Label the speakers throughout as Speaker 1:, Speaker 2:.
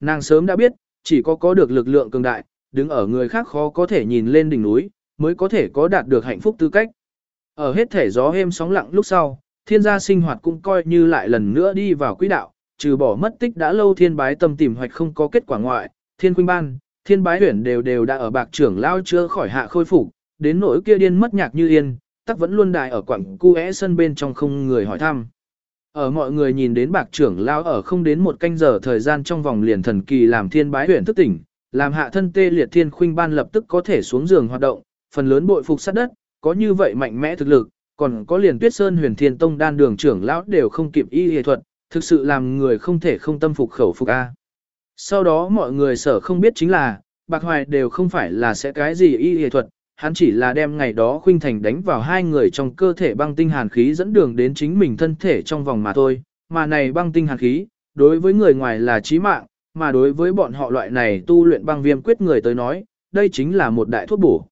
Speaker 1: Nàng sớm đã biết, chỉ có có được lực lượng cường đại, đứng ở người khác khó có thể nhìn lên đỉnh núi, mới có thể có đạt được hạnh phúc tư cách. Ở hết thể gió êm sóng lặng lúc sau, thiên gia sinh hoạt cũng coi như lại lần nữa đi vào quỹ đạo, trừ bỏ mất tích đã lâu thiên bái tâm tìm hoạch không có kết quả ngoại, thiên quynh ban, thiên bái huyển đều đều đã ở bạc trưởng lao chưa khỏi hạ khôi phục, đến nỗi kia điên mất nhạc như yên, tắc vẫn luôn đại ở quảng cu é sân bên trong không người hỏi thăm. Ở mọi người nhìn đến bạc trưởng lao ở không đến một canh giờ thời gian trong vòng liền thần kỳ làm thiên bái huyền thức tỉnh, làm hạ thân tê liệt thiên khuynh ban lập tức có thể xuống giường hoạt động, phần lớn bội phục sát đất, có như vậy mạnh mẽ thực lực, còn có liền tuyết sơn huyền thiên tông đan đường trưởng lão đều không kịp y y thuật, thực sự làm người không thể không tâm phục khẩu phục A. Sau đó mọi người sở không biết chính là, bạc hoài đều không phải là sẽ cái gì y y thuật, hắn chỉ là đem ngày đó khuynh thành đánh vào hai người trong cơ thể băng tinh hàn khí dẫn đường đến chính mình thân thể trong vòng mà thôi, mà này băng tinh hàn khí, đối với người ngoài là chí mạng, mà đối với bọn họ loại này tu luyện băng viêm quyết người tới nói, đây chính là một đại thuốc bổ.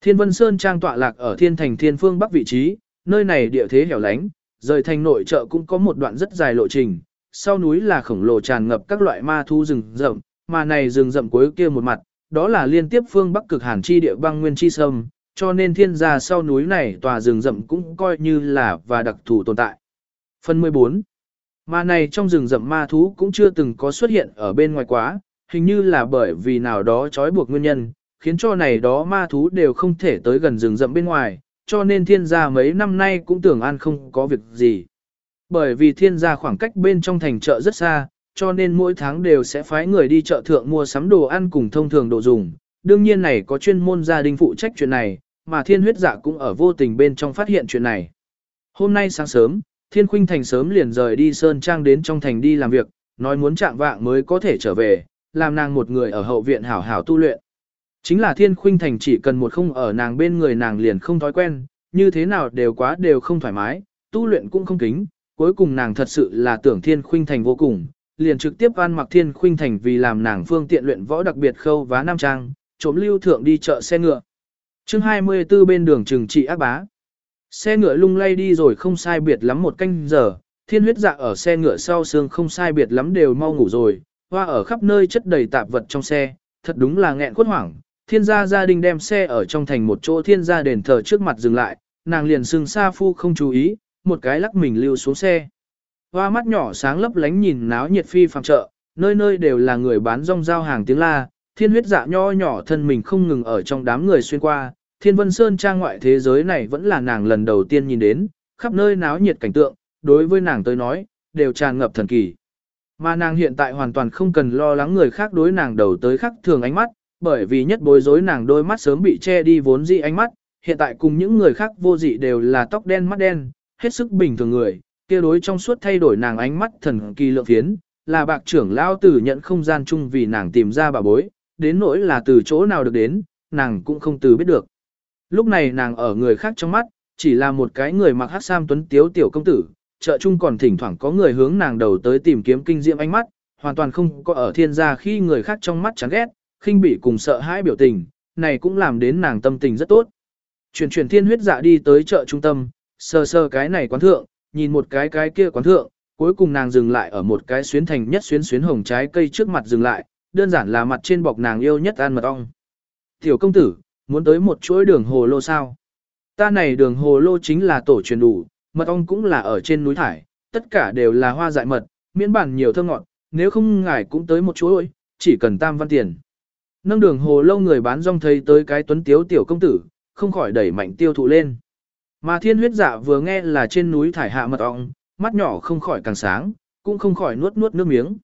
Speaker 1: Thiên Vân Sơn trang tọa lạc ở thiên thành thiên phương bắc vị trí, nơi này địa thế hẻo lánh, rời thành nội trợ cũng có một đoạn rất dài lộ trình, sau núi là khổng lồ tràn ngập các loại ma thu rừng rậm, mà này rừng rậm cuối kia một mặt, đó là liên tiếp phương bắc cực hàn chi địa băng nguyên chi sâm, cho nên thiên gia sau núi này tòa rừng rậm cũng coi như là và đặc thù tồn tại. Phần 14 Mà này trong rừng rậm ma thú cũng chưa từng có xuất hiện ở bên ngoài quá, hình như là bởi vì nào đó trói buộc nguyên nhân, khiến cho này đó ma thú đều không thể tới gần rừng rậm bên ngoài, cho nên thiên gia mấy năm nay cũng tưởng an không có việc gì. Bởi vì thiên gia khoảng cách bên trong thành chợ rất xa, cho nên mỗi tháng đều sẽ phái người đi chợ thượng mua sắm đồ ăn cùng thông thường đồ dùng. Đương nhiên này có chuyên môn gia đình phụ trách chuyện này, mà thiên huyết dạ cũng ở vô tình bên trong phát hiện chuyện này. Hôm nay sáng sớm, thiên khuynh thành sớm liền rời đi Sơn Trang đến trong thành đi làm việc, nói muốn chạm vạng mới có thể trở về, làm nàng một người ở hậu viện hảo hảo tu luyện. Chính là thiên khuynh thành chỉ cần một không ở nàng bên người nàng liền không thói quen, như thế nào đều quá đều không thoải mái, tu luyện cũng không kính, cuối cùng nàng thật sự là tưởng thiên khuynh thành vô cùng, liền trực tiếp an mặc thiên khuynh thành vì làm nàng phương tiện luyện võ đặc biệt khâu vá nam trang, trộm lưu thượng đi chợ xe ngựa. chương 24 bên đường trừng trị ác bá. Xe ngựa lung lay đi rồi không sai biệt lắm một canh giờ, thiên huyết dạ ở xe ngựa sau xương không sai biệt lắm đều mau ngủ rồi, hoa ở khắp nơi chất đầy tạp vật trong xe, thật đúng là nghẹn quất hoảng, thiên gia gia đình đem xe ở trong thành một chỗ thiên gia đền thờ trước mặt dừng lại, nàng liền xưng xa phu không chú ý, một cái lắc mình lưu xuống xe. Hoa mắt nhỏ sáng lấp lánh nhìn náo nhiệt phi phàm chợ, nơi nơi đều là người bán rong giao hàng tiếng la, thiên huyết dạ nho nhỏ thân mình không ngừng ở trong đám người xuyên qua, thiên vân sơn trang ngoại thế giới này vẫn là nàng lần đầu tiên nhìn đến, khắp nơi náo nhiệt cảnh tượng, đối với nàng tới nói, đều tràn ngập thần kỳ. Mà nàng hiện tại hoàn toàn không cần lo lắng người khác đối nàng đầu tới khắc thường ánh mắt, bởi vì nhất bối rối nàng đôi mắt sớm bị che đi vốn dị ánh mắt, hiện tại cùng những người khác vô dị đều là tóc đen mắt đen, hết sức bình thường người, kia đối trong suốt thay đổi nàng ánh mắt thần kỳ lượng phiến, là bạc trưởng lao tử nhận không gian chung vì nàng tìm ra bà bối, đến nỗi là từ chỗ nào được đến, nàng cũng không từ biết được. Lúc này nàng ở người khác trong mắt, chỉ là một cái người mặc hát sam tuấn tiếu tiểu công tử, chợ chung còn thỉnh thoảng có người hướng nàng đầu tới tìm kiếm kinh diệm ánh mắt, hoàn toàn không có ở thiên gia khi người khác trong mắt chán ghét, khinh bị cùng sợ hãi biểu tình, này cũng làm đến nàng tâm tình rất tốt. Chuyển chuyển thiên huyết dạ đi tới chợ trung tâm, sờ sờ cái này quán thượng, nhìn một cái cái kia quán thượng, cuối cùng nàng dừng lại ở một cái xuyến thành nhất xuyến xuyến hồng trái cây trước mặt dừng lại, đơn giản là mặt trên bọc nàng yêu nhất ăn mật ong. Tiểu công tử, muốn tới một chuỗi đường hồ lô sao? Ta này đường hồ lô chính là tổ truyền đủ, mật ong cũng là ở trên núi thải, tất cả đều là hoa dại mật, miễn bản nhiều thơ ngọt, nếu không ngài cũng tới một chuỗi, chỉ cần tam văn tiền. Nâng đường hồ lâu người bán rong thấy tới cái tuấn tiếu tiểu công tử, không khỏi đẩy mạnh tiêu thụ lên. Mà thiên huyết dạ vừa nghe là trên núi thải hạ mật ong, mắt nhỏ không khỏi càng sáng, cũng không khỏi nuốt nuốt nước miếng.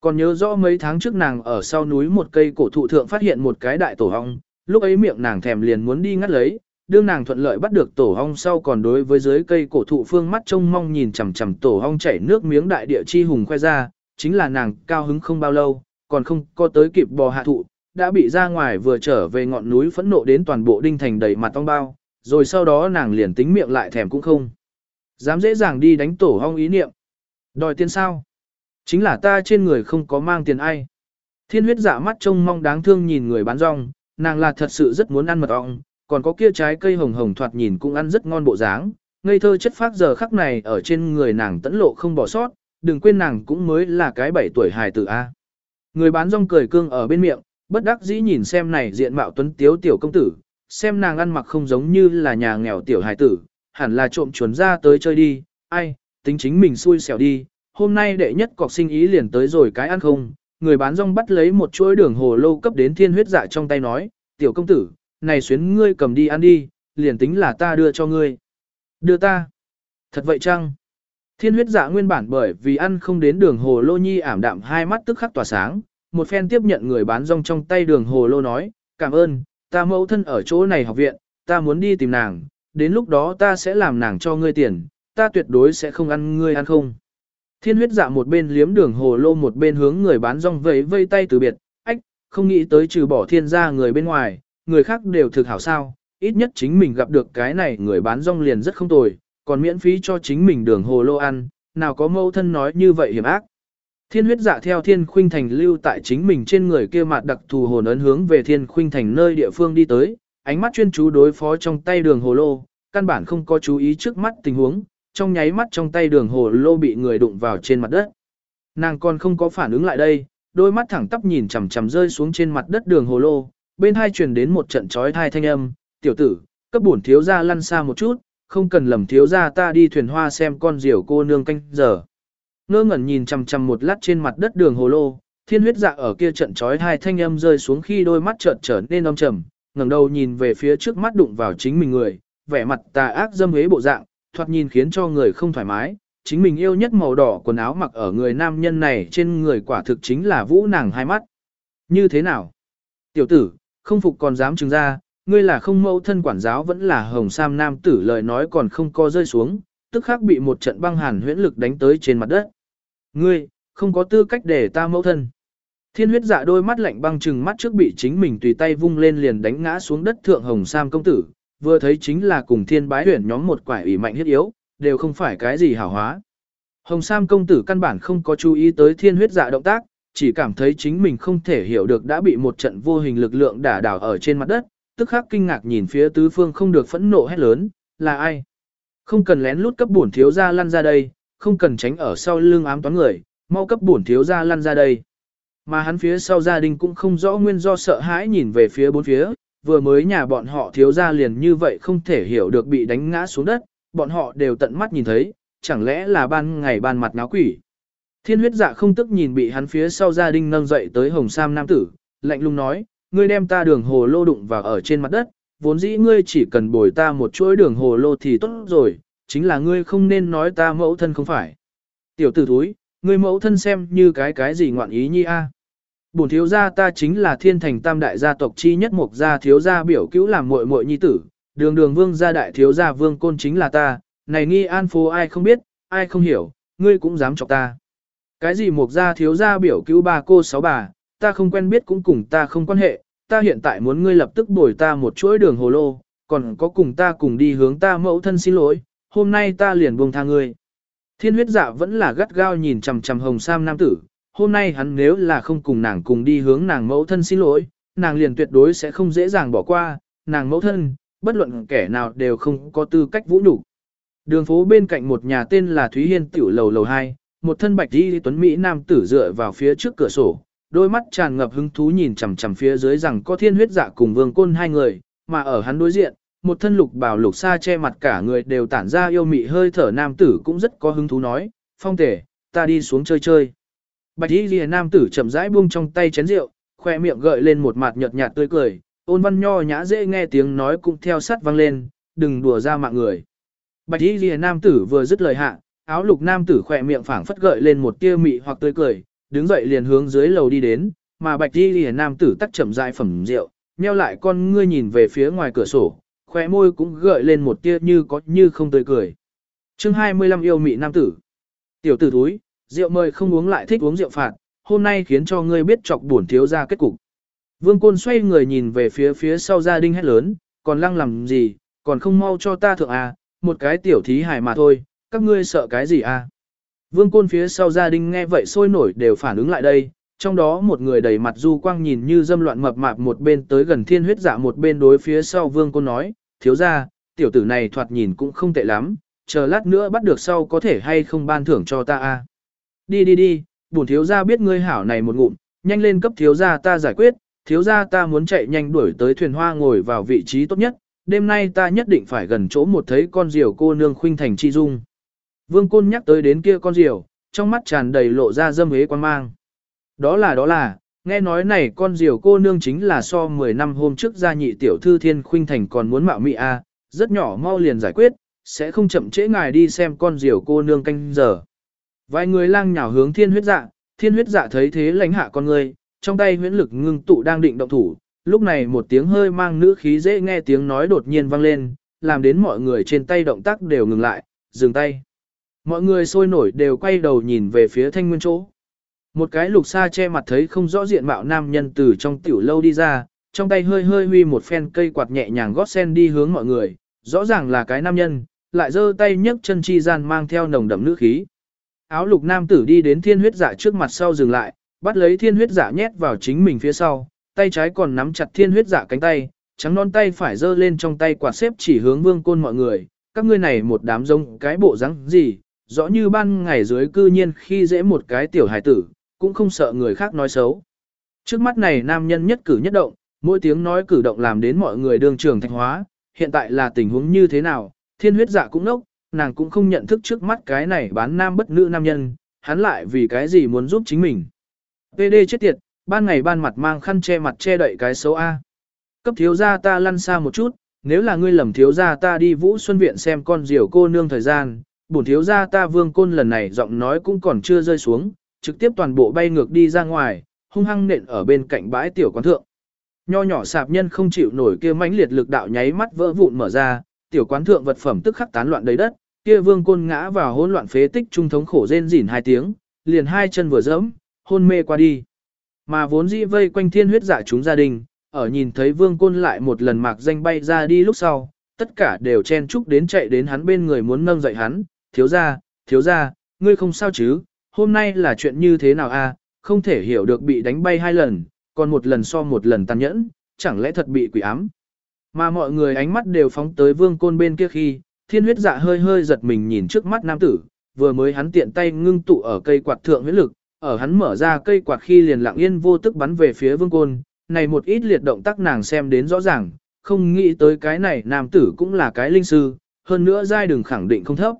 Speaker 1: Còn nhớ rõ mấy tháng trước nàng ở sau núi một cây cổ thụ thượng phát hiện một cái đại tổ ong, lúc ấy miệng nàng thèm liền muốn đi ngắt lấy, đương nàng thuận lợi bắt được tổ ong sau còn đối với dưới cây cổ thụ phương mắt trông mong nhìn chằm chằm tổ ong chảy nước miếng đại địa chi hùng khoe ra, chính là nàng cao hứng không bao lâu, còn không có tới kịp bò hạ thụ, đã bị ra ngoài vừa trở về ngọn núi phẫn nộ đến toàn bộ đinh thành đầy mặt tông bao, rồi sau đó nàng liền tính miệng lại thèm cũng không. Dám dễ dàng đi đánh tổ hong ý niệm. Đòi tiền sao? Chính là ta trên người không có mang tiền ai. Thiên huyết giả mắt trông mong đáng thương nhìn người bán rong, nàng là thật sự rất muốn ăn mật ong, còn có kia trái cây hồng hồng thoạt nhìn cũng ăn rất ngon bộ dáng. Ngây thơ chất phác giờ khắc này ở trên người nàng tẫn lộ không bỏ sót, đừng quên nàng cũng mới là cái bảy tuổi hài tử A. Người bán rong cười cương ở bên miệng, bất đắc dĩ nhìn xem này diện mạo tuấn tiếu tiểu công tử, xem nàng ăn mặc không giống như là nhà nghèo tiểu hài tử, hẳn là trộm chuồn ra tới chơi đi, ai, tính chính mình xui xẻo đi, hôm nay đệ nhất cọc sinh ý liền tới rồi cái ăn không, người bán rong bắt lấy một chuỗi đường hồ lô cấp đến thiên huyết dạ trong tay nói, tiểu công tử, này xuyến ngươi cầm đi ăn đi, liền tính là ta đưa cho ngươi. Đưa ta. Thật vậy chăng? Thiên huyết dạ nguyên bản bởi vì ăn không đến đường hồ lô nhi ảm đạm hai mắt tức khắc tỏa sáng, một phen tiếp nhận người bán rong trong tay đường hồ lô nói, cảm ơn, ta mẫu thân ở chỗ này học viện, ta muốn đi tìm nàng, đến lúc đó ta sẽ làm nàng cho ngươi tiền, ta tuyệt đối sẽ không ăn ngươi ăn không. Thiên huyết dạ một bên liếm đường hồ lô một bên hướng người bán rong vẫy vây tay từ biệt, ách, không nghĩ tới trừ bỏ thiên gia người bên ngoài, người khác đều thực hảo sao, ít nhất chính mình gặp được cái này người bán rong liền rất không tồi, còn miễn phí cho chính mình đường hồ lô ăn, nào có mâu thân nói như vậy hiểm ác. Thiên huyết dạ theo thiên khuynh thành lưu tại chính mình trên người kia mặt đặc thù hồn ấn hướng về thiên khuynh thành nơi địa phương đi tới, ánh mắt chuyên chú đối phó trong tay đường hồ lô, căn bản không có chú ý trước mắt tình huống, trong nháy mắt trong tay đường hồ lô bị người đụng vào trên mặt đất. Nàng còn không có phản ứng lại đây, đôi mắt thẳng tắp nhìn chằm chằm rơi xuống trên mặt đất đường hồ lô, bên hai truyền đến một trận chói thai thanh âm, tiểu tử, cấp bổn thiếu gia lăn xa một chút, không cần lầm thiếu gia ta đi thuyền hoa xem con diều cô nương canh giờ. Ngơ ngẩn nhìn chằm chằm một lát trên mặt đất đường hồ lô, thiên huyết dạ ở kia trận chói hai thanh âm rơi xuống khi đôi mắt chợt trở nên âm trầm, ngẩng đầu nhìn về phía trước mắt đụng vào chính mình người, vẻ mặt tà ác dâm hế bộ dạng, thoạt nhìn khiến cho người không thoải mái. Chính mình yêu nhất màu đỏ quần áo mặc ở người nam nhân này trên người quả thực chính là vũ nàng hai mắt. Như thế nào? Tiểu tử, không phục còn dám chứng ra, ngươi là không mẫu thân quản giáo vẫn là hồng sam nam tử lời nói còn không co rơi xuống, tức khắc bị một trận băng hàn huyễn lực đánh tới trên mặt đất. Ngươi, không có tư cách để ta mẫu thân. Thiên huyết dạ đôi mắt lạnh băng chừng mắt trước bị chính mình tùy tay vung lên liền đánh ngã xuống đất thượng hồng sam công tử, vừa thấy chính là cùng thiên bái huyển nhóm một quải ủy mạnh thiết yếu, đều không phải cái gì hảo hóa. Hồng sam công tử căn bản không có chú ý tới thiên huyết dạ động tác, chỉ cảm thấy chính mình không thể hiểu được đã bị một trận vô hình lực lượng đả đảo ở trên mặt đất, tức khắc kinh ngạc nhìn phía tứ phương không được phẫn nộ hét lớn, là ai? Không cần lén lút cấp bổn thiếu gia lăn ra đây, không cần tránh ở sau lưng ám toán người, mau cấp bổn thiếu gia lăn ra đây. Mà hắn phía sau gia đình cũng không rõ nguyên do sợ hãi nhìn về phía bốn phía, vừa mới nhà bọn họ thiếu gia liền như vậy không thể hiểu được bị đánh ngã xuống đất, bọn họ đều tận mắt nhìn thấy, chẳng lẽ là ban ngày ban mặt náo quỷ. Thiên huyết dạ không tức nhìn bị hắn phía sau gia đình nâng dậy tới hồng sam nam tử, lạnh lùng nói, ngươi đem ta đường hồ lô đụng vào ở trên mặt đất, vốn dĩ ngươi chỉ cần bồi ta một chuỗi đường hồ lô thì tốt rồi, chính là ngươi không nên nói ta mẫu thân không phải. Tiểu tử thúi, ngươi mẫu thân xem như cái cái gì ngoạn ý nhi a? À? Bổn thiếu gia ta chính là thiên thành tam đại gia tộc chi nhất mục gia thiếu gia biểu cứu làm muội muội nhi tử, đường đường vương gia đại thiếu gia vương côn chính là ta, này nghi an phố ai không biết, ai không hiểu, ngươi cũng dám chọc ta. Cái gì mục gia thiếu gia biểu cứu ba cô sáu bà, ta không quen biết cũng cùng ta không quan hệ, ta hiện tại muốn ngươi lập tức bồi ta một chuỗi đường hồ lô, còn có cùng ta cùng đi hướng ta mẫu thân xin lỗi, hôm nay ta liền buông tha ngươi. Thiên huyết dạ vẫn là gắt gao nhìn chằm chằm hồng sam nam tử, hôm nay hắn nếu là không cùng nàng cùng đi hướng nàng mẫu thân xin lỗi, nàng liền tuyệt đối sẽ không dễ dàng bỏ qua, nàng mẫu thân, bất luận kẻ nào đều không có tư cách vũ nhục. Đường phố bên cạnh một nhà tên là Thúy Hiên tiểu lầu lầu 2, một thân bạch y tuấn mỹ nam tử dựa vào phía trước cửa sổ, đôi mắt tràn ngập hứng thú nhìn chằm chằm phía dưới rằng có thiên huyết dạ cùng vương côn hai người, mà ở hắn đối diện, một thân lục bào lục xa che mặt cả người đều tản ra yêu mị hơi thở nam tử cũng rất có hứng thú nói, phong tể, ta đi xuống chơi chơi. Bạch y ghi nam tử chậm rãi buông trong tay chén rượu, khoe miệng gợi lên một mặt nhợt nhạt tươi cười, ôn văn nho nhã dễ nghe tiếng nói cũng theo sát vang lên, đừng đùa ra mạng người. Bạch y ghi nam tử vừa dứt lời hạ, áo lục nam tử khoe miệng phảng phất gợi lên một tia mị hoặc tươi cười, đứng dậy liền hướng dưới lầu đi đến, mà bạch y ghi nam tử tắt chậm rãi phẩm rượu, nheo lại con ngươi nhìn về phía ngoài cửa sổ, khóe môi cũng gợi lên một tia như có như không tươi cười. chương 25 yêu mị nam tử. Tiểu tử thúi, rượu mời không uống lại thích uống rượu phạt, hôm nay khiến cho ngươi biết chọc buồn thiếu ra kết cục. Vương Côn xoay người nhìn về phía phía sau gia đình hét lớn, còn lăng làm gì, còn không mau cho ta thượng à, một cái tiểu thí hải mà thôi, các ngươi sợ cái gì à. Vương Côn phía sau gia đình nghe vậy sôi nổi đều phản ứng lại đây, trong đó một người đầy mặt du quang nhìn như dâm loạn mập mạp một bên tới gần thiên huyết dạ một bên đối phía sau Vương Côn nói, thiếu ra, tiểu tử này thoạt nhìn cũng không tệ lắm, chờ lát nữa bắt được sau có thể hay không ban thưởng cho ta a. Đi đi đi, bổn thiếu ra biết ngươi hảo này một ngụm, nhanh lên cấp thiếu gia ta giải quyết, thiếu gia ta muốn chạy nhanh đuổi tới thuyền hoa ngồi vào vị trí tốt nhất, đêm nay ta nhất định phải gần chỗ một thấy con diều cô nương khuynh thành chi dung. Vương Côn nhắc tới đến kia con diều, trong mắt tràn đầy lộ ra dâm hế quan mang. Đó là đó là, nghe nói này con diều cô nương chính là so 10 năm hôm trước gia nhị tiểu thư thiên khuynh thành còn muốn mạo mị a, rất nhỏ mau liền giải quyết, sẽ không chậm trễ ngài đi xem con diều cô nương canh giờ. Vài người lang nhào hướng thiên huyết dạ, thiên huyết dạ thấy thế lãnh hạ con người, trong tay huyễn lực ngưng tụ đang định động thủ, lúc này một tiếng hơi mang nữ khí dễ nghe tiếng nói đột nhiên vang lên, làm đến mọi người trên tay động tác đều ngừng lại, dừng tay. Mọi người sôi nổi đều quay đầu nhìn về phía thanh nguyên chỗ. Một cái lục xa che mặt thấy không rõ diện mạo nam nhân từ trong tiểu lâu đi ra, trong tay hơi hơi huy một phen cây quạt nhẹ nhàng gót sen đi hướng mọi người, rõ ràng là cái nam nhân, lại giơ tay nhấc chân chi gian mang theo nồng đậm nữ khí. Áo lục nam tử đi đến thiên huyết dạ trước mặt sau dừng lại, bắt lấy thiên huyết dạ nhét vào chính mình phía sau, tay trái còn nắm chặt thiên huyết dạ cánh tay, trắng non tay phải giơ lên trong tay quạt xếp chỉ hướng vương côn mọi người, các ngươi này một đám rông cái bộ rắn gì, rõ như ban ngày dưới cư nhiên khi dễ một cái tiểu hải tử, cũng không sợ người khác nói xấu. Trước mắt này nam nhân nhất cử nhất động, mỗi tiếng nói cử động làm đến mọi người đương trường thạch hóa, hiện tại là tình huống như thế nào, thiên huyết dạ cũng nốc, nàng cũng không nhận thức trước mắt cái này bán nam bất nữ nam nhân, hắn lại vì cái gì muốn giúp chính mình. PD chết tiệt, ban ngày ban mặt mang khăn che mặt che đậy cái xấu A. Cấp thiếu gia ta lăn xa một chút, nếu là ngươi lầm thiếu gia ta đi Vũ Xuân Viện xem con diều cô nương thời gian, bổn thiếu gia ta vương côn lần này giọng nói cũng còn chưa rơi xuống, trực tiếp toàn bộ bay ngược đi ra ngoài, hung hăng nện ở bên cạnh bãi tiểu quán thượng. Nho nhỏ sạp nhân không chịu nổi kia mãnh liệt lực đạo nháy mắt vỡ vụn mở ra, tiểu quán thượng vật phẩm tức khắc tán loạn đầy đất, kia vương côn ngã vào hỗn loạn phế tích trung thống khổ rên rỉn hai tiếng, liền hai chân vừa dẫm, hôn mê qua đi. Mà vốn dĩ vây quanh thiên huyết dạ chúng gia đình, ở nhìn thấy vương côn lại một lần mạc danh bay ra đi lúc sau, tất cả đều chen chúc đến chạy đến hắn bên người muốn nâng dậy hắn, thiếu ra, thiếu ra, ngươi không sao chứ, hôm nay là chuyện như thế nào a? không thể hiểu được bị đánh bay hai lần, còn một lần so một lần tàn nhẫn, chẳng lẽ thật bị quỷ ám. Mà mọi người ánh mắt đều phóng tới vương côn bên kia khi, thiên huyết dạ hơi hơi giật mình nhìn trước mắt nam tử, vừa mới hắn tiện tay ngưng tụ ở cây quạt thượng huyết lực, ở hắn mở ra cây quạt khi liền lặng yên vô tức bắn về phía vương côn, này một ít liệt động tác nàng xem đến rõ ràng, không nghĩ tới cái này nam tử cũng là cái linh sư, hơn nữa giai đường khẳng định không thấp.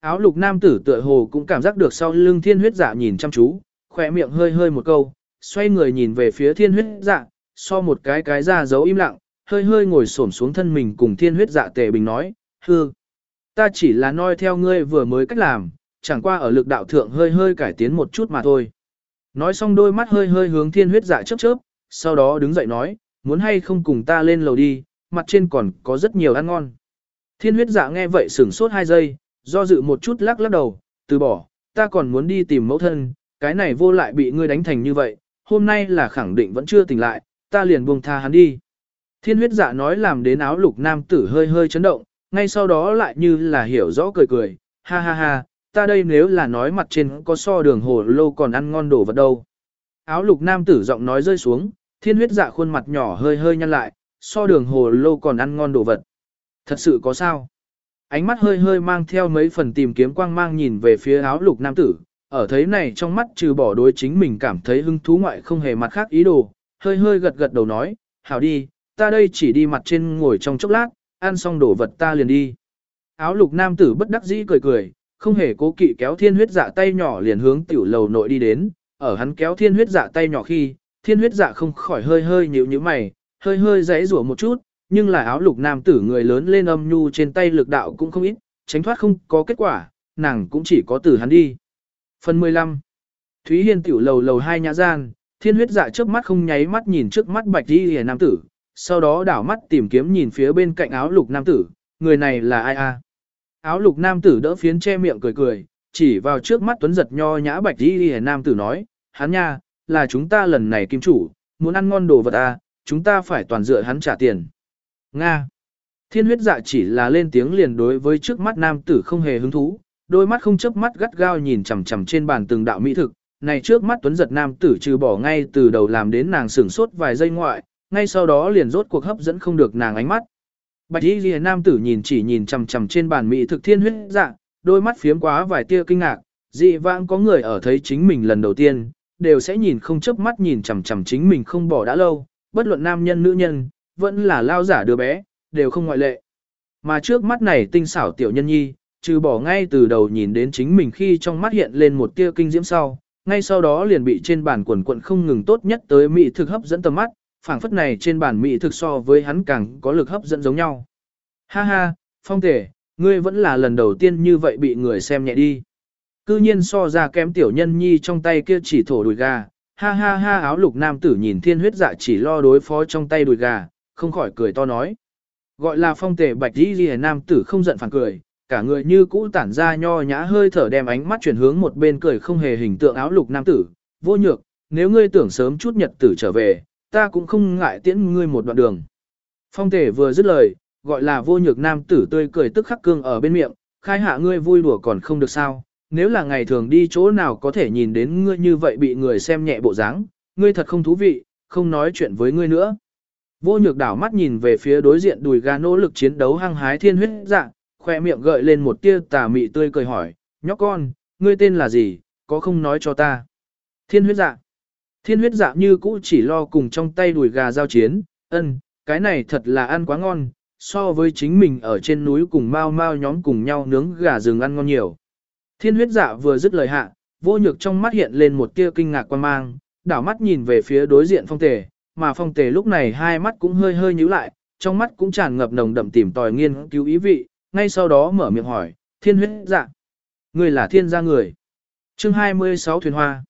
Speaker 1: Áo lục nam tử tựa hồ cũng cảm giác được sau lưng thiên huyết dạ nhìn chăm chú, khỏe miệng hơi hơi một câu, xoay người nhìn về phía thiên huyết dạ, so một cái cái ra giấu im lặng, hơi hơi ngồi xổm xuống thân mình cùng thiên huyết dạ tề bình nói, hư. Ta chỉ là noi theo ngươi vừa mới cách làm, chẳng qua ở lực đạo thượng hơi hơi cải tiến một chút mà thôi. Nói xong đôi mắt hơi hơi hướng thiên huyết dạ chớp chớp, sau đó đứng dậy nói, muốn hay không cùng ta lên lầu đi, mặt trên còn có rất nhiều ăn ngon. Thiên huyết dạ nghe vậy sửng sốt hai giây, do dự một chút lắc lắc đầu, từ bỏ, ta còn muốn đi tìm mẫu thân, cái này vô lại bị ngươi đánh thành như vậy, hôm nay là khẳng định vẫn chưa tỉnh lại, ta liền buông tha hắn đi. Thiên huyết dạ nói làm đến áo lục nam tử hơi hơi chấn động, ngay sau đó lại như là hiểu rõ cười cười, ha ha ha, ta đây nếu là nói mặt trên có so đường hồ lô còn ăn ngon đồ vật đâu. Áo lục nam tử giọng nói rơi xuống, thiên huyết dạ khuôn mặt nhỏ hơi hơi nhăn lại, so đường hồ lô còn ăn ngon đồ vật. Thật sự có sao? Ánh mắt hơi hơi mang theo mấy phần tìm kiếm quang mang nhìn về phía áo lục nam tử, ở thấy này trong mắt trừ bỏ đối chính mình cảm thấy hứng thú ngoại không hề mặt khác ý đồ, hơi hơi gật gật đầu nói, hảo đi, ta đây chỉ đi mặt trên ngồi trong chốc lát, ăn xong đồ vật ta liền đi. Áo lục nam tử bất đắc dĩ cười cười, không hề cố kỵ kéo thiên huyết dạ tay nhỏ liền hướng tiểu lầu nội đi đến, ở hắn kéo thiên huyết dạ tay nhỏ khi, thiên huyết dạ không khỏi hơi hơi nhíu nhíu mày, hơi hơi giãy rủa một chút, nhưng là áo lục nam tử người lớn lên âm nhu trên tay lực đạo cũng không ít, tránh thoát không có kết quả, nàng cũng chỉ có từ hắn đi. Phần 15 Thúy Hiên tiểu lầu lầu hai nhã gian, thiên huyết dạ trước mắt không nháy mắt nhìn trước mắt bạch đi hề nam tử, sau đó đảo mắt tìm kiếm nhìn phía bên cạnh áo lục nam tử, người này là ai a? Áo lục nam tử đỡ phiến che miệng cười cười, chỉ vào trước mắt tuấn giật nho nhã bạch đi hề nam tử nói, hắn nha, là chúng ta lần này kim chủ, muốn ăn ngon đồ vật a, chúng ta phải toàn dựa hắn trả tiền. Nga. Thiên huyết dạ chỉ là lên tiếng liền đối với trước mắt nam tử không hề hứng thú, đôi mắt không chớp mắt gắt gao nhìn chằm chằm trên bàn từng đạo mỹ thực, này trước mắt tuấn giật nam tử trừ bỏ ngay từ đầu làm đến nàng sửng sốt vài giây ngoại, ngay sau đó liền rốt cuộc hấp dẫn không được nàng ánh mắt. Bạch y ghi nam tử nhìn chỉ nhìn chằm chằm trên bàn mỹ thực thiên huyết dạ, đôi mắt phiếm quá vài tia kinh ngạc, dị vãng có người ở thấy chính mình lần đầu tiên, đều sẽ nhìn không chớp mắt nhìn chằm chằm chính mình không bỏ đã lâu, bất luận nam nhân nữ nhân, vẫn là lao giả đứa bé, đều không ngoại lệ. Mà trước mắt này tinh xảo tiểu nhân nhi, trừ bỏ ngay từ đầu nhìn đến chính mình khi trong mắt hiện lên một tia kinh diễm sau, ngay sau đó liền bị trên bàn quần quận không ngừng tốt nhất tới mỹ thực hấp dẫn tầm mắt, phảng phất này trên bàn mỹ thực so với hắn càng có lực hấp dẫn giống nhau. Ha ha, phong tể, ngươi vẫn là lần đầu tiên như vậy bị người xem nhẹ đi. Cư nhiên so ra kém tiểu nhân nhi trong tay kia chỉ thổ đùi gà, ha ha ha áo lục nam tử nhìn thiên huyết dạ chỉ lo đối phó trong tay đùi gà, không khỏi cười to nói. Gọi là phong tề bạch đi ghi nam tử không giận phản cười, cả người như cũ tản ra nho nhã hơi thở đem ánh mắt chuyển hướng một bên cười không hề hình tượng áo lục nam tử, vô nhược, nếu ngươi tưởng sớm chút nhật tử trở về, ta cũng không ngại tiễn ngươi một đoạn đường. Phong tề vừa dứt lời, gọi là vô nhược nam tử tươi cười tức khắc cương ở bên miệng, khai hạ ngươi vui đùa còn không được sao, nếu là ngày thường đi chỗ nào có thể nhìn đến ngươi như vậy bị người xem nhẹ bộ dáng, ngươi thật không thú vị, không nói chuyện với ngươi nữa. Vô nhược đảo mắt nhìn về phía đối diện đùi gà nỗ lực chiến đấu hăng hái thiên huyết dạ, khoe miệng gợi lên một tia tà mị tươi cười hỏi, nhóc con, ngươi tên là gì, có không nói cho ta. Thiên huyết dạ. Thiên huyết dạ như cũ chỉ lo cùng trong tay đùi gà giao chiến, ân, cái này thật là ăn quá ngon, so với chính mình ở trên núi cùng mau mau nhóm cùng nhau nướng gà rừng ăn ngon nhiều. Thiên huyết dạ vừa dứt lời hạ, vô nhược trong mắt hiện lên một tia kinh ngạc quan mang, đảo mắt nhìn về phía đối diện phong tề, mà phong tề lúc này hai mắt cũng hơi hơi nhíu lại, trong mắt cũng tràn ngập nồng đậm tìm tòi nghiên cứu ý vị, ngay sau đó mở miệng hỏi, thiên huyết dạ, người là thiên gia người. chương 26 thuyền hoa.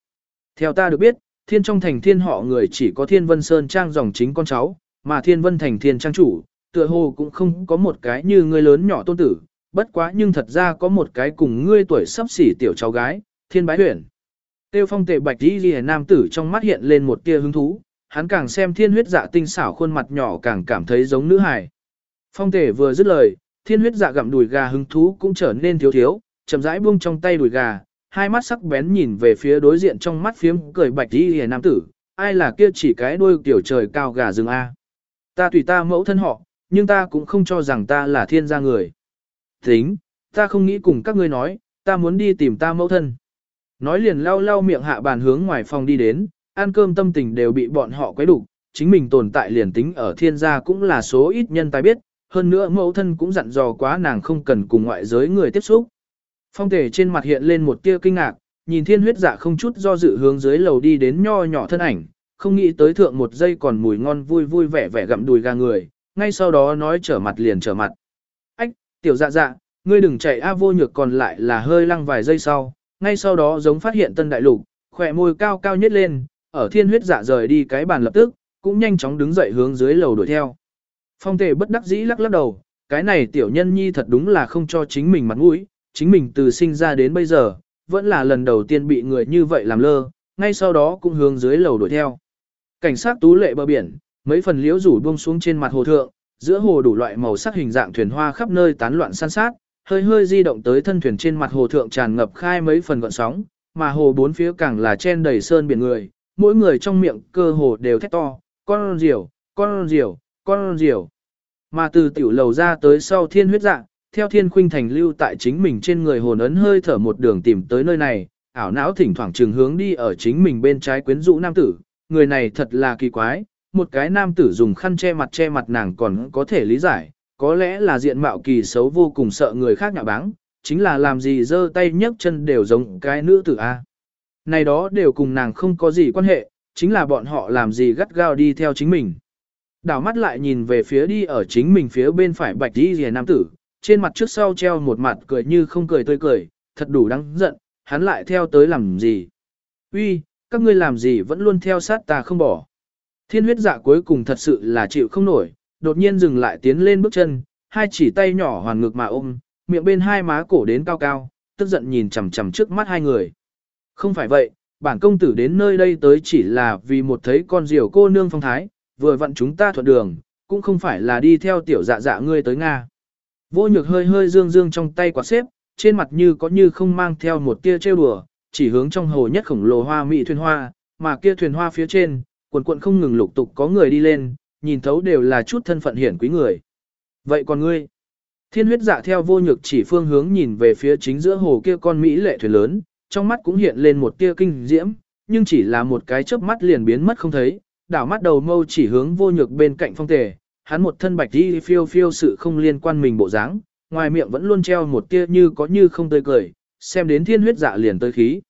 Speaker 1: Theo ta được biết, thiên trong thành thiên họ người chỉ có thiên vân sơn trang dòng chính con cháu, mà thiên vân thành thiên trang chủ, tựa hồ cũng không có một cái như người lớn nhỏ tôn tử, bất quá nhưng thật ra có một cái cùng ngươi tuổi sắp xỉ tiểu cháu gái, thiên bái huyển. Tiêu phong tệ bạch đi ghi nam tử trong mắt hiện lên một tia hứng thú, hắn càng xem thiên huyết dạ tinh xảo khuôn mặt nhỏ càng cảm thấy giống nữ hài. Phong tể vừa dứt lời, thiên huyết dạ gặm đùi gà hứng thú cũng trở nên thiếu thiếu, chậm rãi buông trong tay đùi gà, hai mắt sắc bén nhìn về phía đối diện trong mắt phiếm cười bạch đi hề nam tử, ai là kia chỉ cái đôi tiểu trời cao gà rừng A. Ta tùy ta mẫu thân họ, nhưng ta cũng không cho rằng ta là thiên gia người. Tính, ta không nghĩ cùng các ngươi nói, ta muốn đi tìm ta mẫu thân. Nói liền lau lau miệng hạ bàn hướng ngoài phòng đi đến, ăn cơm tâm tình đều bị bọn họ quấy đủ, chính mình tồn tại liền tính ở thiên gia cũng là số ít nhân tài biết, hơn nữa mẫu thân cũng dặn dò quá nàng không cần cùng ngoại giới người tiếp xúc. Phong thể trên mặt hiện lên một tia kinh ngạc, nhìn thiên huyết dạ không chút do dự hướng dưới lầu đi đến nho nhỏ thân ảnh, không nghĩ tới thượng một giây còn mùi ngon vui vui vẻ vẻ gặm đùi gà người, ngay sau đó nói trở mặt liền trở mặt. Tiểu dạ dạ, ngươi đừng chạy A vô nhược còn lại là hơi lăng vài giây sau, ngay sau đó giống phát hiện tân đại lục, khỏe môi cao cao nhất lên, ở thiên huyết dạ rời đi cái bàn lập tức, cũng nhanh chóng đứng dậy hướng dưới lầu đuổi theo. Phong tề bất đắc dĩ lắc lắc đầu, cái này tiểu nhân nhi thật đúng là không cho chính mình mặt mũi, chính mình từ sinh ra đến bây giờ, vẫn là lần đầu tiên bị người như vậy làm lơ, ngay sau đó cũng hướng dưới lầu đuổi theo. Cảnh sát tú lệ bờ biển, mấy phần liễu rủ buông xuống trên mặt hồ thượng, giữa hồ đủ loại màu sắc hình dạng thuyền hoa khắp nơi tán loạn san sát, hơi hơi di động tới thân thuyền trên mặt hồ thượng tràn ngập khai mấy phần gọn sóng, mà hồ bốn phía càng là chen đầy sơn biển người, mỗi người trong miệng cơ hồ đều thét to, con diều, con diều, con diều. Mà từ tiểu lầu ra tới sau thiên huyết dạng, theo thiên khuynh thành lưu tại chính mình trên người hồn ấn hơi thở một đường tìm tới nơi này, ảo não thỉnh thoảng trường hướng đi ở chính mình bên trái quyến rũ nam tử, người này thật là kỳ quái, một cái nam tử dùng khăn che mặt che mặt nàng còn có thể lý giải, có lẽ là diện mạo kỳ xấu vô cùng sợ người khác nhạ báng, chính là làm gì giơ tay nhấc chân đều giống cái nữ tử A. Này đó đều cùng nàng không có gì quan hệ, chính là bọn họ làm gì gắt gao đi theo chính mình. Đảo mắt lại nhìn về phía đi ở chính mình phía bên phải bạch đi rìa nam tử, trên mặt trước sau treo một mặt cười như không cười tươi cười, thật đủ đáng giận, hắn lại theo tới làm gì. Uy, các ngươi làm gì vẫn luôn theo sát ta không bỏ. Thiên huyết dạ cuối cùng thật sự là chịu không nổi, đột nhiên dừng lại tiến lên bước chân, hai chỉ tay nhỏ hoàn ngực mà ôm, miệng bên hai má cổ đến cao cao, tức giận nhìn chằm chằm trước mắt hai người. Không phải vậy, bản công tử đến nơi đây tới chỉ là vì một thấy con diều cô nương phong thái, vừa vặn chúng ta thuận đường, cũng không phải là đi theo tiểu dạ dạ ngươi tới Nga. Vô nhược hơi hơi dương dương trong tay quạt xếp, trên mặt như có như không mang theo một tia trêu đùa, chỉ hướng trong hồ nhất khổng lồ hoa mỹ thuyền hoa, mà kia thuyền hoa phía trên, quần quận không ngừng lục tục có người đi lên, nhìn thấu đều là chút thân phận hiển quý người. Vậy còn ngươi? Thiên huyết dạ theo vô nhược chỉ phương hướng nhìn về phía chính giữa hồ kia con Mỹ lệ thuyền lớn, trong mắt cũng hiện lên một tia kinh diễm, nhưng chỉ là một cái chớp mắt liền biến mất không thấy, đảo mắt đầu mâu chỉ hướng vô nhược bên cạnh phong tề, hắn một thân bạch đi phiêu phiêu sự không liên quan mình bộ dáng, ngoài miệng vẫn luôn treo một tia như có như không tươi cười, xem đến thiên huyết dạ liền tới khí.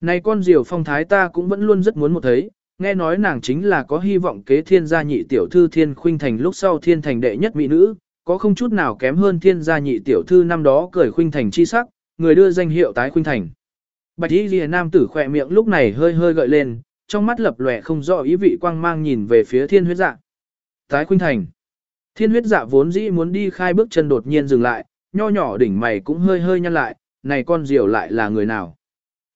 Speaker 1: Này con diều phong thái ta cũng vẫn luôn rất muốn một thấy, nghe nói nàng chính là có hy vọng kế thiên gia nhị tiểu thư thiên khuynh thành lúc sau thiên thành đệ nhất mỹ nữ, có không chút nào kém hơn thiên gia nhị tiểu thư năm đó cười khuynh thành chi sắc, người đưa danh hiệu tái khuynh thành. Bạch y lìa nam tử khỏe miệng lúc này hơi hơi gợi lên, trong mắt lập lòe không rõ ý vị quang mang nhìn về phía thiên huyết dạ. Tái khuynh thành. Thiên huyết dạ vốn dĩ muốn đi khai bước chân đột nhiên dừng lại, nho nhỏ đỉnh mày cũng hơi hơi nhăn lại, này con diều lại là người nào.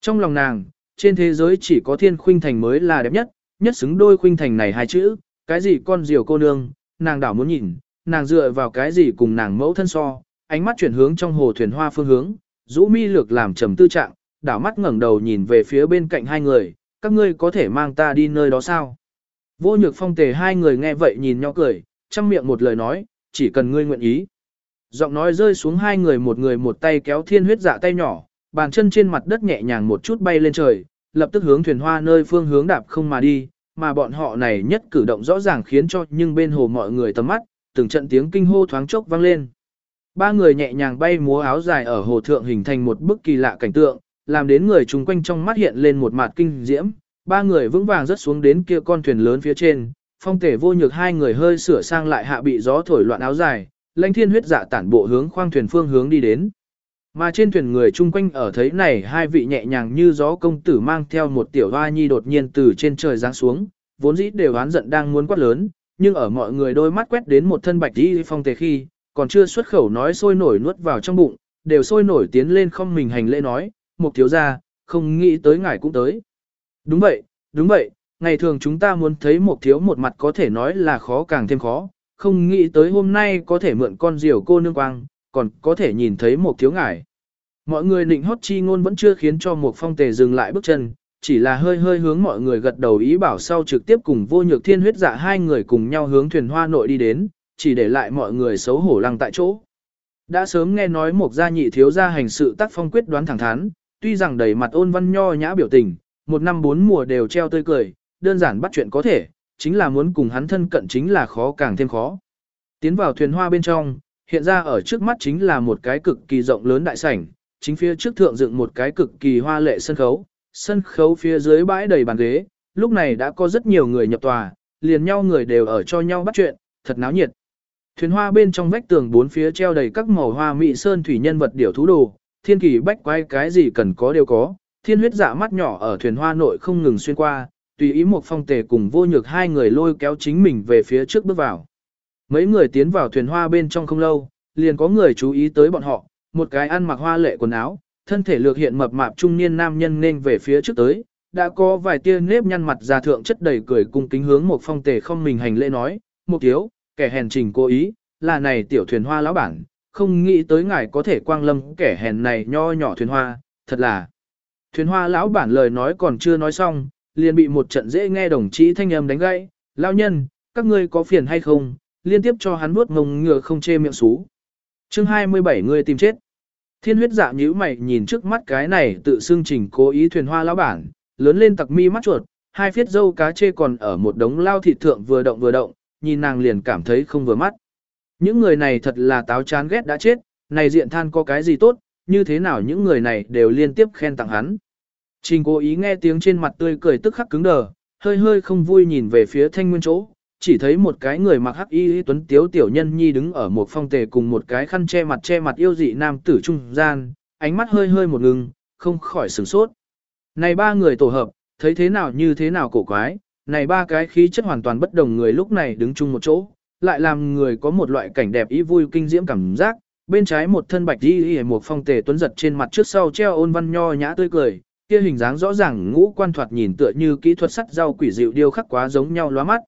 Speaker 1: Trong lòng nàng, trên thế giới chỉ có thiên khuynh thành mới là đẹp nhất, nhất xứng đôi khuynh thành này hai chữ, cái gì con diều cô nương, nàng đảo muốn nhìn, nàng dựa vào cái gì cùng nàng mẫu thân so, ánh mắt chuyển hướng trong hồ thuyền hoa phương hướng, rũ mi lược làm trầm tư trạng, đảo mắt ngẩng đầu nhìn về phía bên cạnh hai người, các ngươi có thể mang ta đi nơi đó sao? Vô nhược phong tề hai người nghe vậy nhìn nhau cười, chăm miệng một lời nói, chỉ cần ngươi nguyện ý. Giọng nói rơi xuống hai người một người một tay kéo thiên huyết dạ tay nhỏ, bàn chân trên mặt đất nhẹ nhàng một chút bay lên trời, lập tức hướng thuyền hoa nơi phương hướng đạp không mà đi, mà bọn họ này nhất cử động rõ ràng khiến cho nhưng bên hồ mọi người tầm mắt, từng trận tiếng kinh hô thoáng chốc vang lên. Ba người nhẹ nhàng bay múa áo dài ở hồ thượng hình thành một bức kỳ lạ cảnh tượng, làm đến người chung quanh trong mắt hiện lên một mặt kinh diễm. Ba người vững vàng rớt xuống đến kia con thuyền lớn phía trên, phong tể vô nhược hai người hơi sửa sang lại hạ bị gió thổi loạn áo dài, lãnh thiên huyết dạ tản bộ hướng khoang thuyền phương hướng đi đến. Mà trên thuyền người chung quanh ở thấy này hai vị nhẹ nhàng như gió công tử mang theo một tiểu hoa nhi đột nhiên từ trên trời giáng xuống, vốn dĩ đều oán giận đang muốn quát lớn, nhưng ở mọi người đôi mắt quét đến một thân bạch đi phong tề khi, còn chưa xuất khẩu nói sôi nổi nuốt vào trong bụng, đều sôi nổi tiến lên không mình hành lễ nói, một thiếu gia, không nghĩ tới ngài cũng tới. Đúng vậy, đúng vậy, ngày thường chúng ta muốn thấy một thiếu một mặt có thể nói là khó càng thêm khó, không nghĩ tới hôm nay có thể mượn con diều cô nương quang, còn có thể nhìn thấy một thiếu ngài. Mọi người định hót chi ngôn vẫn chưa khiến cho một phong tề dừng lại bước chân, chỉ là hơi hơi hướng mọi người gật đầu ý bảo sau trực tiếp cùng vô nhược thiên huyết dạ hai người cùng nhau hướng thuyền hoa nội đi đến, chỉ để lại mọi người xấu hổ lăng tại chỗ. Đã sớm nghe nói một gia nhị thiếu gia hành sự tác phong quyết đoán thẳng thắn, tuy rằng đầy mặt ôn văn nho nhã biểu tình, một năm bốn mùa đều treo tươi cười, đơn giản bắt chuyện có thể, chính là muốn cùng hắn thân cận chính là khó càng thêm khó. Tiến vào thuyền hoa bên trong, hiện ra ở trước mắt chính là một cái cực kỳ rộng lớn đại sảnh, chính phía trước thượng dựng một cái cực kỳ hoa lệ sân khấu, sân khấu phía dưới bãi đầy bàn ghế, lúc này đã có rất nhiều người nhập tòa, liền nhau người đều ở cho nhau bắt chuyện, thật náo nhiệt. Thuyền hoa bên trong vách tường bốn phía treo đầy các màu hoa mỹ sơn thủy nhân vật điểu thú đồ, thiên kỳ bách quay cái gì cần có đều có, thiên huyết dạ mắt nhỏ ở thuyền hoa nội không ngừng xuyên qua, tùy ý một phong tề cùng vô nhược hai người lôi kéo chính mình về phía trước bước vào. Mấy người tiến vào thuyền hoa bên trong không lâu, liền có người chú ý tới bọn họ, một cái ăn mặc hoa lệ quần áo, thân thể lược hiện mập mạp trung niên nam nhân nên về phía trước tới, đã có vài tia nếp nhăn mặt già thượng chất đầy cười cung kính hướng một phong tề không mình hành lễ nói, một thiếu, kẻ hèn trình cố ý, là này tiểu thuyền hoa lão bản, không nghĩ tới ngài có thể quang lâm kẻ hèn này nho nhỏ thuyền hoa, thật là. Thuyền hoa lão bản lời nói còn chưa nói xong, liền bị một trận dễ nghe đồng chí thanh âm đánh gãy, lão nhân, các ngươi có phiền hay không, liên tiếp cho hắn nuốt ngông ngựa không chê miệng xú. chương 27 người tìm chết. Thiên huyết dạ nhíu mày nhìn trước mắt cái này tự xưng trình cố ý thuyền hoa lão bản, lớn lên tặc mi mắt chuột, hai phiết dâu cá chê còn ở một đống lao thịt thượng vừa động vừa động, nhìn nàng liền cảm thấy không vừa mắt. Những người này thật là táo chán ghét đã chết, này diện than có cái gì tốt, như thế nào những người này đều liên tiếp khen tặng hắn. Trình cố ý nghe tiếng trên mặt tươi cười tức khắc cứng đờ, hơi hơi không vui nhìn về phía thanh nguyên chỗ, chỉ thấy một cái người mặc hắc y tuấn tiếu tiểu nhân nhi đứng ở một phong tề cùng một cái khăn che mặt che mặt yêu dị nam tử trung gian, ánh mắt hơi hơi một ngừng, không khỏi sửng sốt. Này ba người tổ hợp, thấy thế nào như thế nào cổ quái, này ba cái khí chất hoàn toàn bất đồng người lúc này đứng chung một chỗ, lại làm người có một loại cảnh đẹp ý vui kinh diễm cảm giác, bên trái một thân bạch y y một phong tề tuấn giật trên mặt trước sau treo ôn văn nho nhã tươi cười, kia hình dáng rõ ràng ngũ quan thoạt nhìn tựa như kỹ thuật sắt rau quỷ dịu điêu khắc quá giống nhau lóa mắt.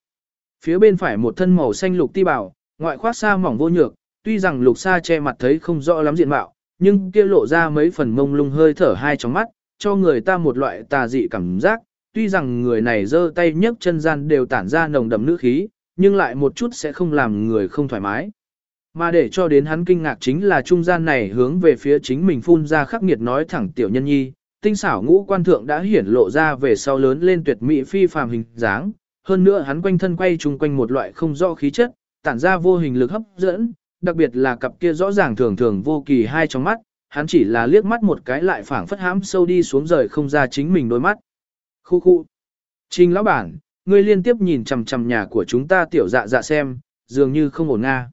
Speaker 1: Phía bên phải một thân màu xanh lục ti bảo, ngoại khoác xa mỏng vô nhược, tuy rằng lục xa che mặt thấy không rõ lắm diện mạo, nhưng kia lộ ra mấy phần mông lung hơi thở hai trong mắt, cho người ta một loại tà dị cảm giác, tuy rằng người này giơ tay nhấc chân gian đều tản ra nồng đậm nữ khí, nhưng lại một chút sẽ không làm người không thoải mái. Mà để cho đến hắn kinh ngạc chính là trung gian này hướng về phía chính mình phun ra khắc nghiệt nói thẳng tiểu nhân nhi, tinh xảo ngũ quan thượng đã hiển lộ ra về sau lớn lên tuyệt mỹ phi phàm hình dáng, hơn nữa hắn quanh thân quay chung quanh một loại không rõ khí chất, tản ra vô hình lực hấp dẫn, đặc biệt là cặp kia rõ ràng thường thường vô kỳ hai trong mắt, hắn chỉ là liếc mắt một cái lại phảng phất hãm sâu đi xuống rời không ra chính mình đôi mắt. Khu khu. Trình lão bản, ngươi liên tiếp nhìn chằm chằm nhà của chúng ta tiểu dạ dạ xem, dường như không ổn nga.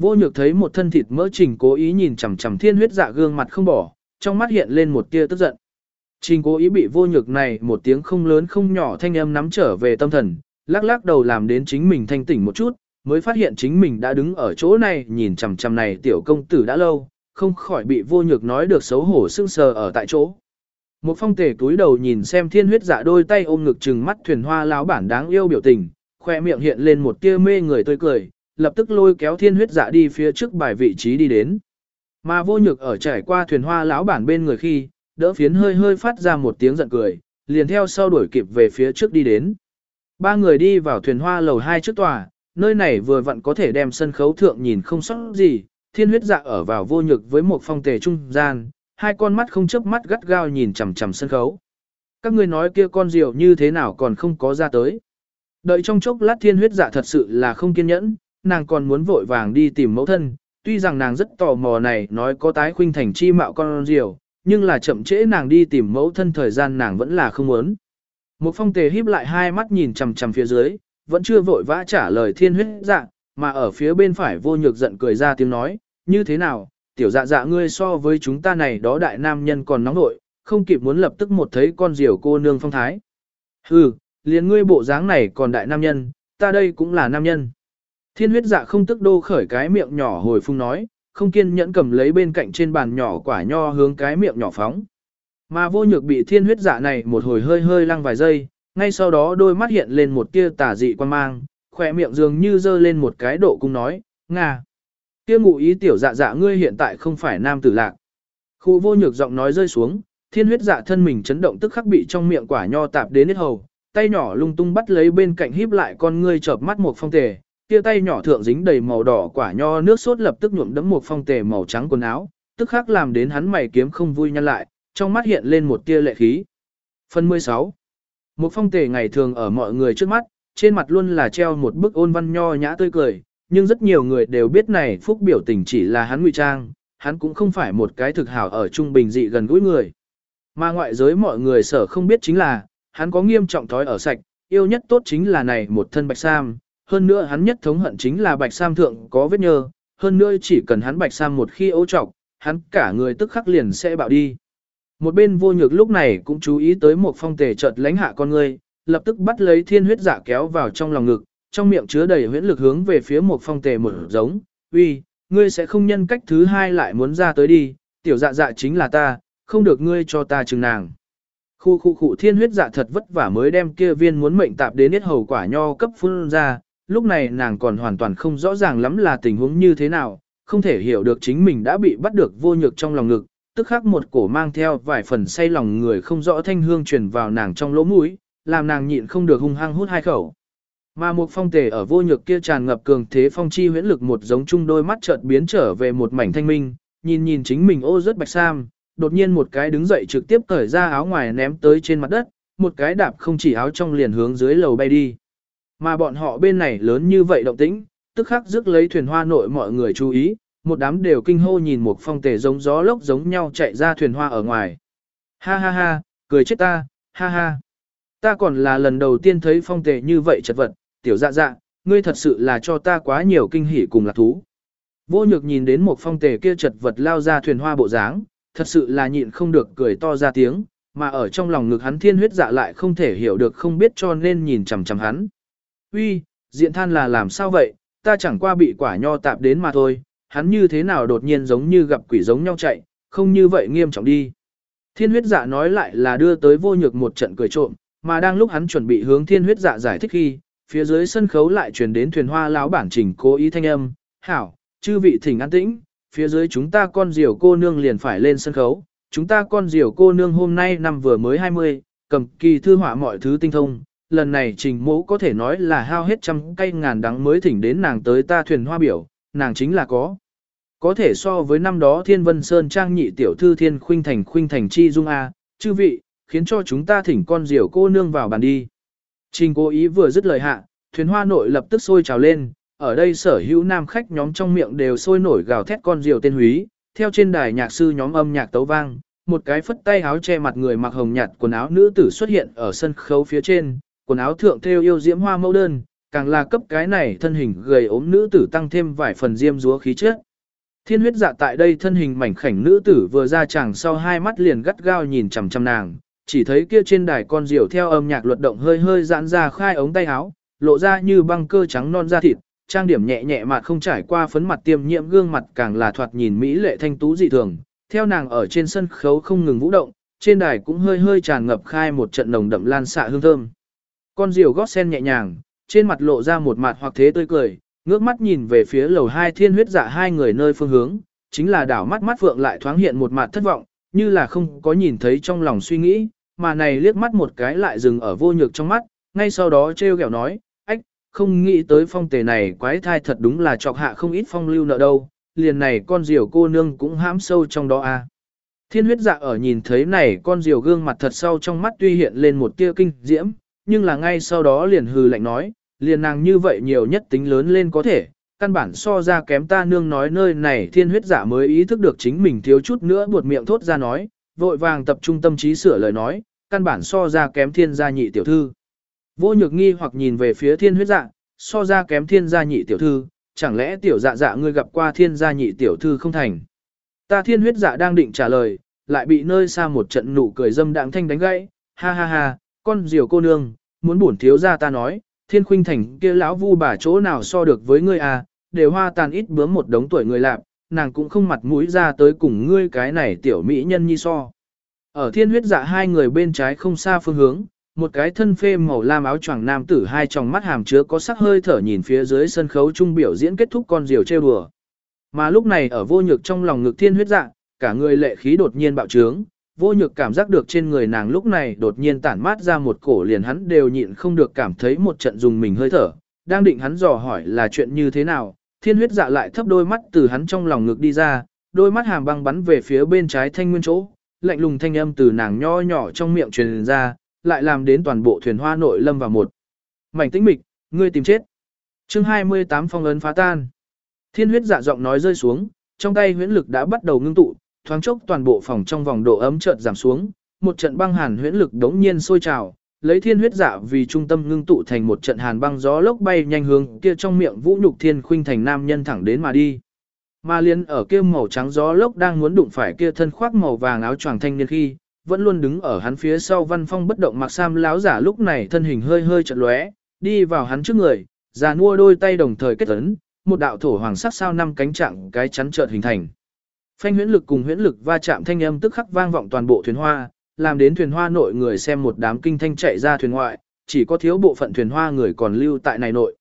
Speaker 1: Vô nhược thấy một thân thịt mỡ trình cố ý nhìn chằm chằm thiên huyết dạ gương mặt không bỏ, trong mắt hiện lên một tia tức giận. Trình cố ý bị vô nhược này một tiếng không lớn không nhỏ thanh âm nắm trở về tâm thần, lắc lắc đầu làm đến chính mình thanh tỉnh một chút, mới phát hiện chính mình đã đứng ở chỗ này nhìn chằm chằm này tiểu công tử đã lâu, không khỏi bị vô nhược nói được xấu hổ sưng sờ ở tại chỗ. Một phong tề túi đầu nhìn xem thiên huyết dạ đôi tay ôm ngực trừng mắt thuyền hoa láo bản đáng yêu biểu tình, khoe miệng hiện lên một tia mê người tươi cười, lập tức lôi kéo thiên huyết dạ đi phía trước bài vị trí đi đến. Mà vô nhược ở trải qua thuyền hoa láo bản bên người khi, đỡ phiến hơi hơi phát ra một tiếng giận cười, liền theo sau đuổi kịp về phía trước đi đến. Ba người đi vào thuyền hoa lầu hai trước tòa, nơi này vừa vặn có thể đem sân khấu thượng nhìn không sót gì, thiên huyết dạ ở vào vô nhược với một phong tề trung gian, hai con mắt không chớp mắt gắt gao nhìn chằm chằm sân khấu. Các ngươi nói kia con diều như thế nào còn không có ra tới. Đợi trong chốc lát thiên huyết dạ thật sự là không kiên nhẫn, nàng còn muốn vội vàng đi tìm mẫu thân, tuy rằng nàng rất tò mò này nói có tái khuynh thành chi mạo con diều, nhưng là chậm trễ nàng đi tìm mẫu thân thời gian nàng vẫn là không muốn. Một phong tề híp lại hai mắt nhìn chằm chằm phía dưới, vẫn chưa vội vã trả lời thiên huyết dạ, mà ở phía bên phải vô nhược giận cười ra tiếng nói, như thế nào, tiểu dạ dạ ngươi so với chúng ta này đó đại nam nhân còn nóng nội, không kịp muốn lập tức một thấy con diều cô nương phong thái. Hừ, liền ngươi bộ dáng này còn đại nam nhân, ta đây cũng là nam nhân. Thiên huyết dạ không tức đô khởi cái miệng nhỏ hồi phung nói, không kiên nhẫn cầm lấy bên cạnh trên bàn nhỏ quả nho hướng cái miệng nhỏ phóng. Mà vô nhược bị thiên huyết dạ này một hồi hơi hơi lăng vài giây, ngay sau đó đôi mắt hiện lên một tia tà dị quan mang, khỏe miệng dường như dơ lên một cái độ cung nói, Nga. Kia ngụ ý tiểu dạ dạ ngươi hiện tại không phải nam tử lạc. Khu vô nhược giọng nói rơi xuống, thiên huyết dạ thân mình chấn động tức khắc bị trong miệng quả nho tạp đến hết hầu, tay nhỏ lung tung bắt lấy bên cạnh híp lại con ngươi chợp mắt một phong tề, kia tay nhỏ thượng dính đầy màu đỏ quả nho nước sốt lập tức nhuộm đẫm một phong tề màu trắng quần áo, tức khắc làm đến hắn mày kiếm không vui nhăn lại, trong mắt hiện lên một tia lệ khí. Phần 16 Một phong tề ngày thường ở mọi người trước mắt, trên mặt luôn là treo một bức ôn văn nho nhã tươi cười, nhưng rất nhiều người đều biết này phúc biểu tình chỉ là hắn ngụy trang, hắn cũng không phải một cái thực hảo ở trung bình dị gần gũi người. Mà ngoại giới mọi người sở không biết chính là, hắn có nghiêm trọng thói ở sạch, yêu nhất tốt chính là này một thân bạch sam, hơn nữa hắn nhất thống hận chính là bạch sam thượng có vết nhơ, hơn nữa chỉ cần hắn bạch sam một khi ô trọc, hắn cả người tức khắc liền sẽ bạo đi. Một bên vô nhược lúc này cũng chú ý tới một phong tề chợt lánh hạ con người, lập tức bắt lấy thiên huyết dạ kéo vào trong lòng ngực, trong miệng chứa đầy huyễn lực hướng về phía một phong tề một giống, uy, ngươi sẽ không nhân cách thứ hai lại muốn ra tới đi, tiểu dạ dạ chính là ta, không được ngươi cho ta chừng nàng. Khu khu khu thiên huyết dạ thật vất vả mới đem kia viên muốn mệnh tạp đến hết hầu quả nho cấp phun ra, lúc này nàng còn hoàn toàn không rõ ràng lắm là tình huống như thế nào, không thể hiểu được chính mình đã bị bắt được vô nhược trong lòng ngực, tức khắc một cổ mang theo vài phần say lòng người không rõ thanh hương truyền vào nàng trong lỗ mũi, làm nàng nhịn không được hung hăng hút hai khẩu. Mà một phong tề ở vô nhược kia tràn ngập cường thế phong chi huyễn lực một giống chung đôi mắt chợt biến trở về một mảnh thanh minh, nhìn nhìn chính mình ô rất bạch sam, đột nhiên một cái đứng dậy trực tiếp cởi ra áo ngoài ném tới trên mặt đất, một cái đạp không chỉ áo trong liền hướng dưới lầu bay đi. Mà bọn họ bên này lớn như vậy động tĩnh, tức khắc rước lấy thuyền hoa nội mọi người chú ý, một đám đều kinh hô nhìn một phong tề giống gió lốc giống nhau chạy ra thuyền hoa ở ngoài. Ha ha ha, cười chết ta, ha ha. Ta còn là lần đầu tiên thấy phong tề như vậy chật vật, tiểu dạ dạ, ngươi thật sự là cho ta quá nhiều kinh hỉ cùng lạc thú. Vô nhược nhìn đến một phong tề kia chật vật lao ra thuyền hoa bộ dáng, thật sự là nhịn không được cười to ra tiếng, mà ở trong lòng ngực hắn thiên huyết dạ lại không thể hiểu được không biết cho nên nhìn chằm chằm hắn. Uy, diện than là làm sao vậy, ta chẳng qua bị quả nho tạp đến mà thôi, hắn như thế nào đột nhiên giống như gặp quỷ giống nhau chạy, không như vậy nghiêm trọng đi. Thiên huyết dạ nói lại là đưa tới vô nhược một trận cười trộm, mà đang lúc hắn chuẩn bị hướng thiên huyết dạ giải thích khi, phía dưới sân khấu lại truyền đến thuyền hoa lão bản trình cố ý thanh âm, hảo, chư vị thỉnh an tĩnh, phía dưới chúng ta con diều cô nương liền phải lên sân khấu, chúng ta con diều cô nương hôm nay năm vừa mới 20, cầm kỳ thư họa mọi thứ tinh thông, lần này trình mẫu có thể nói là hao hết trăm cây ngàn đắng mới thỉnh đến nàng tới ta thuyền hoa biểu, nàng chính là có. Có thể so với năm đó Thiên Vân Sơn Trang nhị tiểu thư Thiên Khuynh Thành Khuynh Thành Chi Dung A, Chư vị, khiến cho chúng ta thỉnh con diều cô nương vào bàn đi. Trình cố ý vừa dứt lời hạ, thuyền hoa nội lập tức sôi trào lên, ở đây sở hữu nam khách nhóm trong miệng đều sôi nổi gào thét con diều tên húy, theo trên đài nhạc sư nhóm âm nhạc tấu vang, một cái phất tay áo che mặt người mặc hồng nhạt quần áo nữ tử xuất hiện ở sân khấu phía trên, quần áo thượng thêu yêu diễm hoa mẫu đơn, càng là cấp cái này thân hình gầy ốm nữ tử tăng thêm vài phần diêm dúa khí chất. Thiên huyết dạ tại đây thân hình mảnh khảnh nữ tử vừa ra chẳng sau hai mắt liền gắt gao nhìn chằm chằm nàng, chỉ thấy kia trên đài con diều theo âm nhạc luật động hơi hơi giãn ra khai ống tay áo, lộ ra như băng cơ trắng non da thịt, trang điểm nhẹ nhẹ mà không trải qua phấn mặt tiêm nhiễm gương mặt càng là thoạt nhìn mỹ lệ thanh tú dị thường. Theo nàng ở trên sân khấu không ngừng vũ động, trên đài cũng hơi hơi tràn ngập khai một trận nồng đậm lan xạ hương thơm. Con diều gót sen nhẹ nhàng, trên mặt lộ ra một mặt hoặc thế tươi cười, ngước mắt nhìn về phía lầu hai thiên huyết dạ hai người nơi phương hướng, chính là đảo mắt mắt vượng lại thoáng hiện một mặt thất vọng, như là không có nhìn thấy trong lòng suy nghĩ, mà này liếc mắt một cái lại dừng ở vô nhược trong mắt, ngay sau đó treo kẹo nói, ách, không nghĩ tới phong tề này quái thai thật đúng là chọc hạ không ít phong lưu nợ đâu, liền này con diều cô nương cũng hãm sâu trong đó a. À. Thiên huyết dạ ở nhìn thấy này con diều gương mặt thật sau trong mắt tuy hiện lên một tia kinh diễm, nhưng là ngay sau đó liền hừ lạnh nói, liền nàng như vậy nhiều nhất tính lớn lên có thể, căn bản so ra kém ta nương nói nơi này thiên huyết giả mới ý thức được chính mình thiếu chút nữa buột miệng thốt ra nói, vội vàng tập trung tâm trí sửa lời nói, căn bản so ra kém thiên gia nhị tiểu thư. Vô nhược nghi hoặc nhìn về phía thiên huyết dạ, so ra kém thiên gia nhị tiểu thư, chẳng lẽ tiểu dạ dạ ngươi gặp qua thiên gia nhị tiểu thư không thành. Ta thiên huyết dạ đang định trả lời, lại bị nơi xa một trận nụ cười dâm đạng thanh đánh gãy, ha ha ha, con diều cô nương, muốn bổn thiếu gia ta nói, thiên khuynh thành kia lão vu bà chỗ nào so được với ngươi à, đều hoa tàn ít bướm một đống tuổi người lạp, nàng cũng không mặt mũi ra tới cùng ngươi cái này tiểu mỹ nhân nhi so. Ở thiên huyết dạ hai người bên trái không xa phương hướng, một cái thân phê màu lam áo choàng nam tử hai tròng mắt hàm chứa có sắc hơi thở nhìn phía dưới sân khấu trung biểu diễn kết thúc con diều trêu đùa. Mà lúc này ở vô nhược trong lòng ngực thiên huyết dạ, cả người lệ khí đột nhiên bạo trướng, vô nhược cảm giác được trên người nàng lúc này đột nhiên tản mát ra một cổ liền hắn đều nhịn không được cảm thấy một trận dùng mình hơi thở, đang định hắn dò hỏi là chuyện như thế nào, thiên huyết dạ lại thấp đôi mắt từ hắn trong lòng ngực đi ra, đôi mắt hàm băng bắn về phía bên trái thanh nguyên chỗ, lạnh lùng thanh âm từ nàng nho nhỏ trong miệng truyền ra, lại làm đến toàn bộ thuyền hoa nội lâm vào một. Mảnh tĩnh mịch, ngươi tìm chết. chương 28 phong ấn phá tan. Thiên huyết dạ giọng nói rơi xuống, trong tay huyễn lực đã bắt đầu ngưng tụ, thoáng chốc toàn bộ phòng trong vòng độ ấm chợt giảm xuống, một trận băng hàn huyễn lực đống nhiên sôi trào, lấy thiên huyết dạ vì trung tâm ngưng tụ thành một trận hàn băng gió lốc bay nhanh hướng kia trong miệng vũ nhục thiên khuynh thành nam nhân thẳng đến mà đi. Mà liên ở kia màu trắng gió lốc đang muốn đụng phải kia thân khoác màu vàng áo choàng thanh niên khi, vẫn luôn đứng ở hắn phía sau văn phong bất động mặc sam láo giả lúc này thân hình hơi hơi chợt lóe, đi vào hắn trước người, già mua đôi tay đồng thời kết ấn, một đạo thổ hoàng sắc sao năm cánh trạng cái chắn chợt hình thành. Phanh huyễn lực cùng huyễn lực va chạm thanh âm tức khắc vang vọng toàn bộ thuyền hoa, làm đến thuyền hoa nội người xem một đám kinh thanh chạy ra thuyền ngoại, chỉ có thiếu bộ phận thuyền hoa người còn lưu tại này nội.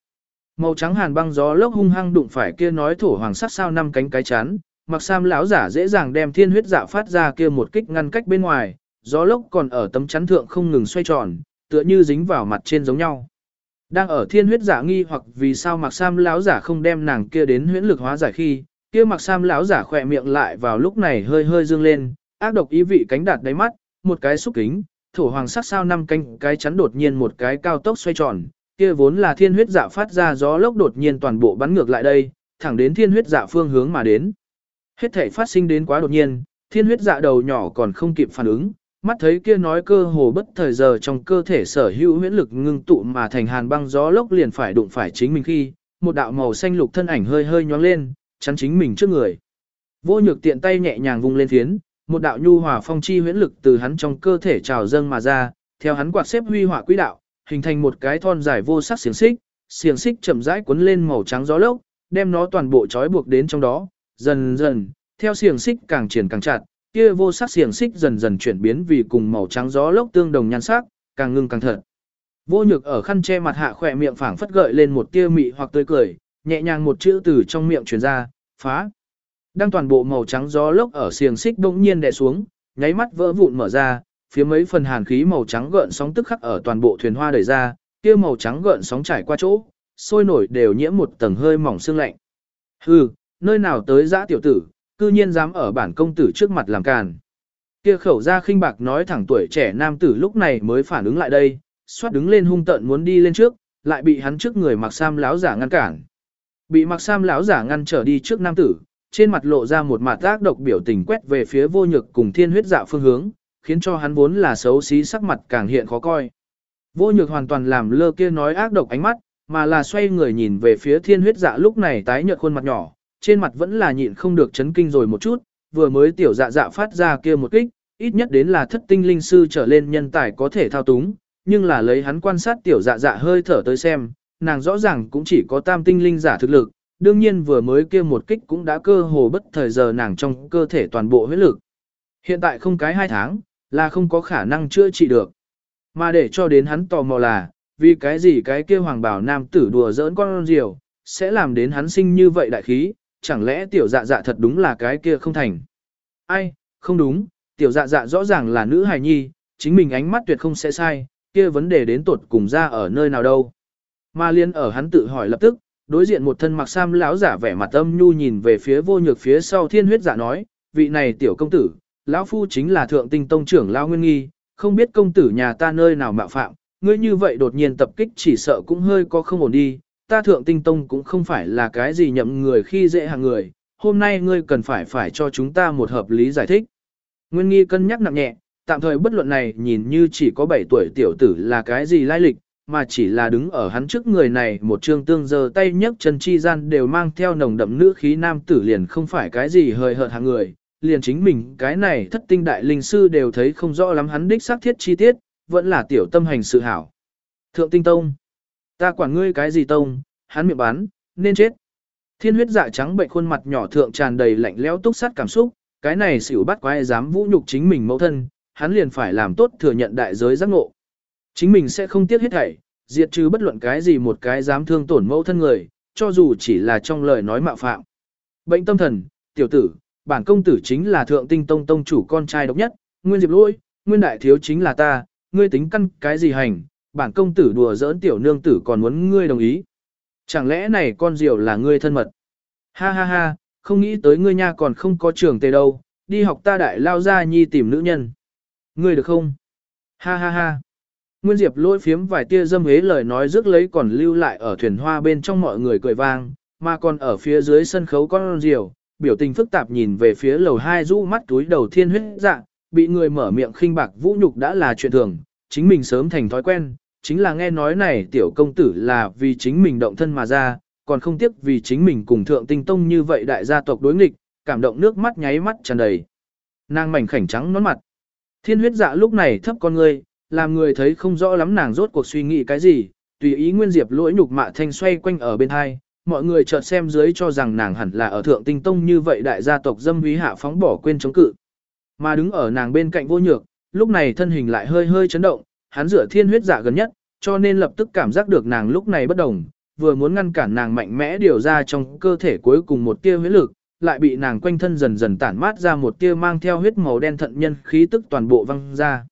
Speaker 1: Màu trắng hàn băng gió lốc hung hăng đụng phải kia nói thổ hoàng sắc sao năm cánh cái chắn, mặc sam lão giả dễ dàng đem thiên huyết dạ phát ra kia một kích ngăn cách bên ngoài, gió lốc còn ở tấm chắn thượng không ngừng xoay tròn, tựa như dính vào mặt trên giống nhau. Đang ở thiên huyết giả nghi hoặc vì sao mặc sam lão giả không đem nàng kia đến huyễn lực hóa giải khi, kia mặc sam lão giả khỏe miệng lại vào lúc này hơi hơi dương lên, ác độc ý vị cánh đạt đáy mắt, một cái xúc kính, thổ hoàng sắc sao năm canh cái chắn đột nhiên một cái cao tốc xoay tròn, kia vốn là thiên huyết dạ phát ra gió lốc đột nhiên toàn bộ bắn ngược lại đây, thẳng đến thiên huyết dạ phương hướng mà đến. Hết thể phát sinh đến quá đột nhiên, thiên huyết dạ đầu nhỏ còn không kịp phản ứng, mắt thấy kia nói cơ hồ bất thời giờ trong cơ thể sở hữu huyễn lực ngưng tụ mà thành hàn băng gió lốc liền phải đụng phải chính mình khi, một đạo màu xanh lục thân ảnh hơi hơi nhoáng lên, chắn chính mình trước người. Vô nhược tiện tay nhẹ nhàng vung lên phiến, một đạo nhu hòa phong chi huyễn lực từ hắn trong cơ thể trào dâng mà ra, theo hắn quạt xếp huy hỏa quỹ đạo, hình thành một cái thon dài vô sắc xiềng xích, xiềng xích chậm rãi cuốn lên màu trắng gió lốc, đem nó toàn bộ trói buộc đến trong đó, dần dần, theo xiềng xích càng triển càng chặt, kia vô sắc xiềng xích dần dần chuyển biến vì cùng màu trắng gió lốc tương đồng nhan sắc, càng ngưng càng thật. Vô nhược ở khăn che mặt hạ khỏe miệng phảng phất gợi lên một tia mị hoặc tươi cười, nhẹ nhàng một chữ từ trong miệng truyền ra, phá. Đang toàn bộ màu trắng gió lốc ở xiềng xích bỗng nhiên đè xuống, nháy mắt vỡ vụn mở ra, phía mấy phần hàn khí màu trắng gợn sóng tức khắc ở toàn bộ thuyền hoa đẩy ra, kia màu trắng gợn sóng trải qua chỗ, sôi nổi đều nhiễm một tầng hơi mỏng sương lạnh. Hừ, nơi nào tới dã tiểu tử, cư nhiên dám ở bản công tử trước mặt làm càn. Kia khẩu ra khinh bạc nói thẳng tuổi trẻ nam tử lúc này mới phản ứng lại đây, xoát đứng lên hung tợn muốn đi lên trước, lại bị hắn trước người mặc sam láo giả ngăn cản. Bị mặc sam láo giả ngăn trở đi trước nam tử, trên mặt lộ ra một mặt tác độc biểu tình quét về phía vô nhược cùng thiên huyết dạ phương hướng, khiến cho hắn vốn là xấu xí sắc mặt càng hiện khó coi. Vô nhược hoàn toàn làm lơ kia nói ác độc ánh mắt, mà là xoay người nhìn về phía thiên huyết dạ lúc này tái nhợt khuôn mặt nhỏ, trên mặt vẫn là nhịn không được chấn kinh rồi một chút, vừa mới tiểu dạ dạ phát ra kia một kích, ít nhất đến là thất tinh linh sư trở lên nhân tài có thể thao túng, nhưng là lấy hắn quan sát tiểu dạ dạ hơi thở tới xem, nàng rõ ràng cũng chỉ có tam tinh linh giả thực lực, đương nhiên vừa mới kia một kích cũng đã cơ hồ bất thời giờ nàng trong cơ thể toàn bộ huyết lực. Hiện tại không cái hai tháng, là không có khả năng chữa trị được. Mà để cho đến hắn tò mò là, vì cái gì cái kia hoàng bảo nam tử đùa giỡn con diều, sẽ làm đến hắn sinh như vậy đại khí, chẳng lẽ tiểu dạ dạ thật đúng là cái kia không thành. Ai, không đúng, tiểu dạ dạ rõ ràng là nữ hài nhi, chính mình ánh mắt tuyệt không sẽ sai, kia vấn đề đến tột cùng ra ở nơi nào đâu. Mà liên ở hắn tự hỏi lập tức, đối diện một thân mặc sam lão giả vẻ mặt âm nhu nhìn về phía vô nhược phía sau thiên huyết giả nói, vị này tiểu công tử, lão phu chính là thượng tinh tông trưởng lão nguyên nghi, không biết công tử nhà ta nơi nào mạo phạm, ngươi như vậy đột nhiên tập kích chỉ sợ cũng hơi có không ổn đi, ta thượng tinh tông cũng không phải là cái gì nhậm người khi dễ hàng người, hôm nay ngươi cần phải phải cho chúng ta một hợp lý giải thích. Nguyên nghi cân nhắc nặng nhẹ, tạm thời bất luận này nhìn như chỉ có 7 tuổi tiểu tử là cái gì lai lịch, mà chỉ là đứng ở hắn trước người này một trương tương giờ tay nhấc chân chi gian đều mang theo nồng đậm nữ khí nam tử liền không phải cái gì hời hợt hàng người, liền chính mình cái này thất tinh đại linh sư đều thấy không rõ lắm hắn đích xác thiết chi tiết, vẫn là tiểu tâm hành sự hảo. Thượng tinh tông, ta quản ngươi cái gì tông, hắn miệng bán, nên chết. Thiên huyết dạ trắng bệnh khuôn mặt nhỏ thượng tràn đầy lạnh lẽo túc sát cảm xúc, cái này xỉu bắt quái dám vũ nhục chính mình mẫu thân, hắn liền phải làm tốt thừa nhận đại giới giác ngộ. Chính mình sẽ không tiếc hết thảy, diệt trừ bất luận cái gì một cái dám thương tổn mẫu thân người, cho dù chỉ là trong lời nói mạo phạm. Bệnh tâm thần, tiểu tử, bản công tử chính là thượng tinh tông tông chủ con trai độc nhất, nguyên diệp lôi, nguyên đại thiếu chính là ta, ngươi tính căn cái gì hành, bản công tử đùa giỡn tiểu nương tử còn muốn ngươi đồng ý. Chẳng lẽ này con diều là ngươi thân mật? Ha ha ha, không nghĩ tới ngươi nha còn không có trường tề đâu, đi học ta đại lao ra nhi tìm nữ nhân. Ngươi được không? Ha ha ha. Nguyên Diệp lôi phiếm vài tia dâm hế lời nói rước lấy còn lưu lại ở thuyền hoa bên trong mọi người cười vang, mà còn ở phía dưới sân khấu con diều, biểu tình phức tạp nhìn về phía lầu hai rũ mắt túi đầu thiên huyết dạ, bị người mở miệng khinh bạc vũ nhục đã là chuyện thường, chính mình sớm thành thói quen, chính là nghe nói này tiểu công tử là vì chính mình động thân mà ra, còn không tiếc vì chính mình cùng thượng tinh tông như vậy đại gia tộc đối nghịch, cảm động nước mắt nháy mắt tràn đầy. Nàng mảnh khảnh trắng nón mặt. Thiên huyết dạ lúc này thấp con ngươi, làm người thấy không rõ lắm nàng rốt cuộc suy nghĩ cái gì, tùy ý Nguyên Diệp lỗi nhục mạ thanh xoay quanh ở bên hai, mọi người chợt xem dưới cho rằng nàng hẳn là ở thượng tinh tông như vậy đại gia tộc dâm quý hạ phóng bỏ quên chống cự. Mà đứng ở nàng bên cạnh vô nhược, lúc này thân hình lại hơi hơi chấn động, hắn rửa thiên huyết giả gần nhất, cho nên lập tức cảm giác được nàng lúc này bất đồng, vừa muốn ngăn cản nàng mạnh mẽ điều ra trong cơ thể cuối cùng một tia huyết lực, lại bị nàng quanh thân dần dần tản mát ra một tia mang theo huyết màu đen thận nhân khí tức toàn bộ văng ra.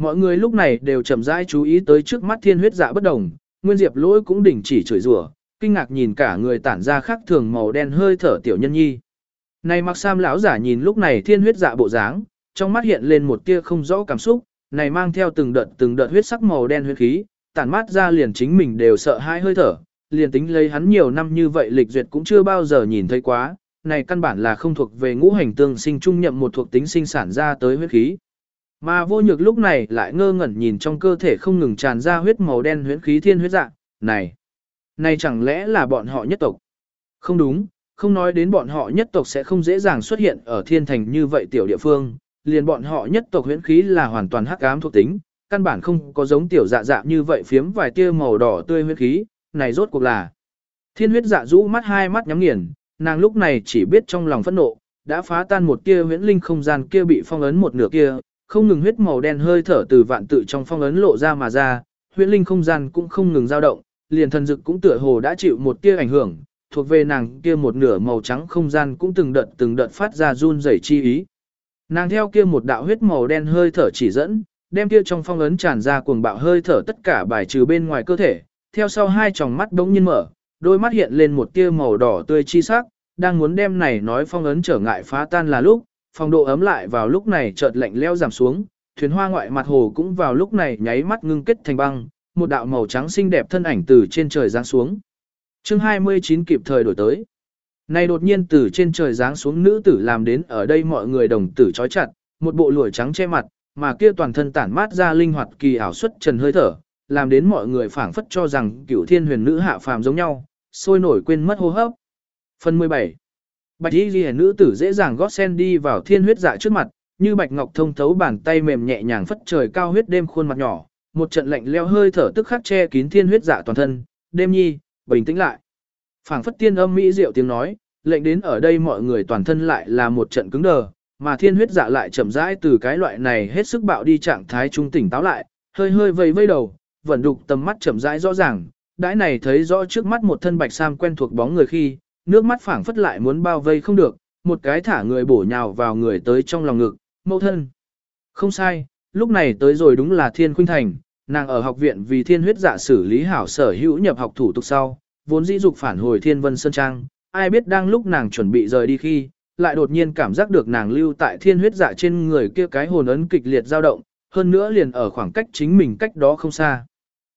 Speaker 1: Mọi người lúc này đều chậm rãi chú ý tới trước mắt thiên huyết dạ bất đồng, Nguyên Diệp lỗi cũng đình chỉ chửi rủa, kinh ngạc nhìn cả người tản ra khác thường màu đen hơi thở tiểu nhân nhi. Này mặc sam lão giả nhìn lúc này thiên huyết dạ bộ dáng, trong mắt hiện lên một tia không rõ cảm xúc, này mang theo từng đợt từng đợt huyết sắc màu đen huyết khí, tản mát ra liền chính mình đều sợ hai hơi thở, liền tính lấy hắn nhiều năm như vậy lịch duyệt cũng chưa bao giờ nhìn thấy quá, này căn bản là không thuộc về ngũ hành tương sinh trung nhậm một thuộc tính sinh sản ra tới huyết khí. Mà vô nhược lúc này lại ngơ ngẩn nhìn trong cơ thể không ngừng tràn ra huyết màu đen huyễn khí thiên huyết dạng này, này chẳng lẽ là bọn họ nhất tộc? Không đúng, không nói đến bọn họ nhất tộc sẽ không dễ dàng xuất hiện ở thiên thành như vậy tiểu địa phương, liền bọn họ nhất tộc huyễn khí là hoàn toàn hắc ám thuộc tính, căn bản không có giống tiểu dạ dạ như vậy phiếm vài tia màu đỏ tươi huyết khí, này rốt cuộc là. Thiên huyết dạ rũ mắt hai mắt nhắm nghiền, nàng lúc này chỉ biết trong lòng phẫn nộ, đã phá tan một tia huyễn linh không gian kia bị phong ấn một nửa kia, không ngừng huyết màu đen hơi thở từ vạn tự trong phong ấn lộ ra mà ra, huyễn linh không gian cũng không ngừng dao động, liền thần dực cũng tựa hồ đã chịu một tia ảnh hưởng, thuộc về nàng kia một nửa màu trắng không gian cũng từng đợt từng đợt phát ra run rẩy chi ý. Nàng theo kia một đạo huyết màu đen hơi thở chỉ dẫn, đem kia trong phong ấn tràn ra cuồng bạo hơi thở tất cả bài trừ bên ngoài cơ thể, theo sau hai tròng mắt đống nhiên mở, đôi mắt hiện lên một tia màu đỏ tươi chi sắc, đang muốn đem này nói phong ấn trở ngại phá tan là lúc, phòng độ ấm lại vào lúc này chợt lạnh leo giảm xuống, thuyền hoa ngoại mặt hồ cũng vào lúc này nháy mắt ngưng kết thành băng, một đạo màu trắng xinh đẹp thân ảnh từ trên trời giáng xuống. Chương 29 kịp thời đổi tới. Này đột nhiên từ trên trời giáng xuống nữ tử làm đến ở đây mọi người đồng tử chói chặt, một bộ lụa trắng che mặt, mà kia toàn thân tản mát ra linh hoạt kỳ ảo xuất trần hơi thở, làm đến mọi người phảng phất cho rằng cửu thiên huyền nữ hạ phàm giống nhau, sôi nổi quên mất hô hấp. Phần 17 Bạch y ghi nữ tử dễ dàng gót sen đi vào thiên huyết dạ trước mặt, như bạch ngọc thông thấu bàn tay mềm nhẹ nhàng phất trời cao huyết đêm khuôn mặt nhỏ, một trận lạnh leo hơi thở tức khắc che kín thiên huyết dạ toàn thân, đêm nhi, bình tĩnh lại. phảng phất tiên âm mỹ diệu tiếng nói, lệnh đến ở đây mọi người toàn thân lại là một trận cứng đờ, mà thiên huyết dạ lại chậm rãi từ cái loại này hết sức bạo đi trạng thái trung tỉnh táo lại, hơi hơi vây vây đầu, vẫn đục tầm mắt chậm rãi rõ ràng, đãi này thấy rõ trước mắt một thân bạch sam quen thuộc bóng người khi, nước mắt phảng phất lại muốn bao vây không được, một cái thả người bổ nhào vào người tới trong lòng ngực, mẫu thân. Không sai, lúc này tới rồi đúng là Thiên Khuynh Thành, nàng ở học viện vì thiên huyết dạ xử lý hảo sở hữu nhập học thủ tục sau, vốn dĩ dục phản hồi Thiên Vân Sơn Trang, ai biết đang lúc nàng chuẩn bị rời đi khi, lại đột nhiên cảm giác được nàng lưu tại thiên huyết dạ trên người kia cái hồn ấn kịch liệt dao động, hơn nữa liền ở khoảng cách chính mình cách đó không xa.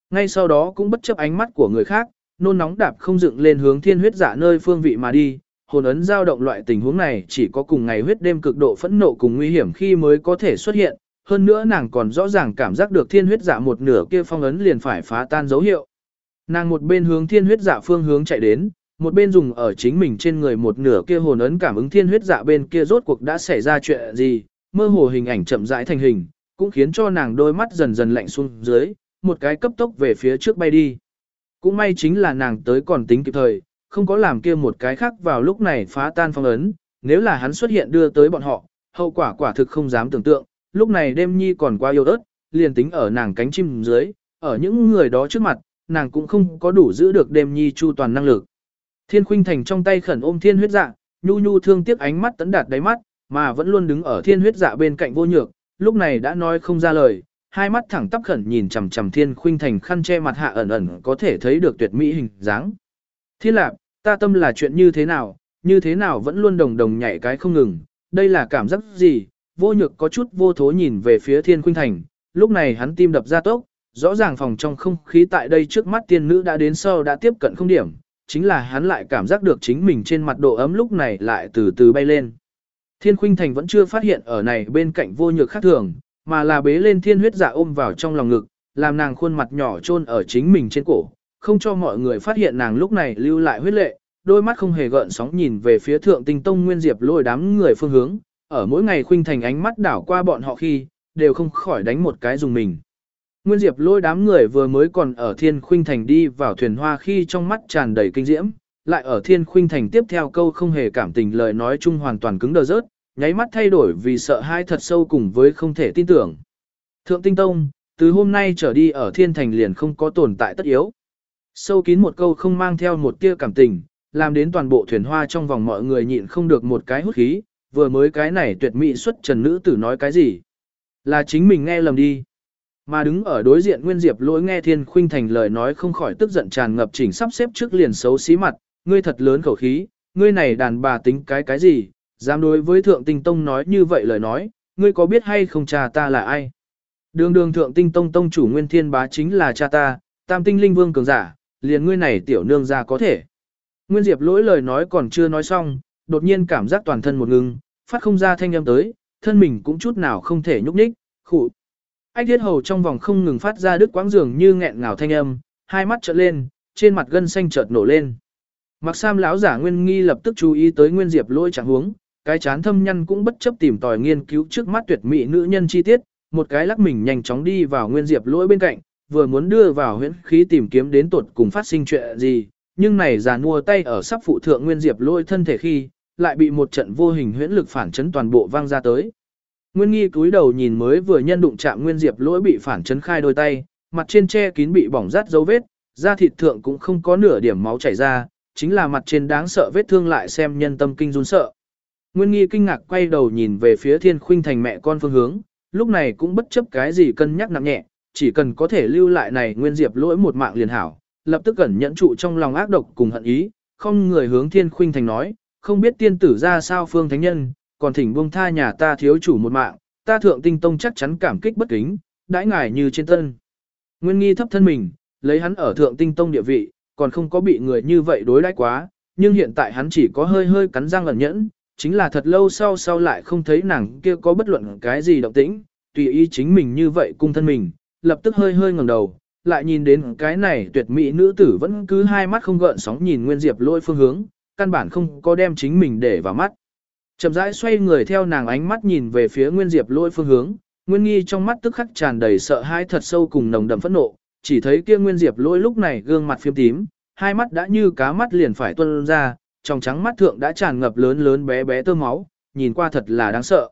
Speaker 1: Ngay sau đó cũng bất chấp ánh mắt của người khác, nôn nóng đạp không dựng lên hướng thiên huyết dạ nơi phương vị mà đi, hồn ấn dao động loại tình huống này chỉ có cùng ngày huyết đêm cực độ phẫn nộ cùng nguy hiểm khi mới có thể xuất hiện, hơn nữa nàng còn rõ ràng cảm giác được thiên huyết dạ một nửa kia phong ấn liền phải phá tan dấu hiệu. Nàng một bên hướng thiên huyết dạ phương hướng chạy đến, một bên dùng ở chính mình trên người một nửa kia hồn ấn cảm ứng thiên huyết dạ bên kia rốt cuộc đã xảy ra chuyện gì, mơ hồ hình ảnh chậm rãi thành hình, cũng khiến cho nàng đôi mắt dần dần lạnh xuống dưới, một cái cấp tốc về phía trước bay đi. Cũng may chính là nàng tới còn tính kịp thời, không có làm kia một cái khác vào lúc này phá tan phong ấn, nếu là hắn xuất hiện đưa tới bọn họ, hậu quả quả thực không dám tưởng tượng, lúc này đêm nhi còn quá yêu ớt, liền tính ở nàng cánh chim dưới, ở những người đó trước mặt, nàng cũng không có đủ giữ được đêm nhi chu toàn năng lực. Thiên khuynh thành trong tay khẩn ôm thiên huyết dạ, nhu nhu thương tiếc ánh mắt tấn đạt đáy mắt, mà vẫn luôn đứng ở thiên huyết dạ bên cạnh vô nhược, lúc này đã nói không ra lời, hai mắt thẳng tắp khẩn nhìn chằm chằm thiên khuynh thành khăn che mặt hạ ẩn ẩn có thể thấy được tuyệt mỹ hình dáng. Thiên lạp, ta tâm là chuyện như thế nào, như thế nào vẫn luôn đồng đồng nhảy cái không ngừng, đây là cảm giác gì, vô nhược có chút vô thố nhìn về phía thiên khuynh thành, lúc này hắn tim đập ra tốc, rõ ràng phòng trong không khí tại đây trước mắt tiên nữ đã đến sâu đã tiếp cận không điểm, chính là hắn lại cảm giác được chính mình trên mặt độ ấm lúc này lại từ từ bay lên. Thiên khuynh thành vẫn chưa phát hiện ở này bên cạnh vô nhược khác thường, mà là bế lên thiên huyết dạ ôm vào trong lòng ngực, làm nàng khuôn mặt nhỏ chôn ở chính mình trên cổ, không cho mọi người phát hiện nàng lúc này lưu lại huyết lệ, đôi mắt không hề gợn sóng nhìn về phía thượng tinh tông nguyên diệp lôi đám người phương hướng, ở mỗi ngày khuynh thành ánh mắt đảo qua bọn họ khi, đều không khỏi đánh một cái dùng mình. Nguyên diệp lôi đám người vừa mới còn ở thiên khuynh thành đi vào thuyền hoa khi trong mắt tràn đầy kinh diễm, lại ở thiên khuynh thành tiếp theo câu không hề cảm tình lời nói chung hoàn toàn cứng đờ rớt, nháy mắt thay đổi vì sợ hãi thật sâu cùng với không thể tin tưởng. Thượng tinh tông, từ hôm nay trở đi ở thiên thành liền không có tồn tại tất yếu. Sâu kín một câu không mang theo một tia cảm tình, làm đến toàn bộ thuyền hoa trong vòng mọi người nhịn không được một cái hút khí, vừa mới cái này tuyệt mỹ xuất trần nữ tử nói cái gì. Là chính mình nghe lầm đi. Mà đứng ở đối diện Nguyên Diệp lỗi nghe Thiên Khuynh Thành lời nói không khỏi tức giận tràn ngập chỉnh sắp xếp trước liền xấu xí mặt, ngươi thật lớn khẩu khí, ngươi này đàn bà tính cái cái gì, dám đối với Thượng Tinh Tông nói như vậy lời nói, ngươi có biết hay không cha ta là ai? Đường đường Thượng Tinh Tông Tông chủ Nguyên Thiên Bá chính là cha ta, Tam Tinh Linh Vương cường giả, liền ngươi này tiểu nương ra có thể. Nguyên Diệp lỗi lời nói còn chưa nói xong, đột nhiên cảm giác toàn thân một ngưng, phát không ra thanh âm tới, thân mình cũng chút nào không thể nhúc nhích, khụ. Ách thiết hầu trong vòng không ngừng phát ra đứt quãng dường như nghẹn ngào thanh âm, hai mắt trợn lên, trên mặt gân xanh chợt nổ lên. Mặc Sam lão giả Nguyên Nghi lập tức chú ý tới Nguyên Diệp lỗi trạng huống, cái chán thâm nhân cũng bất chấp tìm tòi nghiên cứu trước mắt tuyệt mỹ nữ nhân chi tiết, một cái lắc mình nhanh chóng đi vào Nguyên Diệp lỗi bên cạnh, vừa muốn đưa vào huyễn khí tìm kiếm đến tột cùng phát sinh chuyện gì, nhưng này già nua tay ở sắp phụ thượng Nguyên Diệp lỗi thân thể khi, lại bị một trận vô hình huyễn lực phản chấn toàn bộ vang ra tới. Nguyên nghi cúi đầu nhìn mới vừa nhân đụng chạm Nguyên Diệp lỗi bị phản chấn khai đôi tay, mặt trên che kín bị bỏng rát dấu vết, da thịt thượng cũng không có nửa điểm máu chảy ra, chính là mặt trên đáng sợ vết thương lại xem nhân tâm kinh run sợ. Nguyên nghi kinh ngạc quay đầu nhìn về phía thiên khuynh thành mẹ con phương hướng, lúc này cũng bất chấp cái gì cân nhắc nặng nhẹ, chỉ cần có thể lưu lại này Nguyên Diệp lỗi một mạng liền hảo, lập tức cẩn nhẫn trụ trong lòng ác độc cùng hận ý, không người hướng thiên khuynh thành nói, không biết tiên tử ra sao phương thánh nhân, còn thỉnh buông tha nhà ta thiếu chủ một mạng, ta thượng tinh tông chắc chắn cảm kích bất kính, đãi ngài như trên tân. Nguyên nghi thấp thân mình, lấy hắn ở thượng tinh tông địa vị, còn không có bị người như vậy đối đãi quá, nhưng hiện tại hắn chỉ có hơi hơi cắn răng ẩn nhẫn, chính là thật lâu sau sau lại không thấy nàng kia có bất luận cái gì động tĩnh, tùy ý chính mình như vậy cung thân mình, lập tức hơi hơi ngẩng đầu, lại nhìn đến cái này tuyệt mỹ nữ tử vẫn cứ hai mắt không gợn sóng nhìn Nguyên Diệp lôi phương hướng, căn bản không có đem chính mình để vào mắt. Chậm rãi xoay người theo nàng ánh mắt nhìn về phía Nguyên Diệp lôi phương hướng, Nguyên Nghi trong mắt tức khắc tràn đầy sợ hãi thật sâu cùng nồng đậm phẫn nộ, chỉ thấy kia Nguyên Diệp lôi lúc này gương mặt phiếm tím, hai mắt đã như cá mắt liền phải tuôn ra, trong trắng mắt thượng đã tràn ngập lớn lớn bé bé tơ máu, nhìn qua thật là đáng sợ.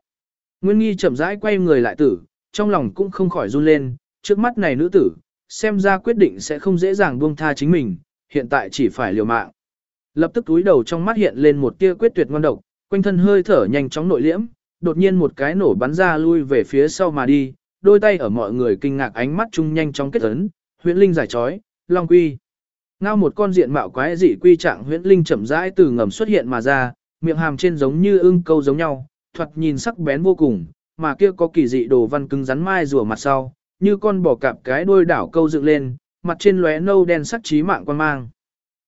Speaker 1: Nguyên Nghi chậm rãi quay người lại tử, trong lòng cũng không khỏi run lên, trước mắt này nữ tử, xem ra quyết định sẽ không dễ dàng buông tha chính mình, hiện tại chỉ phải liều mạng. Lập tức túi đầu trong mắt hiện lên một tia quyết tuyệt ngon độc, quanh thân hơi thở nhanh chóng nội liễm, đột nhiên một cái nổ bắn ra lui về phía sau mà đi, đôi tay ở mọi người kinh ngạc ánh mắt chung nhanh chóng kết ấn, huyễn linh giải trói, long quy. Ngao một con diện mạo quái dị quy trạng huyễn linh chậm rãi từ ngầm xuất hiện mà ra, miệng hàm trên giống như ưng câu giống nhau, thoạt nhìn sắc bén vô cùng, mà kia có kỳ dị đồ văn cứng rắn mai rùa mặt sau, như con bò cạp cái đuôi đảo câu dựng lên, mặt trên lóe nâu đen sắc trí mạng quan mang.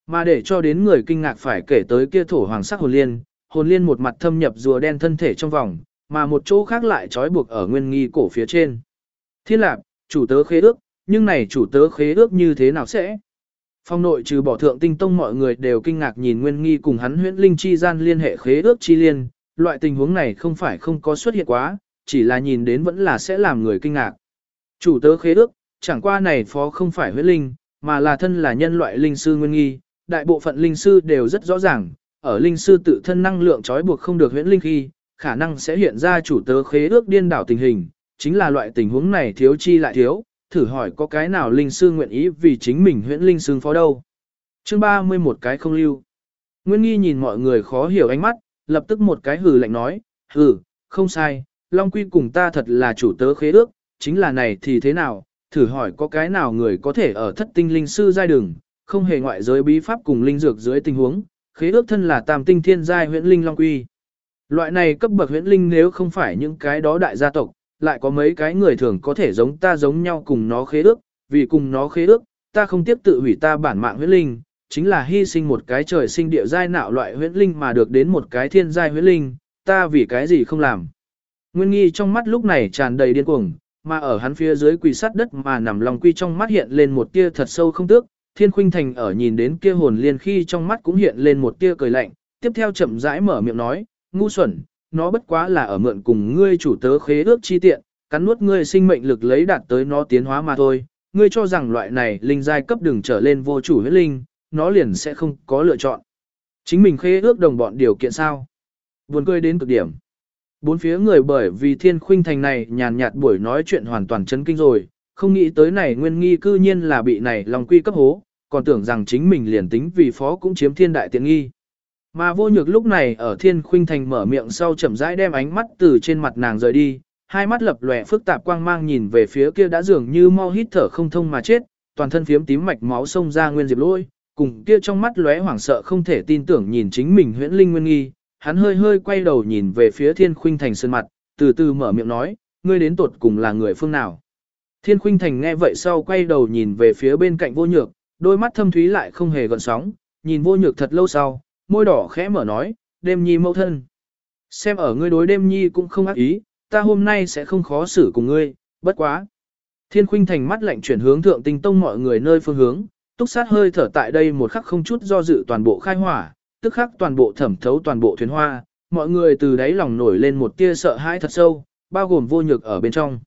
Speaker 1: Mà để cho đến người kinh ngạc phải kể tới kia thổ hoàng sắc hồn liên, hồn liên một mặt thâm nhập rùa đen thân thể trong vòng, mà một chỗ khác lại trói buộc ở nguyên nghi cổ phía trên. Thiên lạc, chủ tớ khế ước, nhưng này chủ tớ khế ước như thế nào sẽ? Phong nội trừ bỏ thượng tinh tông mọi người đều kinh ngạc nhìn nguyên nghi cùng hắn huyễn linh chi gian liên hệ khế ước chi liên, loại tình huống này không phải không có xuất hiện quá, chỉ là nhìn đến vẫn là sẽ làm người kinh ngạc. Chủ tớ khế ước, chẳng qua này phó không phải huyễn linh, mà là thân là nhân loại linh sư nguyên nghi, đại bộ phận linh sư đều rất rõ ràng, ở linh sư tự thân năng lượng trói buộc không được huyễn linh khi, khả năng sẽ hiện ra chủ tớ khế ước điên đảo tình hình, chính là loại tình huống này thiếu chi lại thiếu, thử hỏi có cái nào linh sư nguyện ý vì chính mình huyễn linh xương phó đâu. Chương 31 cái không lưu. Nguyên nghi nhìn mọi người khó hiểu ánh mắt, lập tức một cái hừ lạnh nói, hừ, không sai, Long Quy cùng ta thật là chủ tớ khế ước, chính là này thì thế nào, thử hỏi có cái nào người có thể ở thất tinh linh sư giai đường, không hề ngoại giới bí pháp cùng linh dược dưới tình huống, khế ước thân là tam tinh thiên giai huyễn linh long quy. Loại này cấp bậc huyễn linh nếu không phải những cái đó đại gia tộc, lại có mấy cái người thường có thể giống ta giống nhau cùng nó khế ước, vì cùng nó khế ước, ta không tiếp tự hủy ta bản mạng huyết linh, chính là hy sinh một cái trời sinh địa giai nạo loại huyết linh mà được đến một cái thiên giai huyết linh, ta vì cái gì không làm. Nguyên nghi trong mắt lúc này tràn đầy điên cuồng, mà ở hắn phía dưới quỳ sát đất mà nằm lòng quy trong mắt hiện lên một tia thật sâu không tước, thiên khuynh thành ở nhìn đến kia hồn liên khi trong mắt cũng hiện lên một tia cười lạnh, tiếp theo chậm rãi mở miệng nói, ngu xuẩn, nó bất quá là ở mượn cùng ngươi chủ tớ khế ước chi tiện, cắn nuốt ngươi sinh mệnh lực lấy đạt tới nó tiến hóa mà thôi, ngươi cho rằng loại này linh giai cấp đừng trở lên vô chủ huyết linh, nó liền sẽ không có lựa chọn. Chính mình khế ước đồng bọn điều kiện sao? Buồn cười đến cực điểm. Bốn phía người bởi vì thiên khuynh thành này nhàn nhạt buổi nói chuyện hoàn toàn chấn kinh rồi, không nghĩ tới này nguyên nghi cư nhiên là bị này lòng quy cấp hố, còn tưởng rằng chính mình liền tính vì phó cũng chiếm thiên đại tiện nghi. Mà vô nhược lúc này ở thiên khuynh thành mở miệng sau chậm rãi đem ánh mắt từ trên mặt nàng rời đi, hai mắt lập lòe phức tạp quang mang nhìn về phía kia đã dường như mau hít thở không thông mà chết, toàn thân phiếm tím mạch máu sông ra nguyên diệp lôi, cùng kia trong mắt lóe hoảng sợ không thể tin tưởng nhìn chính mình huyễn linh nguyên nghi, hắn hơi hơi quay đầu nhìn về phía thiên khuynh thành sơn mặt, từ từ mở miệng nói, ngươi đến tột cùng là người phương nào. Thiên khuynh thành nghe vậy sau quay đầu nhìn về phía bên cạnh vô nhược, đôi mắt thâm thúy lại không hề gợn sóng, nhìn vô nhược thật lâu sau, môi đỏ khẽ mở nói, đêm nhi mẫu thân. Xem ở ngươi đối đêm nhi cũng không ác ý, ta hôm nay sẽ không khó xử cùng ngươi, bất quá. Thiên khuynh thành mắt lạnh chuyển hướng thượng tinh tông mọi người nơi phương hướng, túc sát hơi thở tại đây một khắc không chút do dự toàn bộ khai hỏa, tức khắc toàn bộ thẩm thấu toàn bộ thuyền hoa, mọi người từ đáy lòng nổi lên một tia sợ hãi thật sâu, bao gồm vô nhược ở bên trong.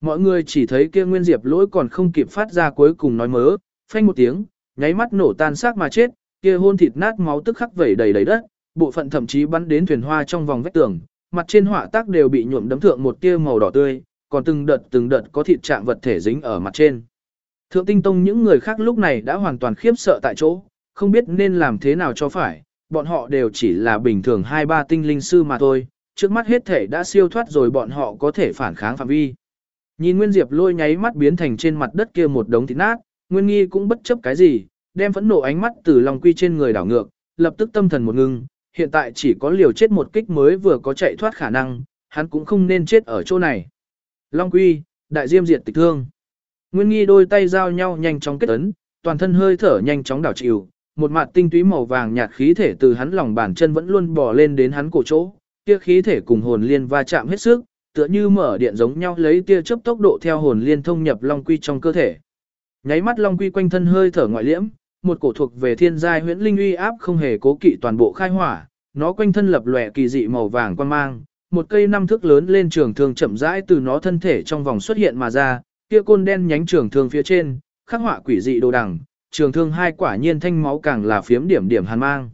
Speaker 1: Mọi người chỉ thấy kia Nguyên Diệp lỗi còn không kịp phát ra cuối cùng nói mớ, phanh một tiếng, nháy mắt nổ tan xác mà chết, kia hôn thịt nát máu tức khắc vẩy đầy đầy đất, bộ phận thậm chí bắn đến thuyền hoa trong vòng vách tường, mặt trên họa tác đều bị nhuộm đấm thượng một tia màu đỏ tươi, còn từng đợt từng đợt có thịt trạng vật thể dính ở mặt trên. Thượng Tinh Tông những người khác lúc này đã hoàn toàn khiếp sợ tại chỗ, không biết nên làm thế nào cho phải, bọn họ đều chỉ là bình thường hai ba tinh linh sư mà thôi, trước mắt hết thể đã siêu thoát rồi bọn họ có thể phản kháng phạm vi. Nhìn Nguyên Diệp lôi nháy mắt biến thành trên mặt đất kia một đống thịt nát, Nguyên Nghi cũng bất chấp cái gì, đem phẫn nộ ánh mắt từ lòng quy trên người đảo ngược, lập tức tâm thần một ngưng, hiện tại chỉ có liều chết một kích mới vừa có chạy thoát khả năng, hắn cũng không nên chết ở chỗ này. Long Quy, đại diêm diệt tịch thương. Nguyên nghi đôi tay giao nhau nhanh chóng kết ấn, toàn thân hơi thở nhanh chóng đảo chịu, một mặt tinh túy màu vàng nhạt khí thể từ hắn lòng bàn chân vẫn luôn bò lên đến hắn cổ chỗ, kia khí thể cùng hồn liên va chạm hết sức, tựa như mở điện giống nhau lấy tia chớp tốc độ theo hồn liên thông nhập long quy trong cơ thể. Nháy mắt long quy quanh thân hơi thở ngoại liễm, một cổ thuộc về thiên giai huyễn linh uy áp không hề cố kỵ toàn bộ khai hỏa, nó quanh thân lập lòe kỳ dị màu vàng quan mang, một cây năm thước lớn lên trường thương chậm rãi từ nó thân thể trong vòng xuất hiện mà ra, kia côn đen nhánh trường thương phía trên, khắc họa quỷ dị đồ đằng, trường thương hai quả nhiên thanh máu càng là phiếm điểm điểm hàn mang.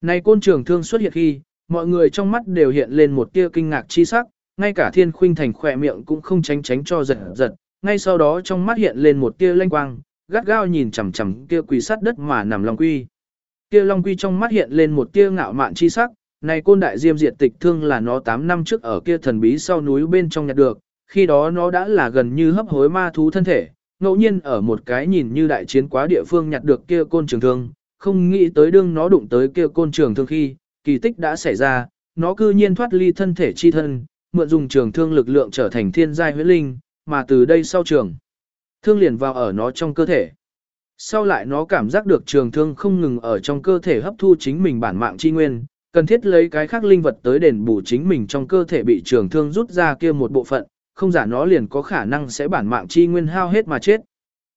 Speaker 1: Này côn trường thương xuất hiện khi, mọi người trong mắt đều hiện lên một tia kinh ngạc chi sắc, ngay cả thiên khuynh thành khỏe miệng cũng không tránh tránh cho giật giật, ngay sau đó trong mắt hiện lên một tia lanh quang, gắt gao nhìn chằm chằm kia quỳ sát đất mà nằm long quy. Kia long quy trong mắt hiện lên một tia ngạo mạn chi sắc, này côn đại diêm diệt tịch thương là nó 8 năm trước ở kia thần bí sau núi bên trong nhặt được, khi đó nó đã là gần như hấp hối ma thú thân thể, ngẫu nhiên ở một cái nhìn như đại chiến quá địa phương nhặt được kia côn trường thương, không nghĩ tới đương nó đụng tới kia côn trường thương khi, kỳ tích đã xảy ra, nó cư nhiên thoát ly thân thể chi thân, mượn dùng trường thương lực lượng trở thành thiên giai huyết linh, mà từ đây sau trường, thương liền vào ở nó trong cơ thể. Sau lại nó cảm giác được trường thương không ngừng ở trong cơ thể hấp thu chính mình bản mạng chi nguyên, cần thiết lấy cái khác linh vật tới đền bù chính mình trong cơ thể bị trường thương rút ra kia một bộ phận, không giả nó liền có khả năng sẽ bản mạng chi nguyên hao hết mà chết.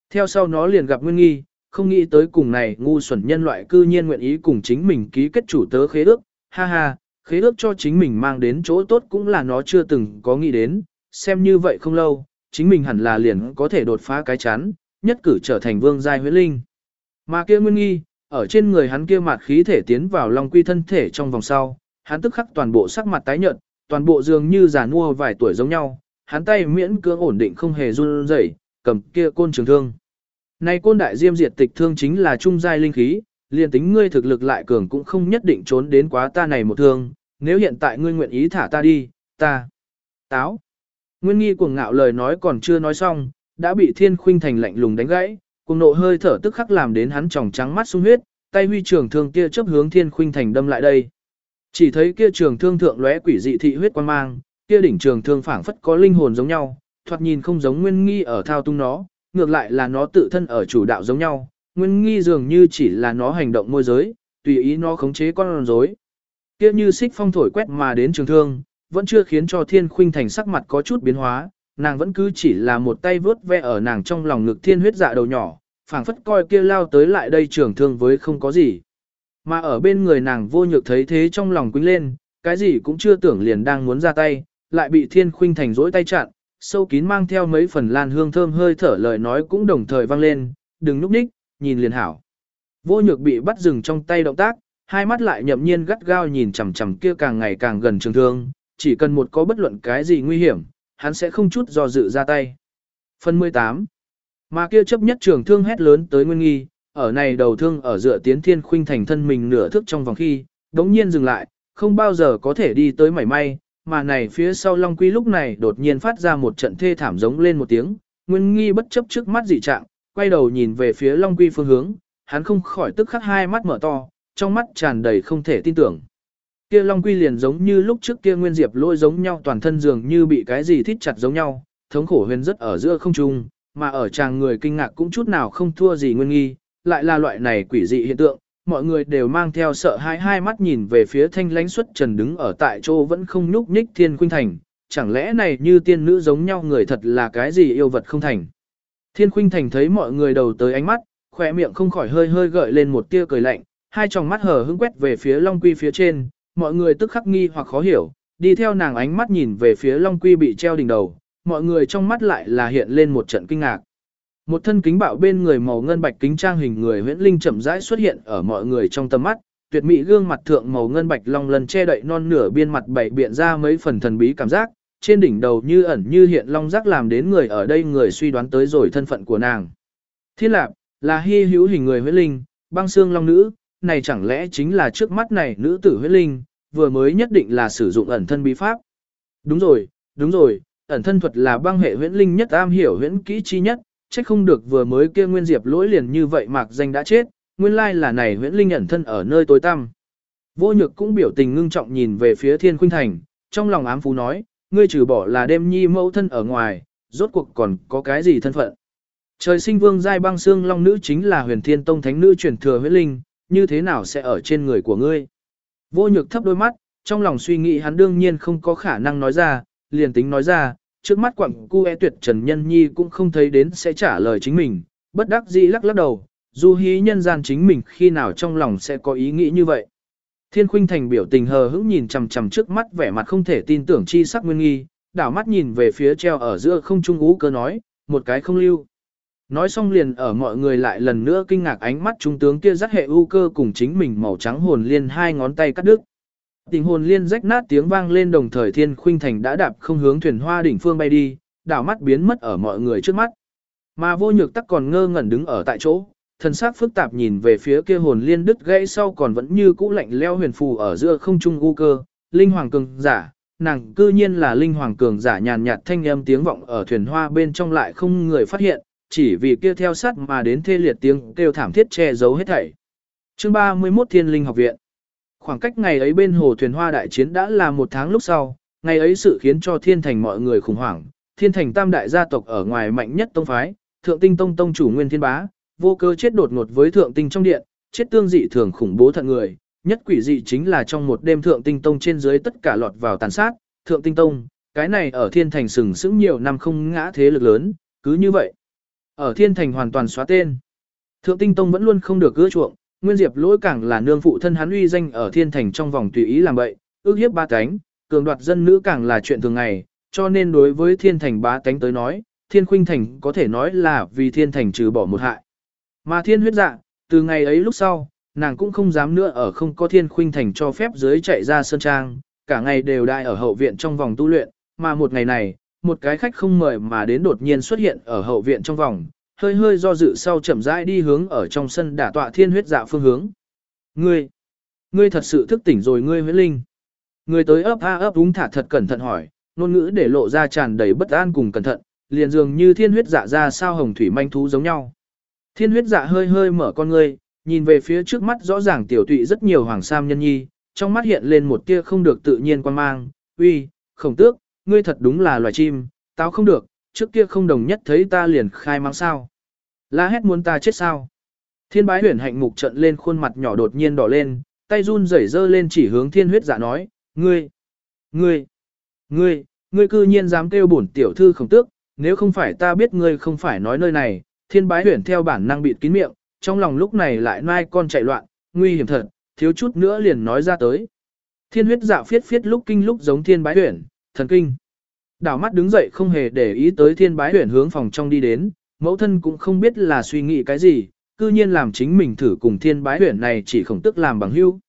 Speaker 1: Theo sau nó liền gặp Nguyên Nghi, không nghĩ tới cùng này ngu xuẩn nhân loại cư nhiên nguyện ý cùng chính mình ký kết chủ tớ khế ước, ha ha, khế ước cho chính mình mang đến chỗ tốt cũng là nó chưa từng có nghĩ đến, xem như vậy không lâu, chính mình hẳn là liền có thể đột phá cái chán, nhất cử trở thành vương giai huyết linh. Mà kia Nguyên Nghi, ở trên người hắn kia mặt khí thể tiến vào long quy thân thể trong vòng sau, hắn tức khắc toàn bộ sắc mặt tái nhợt, toàn bộ dường như già nua vài tuổi giống nhau, hắn tay miễn cưỡng ổn định không hề run rẩy, cầm kia côn trường thương. Này côn đại diêm diệt tịch thương chính là trung giai linh khí, liền tính ngươi thực lực lại cường cũng không nhất định trốn đến quá ta này một thương, nếu hiện tại ngươi nguyện ý thả ta đi, ta. Táo. Nguyên nghi cuồng ngạo lời nói còn chưa nói xong, đã bị thiên khuynh thành lạnh lùng đánh gãy, cuồng nộ hơi thở tức khắc làm đến hắn tròng trắng mắt sung huyết, tay huy trường thương kia chấp hướng thiên khuynh thành đâm lại đây. Chỉ thấy kia trường thương thượng lóe quỷ dị thị huyết quan mang, kia đỉnh trường thương phảng phất có linh hồn giống nhau, thoạt nhìn không giống nguyên nghi ở thao tung nó, ngược lại là nó tự thân ở chủ đạo giống nhau, nguyên nghi dường như chỉ là nó hành động môi giới, tùy ý nó khống chế con rối. Kia như xích phong thổi quét mà đến trường thương, vẫn chưa khiến cho thiên khuynh thành sắc mặt có chút biến hóa, nàng vẫn cứ chỉ là một tay vớt ve ở nàng trong lòng ngực thiên huyết dạ đầu nhỏ, phảng phất coi kia lao tới lại đây trường thương với không có gì. Mà ở bên người nàng vô nhược thấy thế trong lòng quýnh lên, cái gì cũng chưa tưởng liền đang muốn ra tay, lại bị thiên khuynh thành rỗi tay chặn, sâu kín mang theo mấy phần lan hương thơm hơi thở lời nói cũng đồng thời vang lên, đừng núp ních, nhìn liền hảo. Vô nhược bị bắt dừng trong tay động tác, hai mắt lại nhậm nhiên gắt gao nhìn chằm chằm kia càng ngày càng gần trường thương, chỉ cần một có bất luận cái gì nguy hiểm, hắn sẽ không chút do dự ra tay. Phần 18 Mà kia chấp nhất trường thương hét lớn tới nguyên nghi, ở này đầu thương ở dựa tiến thiên khuynh thành thân mình nửa thước trong vòng khi, đống nhiên dừng lại, không bao giờ có thể đi tới mảy may, mà này phía sau Long Quy lúc này đột nhiên phát ra một trận thê thảm giống lên một tiếng, Nguyên Nghi bất chấp trước mắt dị trạng, quay đầu nhìn về phía Long Quy phương hướng, hắn không khỏi tức khắc hai mắt mở to, trong mắt tràn đầy không thể tin tưởng. Kia Long Quy liền giống như lúc trước kia Nguyên Diệp lôi giống nhau toàn thân dường như bị cái gì thít chặt giống nhau, thống khổ huyền rất ở giữa không trung, mà ở chàng người kinh ngạc cũng chút nào không thua gì Nguyên Nghi, lại là loại này quỷ dị hiện tượng, mọi người đều mang theo sợ hãi hai mắt nhìn về phía thanh lãnh xuất trần đứng ở tại chỗ vẫn không nhúc nhích thiên khuynh thành, chẳng lẽ này như tiên nữ giống nhau người thật là cái gì yêu vật không thành. Thiên khuynh thành thấy mọi người đầu tới ánh mắt, khỏe miệng không khỏi hơi hơi gợi lên một tia cười lạnh, hai tròng mắt hở hững quét về phía Long Quy phía trên, mọi người tức khắc nghi hoặc khó hiểu, đi theo nàng ánh mắt nhìn về phía Long Quy bị treo đỉnh đầu, mọi người trong mắt lại là hiện lên một trận kinh ngạc. Một thân kính bạo bên người màu ngân bạch kính trang hình người huyễn linh chậm rãi xuất hiện ở mọi người trong tầm mắt, tuyệt mỹ gương mặt thượng màu ngân bạch long lần che đậy non nửa biên mặt bảy biện ra mấy phần thần bí cảm giác, trên đỉnh đầu như ẩn như hiện long giác làm đến người ở đây người suy đoán tới rồi thân phận của nàng. Thiên lạp, là hy hữu hình người huyễn linh, băng xương long nữ, này chẳng lẽ chính là trước mắt này nữ tử huyết linh, vừa mới nhất định là sử dụng ẩn thân bí pháp. Đúng rồi, đúng rồi, ẩn thân thuật là băng hệ huyễn linh nhất am hiểu huyễn kỹ chi nhất, Trách không được vừa mới kia Nguyên Diệp lỗi liền như vậy mạc danh đã chết, nguyên lai là này huyễn linh ẩn thân ở nơi tối tăm. Vô nhược cũng biểu tình ngưng trọng nhìn về phía thiên khuynh thành, trong lòng ám phú nói, ngươi trừ bỏ là đêm nhi mẫu thân ở ngoài, rốt cuộc còn có cái gì thân phận. Trời sinh vương giai băng xương long nữ chính là huyền thiên tông thánh nữ truyền thừa huyết linh, như thế nào sẽ ở trên người của ngươi. Vô nhược thấp đôi mắt, trong lòng suy nghĩ hắn đương nhiên không có khả năng nói ra, liền tính nói ra, trước mắt quặng cu e tuyệt Trần Nhân Nhi cũng không thấy đến sẽ trả lời chính mình, bất đắc dĩ lắc lắc đầu, dù hí nhân gian chính mình khi nào trong lòng sẽ có ý nghĩ như vậy. Thiên Khuynh Thành biểu tình hờ hững nhìn chằm chằm trước mắt vẻ mặt không thể tin tưởng chi sắc nguyên nghi, đảo mắt nhìn về phía treo ở giữa không trung ú cơ nói, một cái không lưu. Nói xong liền ở mọi người lại lần nữa kinh ngạc ánh mắt trung tướng kia dắt hệ ưu cơ cùng chính mình màu trắng hồn liên hai ngón tay cắt đứt. Tình hồn liên rách nát tiếng vang lên đồng thời thiên khuynh thành đã đạp không hướng thuyền hoa đỉnh phương bay đi, đảo mắt biến mất ở mọi người trước mắt. Mà vô nhược tắc còn ngơ ngẩn đứng ở tại chỗ, thần sắc phức tạp nhìn về phía kia hồn liên đứt gãy sau còn vẫn như cũ lạnh leo huyền phù ở giữa không trung u cơ, linh hoàng cường giả, nàng cư nhiên là linh hoàng cường giả nhàn nhạt thanh âm tiếng vọng ở thuyền hoa bên trong lại không người phát hiện, chỉ vì kia theo sát mà đến thê liệt tiếng kêu thảm thiết che giấu hết thảy. Chương 31 Thiên Linh học viện. Khoảng cách ngày ấy bên hồ thuyền hoa đại chiến đã là một tháng lúc sau, ngày ấy sự khiến cho thiên thành mọi người khủng hoảng, thiên thành tam đại gia tộc ở ngoài mạnh nhất tông phái, thượng tinh tông tông chủ nguyên thiên bá, vô cơ chết đột ngột với thượng tinh trong điện, chết tương dị thường khủng bố thận người, nhất quỷ dị chính là trong một đêm thượng tinh tông trên dưới tất cả lọt vào tàn sát, thượng tinh tông, cái này ở thiên thành sừng sững nhiều năm không ngã thế lực lớn, cứ như vậy. Ở thiên thành hoàn toàn xóa tên. Thượng tinh tông vẫn luôn không được gỡ chuộng, nguyên diệp lỗi càng là nương phụ thân hắn uy danh ở thiên thành trong vòng tùy ý làm bậy, ước hiếp ba cánh, cường đoạt dân nữ càng là chuyện thường ngày, cho nên đối với thiên thành ba cánh tới nói, thiên khuynh thành có thể nói là vì thiên thành trừ bỏ một hại. Mà thiên huyết dạ, từ ngày ấy lúc sau, nàng cũng không dám nữa ở không có thiên khuynh thành cho phép dưới chạy ra sơn trang, cả ngày đều đại ở hậu viện trong vòng tu luyện, mà một ngày này, một cái khách không mời mà đến đột nhiên xuất hiện ở hậu viện trong vòng, hơi hơi do dự sau chậm rãi đi hướng ở trong sân đả tọa thiên huyết dạ phương hướng. Ngươi, ngươi thật sự thức tỉnh rồi ngươi huyết linh. Ngươi tới ấp a ấp đúng thả thật cẩn thận hỏi, ngôn ngữ để lộ ra tràn đầy bất an cùng cẩn thận, liền dường như thiên huyết dạ ra sao hồng thủy manh thú giống nhau. Thiên huyết dạ hơi hơi mở con ngươi, nhìn về phía trước mắt rõ ràng tiểu tụy rất nhiều hoàng sam nhân nhi, trong mắt hiện lên một tia không được tự nhiên quan mang, uy, khổng tước, ngươi thật đúng là loài chim, tao không được, trước kia không đồng nhất thấy ta liền khai mang sao. La hét muốn ta chết sao. Thiên bái huyền hạnh mục trận lên khuôn mặt nhỏ đột nhiên đỏ lên, tay run rẩy dơ lên chỉ hướng thiên huyết dạ nói, ngươi, ngươi, ngươi, ngươi cư nhiên dám kêu bổn tiểu thư khổng tước, nếu không phải ta biết ngươi không phải nói nơi này, thiên bái huyền theo bản năng bịt kín miệng, trong lòng lúc này lại nai con chạy loạn, nguy hiểm thật, thiếu chút nữa liền nói ra tới. Thiên huyết dạ phiết phiết lúc kinh lúc giống thiên bái huyền, thần kinh. Đảo mắt đứng dậy không hề để ý tới thiên bái huyển hướng phòng trong đi đến, mẫu thân cũng không biết là suy nghĩ cái gì, cư nhiên làm chính mình thử cùng thiên bái huyển này chỉ khổng tức làm bằng hữu.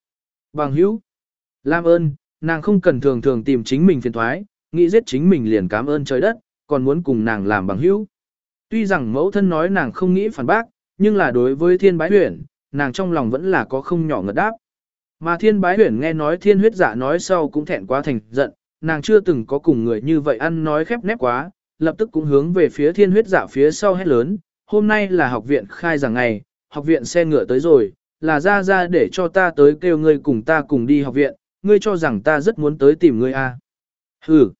Speaker 1: Bằng hữu? Làm ơn, nàng không cần thường thường tìm chính mình phiền thoái, nghĩ giết chính mình liền cảm ơn trời đất, còn muốn cùng nàng làm bằng hữu. Tuy rằng mẫu thân nói nàng không nghĩ phản bác, nhưng là đối với thiên bái huyển, nàng trong lòng vẫn là có không nhỏ ngật đáp. Mà thiên bái huyển nghe nói thiên huyết dạ nói sau cũng thẹn quá thành giận, nàng chưa từng có cùng người như vậy ăn nói khép nép quá, lập tức cũng hướng về phía thiên huyết dạ phía sau hét lớn, hôm nay là học viện khai giảng ngày, học viện xe ngựa tới rồi, là ra ra để cho ta tới kêu ngươi cùng ta cùng đi học viện, ngươi cho rằng ta rất muốn tới tìm ngươi à. Hừ.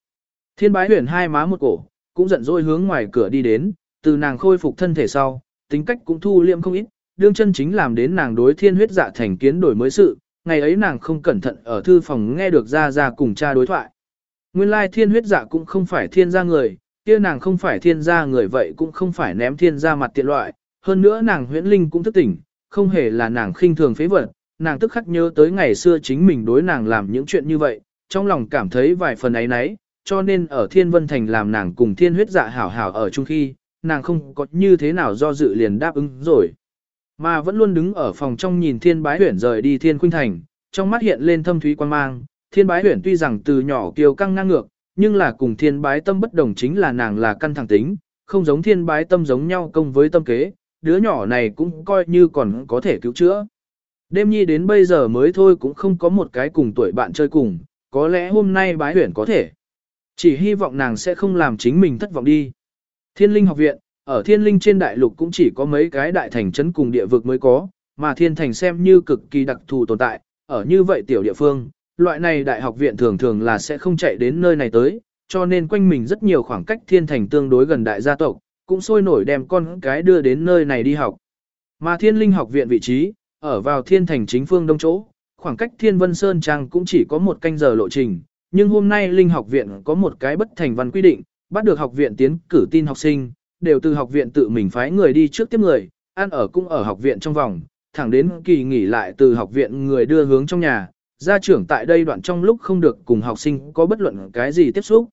Speaker 1: Thiên bái huyền hai má một cổ, cũng giận dỗi hướng ngoài cửa đi đến, từ nàng khôi phục thân thể sau, tính cách cũng thu liêm không ít, đương chân chính làm đến nàng đối thiên huyết dạ thành kiến đổi mới sự, ngày ấy nàng không cẩn thận ở thư phòng nghe được ra ra cùng cha đối thoại. Nguyên lai thiên huyết dạ cũng không phải thiên gia người, kia nàng không phải thiên gia người vậy cũng không phải ném thiên gia mặt tiện loại, hơn nữa nàng huyễn linh cũng thức tỉnh, không hề là nàng khinh thường phế vật, nàng tức khắc nhớ tới ngày xưa chính mình đối nàng làm những chuyện như vậy, trong lòng cảm thấy vài phần ấy nấy, cho nên ở thiên vân thành làm nàng cùng thiên huyết dạ hảo hảo ở chung khi, nàng không có như thế nào do dự liền đáp ứng rồi. Mà vẫn luôn đứng ở phòng trong nhìn thiên bái huyển rời đi thiên khuynh thành, trong mắt hiện lên thâm thúy quan mang, thiên bái huyển tuy rằng từ nhỏ kiều căng ngang ngược, nhưng là cùng thiên bái tâm bất đồng chính là nàng là căn thẳng tính, không giống thiên bái tâm giống nhau công với tâm kế, đứa nhỏ này cũng coi như còn có thể cứu chữa. Đêm nhi đến bây giờ mới thôi cũng không có một cái cùng tuổi bạn chơi cùng, có lẽ hôm nay bái huyển có thể. Chỉ hy vọng nàng sẽ không làm chính mình thất vọng đi. Thiên linh học viện, ở thiên linh trên đại lục cũng chỉ có mấy cái đại thành trấn cùng địa vực mới có, mà thiên thành xem như cực kỳ đặc thù tồn tại, ở như vậy tiểu địa phương, loại này đại học viện thường thường là sẽ không chạy đến nơi này tới, cho nên quanh mình rất nhiều khoảng cách thiên thành tương đối gần đại gia tộc, cũng sôi nổi đem con cái đưa đến nơi này đi học. Mà thiên linh học viện vị trí, ở vào thiên thành chính phương đông chỗ, khoảng cách thiên vân sơn trang cũng chỉ có một canh giờ lộ trình, nhưng hôm nay linh học viện có một cái bất thành văn quy định, bắt được học viện tiến cử tin học sinh, đều từ học viện tự mình phái người đi trước tiếp người, ăn ở cũng ở học viện trong vòng, thẳng đến kỳ nghỉ lại từ học viện người đưa hướng trong nhà, gia trưởng tại đây đoạn trong lúc không được cùng học sinh có bất luận cái gì tiếp xúc.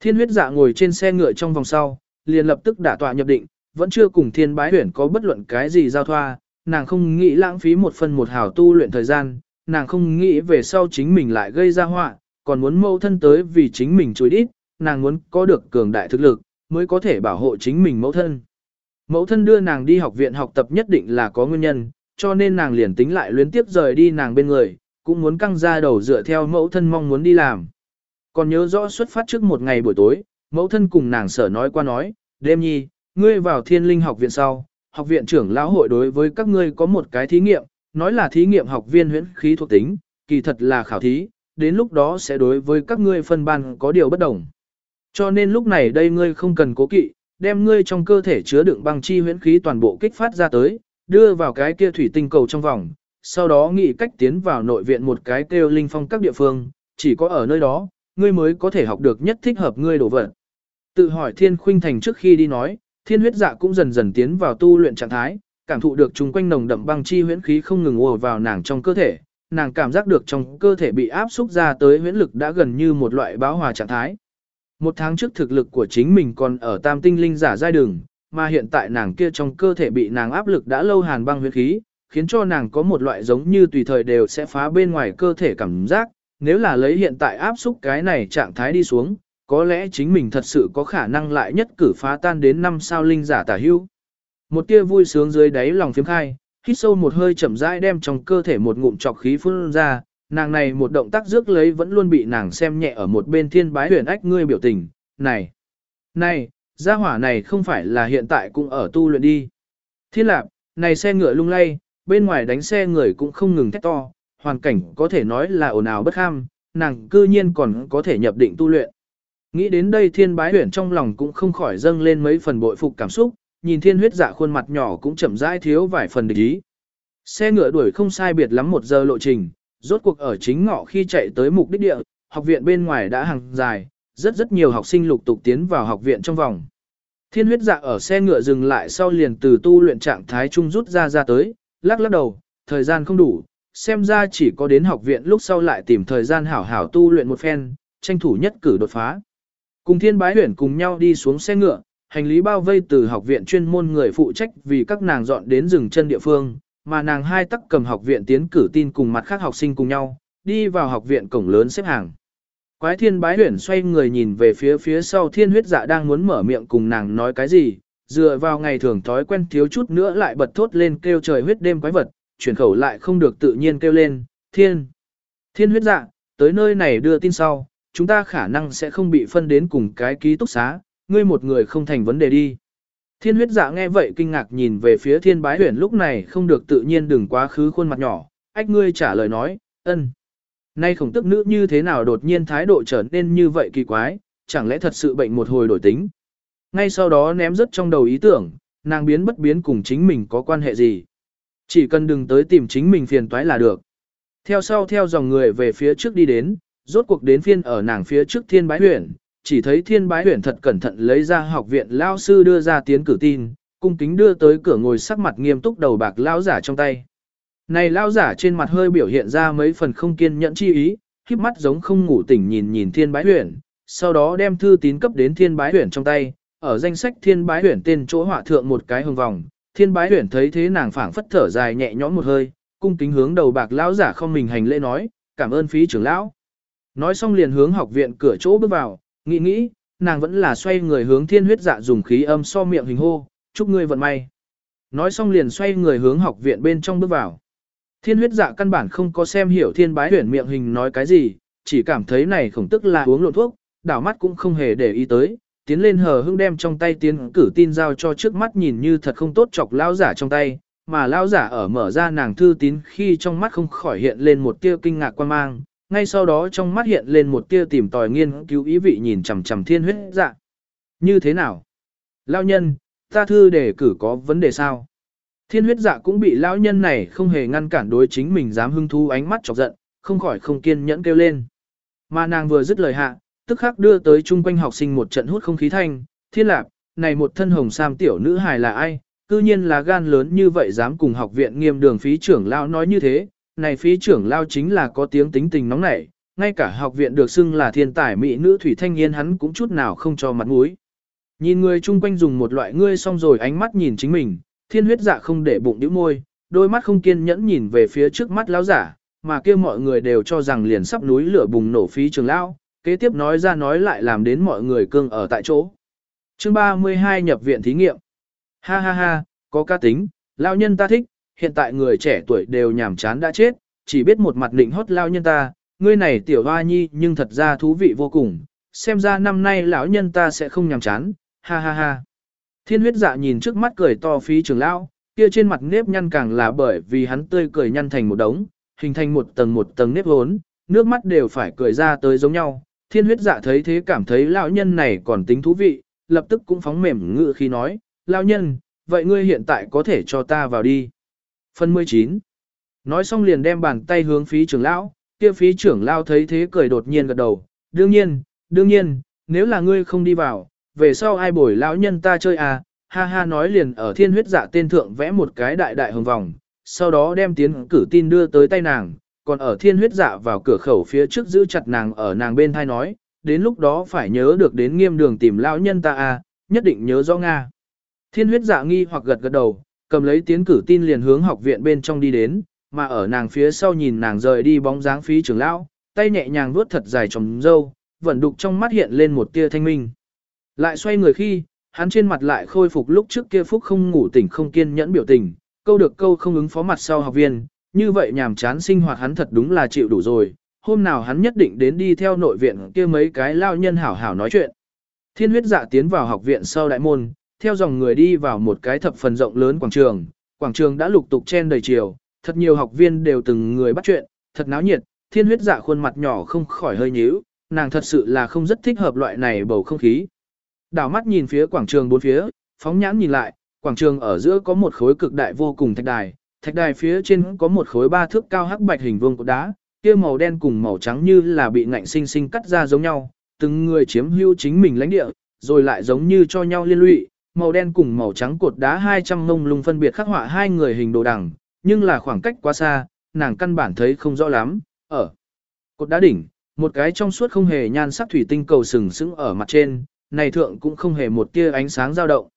Speaker 1: Thiên huyết dạ ngồi trên xe ngựa trong vòng sau, liền lập tức đả tọa nhập định, vẫn chưa cùng thiên bái huyển có bất luận cái gì giao thoa, nàng không nghĩ lãng phí một phần một hào tu luyện thời gian, nàng không nghĩ về sau chính mình lại gây ra họa, còn muốn mâu thân tới vì chính mình chối đít, nàng muốn có được cường đại thực lực, mới có thể bảo hộ chính mình mẫu thân. Mẫu thân đưa nàng đi học viện học tập nhất định là có nguyên nhân, cho nên nàng liền tính lại luyến tiếp rời đi nàng bên người, cũng muốn căng ra đầu dựa theo mẫu thân mong muốn đi làm. Còn nhớ rõ xuất phát trước một ngày buổi tối, mẫu thân cùng nàng sở nói qua nói, đêm nhi, ngươi vào thiên linh học viện sau, học viện trưởng lão hội đối với các ngươi có một cái thí nghiệm, nói là thí nghiệm học viên huyễn khí thuộc tính, kỳ thật là khảo thí, đến lúc đó sẽ đối với các ngươi phân ban có điều bất đồng. Cho nên lúc này đây ngươi không cần cố kỵ, đem ngươi trong cơ thể chứa đựng băng chi huyễn khí toàn bộ kích phát ra tới, đưa vào cái kia thủy tinh cầu trong vòng, sau đó nghĩ cách tiến vào nội viện một cái kêu linh phong các địa phương, chỉ có ở nơi đó, ngươi mới có thể học được nhất thích hợp ngươi đổ vật. Tự hỏi thiên khuynh thành trước khi đi nói, thiên huyết dạ cũng dần dần tiến vào tu luyện trạng thái, cảm thụ được chung quanh nồng đậm băng chi huyễn khí không ngừng ùa vào nàng trong cơ thể, nàng cảm giác được trong cơ thể bị áp xúc ra tới huyễn lực đã gần như một loại báo hòa trạng thái. Một tháng trước thực lực của chính mình còn ở tam tinh linh giả giai đường, mà hiện tại nàng kia trong cơ thể bị nàng áp lực đã lâu hàn băng huyết khí, khiến cho nàng có một loại giống như tùy thời đều sẽ phá bên ngoài cơ thể cảm giác, nếu là lấy hiện tại áp xúc cái này trạng thái đi xuống, có lẽ chính mình thật sự có khả năng lại nhất cử phá tan đến năm sao linh giả tả hưu. Một tia vui sướng dưới đáy lòng phiếm khai, hít sâu một hơi chậm rãi đem trong cơ thể một ngụm trọc khí phun ra, nàng này một động tác rước lấy vẫn luôn bị nàng xem nhẹ ở một bên thiên bái huyền ách ngươi biểu tình, này, này, gia hỏa này không phải là hiện tại cũng ở tu luyện đi. Thiên lạp, này xe ngựa lung lay, bên ngoài đánh xe người cũng không ngừng thét to, hoàn cảnh có thể nói là ồn ào bất ham, nàng cư nhiên còn có thể nhập định tu luyện. Nghĩ đến đây thiên bái huyển trong lòng cũng không khỏi dâng lên mấy phần bội phục cảm xúc, nhìn thiên huyết dạ khuôn mặt nhỏ cũng chậm rãi thiếu vài phần địch ý. Xe ngựa đuổi không sai biệt lắm một giờ lộ trình, rốt cuộc ở chính ngọ khi chạy tới mục đích địa, học viện bên ngoài đã hàng dài, rất rất nhiều học sinh lục tục tiến vào học viện trong vòng. Thiên huyết dạ ở xe ngựa dừng lại sau liền từ tu luyện trạng thái trung rút ra ra tới, lắc lắc đầu, thời gian không đủ, xem ra chỉ có đến học viện lúc sau lại tìm thời gian hảo hảo tu luyện một phen, tranh thủ nhất cử đột phá. Cùng thiên bái huyển cùng nhau đi xuống xe ngựa, hành lý bao vây từ học viện chuyên môn người phụ trách vì các nàng dọn đến rừng chân địa phương, mà nàng hai tắc cầm học viện tiến cử tin cùng mặt khác học sinh cùng nhau, đi vào học viện cổng lớn xếp hàng. Quái thiên bái huyển xoay người nhìn về phía phía sau thiên huyết dạ đang muốn mở miệng cùng nàng nói cái gì, dựa vào ngày thường thói quen thiếu chút nữa lại bật thốt lên kêu trời huyết đêm quái vật, chuyển khẩu lại không được tự nhiên kêu lên, thiên, thiên huyết dạ, tới nơi này đưa tin sau, chúng ta khả năng sẽ không bị phân đến cùng cái ký túc xá, ngươi một người không thành vấn đề đi. Thiên huyết dạ nghe vậy kinh ngạc nhìn về phía thiên bái huyển lúc này không được tự nhiên đừng quá khứ khuôn mặt nhỏ, ách ngươi trả lời nói, ân. Nay khổng tức nữ như thế nào đột nhiên thái độ trở nên như vậy kỳ quái, chẳng lẽ thật sự bệnh một hồi đổi tính. Ngay sau đó ném rất trong đầu ý tưởng, nàng biến bất biến cùng chính mình có quan hệ gì. Chỉ cần đừng tới tìm chính mình phiền toái là được. Theo sau theo dòng người về phía trước đi đến, rốt cuộc đến phiên ở nàng phía trước thiên bái huyển, chỉ thấy thiên bái huyển thật cẩn thận lấy ra học viện lao sư đưa ra tiến cử tin, cung kính đưa tới cửa ngồi sắc mặt nghiêm túc đầu bạc lao giả trong tay. Này lao giả trên mặt hơi biểu hiện ra mấy phần không kiên nhẫn chi ý, khiếp mắt giống không ngủ tỉnh nhìn nhìn thiên bái huyển, sau đó đem thư tín cấp đến thiên bái huyển trong tay, ở danh sách thiên bái huyển tên chỗ họa thượng một cái hồng vòng, thiên bái huyển thấy thế nàng phảng phất thở dài nhẹ nhõm một hơi, cung kính hướng đầu bạc lão giả không mình hành lễ nói, cảm ơn phí trưởng lão. Nói xong liền hướng học viện cửa chỗ bước vào, nghĩ nghĩ, nàng vẫn là xoay người hướng thiên huyết dạ dùng khí âm so miệng hình hô, chúc ngươi vận may. Nói xong liền xoay người hướng học viện bên trong bước vào. Thiên huyết dạ căn bản không có xem hiểu thiên bái huyển miệng hình nói cái gì, chỉ cảm thấy này khổng tức là uống lộn thuốc, đảo mắt cũng không hề để ý tới, tiến lên hờ hững đem trong tay tiến cử tin giao cho trước mắt nhìn như thật không tốt chọc lao giả trong tay, mà lao giả ở mở ra nàng thư tín khi trong mắt không khỏi hiện lên một tia kinh ngạc quan mang, ngay sau đó trong mắt hiện lên một tia tìm tòi nghiên cứu ý vị nhìn chằm chằm thiên huyết dạ. Như thế nào? Lao nhân, ta thư đề cử có vấn đề sao? Thiên huyết dạ cũng bị lão nhân này không hề ngăn cản đối chính mình dám hưng thu ánh mắt chọc giận, không khỏi không kiên nhẫn kêu lên. Mà nàng vừa dứt lời hạ, tức khắc đưa tới chung quanh học sinh một trận hút không khí thanh, thiên lạc này một thân hồng sam tiểu nữ hài là ai, cư nhiên là gan lớn như vậy dám cùng học viện nghiêm đường phí trưởng lao nói như thế, này phí trưởng lao chính là có tiếng tính tình nóng nảy, ngay cả học viện được xưng là thiên tài mỹ nữ thủy thanh niên hắn cũng chút nào không cho mặt mũi. Nhìn người chung quanh dùng một loại ngươi xong rồi ánh mắt nhìn chính mình, thiên huyết dạ không để bụng nhíu môi, đôi mắt không kiên nhẫn nhìn về phía trước mắt lão giả, mà kia mọi người đều cho rằng liền sắp núi lửa bùng nổ phí trường lão, kế tiếp nói ra nói lại làm đến mọi người cương ở tại chỗ. Chương 32 nhập viện thí nghiệm. Ha ha ha, có ca tính, lao nhân ta thích, hiện tại người trẻ tuổi đều nhảm chán đã chết, chỉ biết một mặt định hót lao nhân ta, ngươi này tiểu hoa nhi nhưng thật ra thú vị vô cùng, xem ra năm nay lão nhân ta sẽ không nhàm chán, ha ha ha. Thiên huyết dạ nhìn trước mắt cười to phí trường lão, kia trên mặt nếp nhăn càng là bởi vì hắn tươi cười nhăn thành một đống, hình thành một tầng một tầng nếp hốn, nước mắt đều phải cười ra tới giống nhau. Thiên huyết dạ thấy thế cảm thấy lão nhân này còn tính thú vị, lập tức cũng phóng mềm ngự khi nói, lão nhân, vậy ngươi hiện tại có thể cho ta vào đi. Phần 19 Nói xong liền đem bàn tay hướng phí trưởng lão, kia phí trưởng lão thấy thế cười đột nhiên gật đầu, đương nhiên, đương nhiên, nếu là ngươi không đi vào, về sau ai bồi lão nhân ta chơi à, ha ha nói liền ở thiên huyết dạ tên thượng vẽ một cái đại đại hồng vòng, sau đó đem tiến cử tin đưa tới tay nàng, còn ở thiên huyết dạ vào cửa khẩu phía trước giữ chặt nàng ở nàng bên thai nói, đến lúc đó phải nhớ được đến nghiêm đường tìm lão nhân ta à, nhất định nhớ rõ Nga. Thiên huyết dạ nghi hoặc gật gật đầu, cầm lấy tiến cử tin liền hướng học viện bên trong đi đến, mà ở nàng phía sau nhìn nàng rời đi bóng dáng phí trưởng lão, tay nhẹ nhàng vuốt thật dài trong dâu, vẫn đục trong mắt hiện lên một tia thanh minh. Lại xoay người khi, hắn trên mặt lại khôi phục lúc trước kia phúc không ngủ tỉnh không kiên nhẫn biểu tình, câu được câu không ứng phó mặt sau học viên, như vậy nhàm chán sinh hoạt hắn thật đúng là chịu đủ rồi, hôm nào hắn nhất định đến đi theo nội viện kia mấy cái lao nhân hảo hảo nói chuyện. Thiên huyết dạ tiến vào học viện sau đại môn, theo dòng người đi vào một cái thập phần rộng lớn quảng trường, quảng trường đã lục tục chen đầy chiều, thật nhiều học viên đều từng người bắt chuyện, thật náo nhiệt, thiên huyết dạ khuôn mặt nhỏ không khỏi hơi nhíu, nàng thật sự là không rất thích hợp loại này bầu không khí. Đảo mắt nhìn phía quảng trường bốn phía, phóng nhãn nhìn lại, quảng trường ở giữa có một khối cực đại vô cùng thạch đài, thạch đài phía trên có một khối ba thước cao hắc bạch hình vuông cột đá, kia màu đen cùng màu trắng như là bị ngạnh sinh sinh cắt ra giống nhau, từng người chiếm hữu chính mình lãnh địa, rồi lại giống như cho nhau liên lụy, màu đen cùng màu trắng cột đá 200 mông lung phân biệt khắc họa hai người hình đồ đằng, nhưng là khoảng cách quá xa, nàng căn bản thấy không rõ lắm, ở cột đá đỉnh, một cái trong suốt không hề nhan sắc thủy tinh cầu sừng sững ở mặt trên, này thượng cũng không hề một tia ánh sáng dao động.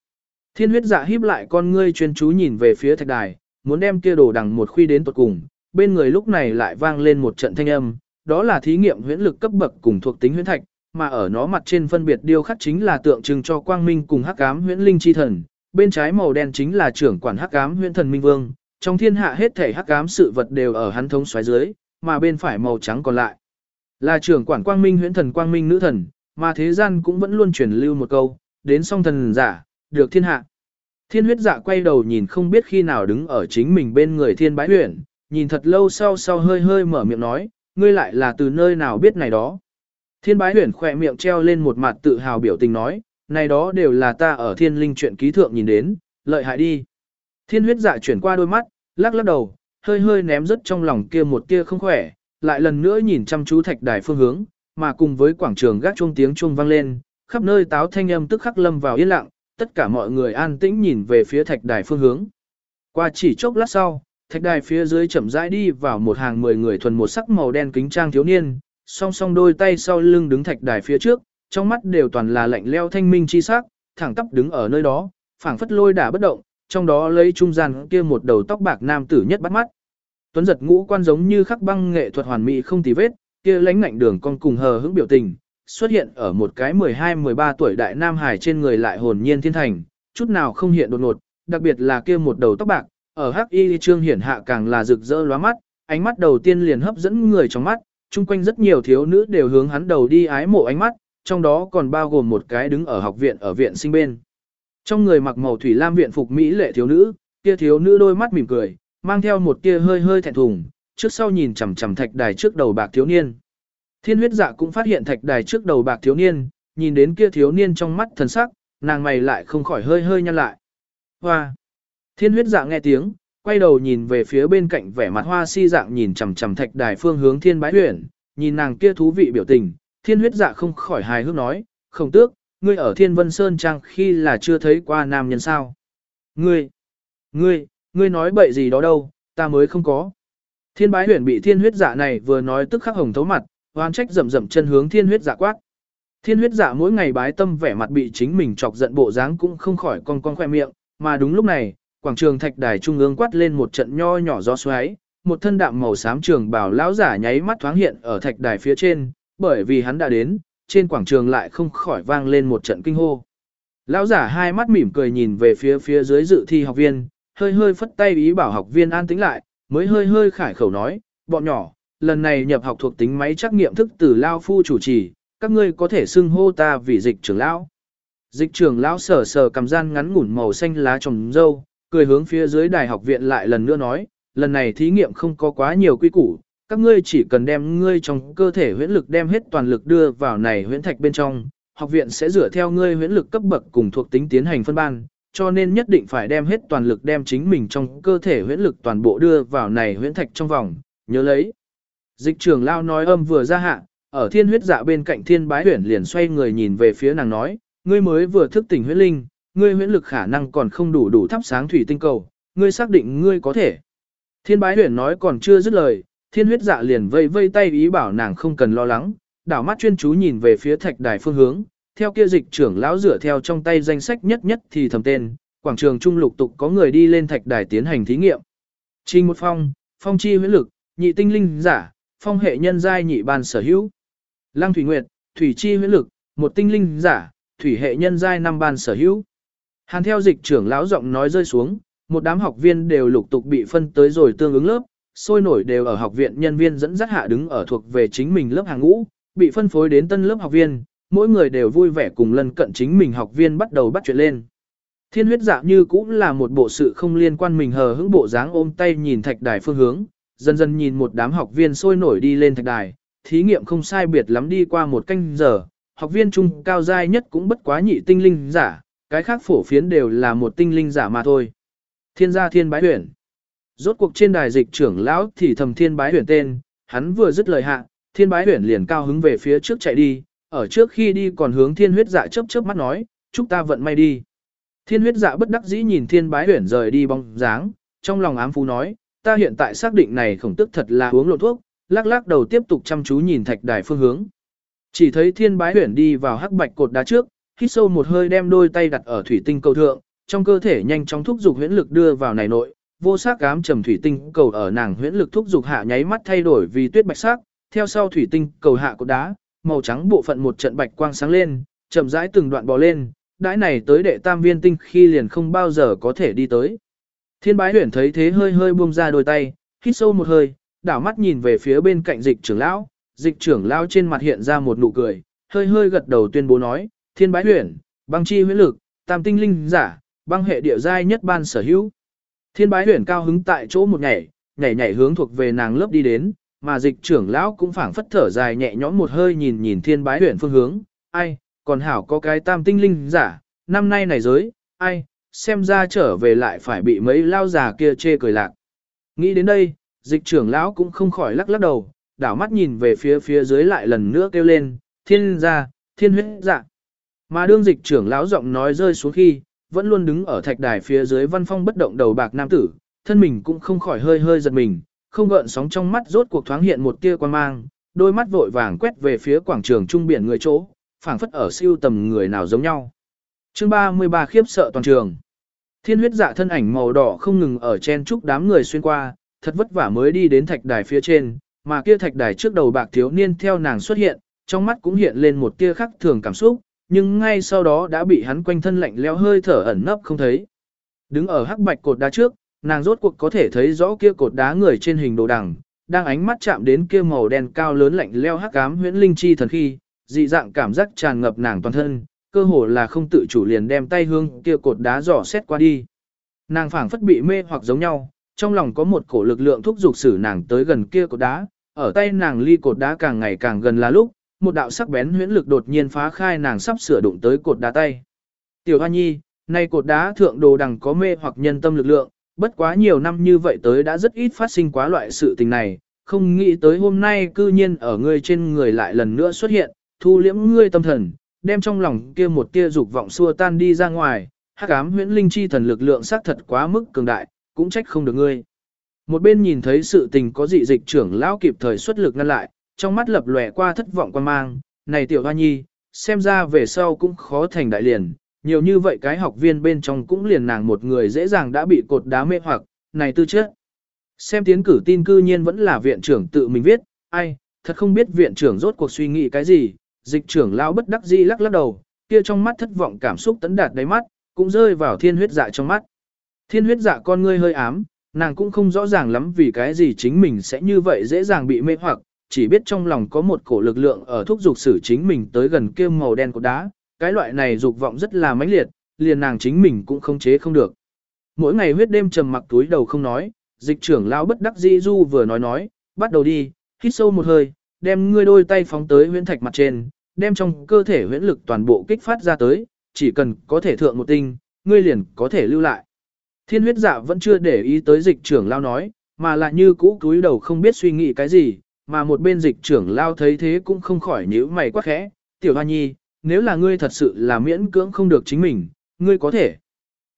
Speaker 1: Thiên huyết dạ híp lại con ngươi chuyên chú nhìn về phía thạch đài, muốn đem kia đồ đằng một khuy đến tuột cùng, bên người lúc này lại vang lên một trận thanh âm, đó là thí nghiệm huyễn lực cấp bậc cùng thuộc tính huyễn thạch, mà ở nó mặt trên phân biệt điêu khắc chính là tượng trưng cho quang minh cùng hắc ám huyễn linh chi thần, bên trái màu đen chính là trưởng quản hắc ám huyễn thần minh vương, trong thiên hạ hết thể hắc ám sự vật đều ở hắn thống xoáy dưới, mà bên phải màu trắng còn lại là trưởng quản quang minh huyễn thần quang minh nữ thần, mà thế gian cũng vẫn luôn truyền lưu một câu, đến song thần giả, được thiên hạ. Thiên huyết dạ quay đầu nhìn không biết khi nào đứng ở chính mình bên người thiên bái huyển, nhìn thật lâu sau sau hơi hơi mở miệng nói, ngươi lại là từ nơi nào biết này đó. Thiên bái huyển khỏe miệng treo lên một mặt tự hào biểu tình nói, này đó đều là ta ở thiên linh chuyện ký thượng nhìn đến, lợi hại đi. Thiên huyết dạ chuyển qua đôi mắt, lắc lắc đầu, hơi hơi ném rất trong lòng kia một tia không khỏe, lại lần nữa nhìn chăm chú thạch đài phương hướng, mà cùng với quảng trường gác chuông tiếng chuông vang lên, khắp nơi táo thanh âm tức khắc lâm vào yên lặng, tất cả mọi người an tĩnh nhìn về phía thạch đài phương hướng. Qua chỉ chốc lát sau, thạch đài phía dưới chậm rãi đi vào một hàng mười người thuần một sắc màu đen kính trang thiếu niên, song song đôi tay sau lưng đứng thạch đài phía trước, trong mắt đều toàn là lạnh leo thanh minh chi sắc, thẳng tắp đứng ở nơi đó, phảng phất lôi đả bất động, trong đó lấy trung gian kia một đầu tóc bạc nam tử nhất bắt mắt. Tuấn giật ngũ quan giống như khắc băng nghệ thuật hoàn mỹ không tì vết, kia lãnh ngạnh đường con cùng hờ hững biểu tình, xuất hiện ở một cái 12-13 tuổi đại nam hải trên người lại hồn nhiên thiên thành, chút nào không hiện đột ngột, đặc biệt là kia một đầu tóc bạc, ở hắc y trương hiển hạ càng là rực rỡ lóa mắt, ánh mắt đầu tiên liền hấp dẫn người trong mắt, chung quanh rất nhiều thiếu nữ đều hướng hắn đầu đi ái mộ ánh mắt, trong đó còn bao gồm một cái đứng ở học viện ở viện sinh bên. Trong người mặc màu thủy lam viện phục mỹ lệ thiếu nữ, kia thiếu nữ đôi mắt mỉm cười, mang theo một tia hơi hơi thẹn thùng, trước sau nhìn chằm chằm thạch đài trước đầu bạc thiếu niên. Thiên huyết dạ cũng phát hiện thạch đài trước đầu bạc thiếu niên, nhìn đến kia thiếu niên trong mắt thần sắc, nàng mày lại không khỏi hơi hơi nhăn lại. Hoa! Thiên huyết dạ nghe tiếng, quay đầu nhìn về phía bên cạnh vẻ mặt hoa si dạng nhìn chằm chằm thạch đài phương hướng thiên bái huyền, nhìn nàng kia thú vị biểu tình, thiên huyết dạ không khỏi hài hước nói, không tước, ngươi ở thiên vân sơn trang khi là chưa thấy qua nam nhân sao. Ngươi, ngươi, ngươi nói bậy gì đó đâu, ta mới không có. Thiên bái huyền bị thiên huyết dạ này vừa nói tức khắc hồng thấu mặt, hoan trách rầm rầm chân hướng thiên huyết dạ quát. Thiên huyết dạ mỗi ngày bái tâm vẻ mặt bị chính mình chọc giận bộ dáng cũng không khỏi con con khoe miệng, mà đúng lúc này, quảng trường thạch đài trung ương quát lên một trận nho nhỏ gió xoáy, một thân đạm màu xám trường bảo lão giả nháy mắt thoáng hiện ở thạch đài phía trên, bởi vì hắn đã đến, trên quảng trường lại không khỏi vang lên một trận kinh hô. Lão giả hai mắt mỉm cười nhìn về phía phía dưới dự thi học viên, hơi hơi phất tay ý bảo học viên an tĩnh lại, mới hơi hơi khải khẩu nói, bọn nhỏ, lần này nhập học thuộc tính máy trắc nghiệm thức từ Lao Phu chủ trì, các ngươi có thể xưng hô ta vì dịch trưởng lão. Dịch trưởng lão sờ sờ cầm gian ngắn ngủn màu xanh lá trồng dâu, cười hướng phía dưới đài học viện lại lần nữa nói, lần này thí nghiệm không có quá nhiều quy củ, các ngươi chỉ cần đem ngươi trong cơ thể huyễn lực đem hết toàn lực đưa vào này huyễn thạch bên trong, học viện sẽ dựa theo ngươi huyễn lực cấp bậc cùng thuộc tính tiến hành phân ban, cho nên nhất định phải đem hết toàn lực đem chính mình trong cơ thể huyễn lực toàn bộ đưa vào này huyễn thạch trong vòng, nhớ lấy. Dịch trưởng lao nói âm vừa ra hạ, ở thiên huyết dạ bên cạnh thiên bái huyển liền xoay người nhìn về phía nàng nói, ngươi mới vừa thức tỉnh Huyết linh, ngươi huyễn lực khả năng còn không đủ đủ thắp sáng thủy tinh cầu, ngươi xác định ngươi có thể. Thiên bái huyển nói còn chưa dứt lời, thiên huyết dạ liền vây vây tay ý bảo nàng không cần lo lắng, đảo mắt chuyên chú nhìn về phía thạch đài phương hướng, theo kia dịch trưởng lão rửa theo trong tay danh sách nhất nhất thì thầm tên, quảng trường trung lục tục có người đi lên thạch đài tiến hành thí nghiệm. Trình một phong, phong chi huyễn lực, nhị tinh linh giả, phong hệ nhân giai nhị ban sở hữu. Lăng thủy nguyệt, thủy chi huyễn lực, một tinh linh giả, thủy hệ nhân giai năm ban sở hữu. Hàn theo dịch trưởng lão giọng nói rơi xuống, một đám học viên đều lục tục bị phân tới rồi tương ứng lớp, sôi nổi đều ở học viện nhân viên dẫn dắt hạ đứng ở thuộc về chính mình lớp hàng ngũ, bị phân phối đến tân lớp học viên, mỗi người đều vui vẻ cùng lân cận chính mình học viên bắt đầu bắt chuyện lên. Thiên huyết dạ như cũng là một bộ sự không liên quan mình hờ hững bộ dáng ôm tay nhìn thạch đài phương hướng, dần dần nhìn một đám học viên sôi nổi đi lên thạch đài, thí nghiệm không sai biệt lắm đi qua một canh giờ, học viên trung cao giai nhất cũng bất quá nhị tinh linh giả, cái khác phổ phiến đều là một tinh linh giả mà thôi. Thiên gia thiên bái huyền. Rốt cuộc trên đài dịch trưởng lão thì thầm thiên bái huyền tên, hắn vừa dứt lời hạ, thiên bái huyền liền cao hứng về phía trước chạy đi, ở trước khi đi còn hướng thiên huyết dạ chớp chớp mắt nói, chúc ta vận may đi. Thiên huyết dạ bất đắc dĩ nhìn thiên bái huyền rời đi bóng dáng, trong lòng ám phú nói, ta hiện tại xác định này khổng tức thật là uống lộ thuốc, lắc lắc đầu tiếp tục chăm chú nhìn thạch đài phương hướng. Chỉ thấy thiên bái huyển đi vào hắc bạch cột đá trước, hít sâu một hơi đem đôi tay đặt ở thủy tinh cầu thượng, trong cơ thể nhanh chóng thúc giục huyễn lực đưa vào này nội, vô sắc ám trầm thủy tinh cầu ở nàng huyễn lực thúc giục hạ nháy mắt thay đổi vì tuyết bạch sắc, theo sau thủy tinh cầu hạ cột đá, màu trắng bộ phận một trận bạch quang sáng lên, chậm rãi từng đoạn bò lên, đãi này tới đệ tam viên tinh khi liền không bao giờ có thể đi tới. Thiên bái huyển thấy thế hơi hơi buông ra đôi tay, hít sâu một hơi, đảo mắt nhìn về phía bên cạnh dịch trưởng lão, dịch trưởng lão trên mặt hiện ra một nụ cười, hơi hơi gật đầu tuyên bố nói, thiên bái huyển, băng chi huyễn lực, tam tinh linh giả, băng hệ địa giai nhất ban sở hữu. Thiên bái huyển cao hứng tại chỗ một nhảy, nhảy nhảy hướng thuộc về nàng lớp đi đến, mà dịch trưởng lão cũng phảng phất thở dài nhẹ nhõm một hơi nhìn nhìn thiên bái huyển phương hướng, ai, còn hảo có cái tam tinh linh giả, năm nay này giới, ai, xem ra trở về lại phải bị mấy lao già kia chê cười lạc. Nghĩ đến đây, dịch trưởng lão cũng không khỏi lắc lắc đầu, đảo mắt nhìn về phía phía dưới lại lần nữa kêu lên, thiên gia, thiên huyết dạ. Mà đương dịch trưởng lão giọng nói rơi xuống khi, vẫn luôn đứng ở thạch đài phía dưới văn phong bất động đầu bạc nam tử, thân mình cũng không khỏi hơi hơi giật mình, không gợn sóng trong mắt rốt cuộc thoáng hiện một tia quan mang, đôi mắt vội vàng quét về phía quảng trường trung biển người chỗ, phảng phất ở siêu tầm người nào giống nhau. Chương 33 khiếp sợ toàn trường. Thiên huyết dạ thân ảnh màu đỏ không ngừng ở chen chúc đám người xuyên qua, thật vất vả mới đi đến thạch đài phía trên, mà kia thạch đài trước đầu bạc thiếu niên theo nàng xuất hiện, trong mắt cũng hiện lên một tia khắc thường cảm xúc, nhưng ngay sau đó đã bị hắn quanh thân lạnh leo hơi thở ẩn nấp không thấy. Đứng ở hắc bạch cột đá trước, nàng rốt cuộc có thể thấy rõ kia cột đá người trên hình đồ đằng, đang ánh mắt chạm đến kia màu đen cao lớn lạnh leo hắc ám huyễn linh chi thần khi, dị dạng cảm giác tràn ngập nàng toàn thân, cơ hồ là không tự chủ liền đem tay hương kia cột đá dò xét qua đi. nàng phảng phất bị mê hoặc giống nhau, trong lòng có một cổ lực lượng thúc giục xử nàng tới gần kia cột đá, ở tay nàng ly cột đá càng ngày càng gần là lúc, một đạo sắc bén huyễn lực đột nhiên phá khai nàng sắp sửa đụng tới cột đá tay. Tiểu Hoa Nhi, nay cột đá thượng đồ đằng có mê hoặc nhân tâm lực lượng, bất quá nhiều năm như vậy tới đã rất ít phát sinh quá loại sự tình này, không nghĩ tới hôm nay cư nhiên ở ngươi trên người lại lần nữa xuất hiện, thu liễm ngươi tâm thần, đem trong lòng kia một tia dục vọng xua tan đi ra ngoài, hắc ám huyễn linh chi thần lực lượng xác thật quá mức cường đại, cũng trách không được ngươi. Một bên nhìn thấy sự tình có dị dịch trưởng lão kịp thời xuất lực ngăn lại, trong mắt lập lòe qua thất vọng quan mang, này tiểu hoa nhi, xem ra về sau cũng khó thành đại liền, nhiều như vậy cái học viên bên trong cũng liền nàng một người dễ dàng đã bị cột đá mê hoặc, này tư chất. Xem tiến cử tin cư nhiên vẫn là viện trưởng tự mình viết, ai, thật không biết viện trưởng rốt cuộc suy nghĩ cái gì, dịch trưởng lão bất đắc dĩ lắc lắc đầu, kia trong mắt thất vọng cảm xúc tấn đạt đáy mắt, cũng rơi vào thiên huyết dạ trong mắt. Thiên huyết dạ con ngươi hơi ám, nàng cũng không rõ ràng lắm vì cái gì chính mình sẽ như vậy dễ dàng bị mê hoặc, chỉ biết trong lòng có một cổ lực lượng ở thúc dục xử chính mình tới gần kia màu đen của đá, cái loại này dục vọng rất là mãnh liệt, liền nàng chính mình cũng không chế không được. Mỗi ngày huyết đêm trầm mặc túi đầu không nói, dịch trưởng lão bất đắc dĩ du vừa nói nói, bắt đầu đi, hít sâu một hơi, đem ngươi đôi tay phóng tới huyễn thạch mặt trên, đem trong cơ thể huyễn lực toàn bộ kích phát ra tới, chỉ cần có thể thượng một tinh, ngươi liền có thể lưu lại. Thiên huyết dạ vẫn chưa để ý tới dịch trưởng lao nói, mà lại như cũ cúi đầu không biết suy nghĩ cái gì, mà một bên dịch trưởng lao thấy thế cũng không khỏi nhíu mày quá khẽ, tiểu hoa nhi, nếu là ngươi thật sự là miễn cưỡng không được chính mình, ngươi có thể.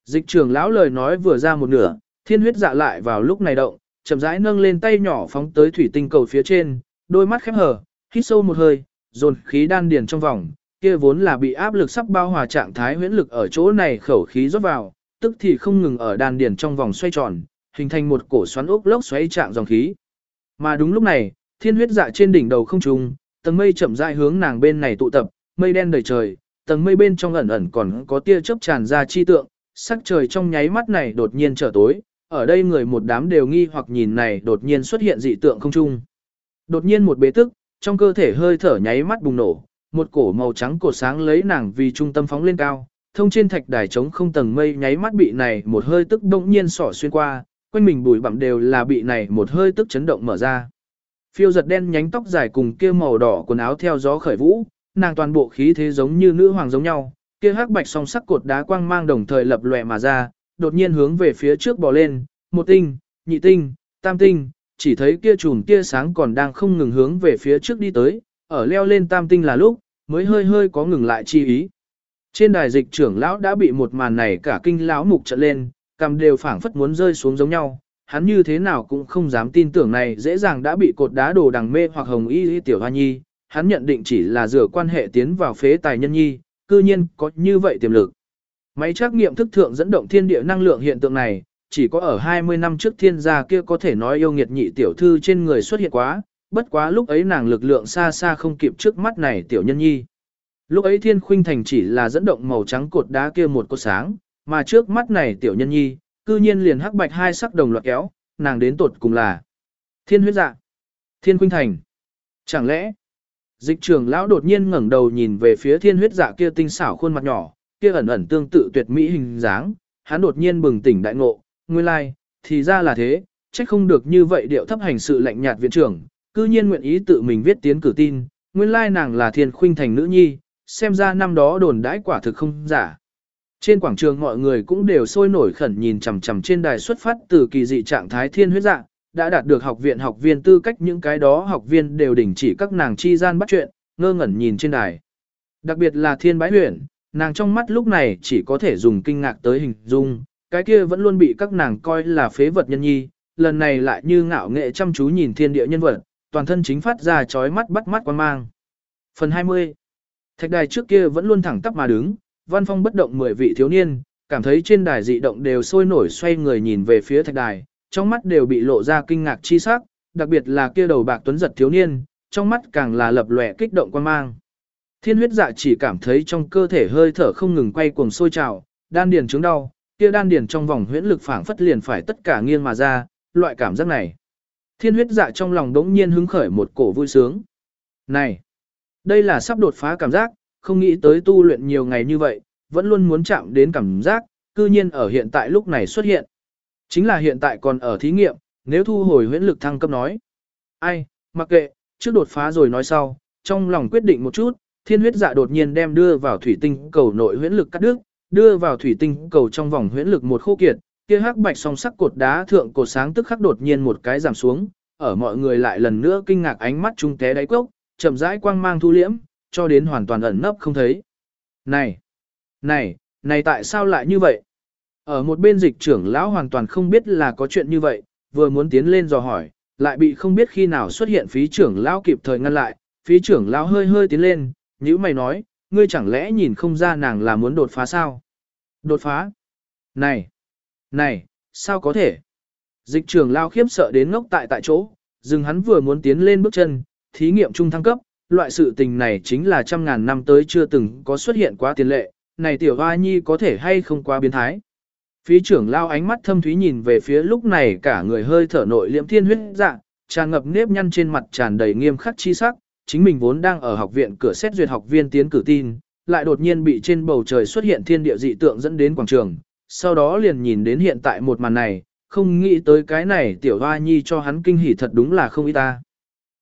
Speaker 1: Dịch trưởng lão lời nói vừa ra một nửa, thiên huyết dạ lại vào lúc này động, chậm rãi nâng lên tay nhỏ phóng tới thủy tinh cầu phía trên, đôi mắt khép hờ, hít sâu một hơi, dồn khí đan điền trong vòng, kia vốn là bị áp lực sắp bao hòa trạng thái huyễn lực ở chỗ này khẩu khí rót vào, tức thì không ngừng ở đan điền trong vòng xoay tròn, hình thành một cổ xoắn ốc lốc xoáy trạng dòng khí. Mà đúng lúc này, thiên huyết dạ trên đỉnh đầu không trung, tầng mây chậm rãi hướng nàng bên này tụ tập, mây đen đầy trời, tầng mây bên trong ẩn ẩn còn có tia chớp tràn ra chi tượng, sắc trời trong nháy mắt này đột nhiên trở tối, ở đây người một đám đều nghi hoặc nhìn này đột nhiên xuất hiện dị tượng không trung. Đột nhiên một bế tức, trong cơ thể hơi thở nháy mắt bùng nổ, một cổ màu trắng cột sáng lấy nàng vì trung tâm phóng lên cao, thông trên thạch đài trống không tầng mây nháy mắt bị này một hơi tức động nhiên sỏ xuyên qua, quanh mình bụi bặm đều là bị này một hơi tức chấn động mở ra. Phiêu giật đen nhánh tóc dài cùng kia màu đỏ quần áo theo gió khởi vũ, nàng toàn bộ khí thế giống như nữ hoàng giống nhau, kia hắc bạch song sắc cột đá quang mang đồng thời lập lòe mà ra, đột nhiên hướng về phía trước bò lên, một tinh, nhị tinh, tam tinh, chỉ thấy kia chùm tia sáng còn đang không ngừng hướng về phía trước đi tới, ở leo lên tam tinh là lúc, mới hơi hơi có ngừng lại chi ý. Trên đài dịch trưởng lão đã bị một màn này cả kinh lão mục trận lên, cầm đều phảng phất muốn rơi xuống giống nhau, hắn như thế nào cũng không dám tin tưởng này dễ dàng đã bị cột đá đồ đằng mê hoặc hồng y, y tiểu hoa nhi, hắn nhận định chỉ là dựa quan hệ tiến vào phế tài nhân nhi, cư nhiên có như vậy tiềm lực. Máy trắc nghiệm thức thượng dẫn động thiên địa năng lượng hiện tượng này, chỉ có ở 20 năm trước thiên gia kia có thể nói yêu nghiệt nhị tiểu thư trên người xuất hiện quá, bất quá lúc ấy nàng lực lượng xa xa không kịp trước mắt này tiểu nhân nhi. Lúc ấy thiên khuynh thành chỉ là dẫn động màu trắng cột đá kia một cột sáng, mà trước mắt này tiểu nhân nhi, cư nhiên liền hắc bạch hai sắc đồng loạt kéo, nàng đến tột cùng là thiên huyết dạ, thiên khuynh thành. Chẳng lẽ, dịch trường lão đột nhiên ngẩng đầu nhìn về phía thiên huyết dạ kia tinh xảo khuôn mặt nhỏ, kia ẩn ẩn tương tự tuyệt mỹ hình dáng, hắn đột nhiên bừng tỉnh đại ngộ, nguyên lai, like, thì ra là thế, trách không được như vậy điệu thấp hành sự lạnh nhạt viện trưởng, cư nhiên nguyện ý tự mình viết tiến cử tin, nguyên lai nàng là thiên khuynh thành nữ nhi, xem ra năm đó đồn đãi quả thực không giả. Trên quảng trường mọi người cũng đều sôi nổi khẩn nhìn chằm chằm trên đài xuất phát từ kỳ dị trạng thái thiên huyết dạng đã đạt được học viện học viên tư cách những cái đó học viên đều đình chỉ các nàng chi gian bắt chuyện, ngơ ngẩn nhìn trên đài. Đặc biệt là thiên bái huyền, nàng trong mắt lúc này chỉ có thể dùng kinh ngạc tới hình dung, cái kia vẫn luôn bị các nàng coi là phế vật nhân nhi, lần này lại như ngạo nghệ chăm chú nhìn thiên địa nhân vật, toàn thân chính phát ra chói mắt bắt mắt quan mang. Phần 20 Thạch đài trước kia vẫn luôn thẳng tắp mà đứng, văn phong bất động mười vị thiếu niên, cảm thấy trên đài dị động đều sôi nổi xoay người nhìn về phía thạch đài, trong mắt đều bị lộ ra kinh ngạc chi sắc, đặc biệt là kia đầu bạc tuấn giật thiếu niên, trong mắt càng là lập lòe kích động quan mang. Thiên huyết dạ chỉ cảm thấy trong cơ thể hơi thở không ngừng quay cuồng sôi trào, đan điền chứng đau, kia đan điền trong vòng huyễn lực phảng phất liền phải tất cả nghiêng mà ra, loại cảm giác này. Thiên huyết dạ trong lòng đống nhiên hứng khởi một cổ vui sướng. Này, đây là sắp đột phá cảm giác, không nghĩ tới tu luyện nhiều ngày như vậy, vẫn luôn muốn chạm đến cảm giác, cư nhiên ở hiện tại lúc này xuất hiện. Chính là hiện tại còn ở thí nghiệm, nếu thu hồi huyễn lực thăng cấp nói. Ai, mặc kệ, trước đột phá rồi nói sau, trong lòng quyết định một chút, thiên huyết dạ đột nhiên đem đưa vào thủy tinh cầu nội huyễn lực cắt đứt, đưa vào thủy tinh cầu trong vòng huyễn lực một khô kiệt, kia hắc bạch song sắc cột đá thượng cột sáng tức khắc đột nhiên một cái giảm xuống, ở mọi người lại lần nữa kinh ngạc ánh mắt trung té đáy cốc, chậm rãi quang mang thu liễm, cho đến hoàn toàn ẩn nấp không thấy. Này, này, này tại sao lại như vậy? Ở một bên dịch trưởng lão hoàn toàn không biết là có chuyện như vậy, vừa muốn tiến lên dò hỏi, lại bị không biết khi nào xuất hiện phí trưởng lão kịp thời ngăn lại, phí trưởng lão hơi hơi tiến lên, nhíu mày nói, ngươi chẳng lẽ nhìn không ra nàng là muốn đột phá sao? Đột phá? Này! Này! Sao có thể? Dịch trưởng lão khiếp sợ đến ngốc tại tại chỗ, dừng hắn vừa muốn tiến lên bước chân, thí nghiệm trung thăng cấp, loại sự tình này chính là trăm ngàn năm tới chưa từng có xuất hiện quá tiền lệ, này tiểu hoa nhi có thể hay không quá biến thái. Phí trưởng lao ánh mắt thâm thúy nhìn về phía lúc này cả người hơi thở nội liễm thiên huyết dạ, tràn ngập nếp nhăn trên mặt tràn đầy nghiêm khắc chi sắc, chính mình vốn đang ở học viện cửa xét duyệt học viên tiến cử tin, lại đột nhiên bị trên bầu trời xuất hiện thiên địa dị tượng dẫn đến quảng trường, sau đó liền nhìn đến hiện tại một màn này, không nghĩ tới cái này tiểu hoa nhi cho hắn kinh hỉ thật đúng là không ý ta.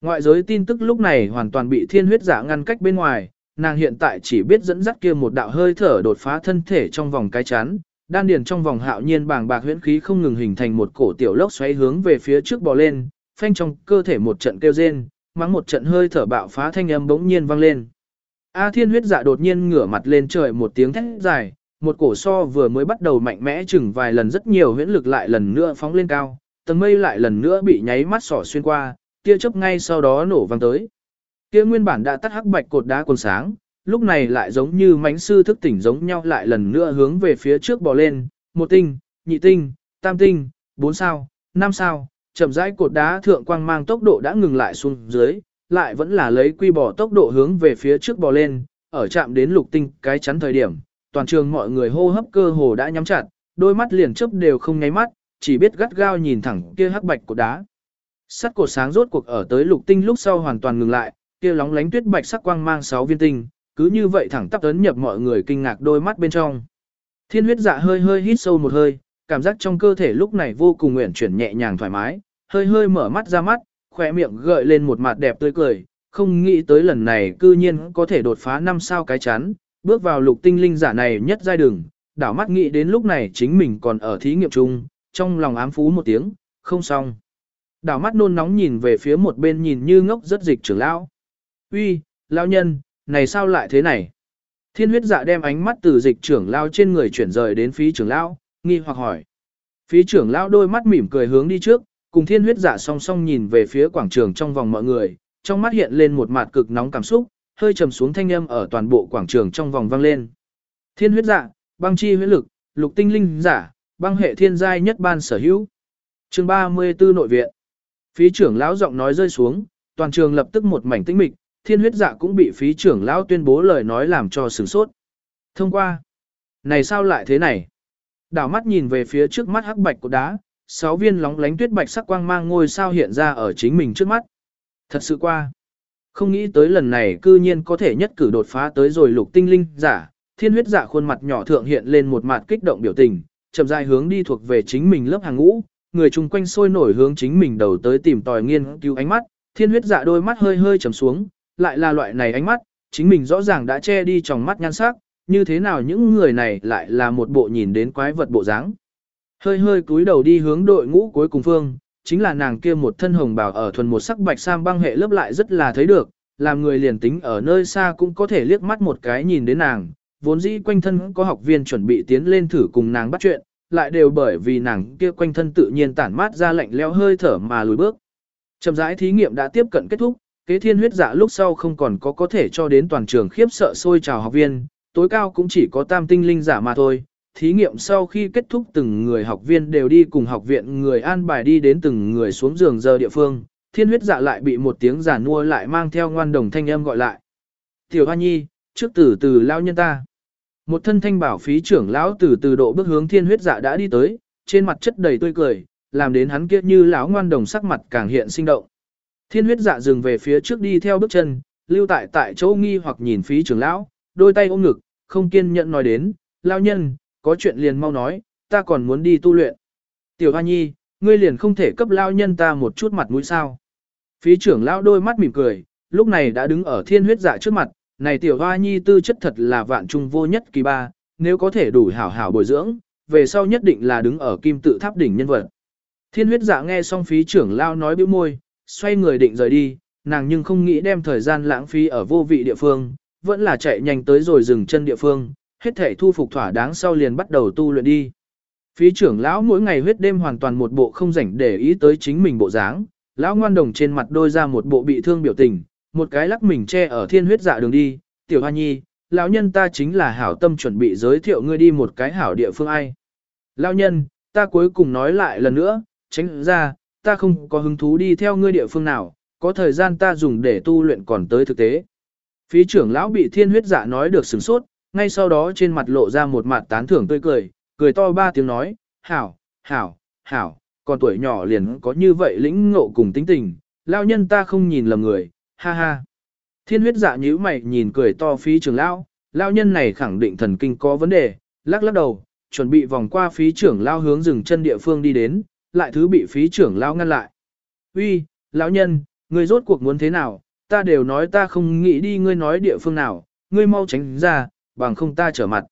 Speaker 1: Ngoại giới tin tức lúc này hoàn toàn bị thiên huyết giả ngăn cách bên ngoài, nàng hiện tại chỉ biết dẫn dắt kia một đạo hơi thở đột phá thân thể trong vòng cái chán, đan điền trong vòng hạo nhiên bàng bạc huyễn khí không ngừng hình thành một cổ tiểu lốc xoáy hướng về phía trước bò lên, phanh trong cơ thể một trận kêu rên, mắng một trận hơi thở bạo phá thanh âm bỗng nhiên vang lên. A Thiên huyết dạ đột nhiên ngửa mặt lên trời một tiếng thét dài, một cổ so vừa mới bắt đầu mạnh mẽ chừng vài lần rất nhiều huyễn lực lại lần nữa phóng lên cao, tầng mây lại lần nữa bị nháy mắt sỏ xuyên qua, tia chớp ngay sau đó nổ vang tới. Kia nguyên bản đã tắt hắc bạch cột đá quần sáng, lúc này lại giống như mánh sư thức tỉnh giống nhau lại lần nữa hướng về phía trước bò lên, một tinh, nhị tinh, tam tinh, bốn sao, năm sao, chậm rãi cột đá thượng quang mang tốc độ đã ngừng lại xuống dưới, lại vẫn là lấy quy bỏ tốc độ hướng về phía trước bò lên, ở chạm đến lục tinh cái chắn thời điểm, toàn trường mọi người hô hấp cơ hồ đã nhắm chặt, đôi mắt liền chớp đều không nháy mắt, chỉ biết gắt gao nhìn thẳng kia hắc bạch cột đá. Sắt cột sáng rốt cuộc ở tới lục tinh lúc sau hoàn toàn ngừng lại, kia lóng lánh tuyết bạch sắc quang mang sáu viên tinh, cứ như vậy thẳng tắp tấn nhập mọi người kinh ngạc đôi mắt bên trong. Thiên huyết dạ hơi hơi hít sâu một hơi, cảm giác trong cơ thể lúc này vô cùng nguyện chuyển nhẹ nhàng thoải mái, hơi hơi mở mắt ra mắt, khỏe miệng gợi lên một mặt đẹp tươi cười, không nghĩ tới lần này cư nhiên có thể đột phá năm sao cái chán, bước vào lục tinh linh giả này nhất giai đường, đảo mắt nghĩ đến lúc này chính mình còn ở thí nghiệm chung, trong lòng ám phú một tiếng, không xong. Đảo mắt nôn nóng nhìn về phía một bên nhìn như ngốc rất dịch trưởng lão. Uy, lão nhân, này sao lại thế này? Thiên huyết dạ đem ánh mắt từ dịch trưởng lão trên người chuyển rời đến phí trưởng lão, nghi hoặc hỏi. Phí trưởng lão đôi mắt mỉm cười hướng đi trước, cùng thiên huyết giả song song nhìn về phía quảng trường trong vòng mọi người, trong mắt hiện lên một mặt cực nóng cảm xúc, hơi trầm xuống thanh âm ở toàn bộ quảng trường trong vòng vang lên. Thiên huyết dạ, băng chi huyết lực, lục tinh linh giả, băng hệ thiên giai nhất ban sở hữu. Chương 34 nội viện. Phí trưởng lão giọng nói rơi xuống, toàn trường lập tức một mảnh tĩnh mịch, thiên huyết dạ cũng bị phí trưởng lão tuyên bố lời nói làm cho sửng sốt. Thông qua. Này sao lại thế này? Đảo mắt nhìn về phía trước mắt hắc bạch của đá, sáu viên lóng lánh tuyết bạch sắc quang mang ngôi sao hiện ra ở chính mình trước mắt. Thật sự qua. Không nghĩ tới lần này cư nhiên có thể nhất cử đột phá tới rồi lục tinh linh giả, thiên huyết dạ khuôn mặt nhỏ thượng hiện lên một mặt kích động biểu tình, chậm rãi hướng đi thuộc về chính mình lớp hàng ngũ, người chung quanh sôi nổi hướng chính mình đầu tới tìm tòi nghiên cứu ánh mắt, thiên huyết dạ đôi mắt hơi hơi trầm xuống, lại là loại này ánh mắt, chính mình rõ ràng đã che đi trong mắt nhan sắc, như thế nào những người này lại là một bộ nhìn đến quái vật bộ dáng. Hơi hơi cúi đầu đi hướng đội ngũ cuối cùng phương, chính là nàng kia một thân hồng bào ở thuần một sắc bạch sam băng hệ lớp lại rất là thấy được, làm người liền tính ở nơi xa cũng có thể liếc mắt một cái nhìn đến nàng, vốn dĩ quanh thân có học viên chuẩn bị tiến lên thử cùng nàng bắt chuyện, lại đều bởi vì nàng kia quanh thân tự nhiên tản mát ra lạnh leo hơi thở mà lùi bước. Chậm rãi thí nghiệm đã tiếp cận kết thúc, kế thiên huyết dạ lúc sau không còn có có thể cho đến toàn trường khiếp sợ sôi trào học viên, tối cao cũng chỉ có tam tinh linh giả mà thôi. Thí nghiệm sau khi kết thúc từng người học viên đều đi cùng học viện người an bài đi đến từng người xuống giường giờ địa phương, thiên huyết dạ lại bị một tiếng giả nua lại mang theo ngoan đồng thanh âm gọi lại. Tiểu Hoa Nhi, trước từ từ lao nhân ta. Một thân thanh bảo phí trưởng lão từ từ độ bước hướng thiên huyết dạ đã đi tới, trên mặt chất đầy tươi cười, làm đến hắn kia như lão ngoan đồng sắc mặt càng hiện sinh động. Thiên huyết dạ dừng về phía trước đi theo bước chân, lưu tại tại chỗ nghi hoặc nhìn phí trưởng lão, đôi tay ôm ngực, không kiên nhẫn nói đến, lao nhân, có chuyện liền mau nói, ta còn muốn đi tu luyện. Tiểu Hoa Nhi, ngươi liền không thể cấp lao nhân ta một chút mặt mũi sao. Phí trưởng lão đôi mắt mỉm cười, lúc này đã đứng ở thiên huyết dạ trước mặt, này tiểu hoa nhi tư chất thật là vạn trung vô nhất kỳ ba, nếu có thể đủ hảo hảo bồi dưỡng, về sau nhất định là đứng ở kim tự tháp đỉnh nhân vật. Thiên huyết dạ nghe xong phí trưởng lão nói bĩu môi, xoay người định rời đi, nàng nhưng không nghĩ đem thời gian lãng phí ở vô vị địa phương, vẫn là chạy nhanh tới rồi dừng chân địa phương, hết thể thu phục thỏa đáng sau liền bắt đầu tu luyện đi. Phí trưởng lão mỗi ngày huyết đêm hoàn toàn một bộ không rảnh để ý tới chính mình bộ dáng, lão ngoan đồng trên mặt đôi ra một bộ bị thương biểu tình, một cái lắc mình che ở thiên huyết dạ đường đi, tiểu hoa nhi, lão nhân ta chính là hảo tâm chuẩn bị giới thiệu ngươi đi một cái hảo địa phương ai. Lão nhân, ta cuối cùng nói lại lần nữa, tránh ra, ta không có hứng thú đi theo ngươi địa phương nào, có thời gian ta dùng để tu luyện còn tới thực tế. Phí trưởng lão bị thiên huyết dạ nói được sửng sốt, ngay sau đó trên mặt lộ ra một mặt tán thưởng tươi cười, cười to ba tiếng nói, hảo, hảo, hảo, còn tuổi nhỏ liền có như vậy lĩnh ngộ cùng tính tình, lao nhân ta không nhìn lầm người, ha ha. Thiên huyết dạ nhíu mày nhìn cười to phí trưởng lão, lao nhân này khẳng định thần kinh có vấn đề, lắc lắc đầu, chuẩn bị vòng qua phí trưởng lao hướng rừng chân địa phương đi đến, lại thứ bị phí trưởng lao ngăn lại. Uy, lão nhân, ngươi rốt cuộc muốn thế nào, ta đều nói ta không nghĩ đi ngươi nói địa phương nào, ngươi mau tránh ra, bằng không ta trở mặt.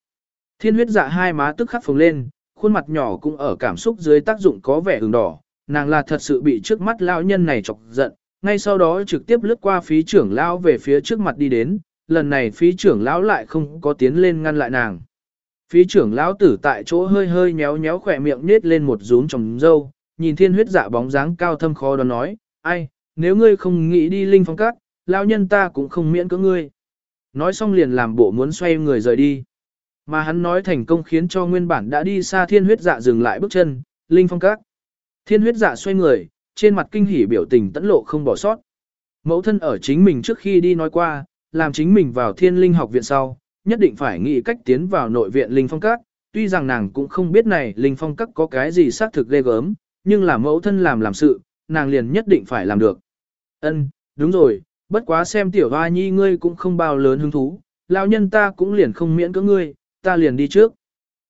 Speaker 1: Thiên huyết dạ hai má tức khắc phồng lên, khuôn mặt nhỏ cũng ở cảm xúc dưới tác dụng có vẻ ửng đỏ, nàng là thật sự bị trước mắt lão nhân này chọc giận, ngay sau đó trực tiếp lướt qua phí trưởng lão về phía trước mặt đi đến, lần này phí trưởng lão lại không có tiến lên ngăn lại nàng. Phí trưởng lão tử tại chỗ hơi hơi nhéo nhéo khỏe miệng nết lên một rúm trồng dâu, nhìn thiên huyết dạ bóng dáng cao thâm khó đoán nói, ai, nếu ngươi không nghĩ đi linh phong cát, lão nhân ta cũng không miễn cưỡng ngươi. Nói xong liền làm bộ muốn xoay người rời đi. Mà hắn nói thành công khiến cho nguyên bản đã đi xa thiên huyết dạ dừng lại bước chân, linh phong các. Thiên huyết dạ xoay người, trên mặt kinh hỉ biểu tình tẫn lộ không bỏ sót. Mẫu thân ở chính mình trước khi đi nói qua, làm chính mình vào thiên linh học viện sau, nhất định phải nghĩ cách tiến vào nội viện linh phong các. Tuy rằng nàng cũng không biết này linh phong các có cái gì xác thực ghê gớm, nhưng là mẫu thân làm làm sự, nàng liền nhất định phải làm được. Ân, đúng rồi, bất quá xem tiểu hoa nhi ngươi cũng không bao lớn hứng thú, lão nhân ta cũng liền không miễn cưỡng ngươi, ta liền đi trước.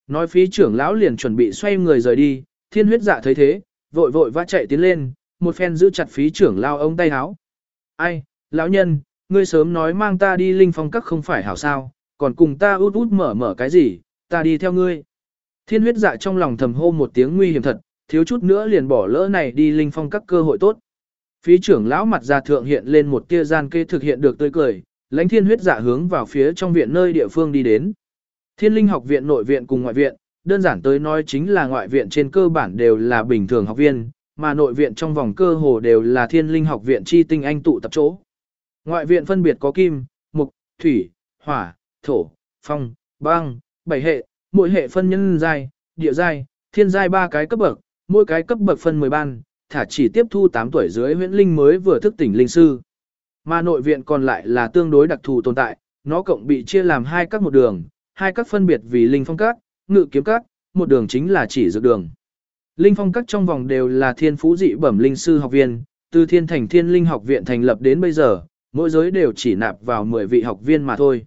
Speaker 1: Nói phí trưởng lão liền chuẩn bị xoay người rời đi, thiên huyết dạ thấy thế, vội vội vã chạy tiến lên, một phen giữ chặt phí trưởng lao ông tay háo. Ai, lão nhân, ngươi sớm nói mang ta đi linh phong các không phải hảo sao, còn cùng ta út út mở mở cái gì, ta đi theo ngươi. Thiên huyết dạ trong lòng thầm hô một tiếng nguy hiểm thật, thiếu chút nữa liền bỏ lỡ này đi linh phong các cơ hội tốt. Phí trưởng lão mặt ra thượng hiện lên một tia gian kê thực hiện được tươi cười, lãnh thiên huyết dạ hướng vào phía trong viện nơi địa phương đi đến. Thiên linh học viện nội viện cùng ngoại viện, đơn giản tới nói chính là ngoại viện trên cơ bản đều là bình thường học viên, mà nội viện trong vòng cơ hồ đều là thiên linh học viện chi tinh anh tụ tập chỗ. Ngoại viện phân biệt có kim, mục, thủy, hỏa, thổ, phong, băng, bảy hệ, mỗi hệ phân nhân giai, địa giai, thiên giai ba cái cấp bậc, mỗi cái cấp bậc phân 10 ban, thả chỉ tiếp thu 8 tuổi dưới huyễn linh mới vừa thức tỉnh linh sư. Mà nội viện còn lại là tương đối đặc thù tồn tại, nó cộng bị chia làm hai các một đường, hai các phân biệt vì linh phong các, ngự kiếm các, một đường chính là chỉ dược đường. Linh phong các trong vòng đều là thiên phú dị bẩm linh sư học viên, từ thiên thành thiên linh học viện thành lập đến bây giờ, mỗi giới đều chỉ nạp vào 10 vị học viên mà thôi.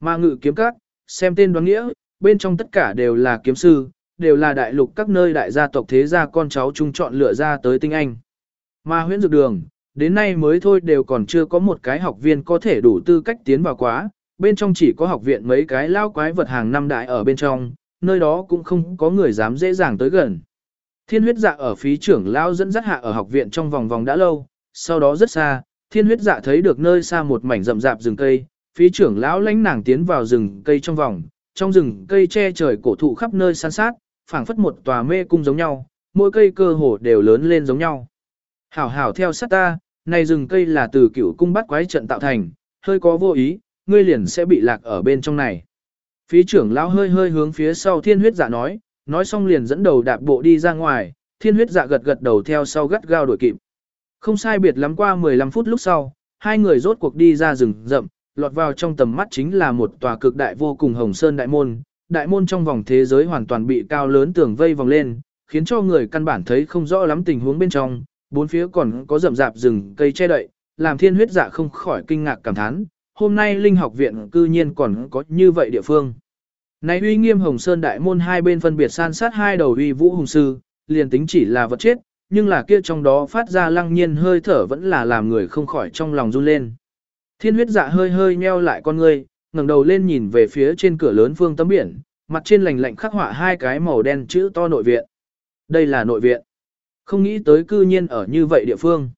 Speaker 1: Mà ngự kiếm các, xem tên đoán nghĩa, bên trong tất cả đều là kiếm sư, đều là đại lục các nơi đại gia tộc thế gia con cháu chung chọn lựa ra tới tinh anh. Mà huyễn dược đường, đến nay mới thôi đều còn chưa có một cái học viên có thể đủ tư cách tiến vào quá, bên trong chỉ có học viện mấy cái lao quái vật hàng năm đại ở bên trong, nơi đó cũng không có người dám dễ dàng tới gần. Thiên huyết dạ ở phí trưởng lao dẫn dắt hạ ở học viện trong vòng vòng đã lâu, sau đó rất xa, thiên huyết dạ thấy được nơi xa một mảnh rậm rạp rừng cây, phí trưởng lão lãnh nàng tiến vào rừng cây trong vòng, trong rừng cây che trời cổ thụ khắp nơi san sát, phảng phất một tòa mê cung giống nhau, mỗi cây cơ hồ đều lớn lên giống nhau. Hảo hảo theo sát ta, này rừng cây là từ cửu cung bắt quái trận tạo thành, hơi có vô ý, ngươi liền sẽ bị lạc ở bên trong này. Phí trưởng lão hơi hơi hướng phía sau thiên huyết dạ nói, nói xong liền dẫn đầu đạp bộ đi ra ngoài, thiên huyết dạ gật gật đầu theo sau gắt gao đuổi kịp. Không sai biệt lắm qua 15 phút lúc sau, hai người rốt cuộc đi ra rừng rậm, lọt vào trong tầm mắt chính là một tòa cực đại vô cùng hồng sơn đại môn. Đại môn trong vòng thế giới hoàn toàn bị cao lớn tường vây vòng lên, khiến cho người căn bản thấy không rõ lắm tình huống bên trong, bốn phía còn có rậm rạp rừng cây che đậy, làm thiên huyết dạ không khỏi kinh ngạc cảm thán, hôm nay linh học viện cư nhiên còn có như vậy địa phương. Này uy nghiêm hồng sơn đại môn hai bên phân biệt san sát hai đầu uy vũ hùng sư, liền tính chỉ là vật chết, nhưng là kia trong đó phát ra lăng nhiên hơi thở vẫn là làm người không khỏi trong lòng run lên. Thiên huyết dạ hơi hơi nheo lại con ngươi, ngẩng đầu lên nhìn về phía trên cửa lớn phương tấm biển, mặt trên lành lạnh khắc họa hai cái màu đen chữ to nội viện. Đây là nội viện. Không nghĩ tới cư nhiên ở như vậy địa phương.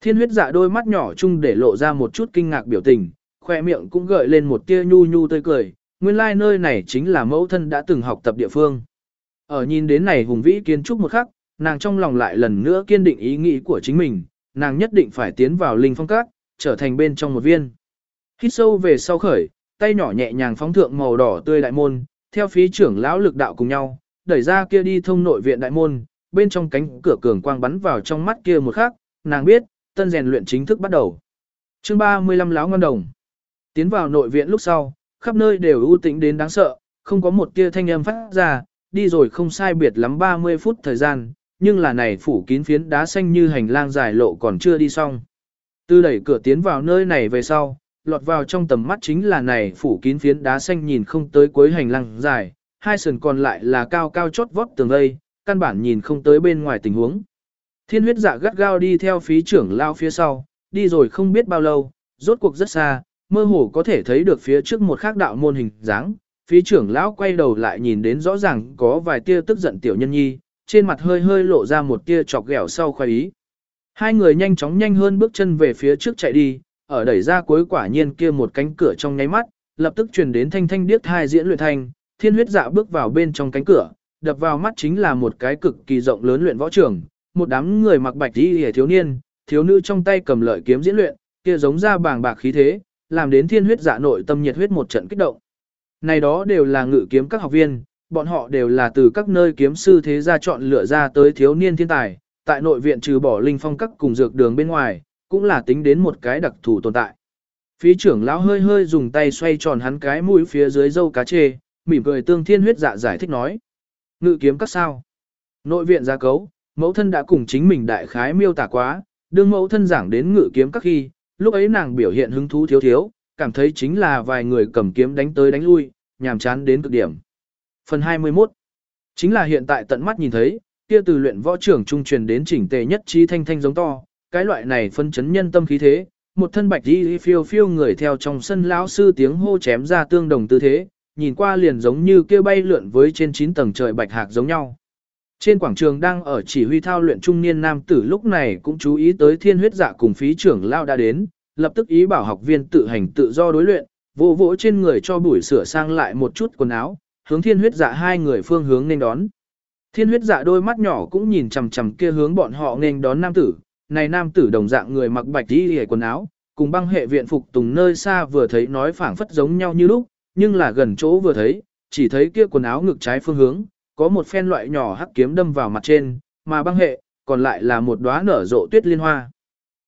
Speaker 1: Thiên huyết dạ đôi mắt nhỏ chung để lộ ra một chút kinh ngạc biểu tình, khoe miệng cũng gợi lên một tia nhu nhu tươi cười, nguyên lai like nơi này chính là mẫu thân đã từng học tập địa phương. Ở nhìn đến này hùng vĩ kiến trúc một khắc, nàng trong lòng lại lần nữa kiên định ý nghĩ của chính mình, nàng nhất định phải tiến vào linh phong các, trở thành bên trong một viên. Hít sâu về sau khởi, tay nhỏ nhẹ nhàng phóng thượng màu đỏ tươi đại môn, theo phí trưởng lão lực đạo cùng nhau, đẩy ra kia đi thông nội viện đại môn, bên trong cánh cửa cường quang bắn vào trong mắt kia một khắc, nàng biết, tân rèn luyện chính thức bắt đầu. Chương 35 lão ngon đồng. Tiến vào nội viện lúc sau, khắp nơi đều ưu tĩnh đến đáng sợ, không có một tia thanh âm phát ra, đi rồi không sai biệt lắm 30 phút thời gian, nhưng là này phủ kín phiến đá xanh như hành lang dài lộ còn chưa đi xong. Từ đẩy cửa tiến vào nơi này về sau, lọt vào trong tầm mắt chính là này phủ kín phiến đá xanh nhìn không tới cuối hành lang dài, hai sườn còn lại là cao cao chót vót tường vây, căn bản nhìn không tới bên ngoài tình huống. Thiên huyết dạ gắt gao đi theo phí trưởng lao phía sau, đi rồi không biết bao lâu, rốt cuộc rất xa, mơ hồ có thể thấy được phía trước một khác đạo môn hình dáng. Phí trưởng lão quay đầu lại nhìn đến rõ ràng có vài tia tức giận tiểu nhân nhi, trên mặt hơi hơi lộ ra một tia chọc ghẹo sau khoái ý. Hai người nhanh chóng nhanh hơn bước chân về phía trước chạy đi, ở đẩy ra cuối quả nhiên kia một cánh cửa trong nháy mắt, lập tức truyền đến thanh thanh điếc hai diễn luyện thanh, thiên huyết dạ bước vào bên trong cánh cửa, đập vào mắt chính là một cái cực kỳ rộng lớn luyện võ trường, một đám người mặc bạch y hề thiếu niên, thiếu nữ trong tay cầm lợi kiếm diễn luyện, kia giống ra bàng bạc khí thế, làm đến thiên huyết dạ nội tâm nhiệt huyết một trận kích động. Này đó đều là ngự kiếm các học viên, bọn họ đều là từ các nơi kiếm sư thế gia chọn lựa ra tới thiếu niên thiên tài, tại nội viện trừ bỏ linh phong các cùng dược đường bên ngoài, cũng là tính đến một cái đặc thù tồn tại. Phí trưởng lão hơi hơi dùng tay xoay tròn hắn cái mũi phía dưới dâu cá chê, mỉm cười tương thiên huyết dạ giải thích nói. Ngự kiếm các sao? Nội viện gia cấu, mẫu thân đã cùng chính mình đại khái miêu tả quá, đương mẫu thân giảng đến ngự kiếm các khi, lúc ấy nàng biểu hiện hứng thú thiếu thiếu, cảm thấy chính là vài người cầm kiếm đánh tới đánh lui, nhàm chán đến cực điểm. Phần 21 Chính là hiện tại tận mắt nhìn thấy, kia từ luyện võ trưởng trung truyền đến chỉnh tề nhất trí thanh thanh giống to, cái loại này phân chấn nhân tâm khí thế, một thân bạch đi phiêu phiêu người theo trong sân lão sư tiếng hô chém ra tương đồng tư thế, nhìn qua liền giống như kia bay lượn với trên 9 tầng trời bạch hạc giống nhau. Trên quảng trường đang ở chỉ huy thao luyện trung niên nam tử lúc này cũng chú ý tới thiên huyết dạ cùng phí trưởng lao đã đến, lập tức ý bảo học viên tự hành tự do đối luyện, vỗ vỗ trên người cho buổi sửa sang lại một chút quần áo, hướng thiên huyết dạ hai người phương hướng nên đón. Thiên huyết dạ đôi mắt nhỏ cũng nhìn chằm chằm kia hướng bọn họ nên đón nam tử, này nam tử đồng dạng người mặc bạch y hề quần áo, cùng băng hệ viện phục tùng nơi xa vừa thấy nói phảng phất giống nhau như lúc, nhưng là gần chỗ vừa thấy, chỉ thấy kia quần áo ngực trái phương hướng, có một phen loại nhỏ hắc kiếm đâm vào mặt trên, mà băng hệ, còn lại là một đóa nở rộ tuyết liên hoa.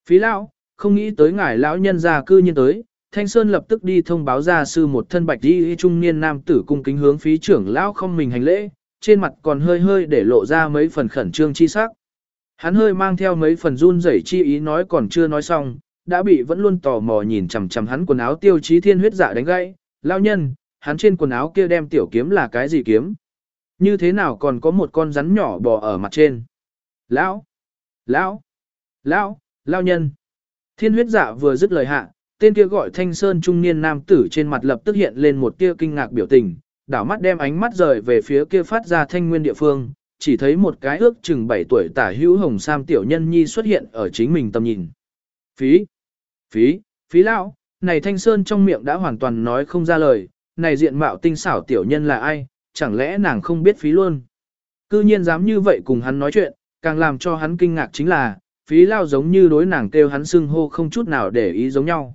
Speaker 1: Phí lão, không nghĩ tới ngài lão nhân gia cư nhiên tới, Thanh Sơn lập tức đi thông báo gia sư một thân bạch đi trung niên nam tử cung kính hướng phí trưởng lão không mình hành lễ, trên mặt còn hơi hơi để lộ ra mấy phần khẩn trương chi sắc. Hắn hơi mang theo mấy phần run rẩy chi ý nói còn chưa nói xong, đã bị vẫn luôn tò mò nhìn chằm chằm hắn quần áo tiêu chí thiên huyết dạ đánh gãy. Lão nhân, hắn trên quần áo kia đem tiểu kiếm là cái gì kiếm? Như thế nào còn có một con rắn nhỏ bò ở mặt trên? Lão! Lão! Lão! Lão nhân! Thiên huyết dạ vừa dứt lời hạ, tên kia gọi thanh sơn trung niên nam tử trên mặt lập tức hiện lên một tia kinh ngạc biểu tình, đảo mắt đem ánh mắt rời về phía kia phát ra thanh nguyên địa phương, chỉ thấy một cái ước chừng 7 tuổi tả hữu hồng sam tiểu nhân nhi xuất hiện ở chính mình tầm nhìn. Phí! Phí! Phí lão! Này thanh sơn trong miệng đã hoàn toàn nói không ra lời, này diện mạo tinh xảo tiểu nhân là ai, chẳng lẽ nàng không biết phí luôn. Cư nhiên dám như vậy cùng hắn nói chuyện, càng làm cho hắn kinh ngạc chính là, phí lao giống như đối nàng kêu hắn xưng hô không chút nào để ý giống nhau.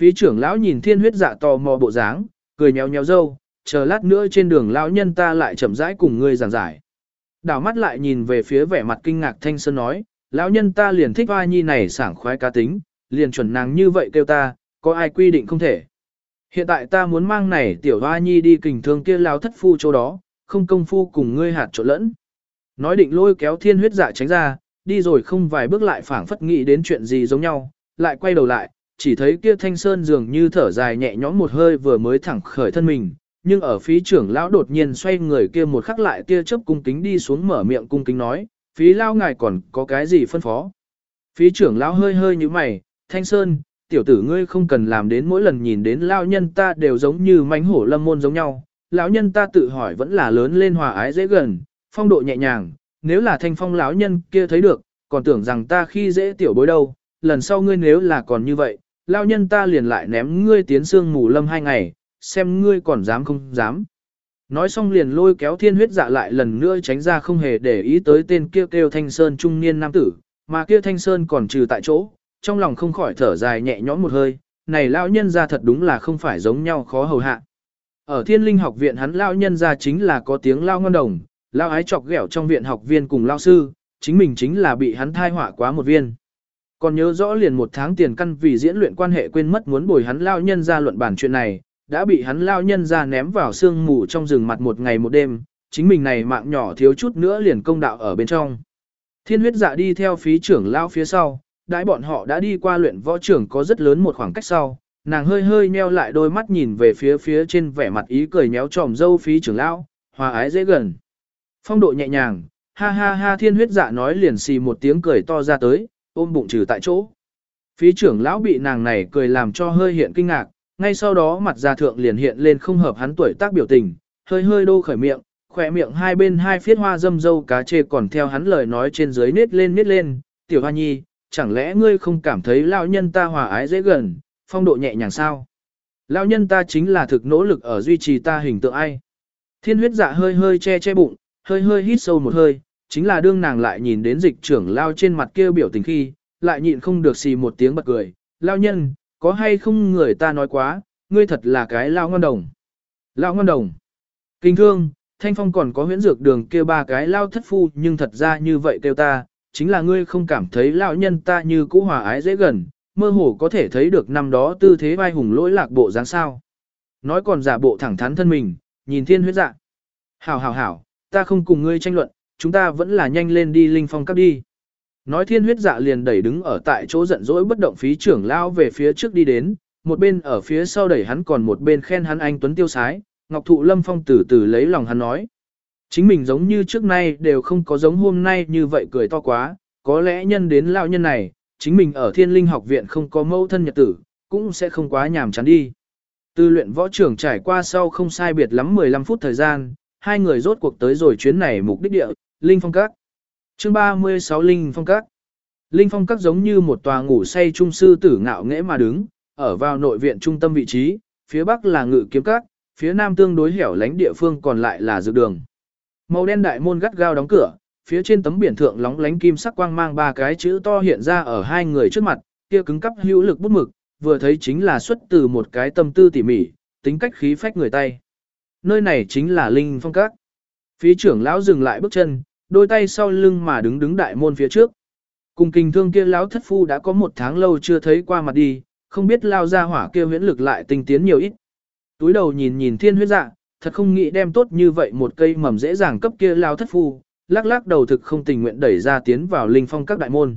Speaker 1: Phí trưởng lão nhìn thiên huyết dạ tò mò bộ dáng, cười nhéo nhéo dâu, chờ lát nữa trên đường lão nhân ta lại chậm rãi cùng ngươi giảng giải. Đảo mắt lại nhìn về phía vẻ mặt kinh ngạc thanh sơn nói, lão nhân ta liền thích hoa nhi này sảng khoái cá tính, liền chuẩn nàng như vậy kêu ta, có ai quy định không thể. Hiện tại ta muốn mang này tiểu hoa nhi đi kình thương kia lao thất phu chỗ đó, không công phu cùng ngươi hạt trộn lẫn. Nói định lôi kéo thiên huyết dạ tránh ra, đi rồi không vài bước lại phảng phất nghĩ đến chuyện gì giống nhau, lại quay đầu lại, chỉ thấy kia thanh sơn dường như thở dài nhẹ nhõm một hơi vừa mới thẳng khởi thân mình, nhưng ở phí trưởng lão đột nhiên xoay người kia một khắc lại kia chớp cung kính đi xuống mở miệng cung kính nói, phí lao ngài còn có cái gì phân phó. Phí trưởng lão hơi hơi như mày, thanh sơn, tiểu tử ngươi không cần làm đến mỗi lần nhìn đến lao nhân ta đều giống như mánh hổ lâm môn giống nhau, lão nhân ta tự hỏi vẫn là lớn lên hòa ái dễ gần, phong độ nhẹ nhàng, nếu là thanh phong lão nhân kia thấy được, còn tưởng rằng ta khi dễ tiểu bối đâu, lần sau ngươi nếu là còn như vậy, lão nhân ta liền lại ném ngươi tiến xương mù lâm hai ngày, xem ngươi còn dám không dám. Nói xong liền lôi kéo thiên huyết dạ lại lần nữa tránh ra không hề để ý tới tên kia kêu, kêu thanh sơn trung niên nam tử, mà kia thanh sơn còn trừ tại chỗ, trong lòng không khỏi thở dài nhẹ nhõm một hơi, này lão nhân ra thật đúng là không phải giống nhau khó hầu hạ. Ở thiên linh học viện hắn lão nhân ra chính là có tiếng lao ngon đồng, lao ái chọc ghẹo trong viện học viên cùng lao sư, chính mình chính là bị hắn thai họa quá một viên. Còn nhớ rõ liền một tháng tiền căn vì diễn luyện quan hệ quên mất muốn bồi hắn lao nhân ra luận bản chuyện này, đã bị hắn lao nhân ra ném vào sương mù trong rừng mặt một ngày một đêm, chính mình này mạng nhỏ thiếu chút nữa liền công đạo ở bên trong. Thiên huyết dạ đi theo phí trưởng lao phía sau, đại bọn họ đã đi qua luyện võ trưởng có rất lớn một khoảng cách sau, nàng hơi hơi nheo lại đôi mắt nhìn về phía phía trên vẻ mặt ý cười nhéo tròm dâu phí trưởng lão, hòa ái dễ gần. Phong độ nhẹ nhàng, ha ha ha thiên huyết dạ nói liền xì một tiếng cười to ra tới, ôm bụng trừ tại chỗ. Phí trưởng lão bị nàng này cười làm cho hơi hiện kinh ngạc, ngay sau đó mặt già thượng liền hiện lên không hợp hắn tuổi tác biểu tình, hơi hơi đô khởi miệng, khỏe miệng hai bên hai phiết hoa dâm dâu cá chê còn theo hắn lời nói trên dưới nết lên nết lên, tiểu hoa nhi, chẳng lẽ ngươi không cảm thấy lão nhân ta hòa ái dễ gần, phong độ nhẹ nhàng sao? Lão nhân ta chính là thực nỗ lực ở duy trì ta hình tượng ai. Thiên huyết dạ hơi hơi che che bụng, hơi hơi hít sâu một hơi, chính là đương nàng lại nhìn đến dịch trưởng lao trên mặt kia biểu tình khi, lại nhịn không được xì một tiếng bật cười. Lao nhân, có hay không người ta nói quá, ngươi thật là cái lao ngon đồng. Lao ngon đồng. Kinh thương, thanh phong còn có huyễn dược đường kia ba cái lao thất phu nhưng thật ra như vậy kêu ta, chính là ngươi không cảm thấy lão nhân ta như cũ hòa ái dễ gần, mơ hồ có thể thấy được năm đó tư thế vai hùng lỗi lạc bộ dáng sao. Nói còn giả bộ thẳng thắn thân mình, nhìn thiên huyết dạ. Hảo hảo hảo, ta không cùng ngươi tranh luận, chúng ta vẫn là nhanh lên đi linh phong cấp đi. Nói thiên huyết dạ liền đẩy đứng ở tại chỗ giận dỗi bất động phí trưởng lao về phía trước đi đến, một bên ở phía sau đẩy hắn còn một bên khen hắn anh tuấn tiêu sái, ngọc thụ lâm phong từ từ lấy lòng hắn nói. Chính mình giống như trước nay đều không có giống hôm nay như vậy cười to quá, có lẽ nhân đến lão nhân này, chính mình ở thiên linh học viện không có mẫu thân nhật tử, cũng sẽ không quá nhàm chán đi. Tư luyện võ trưởng trải qua sau không sai biệt lắm 15 phút thời gian, hai người rốt cuộc tới rồi chuyến này mục đích địa, Linh Phong Các chương 36 Linh Phong Các. Linh Phong Các giống như một tòa ngủ say trung sư tử ngạo nghễ mà đứng, ở vào nội viện trung tâm vị trí, phía bắc là ngự kiếm các, phía nam tương đối hẻo lánh địa phương còn lại là dược đường. Màu đen đại môn gắt gao đóng cửa, phía trên tấm biển thượng lóng lánh kim sắc quang mang ba cái chữ to hiện ra ở hai người trước mặt, kia cứng cắp hữu lực bút mực, vừa thấy chính là xuất từ một cái tâm tư tỉ mỉ, tính cách khí phách người tay. Nơi này chính là Linh Phong Các. Phí trưởng lão dừng lại bước chân, đôi tay sau lưng mà đứng đứng đại môn phía trước. Cùng kinh thương kia lão thất phu đã có một tháng lâu chưa thấy qua mặt đi, không biết lao ra hỏa kia huyễn lực lại tinh tiến nhiều ít. Túi đầu nhìn nhìn thiên huyết dạ, thật không nghĩ đem tốt như vậy một cây mầm dễ dàng cấp kia lao thất phu, lắc lắc đầu thực không tình nguyện đẩy ra tiến vào linh phong các đại môn.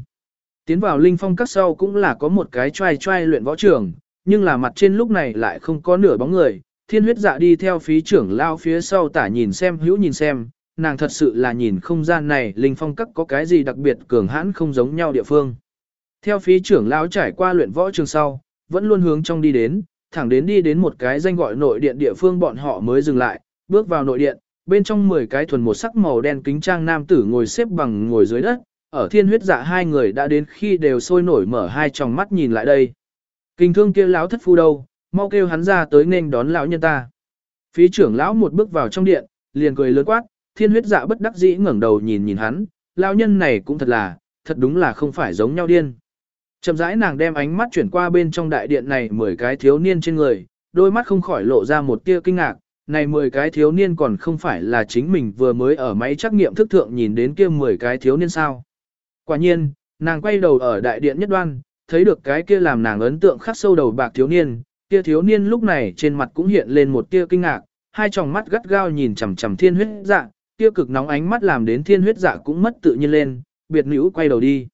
Speaker 1: Tiến vào linh phong các sau cũng là có một cái trai trai luyện võ trường, nhưng là mặt trên lúc này lại không có nửa bóng người, thiên huyết dạ đi theo phí trưởng lao phía sau tả nhìn xem hữu nhìn xem, nàng thật sự là nhìn không gian này linh phong các có cái gì đặc biệt cường hãn không giống nhau địa phương. Theo phí trưởng lão trải qua luyện võ trường sau, vẫn luôn hướng trong đi đến, thẳng đến đi đến một cái danh gọi nội điện địa phương bọn họ mới dừng lại, bước vào nội điện, bên trong 10 cái thuần một sắc màu đen kính trang nam tử ngồi xếp bằng ngồi dưới đất, ở thiên huyết dạ hai người đã đến khi đều sôi nổi mở hai tròng mắt nhìn lại đây. Kinh thương kia lão thất phu đâu, mau kêu hắn ra tới nên đón lão nhân ta. Phí trưởng lão một bước vào trong điện, liền cười lớn quát, thiên huyết dạ bất đắc dĩ ngẩng đầu nhìn nhìn hắn, lão nhân này cũng thật là, thật đúng là không phải giống nhau điên. Chậm rãi nàng đem ánh mắt chuyển qua bên trong đại điện này mười cái thiếu niên trên người, đôi mắt không khỏi lộ ra một tia kinh ngạc, này mười cái thiếu niên còn không phải là chính mình vừa mới ở máy trắc nghiệm thức thượng nhìn đến kia mười cái thiếu niên sao. Quả nhiên, nàng quay đầu ở đại điện nhất đoan, thấy được cái kia làm nàng ấn tượng khắc sâu đầu bạc thiếu niên, kia thiếu niên lúc này trên mặt cũng hiện lên một tia kinh ngạc, hai tròng mắt gắt gao nhìn chằm chằm thiên huyết dạ, kia cực nóng ánh mắt làm đến thiên huyết dạ cũng mất tự nhiên lên, biệt nữ quay đầu đi.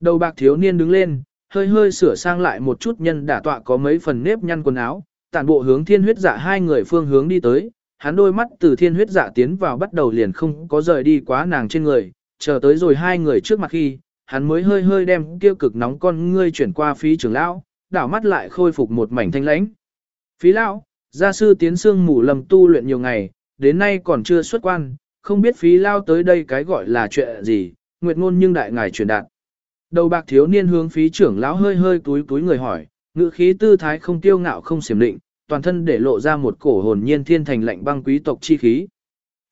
Speaker 1: Đầu bạc thiếu niên đứng lên, hơi hơi sửa sang lại một chút nhân đả tọa có mấy phần nếp nhăn quần áo, tản bộ hướng thiên huyết dạ hai người phương hướng đi tới, hắn đôi mắt từ thiên huyết dạ tiến vào bắt đầu liền không có rời đi quá nàng trên người, chờ tới rồi hai người trước mặt khi, hắn mới hơi hơi đem kia cực nóng con ngươi chuyển qua phí trưởng lão, đảo mắt lại khôi phục một mảnh thanh lãnh. Phí lão, gia sư tiến xương mù lầm tu luyện nhiều ngày, đến nay còn chưa xuất quan, không biết phí lao tới đây cái gọi là chuyện gì, nguyệt ngôn nhưng đại ngài truyền đạt. Đầu bạc thiếu niên hướng phí trưởng lão hơi hơi túi túi người hỏi, ngữ khí tư thái không tiêu ngạo không xiểm định, toàn thân để lộ ra một cổ hồn nhiên thiên thành lạnh băng quý tộc chi khí.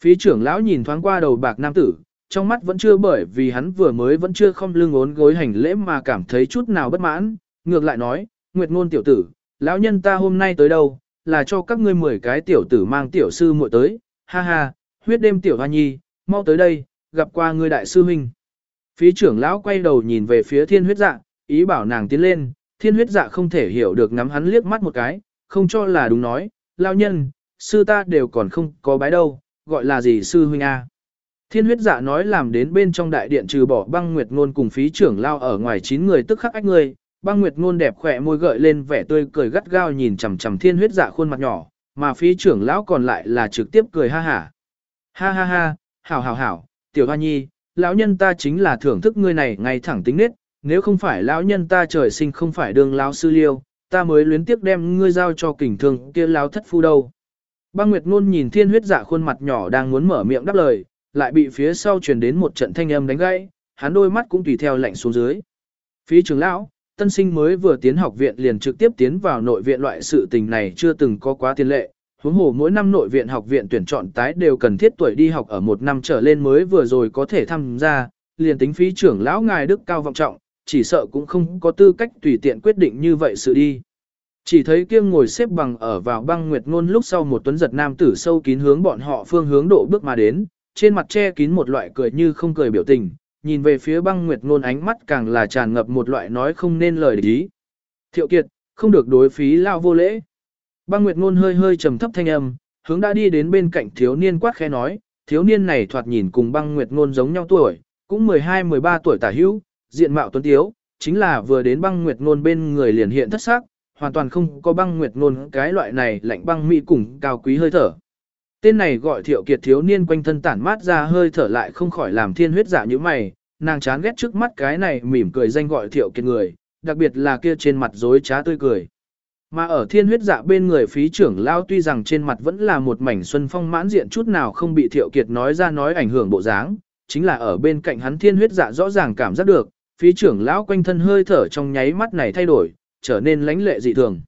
Speaker 1: Phí trưởng lão nhìn thoáng qua đầu bạc nam tử, trong mắt vẫn chưa bởi vì hắn vừa mới vẫn chưa không lưng ốn gối hành lễ mà cảm thấy chút nào bất mãn, ngược lại nói, Nguyệt ngôn tiểu tử, lão nhân ta hôm nay tới đâu, là cho các ngươi 10 cái tiểu tử mang tiểu sư muội tới, ha ha, huyết đêm tiểu hoa nhi, mau tới đây, gặp qua ngươi đại sư huynh. Phí trưởng lão quay đầu nhìn về phía thiên huyết dạ, ý bảo nàng tiến lên, thiên huyết dạ không thể hiểu được ngắm hắn liếc mắt một cái, không cho là đúng nói, lão nhân, sư ta đều còn không có bái đâu, gọi là gì sư huynh a? Thiên huyết dạ nói làm đến bên trong đại điện trừ bỏ băng nguyệt ngôn cùng phí trưởng lao ở ngoài 9 người tức khắc ách người, băng nguyệt ngôn đẹp khỏe môi gợi lên vẻ tươi cười gắt gao nhìn chằm chằm thiên huyết dạ khuôn mặt nhỏ, mà phí trưởng lão còn lại là trực tiếp cười ha hả. Ha ha ha, hảo hảo hảo, tiểu hoa nhi, lão nhân ta chính là thưởng thức ngươi này ngay thẳng tính nết, nếu không phải lão nhân ta trời sinh không phải đường lão sư liêu, ta mới luyến tiếc đem ngươi giao cho kình thương kia lão thất phu đâu. Băng Nguyệt Nôn nhìn thiên huyết dạ khuôn mặt nhỏ đang muốn mở miệng đáp lời, lại bị phía sau truyền đến một trận thanh âm đánh gãy, hắn đôi mắt cũng tùy theo lạnh xuống dưới. Phí trưởng lão, tân sinh mới vừa tiến học viện liền trực tiếp tiến vào nội viện loại sự tình này chưa từng có quá tiền lệ. Huống hồ mỗi năm nội viện học viện tuyển chọn tái đều cần thiết tuổi đi học ở một năm trở lên mới vừa rồi có thể tham gia, liền tính phí trưởng lão ngài đức cao vọng trọng, chỉ sợ cũng không có tư cách tùy tiện quyết định như vậy sự đi. Chỉ thấy kiêng ngồi xếp bằng ở vào băng nguyệt ngôn lúc sau một tuấn giật nam tử sâu kín hướng bọn họ phương hướng độ bước mà đến, trên mặt che kín một loại cười như không cười biểu tình, nhìn về phía băng nguyệt ngôn ánh mắt càng là tràn ngập một loại nói không nên lời ý. Thiệu kiệt, không được đối phí lao vô lễ. Băng nguyệt ngôn hơi hơi trầm thấp thanh âm, hướng đã đi đến bên cạnh thiếu niên quát khẽ nói, thiếu niên này thoạt nhìn cùng băng nguyệt ngôn giống nhau tuổi, cũng 12-13 tuổi tả hữu, diện mạo tuấn tiếu, chính là vừa đến băng nguyệt ngôn bên người liền hiện thất sắc, hoàn toàn không có băng nguyệt ngôn cái loại này lạnh băng mỹ cùng cao quý hơi thở. Tên này gọi thiệu kiệt thiếu niên quanh thân tản mát ra hơi thở lại không khỏi làm thiên huyết giả như mày, nàng chán ghét trước mắt cái này mỉm cười danh gọi thiệu kiệt người, đặc biệt là kia trên mặt rối trá tươi cười. Mà ở thiên huyết dạ bên người phí trưởng lao tuy rằng trên mặt vẫn là một mảnh xuân phong mãn diện chút nào không bị thiệu kiệt nói ra nói ảnh hưởng bộ dáng, chính là ở bên cạnh hắn thiên huyết dạ rõ ràng cảm giác được, phí trưởng lão quanh thân hơi thở trong nháy mắt này thay đổi, trở nên lãnh lệ dị thường.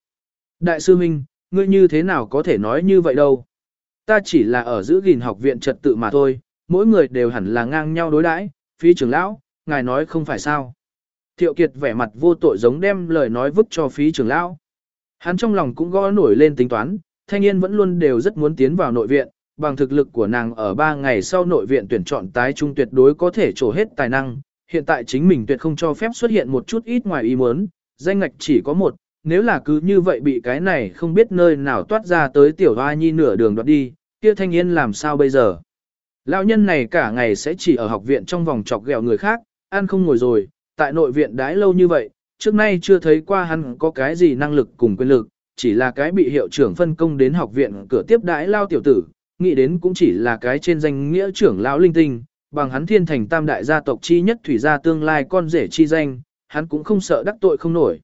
Speaker 1: Đại sư Minh, ngươi như thế nào có thể nói như vậy đâu? Ta chỉ là ở giữ gìn học viện trật tự mà thôi, mỗi người đều hẳn là ngang nhau đối đãi. phí trưởng lão, ngài nói không phải sao. Thiệu Kiệt vẻ mặt vô tội giống đem lời nói vứt cho phí trưởng lão. Hắn trong lòng cũng gõ nổi lên tính toán, thanh niên vẫn luôn đều rất muốn tiến vào nội viện, bằng thực lực của nàng ở 3 ngày sau nội viện tuyển chọn tái trung tuyệt đối có thể trổ hết tài năng, hiện tại chính mình tuyệt không cho phép xuất hiện một chút ít ngoài ý muốn, danh ngạch chỉ có một, nếu là cứ như vậy bị cái này không biết nơi nào toát ra tới tiểu hoa nhi nửa đường đoạt đi, kia thanh niên làm sao bây giờ? Lão nhân này cả ngày sẽ chỉ ở học viện trong vòng chọc ghẹo người khác, ăn không ngồi rồi, tại nội viện đãi lâu như vậy, trước nay chưa thấy qua hắn có cái gì năng lực cùng quyền lực, chỉ là cái bị hiệu trưởng phân công đến học viện cửa tiếp đãi lao tiểu tử, nghĩ đến cũng chỉ là cái trên danh nghĩa trưởng lão linh tinh, bằng hắn thiên thành tam đại gia tộc chi nhất thủy gia tương lai con rể chi danh, hắn cũng không sợ đắc tội không nổi.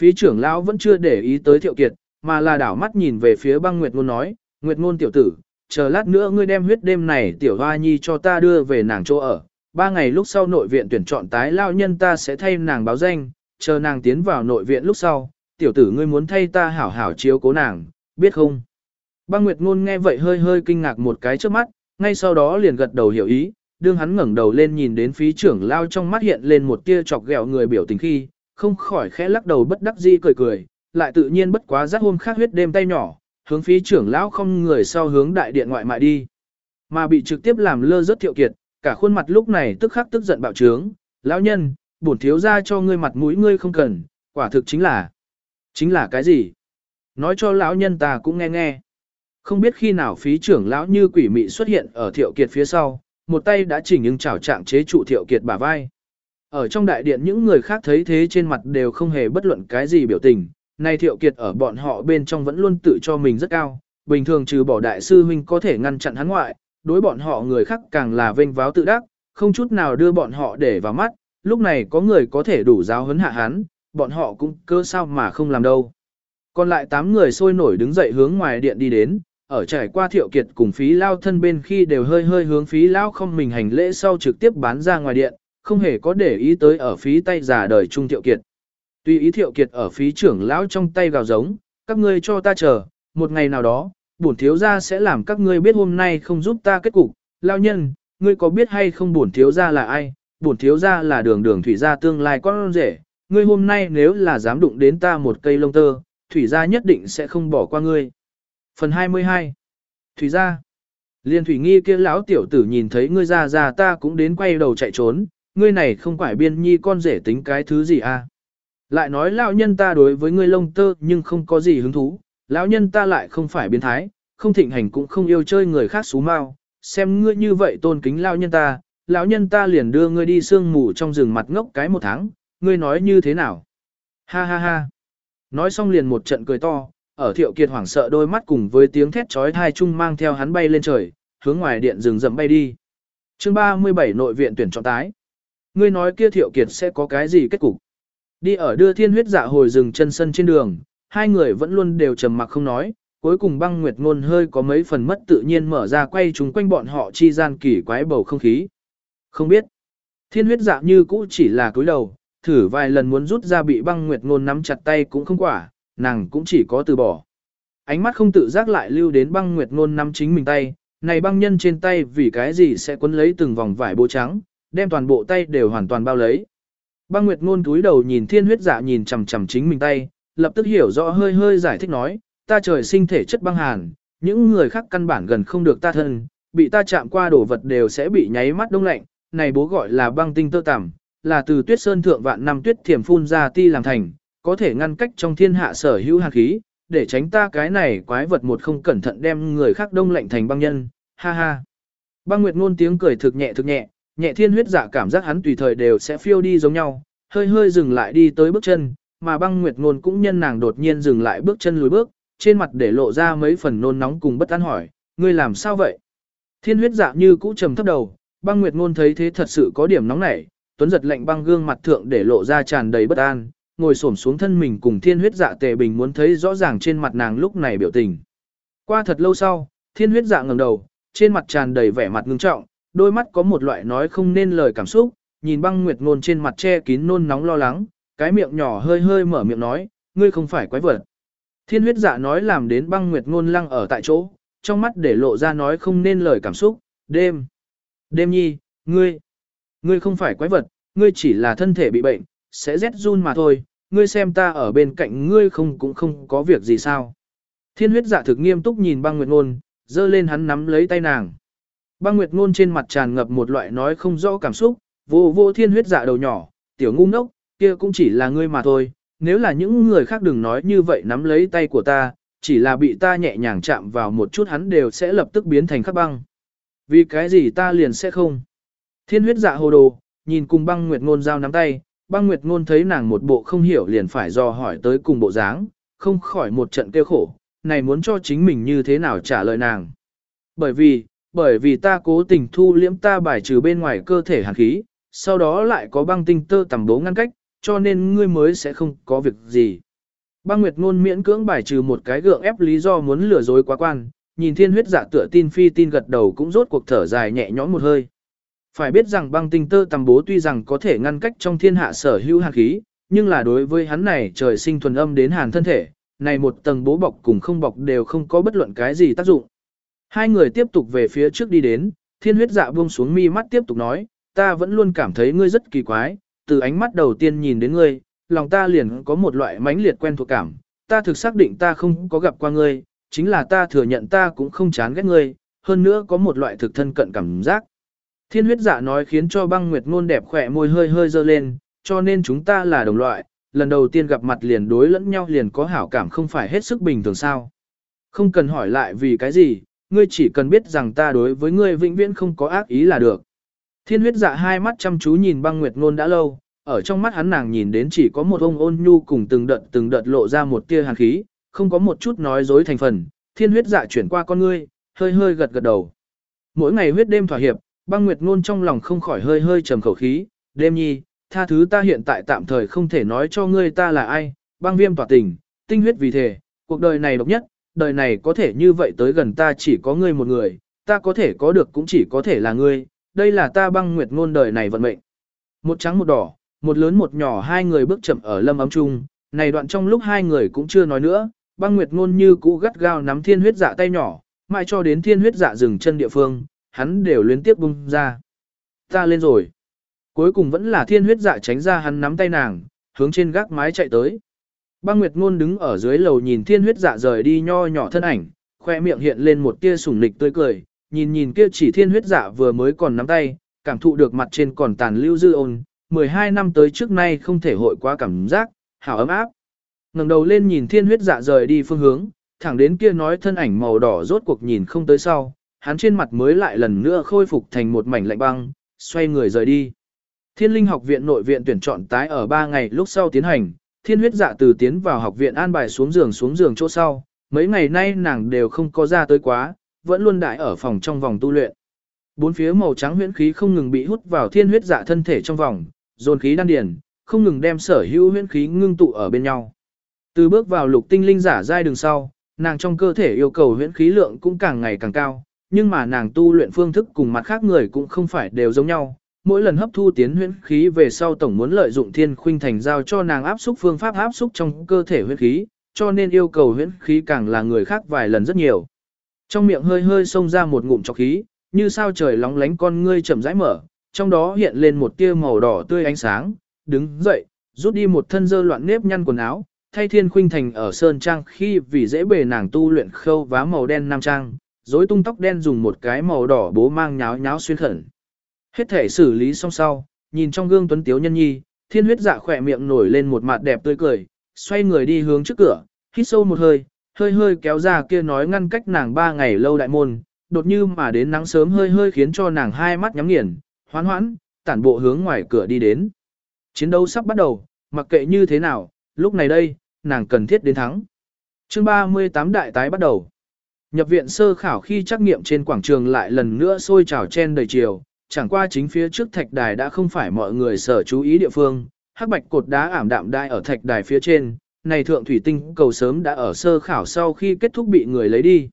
Speaker 1: Phí trưởng lão vẫn chưa để ý tới thiệu kiệt, mà là đảo mắt nhìn về phía băng Nguyệt Ngôn nói, Nguyệt Ngôn tiểu tử, chờ lát nữa ngươi đem huyết đêm này tiểu hoa nhi cho ta đưa về nàng chỗ ở. Ba ngày lúc sau nội viện tuyển chọn tái lao nhân ta sẽ thay nàng báo danh, chờ nàng tiến vào nội viện lúc sau, tiểu tử ngươi muốn thay ta hảo hảo chiếu cố nàng, biết không? Băng Nguyệt Ngôn nghe vậy hơi hơi kinh ngạc một cái trước mắt, ngay sau đó liền gật đầu hiểu ý, đương hắn ngẩng đầu lên nhìn đến phí trưởng lao trong mắt hiện lên một tia chọc ghẹo người biểu tình khi, không khỏi khẽ lắc đầu bất đắc dĩ cười cười, lại tự nhiên bất quá rắc hôm khác huyết đêm tay nhỏ, hướng phí trưởng lão không người sau hướng đại điện ngoại mại đi. Mà bị trực tiếp làm lơ rất thiệu kiệt, cả khuôn mặt lúc này tức khắc tức giận bạo trướng, lão nhân, bổn thiếu ra cho ngươi mặt mũi ngươi không cần, quả thực chính là, chính là cái gì? Nói cho lão nhân ta cũng nghe nghe. Không biết khi nào phí trưởng lão như quỷ mị xuất hiện ở thiệu kiệt phía sau, một tay đã chỉnh những chảo trạng chế trụ thiệu kiệt bả vai. Ở trong đại điện những người khác thấy thế trên mặt đều không hề bất luận cái gì biểu tình, Nay thiệu kiệt ở bọn họ bên trong vẫn luôn tự cho mình rất cao, bình thường trừ bỏ đại sư huynh có thể ngăn chặn hắn ngoại, đối bọn họ người khác càng là vênh váo tự đắc, không chút nào đưa bọn họ để vào mắt, lúc này có người có thể đủ giáo huấn hạ hắn, bọn họ cũng cơ sao mà không làm đâu. Còn lại 8 người sôi nổi đứng dậy hướng ngoài điện đi đến, ở trải qua thiệu kiệt cùng phí lao thân bên khi đều hơi hơi hướng phí lao không mình hành lễ sau trực tiếp bán ra ngoài điện, không hề có để ý tới ở phí tay giả đời trung thiệu kiệt. Tuy ý thiệu kiệt ở phí trưởng lão trong tay gào giống, các ngươi cho ta chờ, một ngày nào đó, bổn thiếu gia sẽ làm các ngươi biết hôm nay không giúp ta kết cục. Lao nhân, ngươi có biết hay không bổn thiếu gia là ai? Bổn thiếu gia là đường đường thủy gia tương lai con rể. Ngươi hôm nay nếu là dám đụng đến ta một cây lông tơ, thủy gia nhất định sẽ không bỏ qua ngươi. Phần 22 Thủy gia Liên thủy nghi kia lão tiểu tử nhìn thấy ngươi ra ra ta cũng đến quay đầu chạy trốn, ngươi này không phải biên nhi con rể tính cái thứ gì à. Lại nói lão nhân ta đối với ngươi lông tơ nhưng không có gì hứng thú, lão nhân ta lại không phải biến thái, không thịnh hành cũng không yêu chơi người khác xú mau, xem ngươi như vậy tôn kính lão nhân ta, lão nhân ta liền đưa ngươi đi sương mù trong rừng mặt ngốc cái một tháng, ngươi nói như thế nào? Ha ha ha. Nói xong liền một trận cười to, ở thiệu kiệt hoảng sợ đôi mắt cùng với tiếng thét trói thai chung mang theo hắn bay lên trời, hướng ngoài điện rừng rậm bay đi. chương 37 nội viện tuyển chọn tái. Ngươi nói kia thiệu kiệt sẽ có cái gì kết cục? Đi ở đưa thiên huyết dạ hồi rừng chân sân trên đường, hai người vẫn luôn đều trầm mặc không nói, cuối cùng băng nguyệt ngôn hơi có mấy phần mất tự nhiên mở ra quay chúng quanh bọn họ chi gian kỳ quái bầu không khí. Không biết, thiên huyết dạ như cũ chỉ là cúi đầu, thử vài lần muốn rút ra bị băng nguyệt ngôn nắm chặt tay cũng không quả, nàng cũng chỉ có từ bỏ. Ánh mắt không tự giác lại lưu đến băng nguyệt ngôn nắm chính mình tay, này băng nhân trên tay vì cái gì sẽ quấn lấy từng vòng vải bố trắng, đem toàn bộ tay đều hoàn toàn bao lấy. Băng nguyệt ngôn túi đầu nhìn thiên huyết dạ nhìn chằm chằm chính mình tay, lập tức hiểu rõ hơi hơi giải thích nói, ta trời sinh thể chất băng hàn, những người khác căn bản gần không được ta thân, bị ta chạm qua đồ vật đều sẽ bị nháy mắt đông lạnh, này bố gọi là băng tinh tơ tằm, là từ tuyết sơn thượng vạn năm tuyết thiểm phun ra ti làm thành, có thể ngăn cách trong thiên hạ sở hữu hàn khí, để tránh ta cái này quái vật một không cẩn thận đem người khác đông lạnh thành băng nhân, ha ha. Băng Nguyệt ngôn tiếng cười thực nhẹ thực nhẹ, nhẹ thiên huyết dạ cảm giác hắn tùy thời đều sẽ phiêu đi giống nhau, hơi hơi dừng lại đi tới bước chân, mà băng Nguyệt ngôn cũng nhân nàng đột nhiên dừng lại bước chân lùi bước, trên mặt để lộ ra mấy phần nôn nóng cùng bất an hỏi, ngươi làm sao vậy? Thiên huyết dạ như cũ trầm thấp đầu, băng Nguyệt ngôn thấy thế thật sự có điểm nóng nảy, tuấn giật lạnh băng gương mặt thượng để lộ ra tràn đầy bất an, ngồi xổm xuống thân mình cùng thiên huyết dạ tề bình muốn thấy rõ ràng trên mặt nàng lúc này biểu tình. Qua thật lâu sau, thiên huyết dạ ngẩng đầu, trên mặt tràn đầy vẻ mặt ngưng trọng, đôi mắt có một loại nói không nên lời cảm xúc, nhìn băng nguyệt ngôn trên mặt che kín nôn nóng lo lắng, cái miệng nhỏ hơi hơi mở miệng nói, ngươi không phải quái vật. Thiên huyết dạ nói làm đến băng nguyệt ngôn lăng ở tại chỗ, trong mắt để lộ ra nói không nên lời cảm xúc, đêm. Đêm nhi, ngươi, ngươi không phải quái vật, ngươi chỉ là thân thể bị bệnh, sẽ rét run mà thôi, ngươi xem ta ở bên cạnh ngươi không cũng không có việc gì sao. Thiên huyết dạ thực nghiêm túc nhìn băng nguyệt ngôn, dơ lên hắn nắm lấy tay nàng. Băng nguyệt ngôn trên mặt tràn ngập một loại nói không rõ cảm xúc, vô vô thiên huyết dạ đầu nhỏ, tiểu ngu ngốc, kia cũng chỉ là ngươi mà thôi, nếu là những người khác đừng nói như vậy nắm lấy tay của ta, chỉ là bị ta nhẹ nhàng chạm vào một chút hắn đều sẽ lập tức biến thành khắc băng. Vì cái gì ta liền sẽ không? Thiên huyết dạ hồ đồ, nhìn cùng băng nguyệt ngôn giao nắm tay, băng nguyệt ngôn thấy nàng một bộ không hiểu liền phải do hỏi tới cùng bộ dáng, không khỏi một trận kêu khổ, này muốn cho chính mình như thế nào trả lời nàng. Bởi vì, bởi vì ta cố tình thu liễm ta bài trừ bên ngoài cơ thể hàn khí, sau đó lại có băng tinh tơ tầm bố ngăn cách, cho nên ngươi mới sẽ không có việc gì. Băng Nguyệt Ngôn miễn cưỡng bài trừ một cái gượng ép lý do muốn lừa dối quá quan, nhìn thiên huyết dạ tựa tin phi tin gật đầu cũng rốt cuộc thở dài nhẹ nhõm một hơi. Phải biết rằng băng tinh tơ tầm bố tuy rằng có thể ngăn cách trong thiên hạ sở hữu hàn khí, nhưng là đối với hắn này trời sinh thuần âm đến hàn thân thể, này một tầng bố bọc cùng không bọc đều không có bất luận cái gì tác dụng. Hai người tiếp tục về phía trước đi đến, thiên huyết dạ buông xuống mi mắt tiếp tục nói, ta vẫn luôn cảm thấy ngươi rất kỳ quái, từ ánh mắt đầu tiên nhìn đến ngươi, lòng ta liền có một loại mãnh liệt quen thuộc cảm, ta thực xác định ta không có gặp qua ngươi, chính là ta thừa nhận ta cũng không chán ghét ngươi, hơn nữa có một loại thực thân cận cảm giác. Thiên huyết dạ nói khiến cho băng nguyệt ngôn đẹp khỏe môi hơi hơi dơ lên, cho nên chúng ta là đồng loại, lần đầu tiên gặp mặt liền đối lẫn nhau liền có hảo cảm không phải hết sức bình thường sao. Không cần hỏi lại vì cái gì, ngươi chỉ cần biết rằng ta đối với ngươi vĩnh viễn không có ác ý là được. Thiên huyết dạ hai mắt chăm chú nhìn băng nguyệt ngôn đã lâu, ở trong mắt hắn nàng nhìn đến chỉ có một ông ôn nhu cùng từng đợt từng đợt lộ ra một tia hàn khí, không có một chút nói dối thành phần, thiên huyết dạ chuyển qua con ngươi, hơi hơi gật gật đầu. Mỗi ngày huyết đêm thỏa hiệp, băng nguyệt ngôn trong lòng không khỏi hơi hơi trầm khẩu khí, đêm nhi, tha thứ ta hiện tại tạm thời không thể nói cho ngươi ta là ai, băng viêm tỏa tình, tinh huyết vì thể, cuộc đời này độc nhất, đời này có thể như vậy tới gần ta chỉ có ngươi một người, ta có thể có được cũng chỉ có thể là ngươi, đây là ta băng nguyệt ngôn đời này vận mệnh. Một trắng một đỏ, một lớn một nhỏ hai người bước chậm ở lâm ấm chung, này đoạn trong lúc hai người cũng chưa nói nữa, băng nguyệt ngôn như cũ gắt gao nắm thiên huyết dạ tay nhỏ, mãi cho đến thiên huyết dạ dừng chân địa phương, hắn đều liên tiếp bung ra. Ta lên rồi. Cuối cùng vẫn là thiên huyết dạ tránh ra hắn nắm tay nàng, hướng trên gác mái chạy tới. Băng Nguyệt Ngôn đứng ở dưới lầu nhìn thiên huyết dạ rời đi nho nhỏ thân ảnh, khoe miệng hiện lên một tia sủng nịch tươi cười, nhìn nhìn kia chỉ thiên huyết dạ vừa mới còn nắm tay, cảm thụ được mặt trên còn tàn lưu dư ôn, 12 năm tới trước nay không thể hội quá cảm giác, hảo ấm áp ngẩng đầu lên nhìn thiên huyết dạ rời đi phương hướng, thẳng đến kia nói thân ảnh màu đỏ rốt cuộc nhìn không tới sau, hắn trên mặt mới lại lần nữa khôi phục thành một mảnh lạnh băng, xoay người rời đi. Thiên linh học viện nội viện tuyển chọn tái ở 3 ngày lúc sau tiến hành, thiên huyết dạ từ tiến vào học viện an bài xuống giường xuống giường chỗ sau, mấy ngày nay nàng đều không có ra tới quá, vẫn luôn đại ở phòng trong vòng tu luyện. Bốn phía màu trắng huyễn khí không ngừng bị hút vào thiên huyết dạ thân thể trong vòng, dồn khí đan điền, không ngừng đem sở hữu huyễn khí ngưng tụ ở bên nhau. Từ bước vào lục tinh linh giả giai đường sau, nàng trong cơ thể yêu cầu huyễn khí lượng cũng càng ngày càng cao, nhưng mà nàng tu luyện phương thức cùng mặt khác người cũng không phải đều giống nhau. Mỗi lần hấp thu tiến huyễn khí về sau tổng muốn lợi dụng thiên khuynh thành giao cho nàng áp xúc phương pháp áp xúc trong cơ thể huyễn khí, cho nên yêu cầu huyễn khí càng là người khác vài lần rất nhiều. Trong miệng hơi hơi xông ra một ngụm trọc khí, như sao trời lóng lánh con ngươi chậm rãi mở, trong đó hiện lên một tia màu đỏ tươi ánh sáng, đứng dậy, rút đi một thân dơ loạn nếp nhăn quần áo, thay thiên khuynh thành ở sơn trang khi vì dễ bề nàng tu luyện khâu vá màu đen nam trang, rối tung tóc đen dùng một cái màu đỏ bố mang nháo nháo xuyên khẩn. Hết thể xử lý xong sau, nhìn trong gương tuấn tiếu nhân nhi, thiên huyết dạ khỏe miệng nổi lên một mặt đẹp tươi cười, xoay người đi hướng trước cửa, hít sâu một hơi, hơi hơi kéo ra kia nói ngăn cách nàng ba ngày lâu đại môn, đột như mà đến nắng sớm hơi hơi khiến cho nàng hai mắt nhắm nghiền, hoán hoãn, tản bộ hướng ngoài cửa đi đến. Chiến đấu sắp bắt đầu, mặc kệ như thế nào, lúc này đây, nàng cần thiết đến thắng. Chương 38 đại tái bắt đầu. Nhập viện sơ khảo khi trắc nghiệm trên quảng trường lại lần nữa sôi trào chen đầy chiều, chẳng qua chính phía trước thạch đài đã không phải mọi người sở chú ý địa phương, hắc bạch cột đá ảm đạm đai ở thạch đài phía trên, này thượng thủy tinh cầu sớm đã ở sơ khảo sau khi kết thúc bị người lấy đi.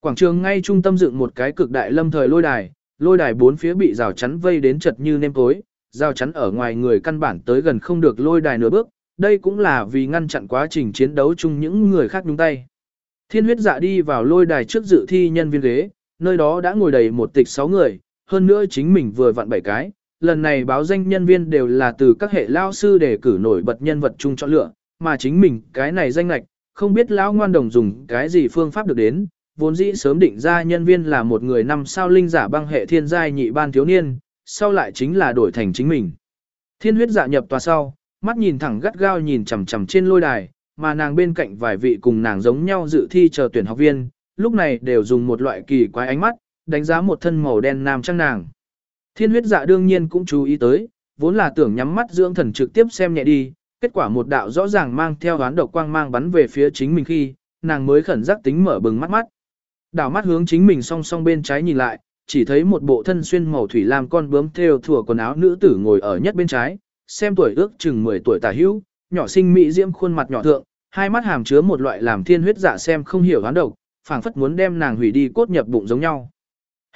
Speaker 1: Quảng trường ngay trung tâm dựng một cái cực đại lâm thời lôi đài, lôi đài bốn phía bị rào chắn vây đến chật như nêm tối, rào chắn ở ngoài người căn bản tới gần không được lôi đài nửa bước, đây cũng là vì ngăn chặn quá trình chiến đấu chung những người khác nhúng tay. Thiên huyết dạ đi vào lôi đài trước dự thi nhân viên ghế, nơi đó đã ngồi đầy một tịch sáu người, hơn nữa chính mình vừa vặn bảy cái. Lần này báo danh nhân viên đều là từ các hệ lao sư để cử nổi bật nhân vật chung chọn lựa, mà chính mình cái này danh lạch, không biết lão ngoan đồng dùng cái gì phương pháp được đến, vốn dĩ sớm định ra nhân viên là một người năm sao linh giả băng hệ thiên giai nhị ban thiếu niên, sau lại chính là đổi thành chính mình. Thiên huyết dạ nhập tòa sau, mắt nhìn thẳng gắt gao nhìn chằm chằm trên lôi đài, mà nàng bên cạnh vài vị cùng nàng giống nhau dự thi chờ tuyển học viên, lúc này đều dùng một loại kỳ quái ánh mắt, đánh giá một thân màu đen nam trang nàng. Thiên huyết dạ đương nhiên cũng chú ý tới, vốn là tưởng nhắm mắt dưỡng thần trực tiếp xem nhẹ đi, kết quả một đạo rõ ràng mang theo đoán độc quang mang bắn về phía chính mình khi, nàng mới khẩn giác tính mở bừng mắt mắt. Đảo mắt hướng chính mình song song bên trái nhìn lại, chỉ thấy một bộ thân xuyên màu thủy lam con bướm theo thủa quần áo nữ tử ngồi ở nhất bên trái, xem tuổi ước chừng 10 tuổi tả hữu, nhỏ sinh mỹ diễm khuôn mặt nhỏ thượng, hai mắt hàm chứa một loại làm thiên huyết dạ xem không hiểu hoán độc, phảng phất muốn đem nàng hủy đi cốt nhập bụng giống nhau.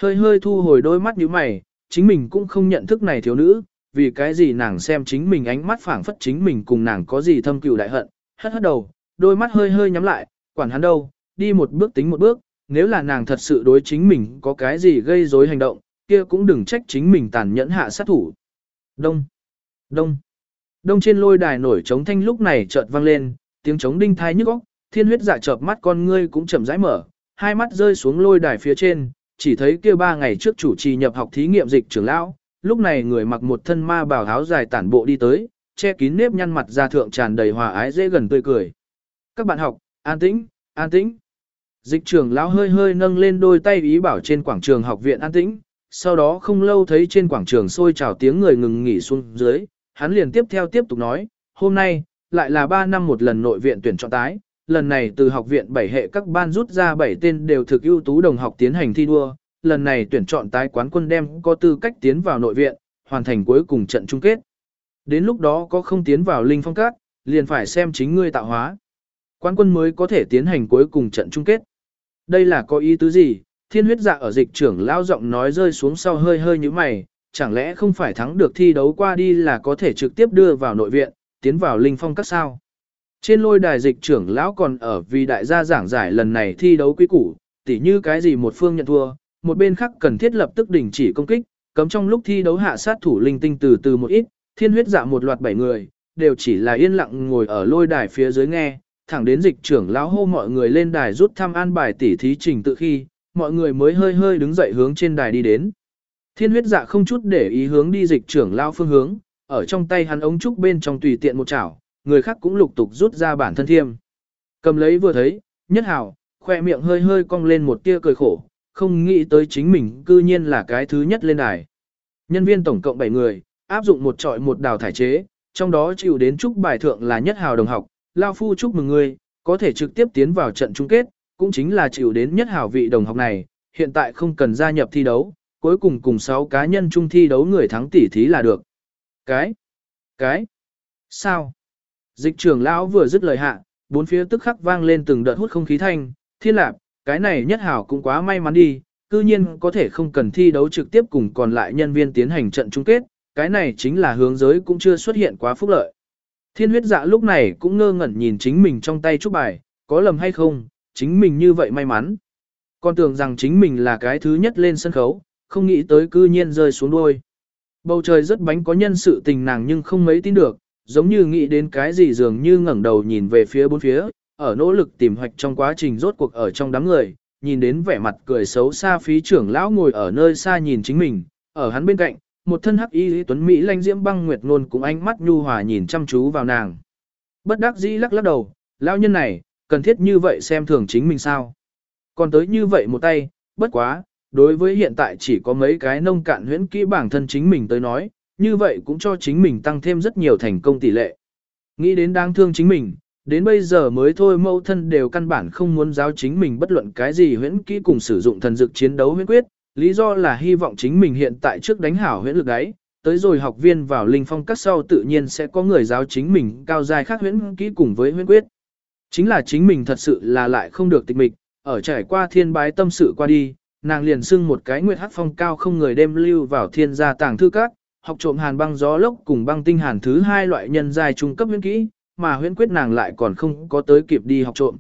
Speaker 1: Hơi hơi thu hồi đôi mắt như mày, chính mình cũng không nhận thức này thiếu nữ, vì cái gì nàng xem chính mình ánh mắt phảng phất chính mình cùng nàng có gì thâm cừu đại hận, hất hất đầu, đôi mắt hơi hơi nhắm lại, quản hắn đâu, đi một bước tính một bước, nếu là nàng thật sự đối chính mình có cái gì gây rối hành động, kia cũng đừng trách chính mình tàn nhẫn hạ sát thủ. Đông, đông, đông trên lôi đài nổi trống thanh lúc này chợt vang lên, tiếng trống đinh thai nhức óc, thiên huyết dạ chợp mắt con ngươi cũng chậm rãi mở, hai mắt rơi xuống lôi đài phía trên, chỉ thấy kia ba ngày trước chủ trì nhập học thí nghiệm dịch trưởng lão, lúc này người mặc một thân ma bào áo dài tản bộ đi tới, che kín nếp nhăn mặt ra thượng tràn đầy hòa ái dễ gần tươi cười. Các bạn học, an tĩnh, an tĩnh. Dịch trưởng lão hơi hơi nâng lên đôi tay ý bảo trên quảng trường học viện an tĩnh, sau đó không lâu thấy trên quảng trường sôi trào tiếng người ngừng nghỉ xuống dưới, hắn liền tiếp theo tiếp tục nói, hôm nay, lại là 3 năm một lần nội viện tuyển chọn tái, lần này từ học viện 7 hệ các ban rút ra 7 tên đều thực ưu tú đồng học tiến hành thi đua, lần này tuyển chọn tái quán quân đem có tư cách tiến vào nội viện, hoàn thành cuối cùng trận chung kết. Đến lúc đó có không tiến vào linh phong các, liền phải xem chính ngươi tạo hóa. Quán quân mới có thể tiến hành cuối cùng trận chung kết. Đây là có ý tứ gì? Thiên huyết dạ ở dịch trưởng lao giọng nói rơi xuống sau hơi hơi như mày, chẳng lẽ không phải thắng được thi đấu qua đi là có thể trực tiếp đưa vào nội viện, tiến vào linh phong các sao? Trên lôi đài dịch trưởng lão còn ở vì đại gia giảng giải lần này thi đấu quý củ, tỉ như cái gì một phương nhận thua, một bên khác cần thiết lập tức đình chỉ công kích, cấm trong lúc thi đấu hạ sát thủ linh tinh từ từ một ít, thiên huyết dạ một loạt bảy người, đều chỉ là yên lặng ngồi ở lôi đài phía dưới nghe, thẳng đến dịch trưởng lão hô mọi người lên đài rút thăm an bài tỉ thí trình tự khi, mọi người mới hơi hơi đứng dậy hướng trên đài đi đến. Thiên huyết dạ không chút để ý hướng đi dịch trưởng lao phương hướng, ở trong tay hắn ống trúc bên trong tùy tiện một chảo, người khác cũng lục tục rút ra bản thân thiêm. Cầm lấy vừa thấy, nhất hảo, khoe miệng hơi hơi cong lên một tia cười khổ, không nghĩ tới chính mình cư nhiên là cái thứ nhất lên đài. Nhân viên tổng cộng 7 người, áp dụng một trọi một đào thải chế, trong đó chịu đến chúc bài thượng là nhất hào đồng học, Lao Phu chúc mừng người, có thể trực tiếp tiến vào trận chung kết, cũng chính là chịu đến nhất hào vị đồng học này, hiện tại không cần gia nhập thi đấu, cuối cùng cùng 6 cá nhân chung thi đấu người thắng tỷ thí là được. Cái? Cái? Sao? Dịch trưởng lão vừa dứt lời hạ, bốn phía tức khắc vang lên từng đợt hút không khí thanh, thiên lạp, cái này nhất hảo cũng quá may mắn đi, cư nhiên có thể không cần thi đấu trực tiếp cùng còn lại nhân viên tiến hành trận chung kết, cái này chính là hướng giới cũng chưa xuất hiện quá phúc lợi. Thiên huyết dạ lúc này cũng ngơ ngẩn nhìn chính mình trong tay chút bài, có lầm hay không, chính mình như vậy may mắn. Con tưởng rằng chính mình là cái thứ nhất lên sân khấu, không nghĩ tới cư nhiên rơi xuống đuôi. Bầu trời rất bánh có nhân sự tình nàng nhưng không mấy tin được, giống như nghĩ đến cái gì dường như ngẩng đầu nhìn về phía bốn phía, ở nỗ lực tìm hoạch trong quá trình rốt cuộc ở trong đám người, nhìn đến vẻ mặt cười xấu xa phí trưởng lão ngồi ở nơi xa nhìn chính mình, ở hắn bên cạnh, một thân hắc y tuấn mỹ lanh diễm băng nguyệt ngôn cũng ánh mắt nhu hòa nhìn chăm chú vào nàng. Bất đắc dĩ lắc lắc đầu, lão nhân này, cần thiết như vậy xem thường chính mình sao? Còn tới như vậy một tay, bất quá, đối với hiện tại chỉ có mấy cái nông cạn huyễn kỹ bản thân chính mình tới nói, như vậy cũng cho chính mình tăng thêm rất nhiều thành công tỷ lệ. Nghĩ đến đáng thương chính mình, đến bây giờ mới thôi mâu thân đều căn bản không muốn giáo chính mình bất luận cái gì huyễn kỹ cùng sử dụng thần dược chiến đấu huyễn quyết, lý do là hy vọng chính mình hiện tại trước đánh hảo huyễn lực đấy, tới rồi học viên vào linh phong các sau tự nhiên sẽ có người giáo chính mình cao dài khác huyễn kỹ cùng với huyễn quyết. Chính là chính mình thật sự là lại không được tịch mịch, ở trải qua thiên bái tâm sự qua đi, nàng liền xưng một cái nguyệt hắc phong cao không người đem lưu vào thiên gia tàng thư các, học trộm hàn băng gió lốc cùng băng tinh hàn thứ hai loại nhân giai trung cấp huyễn kỹ, mà huyễn quyết nàng lại còn không có tới kịp đi học trộm.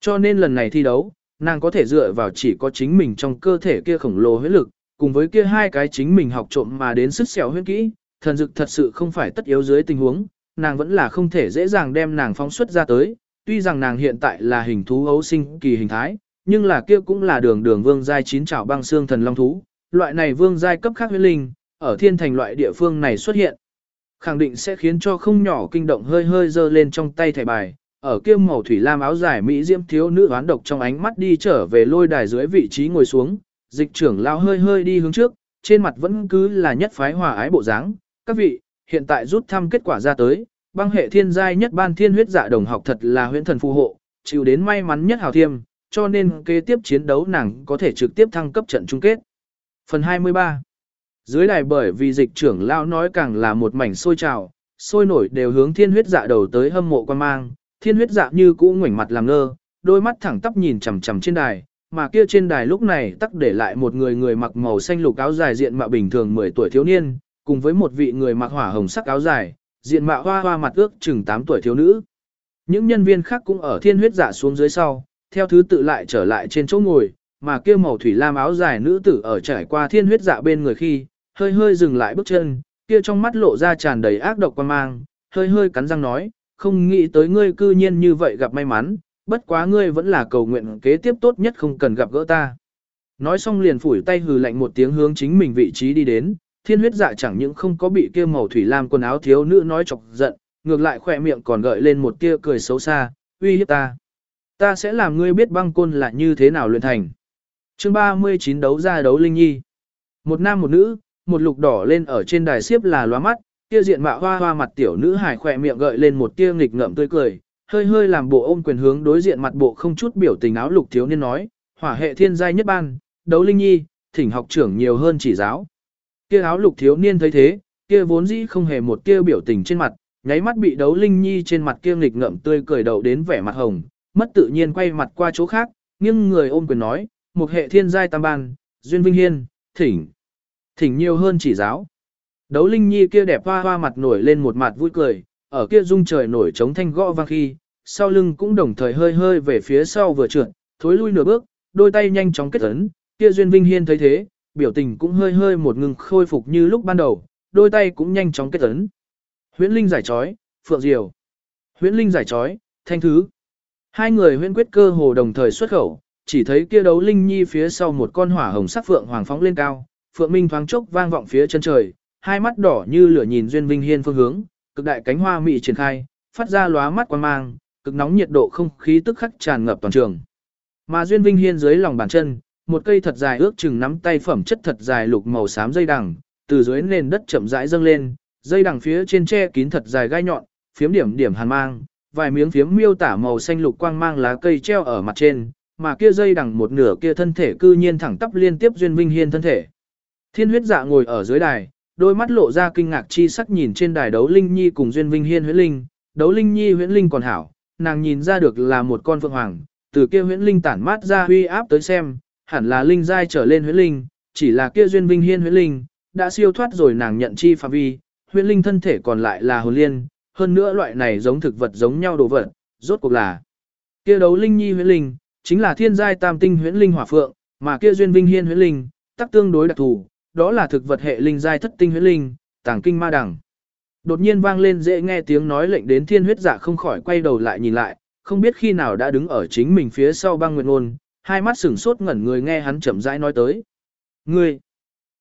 Speaker 1: Cho nên lần này thi đấu, nàng có thể dựa vào chỉ có chính mình trong cơ thể kia khổng lồ huyễn lực, cùng với kia hai cái chính mình học trộm mà đến sức xẻo huyễn kỹ, thần dực thật sự không phải tất yếu dưới tình huống, nàng vẫn là không thể dễ dàng đem nàng phóng xuất ra tới, tuy rằng nàng hiện tại là hình thú ấu sinh kỳ hình thái, nhưng là kia cũng là đường đường vương giai chín trảo băng xương thần long thú, loại này vương giai cấp khác huyết linh, ở thiên thành loại địa phương này xuất hiện. Khẳng định sẽ khiến cho không nhỏ kinh động hơi hơi dơ lên trong tay thẻ bài, ở kia màu thủy lam áo dài mỹ diễm thiếu nữ hoán độc trong ánh mắt đi trở về lôi đài dưới vị trí ngồi xuống, dịch trưởng lao hơi hơi đi hướng trước, trên mặt vẫn cứ là nhất phái hòa ái bộ dáng. Các vị, hiện tại rút thăm kết quả ra tới, băng hệ thiên giai nhất ban thiên huyết dạ đồng học thật là huyễn thần phù hộ, chịu đến may mắn nhất hào thiêm, cho nên kế tiếp chiến đấu nàng có thể trực tiếp thăng cấp trận chung kết. Phần 23 dưới đài bởi vì dịch trưởng lão nói càng là một mảnh sôi trào, sôi nổi đều hướng thiên huyết dạ đầu tới hâm mộ quan mang, thiên huyết dạ như cũ ngoảnh mặt làm ngơ, đôi mắt thẳng tắp nhìn chằm chằm trên đài, mà kia trên đài lúc này tắc để lại một người người mặc màu xanh lục áo dài diện mạo bình thường 10 tuổi thiếu niên, cùng với một vị người mặc hỏa hồng sắc áo dài, diện mạo hoa hoa mặt ước chừng 8 tuổi thiếu nữ. Những nhân viên khác cũng ở thiên huyết dạ xuống dưới sau, theo thứ tự lại trở lại trên chỗ ngồi, mà kia màu thủy lam áo dài nữ tử ở trải qua thiên huyết dạ bên người khi, hơi hơi dừng lại bước chân, kia trong mắt lộ ra tràn đầy ác độc quan mang, hơi hơi cắn răng nói, không nghĩ tới ngươi cư nhiên như vậy gặp may mắn, bất quá ngươi vẫn là cầu nguyện kế tiếp tốt nhất không cần gặp gỡ ta. Nói xong liền phủi tay hừ lạnh một tiếng hướng chính mình vị trí đi đến, thiên huyết dạ chẳng những không có bị kia màu thủy lam quần áo thiếu nữ nói chọc giận, ngược lại khỏe miệng còn gợi lên một tia cười xấu xa, uy hiếp ta. Ta sẽ làm ngươi biết băng côn là như thế nào luyện thành. chương 39 đấu ra đấu linh nhi. Một nam một nữ, một lục đỏ lên ở trên đài xiếp là loa mắt, kia diện mạo hoa hoa mặt tiểu nữ hài khỏe miệng gợi lên một tia nghịch ngợm tươi cười, hơi hơi làm bộ ôm quyền hướng đối diện mặt bộ không chút biểu tình áo lục thiếu niên nói, hỏa hệ thiên giai nhất ban, đấu linh nhi, thỉnh học trưởng nhiều hơn chỉ giáo. Kia áo lục thiếu niên thấy thế, kia vốn dĩ không hề một tia biểu tình trên mặt, nháy mắt bị đấu linh nhi trên mặt kia nghịch ngợm tươi cười đầu đến vẻ mặt hồng, mất tự nhiên quay mặt qua chỗ khác, nhưng người ôm quyền nói, một hệ thiên giai tam ban, duyên vinh hiên, thỉnh, thỉnh nhiều hơn chỉ giáo. Đấu linh nhi kia đẹp hoa hoa mặt nổi lên một mặt vui cười, ở kia dung trời nổi trống thanh gõ vang khi, sau lưng cũng đồng thời hơi hơi về phía sau vừa trượt, thối lui nửa bước, đôi tay nhanh chóng kết ấn, kia duyên vinh hiên thấy thế, biểu tình cũng hơi hơi một ngừng khôi phục như lúc ban đầu, đôi tay cũng nhanh chóng kết ấn. Huyễn Linh giải trói, Phượng Diều. Huyễn Linh giải trói, Thanh Thứ. Hai người huyễn quyết cơ hồ đồng thời xuất khẩu, chỉ thấy kia đấu Linh Nhi phía sau một con hỏa hồng sắc phượng hoàng phóng lên cao, Phượng Minh thoáng chốc vang vọng phía chân trời, hai mắt đỏ như lửa nhìn Duyên Vinh Hiên phương hướng, cực đại cánh hoa mị triển khai, phát ra lóa mắt quan mang, cực nóng nhiệt độ không khí tức khắc tràn ngập toàn trường. Mà Duyên Vinh Hiên dưới lòng bàn chân, một cây thật dài ước chừng nắm tay phẩm chất thật dài lục màu xám dây đằng, từ dưới nền đất chậm rãi dâng lên, dây đằng phía trên che kín thật dài gai nhọn, phiếm điểm điểm hàn mang, vài miếng phiếm miêu tả màu xanh lục quang mang lá cây treo ở mặt trên, mà kia dây đằng một nửa kia thân thể cư nhiên thẳng tắp liên tiếp duyên vinh hiên thân thể. Thiên huyết dạ ngồi ở dưới đài, đôi mắt lộ ra kinh ngạc chi sắc nhìn trên đài đấu linh nhi cùng duyên vinh hiên huyễn linh, đấu linh nhi huyễn linh còn hảo, nàng nhìn ra được là một con phượng hoàng, từ kia huyễn linh tản mát ra huy áp tới xem, hẳn là linh giai trở lên huyễn linh, chỉ là kia duyên vinh hiên huyễn linh, đã siêu thoát rồi nàng nhận chi phạm vi, huyễn linh thân thể còn lại là hồn liên, hơn nữa loại này giống thực vật giống nhau đồ vật, rốt cuộc là kia đấu linh nhi huyễn linh, chính là thiên giai tam tinh huyễn linh hỏa phượng, mà kia duyên vinh hiên huyễn linh, tác tương đối đặc thù, đó là thực vật hệ linh giai thất tinh huyễn linh, tàng kinh ma đẳng Đột nhiên vang lên dễ nghe tiếng nói lệnh đến thiên huyết giả không khỏi quay đầu lại nhìn lại, không biết khi nào đã đứng ở chính mình phía sau băng nguyệt ngôn, hai mắt sửng sốt ngẩn người nghe hắn chậm rãi nói tới. Ngươi,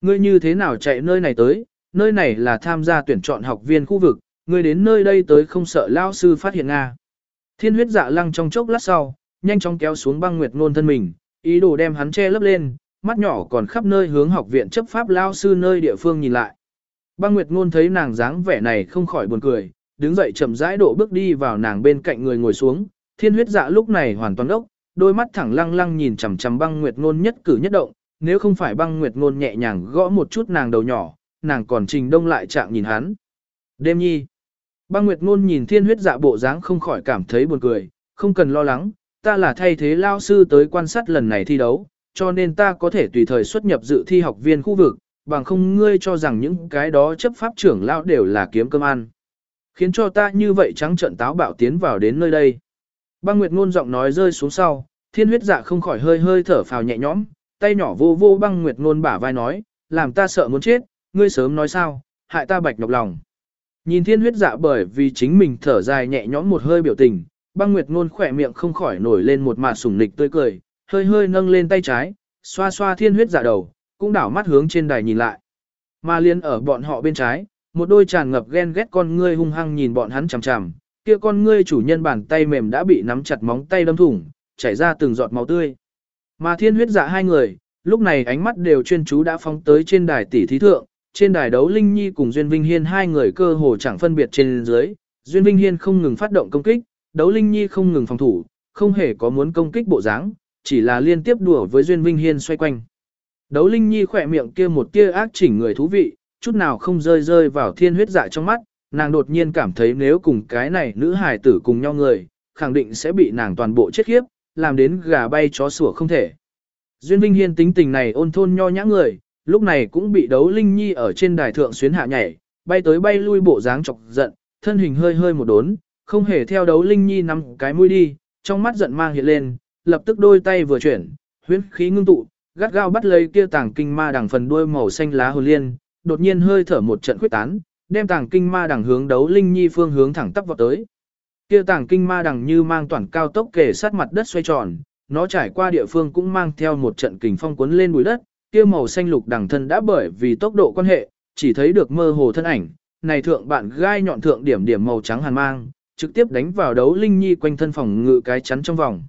Speaker 1: ngươi như thế nào chạy nơi này tới, nơi này là tham gia tuyển chọn học viên khu vực, ngươi đến nơi đây tới không sợ lao sư phát hiện Nga. Thiên huyết dạ lăng trong chốc lát sau, nhanh chóng kéo xuống băng nguyệt ngôn thân mình, ý đồ đem hắn che lấp lên, mắt nhỏ còn khắp nơi hướng học viện chấp pháp lao sư nơi địa phương nhìn lại. Băng nguyệt ngôn thấy nàng dáng vẻ này không khỏi buồn cười, đứng dậy chậm rãi độ bước đi vào nàng bên cạnh người ngồi xuống, thiên huyết dạ lúc này hoàn toàn ốc, đôi mắt thẳng lăng lăng nhìn chằm chằm băng nguyệt ngôn nhất cử nhất động, nếu không phải băng nguyệt ngôn nhẹ nhàng gõ một chút nàng đầu nhỏ, nàng còn trình đông lại trạng nhìn hắn. Đêm nhi. Băng nguyệt ngôn nhìn thiên huyết dạ bộ dáng không khỏi cảm thấy buồn cười, không cần lo lắng, ta là thay thế lao sư tới quan sát lần này thi đấu, cho nên ta có thể tùy thời xuất nhập dự thi học viên khu vực, bằng không ngươi cho rằng những cái đó chấp pháp trưởng lao đều là kiếm cơm ăn. Khiến cho ta như vậy trắng trận táo bạo tiến vào đến nơi đây. Băng Nguyệt ngôn giọng nói rơi xuống sau, thiên huyết dạ không khỏi hơi hơi thở phào nhẹ nhõm, tay nhỏ vô vô băng Nguyệt ngôn bả vai nói, làm ta sợ muốn chết, ngươi sớm nói sao, hại ta bạch nhọc lòng. Nhìn thiên huyết dạ bởi vì chính mình thở dài nhẹ nhõm một hơi biểu tình, băng Nguyệt ngôn khỏe miệng không khỏi nổi lên một mạt sủng nịch tươi cười, hơi hơi nâng lên tay trái, xoa xoa thiên huyết dạ đầu, cũng đảo mắt hướng trên đài nhìn lại. Mà liên ở bọn họ bên trái, một đôi tràn ngập ghen ghét con ngươi hung hăng nhìn bọn hắn chằm chằm, kia con ngươi chủ nhân bàn tay mềm đã bị nắm chặt móng tay đâm thủng, chảy ra từng giọt máu tươi. Mà thiên huyết dạ hai người, lúc này ánh mắt đều chuyên chú đã phóng tới trên đài tỷ thí thượng, trên đài đấu Linh Nhi cùng Duyên Vinh Hiên hai người cơ hồ chẳng phân biệt trên dưới, Duyên Vinh Hiên không ngừng phát động công kích, đấu Linh Nhi không ngừng phòng thủ, không hề có muốn công kích bộ dáng, chỉ là liên tiếp đùa với Duyên Vinh Hiên xoay quanh. Đấu Linh Nhi khỏe miệng kia một tia ác chỉnh người thú vị, chút nào không rơi rơi vào thiên huyết dạ trong mắt, nàng đột nhiên cảm thấy nếu cùng cái này nữ hài tử cùng nhau người, khẳng định sẽ bị nàng toàn bộ chết khiếp, làm đến gà bay chó sủa không thể. Duyên Vinh Hiên tính tình này ôn thôn nho nhã người, lúc này cũng bị đấu Linh Nhi ở trên đài thượng xuyến hạ nhảy, bay tới bay lui bộ dáng chọc giận, thân hình hơi hơi một đốn, không hề theo đấu Linh Nhi nắm cái mũi đi, trong mắt giận mang hiện lên, lập tức đôi tay vừa chuyển, huyễn khí ngưng tụ, gắt gao bắt lấy kia tàng kinh ma đằng phần đuôi màu xanh lá hồ liên, đột nhiên hơi thở một trận khuyết tán, đem tàng kinh ma đằng hướng đấu linh nhi phương hướng thẳng tắp vào tới. Kia tàng kinh ma đằng như mang toàn cao tốc kề sát mặt đất xoay tròn, nó trải qua địa phương cũng mang theo một trận kình phong cuốn lên bụi đất, kia màu xanh lục đằng thân đã bởi vì tốc độ quan hệ, chỉ thấy được mơ hồ thân ảnh, này thượng bạn gai nhọn thượng điểm điểm màu trắng hàn mang, trực tiếp đánh vào đấu linh nhi quanh thân phòng ngự cái chắn trong vòng.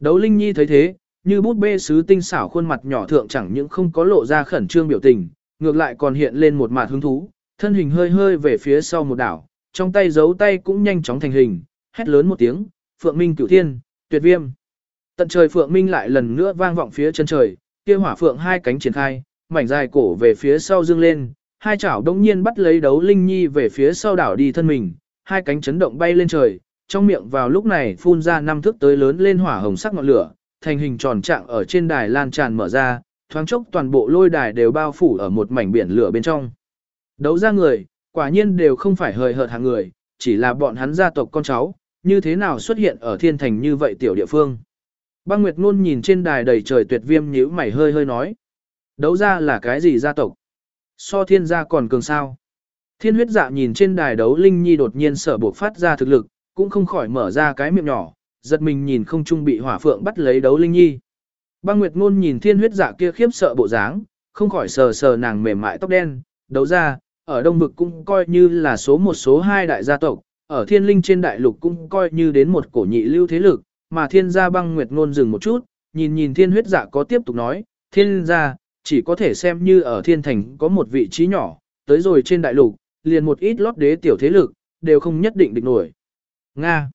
Speaker 1: Đấu linh nhi thấy thế, như bút bê sứ tinh xảo khuôn mặt nhỏ thượng chẳng những không có lộ ra khẩn trương biểu tình, ngược lại còn hiện lên một mặt hứng thú, thân hình hơi hơi về phía sau một đảo, trong tay giấu tay cũng nhanh chóng thành hình, hét lớn một tiếng, Phượng Minh cửu thiên, tuyệt viêm. Tận trời Phượng Minh lại lần nữa vang vọng phía chân trời, kia hỏa phượng hai cánh triển khai, mảnh dài cổ về phía sau dương lên, hai chảo đông nhiên bắt lấy đấu linh nhi về phía sau đảo đi thân mình, hai cánh chấn động bay lên trời, trong miệng vào lúc này phun ra năm thước tới lớn lên hỏa hồng sắc ngọn lửa, thành hình tròn trạng ở trên đài lan tràn mở ra, thoáng chốc toàn bộ lôi đài đều bao phủ ở một mảnh biển lửa bên trong. Đấu ra người, quả nhiên đều không phải hời hợt hàng người, chỉ là bọn hắn gia tộc con cháu, như thế nào xuất hiện ở thiên thành như vậy tiểu địa phương. Băng Nguyệt Nôn nhìn trên đài đầy trời tuyệt viêm nhíu mày hơi hơi nói. Đấu ra là cái gì gia tộc? So thiên gia còn cường sao? Thiên huyết dạ nhìn trên đài đấu Linh Nhi đột nhiên sở buộc phát ra thực lực, cũng không khỏi mở ra cái miệng nhỏ, giật mình nhìn không trung bị hỏa phượng bắt lấy đấu Linh Nhi. Băng Nguyệt Nôn nhìn thiên huyết dạ kia khiếp sợ bộ dáng, không khỏi sờ sờ nàng mềm mại tóc đen, đấu ra, ở Đông Vực cũng coi như là số một số hai đại gia tộc, ở thiên linh trên đại lục cũng coi như đến một cổ nhị lưu thế lực, mà thiên gia băng Nguyệt Ngôn dừng một chút, nhìn nhìn thiên huyết dạ có tiếp tục nói, thiên gia, chỉ có thể xem như ở thiên thành có một vị trí nhỏ, tới rồi trên đại lục, liền một ít lót đế tiểu thế lực, đều không nhất định địch nổi. Nga.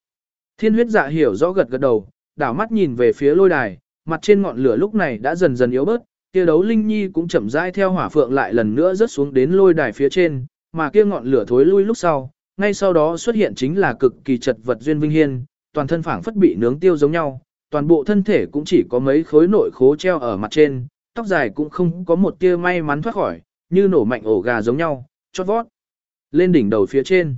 Speaker 1: Thiên huyết dạ hiểu rõ gật gật đầu, đảo mắt nhìn về phía lôi đài, mặt trên ngọn lửa lúc này đã dần dần yếu bớt, kia đấu linh nhi cũng chậm rãi theo hỏa phượng lại lần nữa rớt xuống đến lôi đài phía trên, mà kia ngọn lửa thối lui lúc sau, ngay sau đó xuất hiện chính là cực kỳ chật vật duyên vinh hiên, toàn thân phảng phất bị nướng tiêu giống nhau, toàn bộ thân thể cũng chỉ có mấy khối nội khố treo ở mặt trên, tóc dài cũng không có một tia may mắn thoát khỏi, như nổ mạnh ổ gà giống nhau, chót vót lên đỉnh đầu phía trên.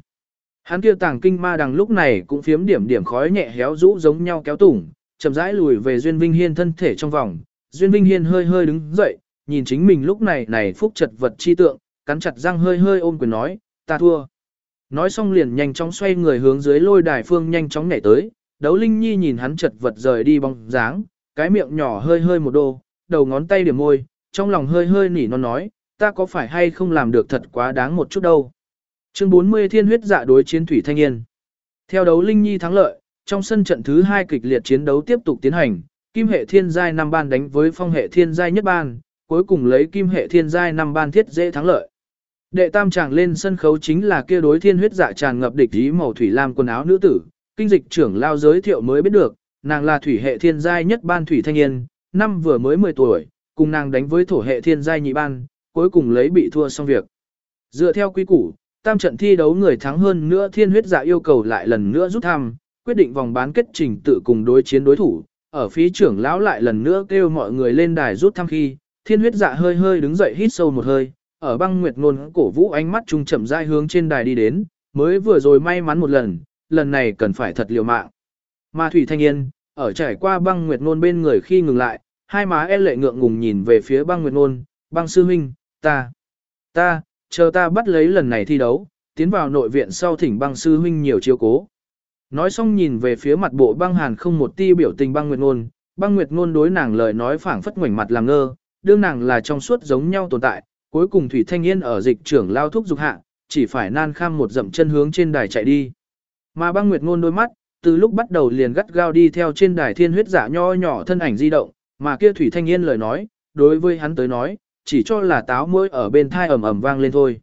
Speaker 1: Hắn kia tàng kinh ma đằng lúc này cũng phiếm điểm điểm khói nhẹ héo rũ giống nhau kéo tủng, chậm rãi lùi về Duyên Vinh Hiên thân thể trong vòng. Duyên Vinh Hiên hơi hơi đứng dậy, nhìn chính mình lúc này này phúc chật vật chi tượng, cắn chặt răng hơi hơi ôm quyền nói, ta thua. Nói xong liền nhanh chóng xoay người hướng dưới lôi đài phương nhanh chóng nhảy tới, đấu linh nhi nhìn hắn chật vật rời đi bóng dáng, cái miệng nhỏ hơi hơi một đô, đầu ngón tay điểm môi, trong lòng hơi hơi nỉ non nói, ta có phải hay không làm được thật quá đáng một chút đâu. Chương 40 Thiên huyết dạ đối chiến Thủy Thanh niên Theo đấu Linh Nhi thắng lợi, trong sân trận thứ 2 kịch liệt chiến đấu tiếp tục tiến hành, Kim hệ thiên giai năm ban đánh với phong hệ thiên giai nhất ban, cuối cùng lấy Kim hệ thiên giai năm ban thiết dễ thắng lợi. Đệ tam chàng lên sân khấu chính là kia đối thiên huyết dạ tràn ngập địch ý màu thủy lam quần áo nữ tử, kinh dịch trưởng lao giới thiệu mới biết được, nàng là thủy hệ thiên giai nhất ban thủy thanh niên năm vừa mới 10 tuổi, cùng nàng đánh với thổ hệ thiên giai nhị ban, cuối cùng lấy bị thua xong việc. Dựa theo quy củ, tam trận thi đấu người thắng hơn nữa thiên huyết dạ yêu cầu lại lần nữa rút thăm, quyết định vòng bán kết trình tự cùng đối chiến đối thủ. Ở phía trưởng lão lại lần nữa kêu mọi người lên đài rút thăm khi, thiên huyết dạ hơi hơi đứng dậy hít sâu một hơi, ở băng nguyệt ngôn cổ vũ ánh mắt trung chậm rãi hướng trên đài đi đến, mới vừa rồi may mắn một lần, lần này cần phải thật liều mạng. mà Thủy Thanh Yên, ở trải qua băng nguyệt ngôn bên người khi ngừng lại, hai má e lệ ngượng ngùng nhìn về phía băng nguyệt ngôn, băng sư huynh, ta, ta, chờ ta bắt lấy lần này thi đấu, tiến vào nội viện sau thỉnh băng sư huynh nhiều chiêu cố. Nói xong nhìn về phía mặt bộ băng hàn không một ti biểu tình băng nguyệt ngôn, băng nguyệt ngôn đối nàng lời nói phảng phất ngoảnh mặt làm ngơ, đương nàng là trong suốt giống nhau tồn tại, cuối cùng Thủy Thanh Yên ở dịch trưởng lao thúc dục hạ, chỉ phải nan kham một dậm chân hướng trên đài chạy đi. Mà băng nguyệt ngôn đôi mắt, từ lúc bắt đầu liền gắt gao đi theo trên đài thiên huyết giả nho nhỏ thân ảnh di động, mà kia Thủy Thanh Yên lời nói, đối với hắn tới nói, chỉ cho là táo mũi ở bên thai ầm ầm vang lên thôi.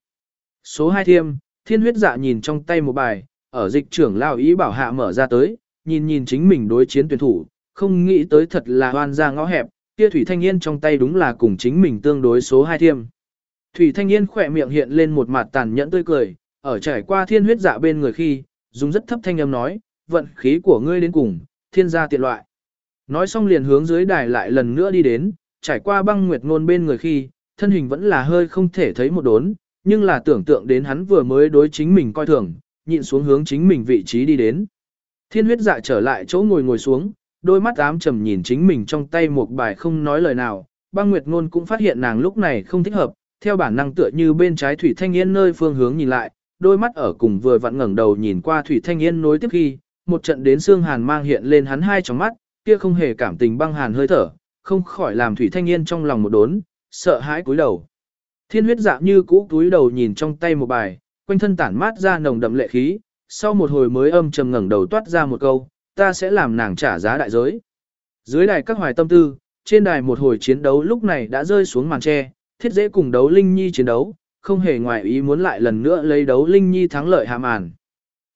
Speaker 1: Số 2 thiêm, thiên huyết dạ nhìn trong tay một bài, ở dịch trưởng lao ý bảo hạ mở ra tới, nhìn nhìn chính mình đối chiến tuyển thủ, không nghĩ tới thật là hoan ra ngõ hẹp, kia Thủy Thanh Yên trong tay đúng là cùng chính mình tương đối số 2 thiêm. Thủy Thanh Yên khỏe miệng hiện lên một mặt tàn nhẫn tươi cười, ở trải qua thiên huyết dạ bên người khi, dùng rất thấp thanh âm nói, vận khí của ngươi đến cùng, thiên gia tiện loại. Nói xong liền hướng dưới đài lại lần nữa đi đến, trải qua băng nguyệt ngôn bên người khi, thân hình vẫn là hơi không thể thấy một đốn, nhưng là tưởng tượng đến hắn vừa mới đối chính mình coi thường, nhịn xuống hướng chính mình vị trí đi đến. Thiên huyết dạ trở lại chỗ ngồi ngồi xuống, đôi mắt ám trầm nhìn chính mình trong tay một bài không nói lời nào, băng nguyệt ngôn cũng phát hiện nàng lúc này không thích hợp, theo bản năng tựa như bên trái thủy thanh yên nơi phương hướng nhìn lại, đôi mắt ở cùng vừa vặn ngẩng đầu nhìn qua thủy thanh yên nối tiếp khi, một trận đến xương hàn mang hiện lên hắn hai trong mắt, kia không hề cảm tình băng hàn hơi thở, không khỏi làm Thủy Thanh Yên trong lòng một đốn, sợ hãi cúi đầu. Thiên huyết dạ như cũ cúi đầu nhìn trong tay một bài, quanh thân tản mát ra nồng đậm lệ khí, sau một hồi mới âm trầm ngẩng đầu toát ra một câu, ta sẽ làm nàng trả giá đại giới. Dưới đài các hoài tâm tư, trên đài một hồi chiến đấu lúc này đã rơi xuống màn tre, thiết dễ cùng đấu linh nhi chiến đấu, không hề ngoài ý muốn lại lần nữa lấy đấu Linh Nhi thắng lợi hạ màn.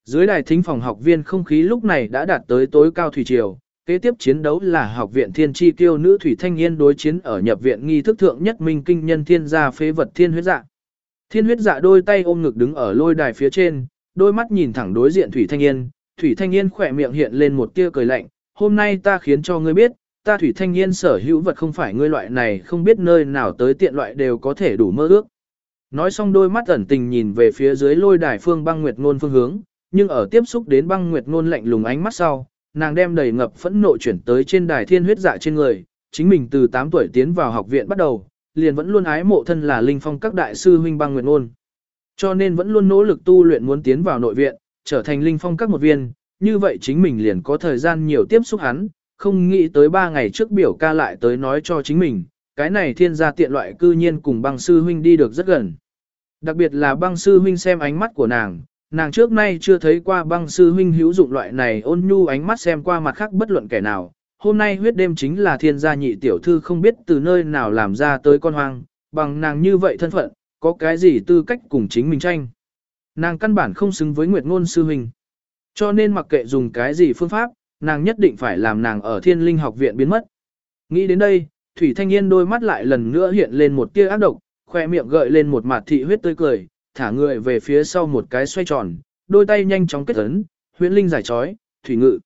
Speaker 1: Dưới đài thính phòng học viên không khí lúc này đã đạt tới tối cao thủy triều, kế tiếp chiến đấu là học viện thiên tri tiêu nữ thủy thanh niên đối chiến ở nhập viện nghi thức thượng nhất minh kinh nhân thiên gia phế vật thiên huyết dạ. Thiên huyết dạ đôi tay ôm ngực đứng ở lôi đài phía trên, đôi mắt nhìn thẳng đối diện thủy thanh niên, thủy thanh niên khỏe miệng hiện lên một tia cười lạnh, hôm nay ta khiến cho ngươi biết, ta thủy thanh niên sở hữu vật không phải ngươi loại này không biết nơi nào tới tiện loại đều có thể đủ mơ ước. Nói xong đôi mắt ẩn tình nhìn về phía dưới lôi đài phương băng nguyệt ngôn phương hướng, nhưng ở tiếp xúc đến băng nguyệt ngôn lạnh lùng ánh mắt sau, nàng đem đầy ngập phẫn nộ chuyển tới trên đài thiên huyết dạ trên người, chính mình từ 8 tuổi tiến vào học viện bắt đầu, liền vẫn luôn ái mộ thân là linh phong các đại sư huynh băng nguyệt ngôn. Cho nên vẫn luôn nỗ lực tu luyện muốn tiến vào nội viện, trở thành linh phong các một viên, như vậy chính mình liền có thời gian nhiều tiếp xúc hắn, không nghĩ tới ba ngày trước biểu ca lại tới nói cho chính mình, cái này thiên gia tiện loại cư nhiên cùng băng sư huynh đi được rất gần. Đặc biệt là băng sư huynh xem ánh mắt của nàng, nàng trước nay chưa thấy qua băng sư huynh hữu dụng loại này ôn nhu ánh mắt xem qua mặt khác bất luận kẻ nào. Hôm nay huyết đêm chính là thiên gia nhị tiểu thư không biết từ nơi nào làm ra tới con hoang, bằng nàng như vậy thân phận, có cái gì tư cách cùng chính mình tranh. Nàng căn bản không xứng với Nguyệt Ngôn sư huynh. Cho nên mặc kệ dùng cái gì phương pháp, nàng nhất định phải làm nàng ở thiên linh học viện biến mất. Nghĩ đến đây, Thủy Thanh Yên đôi mắt lại lần nữa hiện lên một tia ác độc, khoe miệng gợi lên một mặt thị huyết tươi cười, thả người về phía sau một cái xoay tròn, đôi tay nhanh chóng kết ấn, huyễn linh giải trói, thủy ngự.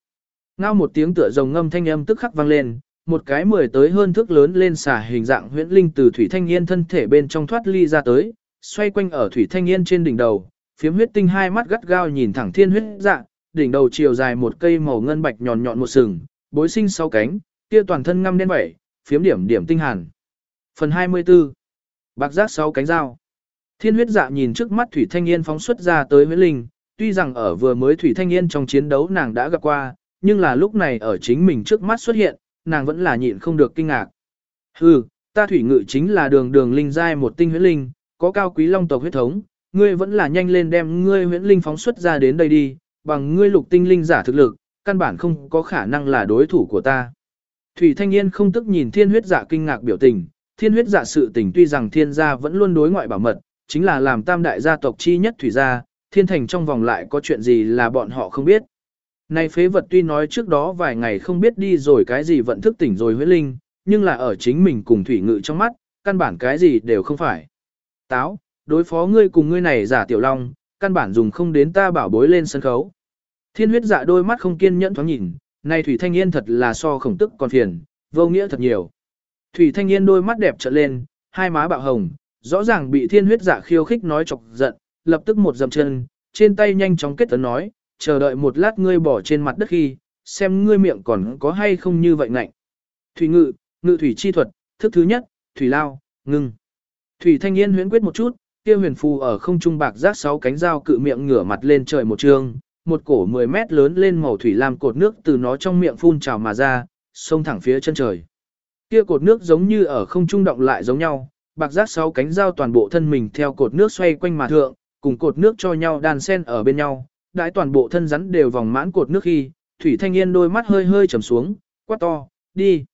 Speaker 1: Ngao một tiếng tựa rồng ngâm thanh âm tức khắc vang lên, một cái mười tới hơn thước lớn lên xả hình dạng huyễn linh từ thủy thanh niên thân thể bên trong thoát ly ra tới, xoay quanh ở thủy thanh niên trên đỉnh đầu, phiếm huyết tinh hai mắt gắt gao nhìn thẳng thiên huyết dạng đỉnh đầu chiều dài một cây màu ngân bạch nhọn nhọn một sừng, bối sinh sáu cánh, kia toàn thân ngăm đen vẩy, phiếm điểm điểm tinh hàn. Phần 24 Bạc giác sáu cánh dao Thiên huyết dạ nhìn trước mắt Thủy Thanh Yên phóng xuất ra tới huyết linh, tuy rằng ở vừa mới Thủy Thanh Yên trong chiến đấu nàng đã gặp qua, nhưng là lúc này ở chính mình trước mắt xuất hiện, nàng vẫn là nhịn không được kinh ngạc. Hừ, ta thủy ngự chính là đường đường linh giai một tinh huyết linh, có cao quý long tộc huyết thống, ngươi vẫn là nhanh lên đem ngươi huyết linh phóng xuất ra đến đây đi, bằng ngươi lục tinh linh giả thực lực, căn bản không có khả năng là đối thủ của ta. Thủy Thanh Yên không tức nhìn thiên huyết dạ kinh ngạc biểu tình, thiên huyết dạ sự tình tuy rằng thiên gia vẫn luôn đối ngoại bảo mật, chính là làm tam đại gia tộc chi nhất thủy gia, thiên thành trong vòng lại có chuyện gì là bọn họ không biết. Này phế vật tuy nói trước đó vài ngày không biết đi rồi cái gì vẫn thức tỉnh rồi huyết linh, nhưng là ở chính mình cùng thủy ngự trong mắt, căn bản cái gì đều không phải. Táo, đối phó ngươi cùng ngươi này giả tiểu long, căn bản dùng không đến ta bảo bối lên sân khấu. Thiên huyết dạ đôi mắt không kiên nhẫn thoáng nhìn, này thủy thanh yên thật là so khổng tức còn phiền, vô nghĩa thật nhiều. Thủy thanh yên đôi mắt đẹp trợn lên, hai má bạo hồng, rõ ràng bị thiên huyết dạ khiêu khích nói chọc giận, lập tức một dầm chân, trên tay nhanh chóng kết tấn nói, chờ đợi một lát ngươi bỏ trên mặt đất khi, xem ngươi miệng còn có hay không như vậy ngạnh. Thủy ngự, ngự thủy chi thuật, thức thứ nhất, thủy lao, ngưng. Thủy thanh niên huyễn quyết một chút, kia huyền phù ở không trung bạc giác sáu cánh dao cự miệng ngửa mặt lên trời một trường, một cổ 10 mét lớn lên màu thủy lam cột nước từ nó trong miệng phun trào mà ra, xông thẳng phía chân trời. Kia cột nước giống như ở không trung động lại giống nhau, bạc giác sáu cánh dao toàn bộ thân mình theo cột nước xoay quanh mà thượng, cùng cột nước cho nhau đan sen ở bên nhau, đãi toàn bộ thân rắn đều vòng mãn cột nước khi, Thủy Thanh Yên đôi mắt hơi hơi trầm xuống, quát to, đi.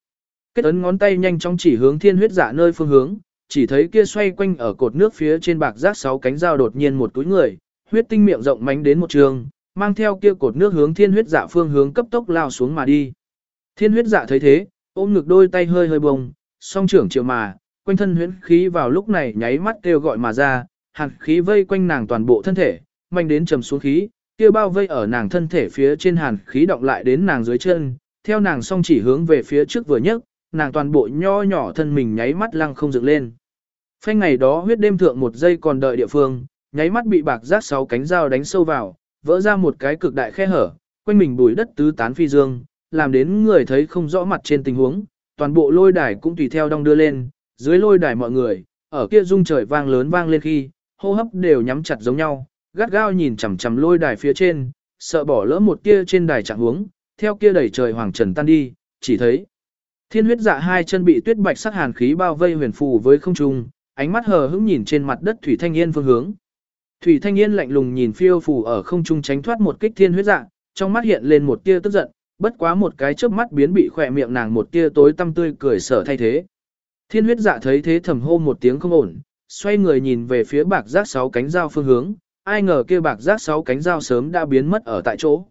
Speaker 1: Kết ấn ngón tay nhanh chóng chỉ hướng thiên huyết dạ nơi phương hướng, chỉ thấy kia xoay quanh ở cột nước phía trên bạc giác sáu cánh dao đột nhiên một túi người, huyết tinh miệng rộng mánh đến một trường, mang theo kia cột nước hướng thiên huyết dạ phương hướng cấp tốc lao xuống mà đi. Thiên huyết dạ thấy thế, ôm ngực đôi tay hơi hơi bồng, song trưởng chiều mà, quanh thân huyễn khí vào lúc này nháy mắt kêu gọi mà ra, hàn khí vây quanh nàng toàn bộ thân thể, mạnh đến trầm xuống khí, kia bao vây ở nàng thân thể phía trên hàn khí động lại đến nàng dưới chân, theo nàng song chỉ hướng về phía trước vừa nhấc, nàng toàn bộ nho nhỏ thân mình nháy mắt lăng không dựng lên. Phanh ngày đó huyết đêm thượng một giây còn đợi địa phương, nháy mắt bị bạc giác sáu cánh dao đánh sâu vào, vỡ ra một cái cực đại khe hở, quanh mình bùi đất tứ tán phi dương, làm đến người thấy không rõ mặt trên tình huống, toàn bộ lôi đài cũng tùy theo đong đưa lên, dưới lôi đài mọi người, ở kia rung trời vang lớn vang lên khi, hô hấp đều nhắm chặt giống nhau, gắt gao nhìn chằm chằm lôi đài phía trên, sợ bỏ lỡ một kia trên đài trạng huống, theo kia đẩy trời hoàng trần tan đi, chỉ thấy thiên huyết dạ hai chân bị tuyết bạch sắc hàn khí bao vây huyền phù với không trung, ánh mắt hờ hững nhìn trên mặt đất thủy thanh yên phương hướng. Thủy thanh yên lạnh lùng nhìn phiêu phù ở không trung tránh thoát một kích thiên huyết dạ, trong mắt hiện lên một tia tức giận, bất quá một cái chớp mắt biến bị khỏe miệng nàng một tia tối tăm tươi cười sở thay thế. Thiên huyết dạ thấy thế thầm hô một tiếng không ổn, xoay người nhìn về phía bạc giác sáu cánh dao phương hướng, ai ngờ kia bạc giác sáu cánh dao sớm đã biến mất ở tại chỗ.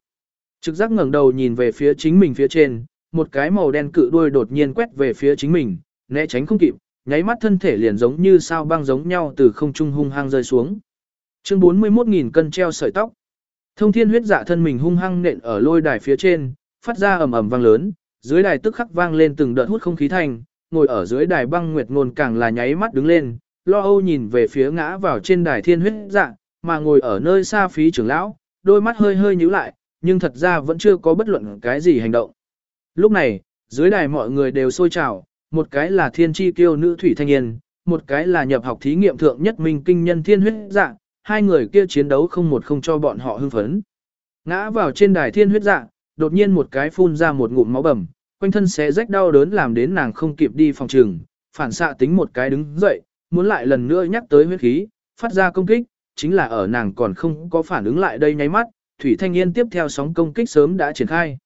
Speaker 1: Trực giác ngẩng đầu nhìn về phía chính mình phía trên, một cái màu đen cự đuôi đột nhiên quét về phía chính mình, né tránh không kịp, nháy mắt thân thể liền giống như sao băng giống nhau từ không trung hung hăng rơi xuống. Chương 41.000 cân treo sợi tóc. Thông thiên huyết dạ thân mình hung hăng nện ở lôi đài phía trên, phát ra ầm ầm vang lớn, dưới đài tức khắc vang lên từng đợt hút không khí thành, ngồi ở dưới đài băng nguyệt ngôn càng là nháy mắt đứng lên, lo âu nhìn về phía ngã vào trên đài thiên huyết dạ, mà ngồi ở nơi xa phí trưởng lão, đôi mắt hơi hơi nhíu lại, nhưng thật ra vẫn chưa có bất luận cái gì hành động. Lúc này, dưới đài mọi người đều sôi trào, một cái là thiên chi kiêu nữ thủy thanh niên, một cái là nhập học thí nghiệm thượng nhất minh kinh nhân thiên huyết dạ, hai người kia chiến đấu không một không cho bọn họ hưng phấn. Ngã vào trên đài thiên huyết dạ, đột nhiên một cái phun ra một ngụm máu bầm, quanh thân xé rách đau đớn làm đến nàng không kịp đi phòng trường, phản xạ tính một cái đứng dậy, muốn lại lần nữa nhắc tới huyết khí, phát ra công kích, chính là ở nàng còn không có phản ứng lại đây nháy mắt, thủy thanh Yên tiếp theo sóng công kích sớm đã triển khai.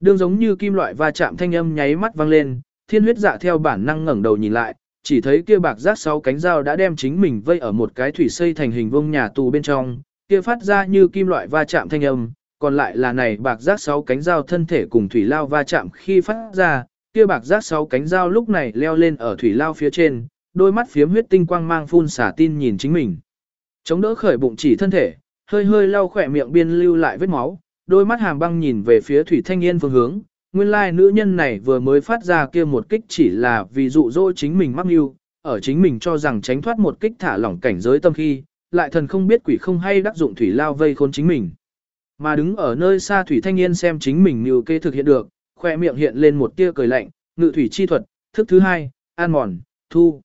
Speaker 1: đường giống như kim loại va chạm thanh âm nháy mắt vang lên, thiên huyết dạ theo bản năng ngẩng đầu nhìn lại, chỉ thấy kia bạc giác sáu cánh dao đã đem chính mình vây ở một cái thủy xây thành hình vông nhà tù bên trong, kia phát ra như kim loại va chạm thanh âm, còn lại là này bạc giác sáu cánh dao thân thể cùng thủy lao va chạm khi phát ra, kia bạc giác sáu cánh dao lúc này leo lên ở thủy lao phía trên, đôi mắt phiếm huyết tinh quang mang phun xả tin nhìn chính mình. Chống đỡ khởi bụng chỉ thân thể, hơi hơi lau khỏe miệng biên lưu lại vết máu, đôi mắt hàm băng nhìn về phía thủy thanh niên phương hướng, nguyên lai nữ nhân này vừa mới phát ra kia một kích chỉ là vì dụ dỗ chính mình mắc mưu, ở chính mình cho rằng tránh thoát một kích thả lỏng cảnh giới tâm khi, lại thần không biết quỷ không hay đắc dụng thủy lao vây khốn chính mình. Mà đứng ở nơi xa thủy thanh niên xem chính mình như kê thực hiện được, khoe miệng hiện lên một tia cười lạnh, ngự thủy chi thuật, thức thứ hai, an mòn, thu.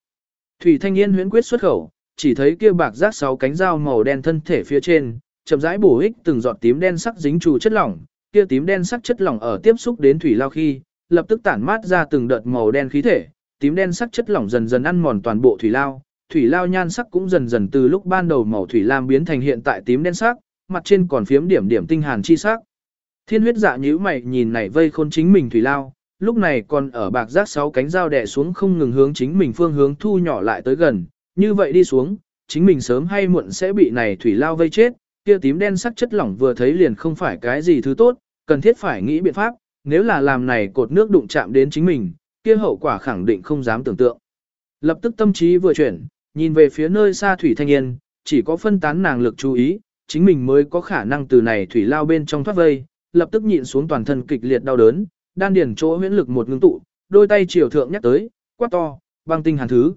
Speaker 1: Thủy thanh niên huyễn quyết xuất khẩu, chỉ thấy kia bạc rác sáu cánh dao màu đen thân thể phía trên, chậm rãi bổ ích từng giọt tím đen sắc dính trù chất lỏng, kia tím đen sắc chất lỏng ở tiếp xúc đến thủy lao khi, lập tức tản mát ra từng đợt màu đen khí thể, tím đen sắc chất lỏng dần dần ăn mòn toàn bộ thủy lao, thủy lao nhan sắc cũng dần dần từ lúc ban đầu màu thủy lam biến thành hiện tại tím đen sắc, mặt trên còn phiếm điểm điểm tinh hàn chi sắc. Thiên huyết dạ nhíu mày nhìn này vây khôn chính mình thủy lao, lúc này còn ở bạc giác sáu cánh dao đè xuống không ngừng hướng chính mình phương hướng thu nhỏ lại tới gần, như vậy đi xuống, chính mình sớm hay muộn sẽ bị này thủy lao vây chết, kia tím đen sắc chất lỏng vừa thấy liền không phải cái gì thứ tốt, cần thiết phải nghĩ biện pháp, nếu là làm này cột nước đụng chạm đến chính mình, kia hậu quả khẳng định không dám tưởng tượng. Lập tức tâm trí vừa chuyển, nhìn về phía nơi xa thủy thanh yên, chỉ có phân tán nàng lực chú ý, chính mình mới có khả năng từ này thủy lao bên trong thoát vây, lập tức nhịn xuống toàn thân kịch liệt đau đớn, đan điển chỗ huyễn lực một ngưng tụ, đôi tay chiều thượng nhắc tới, quát to, băng tinh hàn thứ.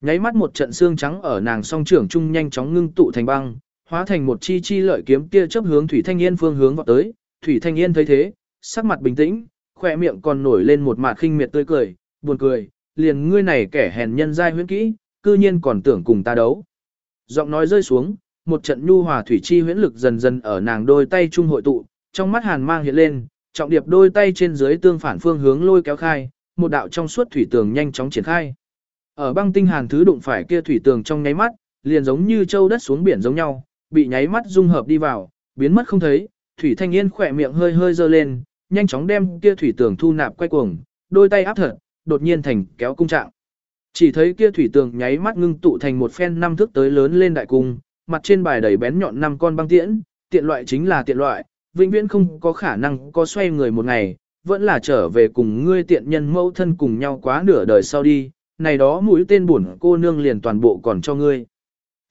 Speaker 1: Nháy mắt một trận xương trắng ở nàng song trưởng trung nhanh chóng ngưng tụ thành băng, hóa thành một chi chi lợi kiếm kia chấp hướng Thủy Thanh Yên phương hướng vọt tới. Thủy Thanh Yên thấy thế, sắc mặt bình tĩnh, khỏe miệng còn nổi lên một mạt khinh miệt tươi cười, buồn cười, liền ngươi này kẻ hèn nhân giai huyễn kỹ, cư nhiên còn tưởng cùng ta đấu. Giọng nói rơi xuống, một trận nhu hòa thủy chi huyễn lực dần dần ở nàng đôi tay trung hội tụ, trong mắt hàn mang hiện lên, trọng điệp đôi tay trên dưới tương phản phương hướng lôi kéo khai, một đạo trong suốt thủy tường nhanh chóng triển khai. Ở băng tinh hàn thứ đụng phải kia thủy tường trong nháy mắt, liền giống như châu đất xuống biển giống nhau, bị nháy mắt dung hợp đi vào, biến mất không thấy, thủy thanh yên khỏe miệng hơi hơi dơ lên, nhanh chóng đem kia thủy tường thu nạp quay cuồng, đôi tay áp thật, đột nhiên thành kéo cung trạng. Chỉ thấy kia thủy tường nháy mắt ngưng tụ thành một phen năm thước tới lớn lên đại cung, mặt trên bài đầy bén nhọn năm con băng tiễn, tiện loại chính là tiện loại, vĩnh viễn không có khả năng có xoay người một ngày, vẫn là trở về cùng ngươi tiện nhân mẫu thân cùng nhau quá nửa đời sau đi, này đó mũi tên buồn cô nương liền toàn bộ còn cho ngươi.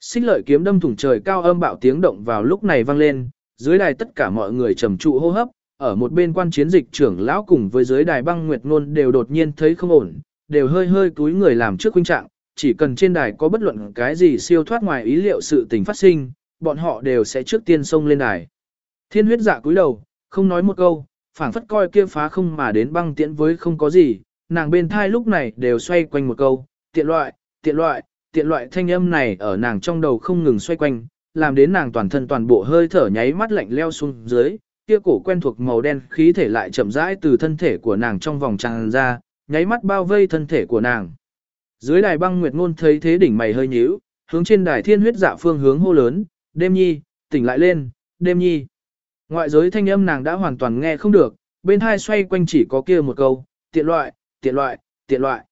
Speaker 1: Xích lợi kiếm đâm thủng trời cao âm bạo tiếng động vào lúc này vang lên, dưới đài tất cả mọi người trầm trụ hô hấp, ở một bên quan chiến dịch trưởng lão cùng với dưới đài băng nguyệt ngôn đều đột nhiên thấy không ổn, đều hơi hơi túi người làm trước huynh trạng, chỉ cần trên đài có bất luận cái gì siêu thoát ngoài ý liệu sự tình phát sinh, bọn họ đều sẽ trước tiên xông lên đài. Thiên huyết dạ cúi đầu, không nói một câu, phảng phất coi kia phá không mà đến băng tiễn với không có gì, nàng bên thai lúc này đều xoay quanh một câu, tiện loại, tiện loại, tiện loại thanh âm này ở nàng trong đầu không ngừng xoay quanh, làm đến nàng toàn thân toàn bộ hơi thở nháy mắt lạnh leo xuống dưới, kia cổ quen thuộc màu đen khí thể lại chậm rãi từ thân thể của nàng trong vòng tràn ra, nháy mắt bao vây thân thể của nàng. Dưới đài băng nguyệt ngôn thấy thế đỉnh mày hơi nhíu, hướng trên đài thiên huyết dạ phương hướng hô lớn, đêm nhi, tỉnh lại lên, đêm nhi. Ngoại giới thanh âm nàng đã hoàn toàn nghe không được, bên hai xoay quanh chỉ có kia một câu, tiện loại, tiện loại, tiện loại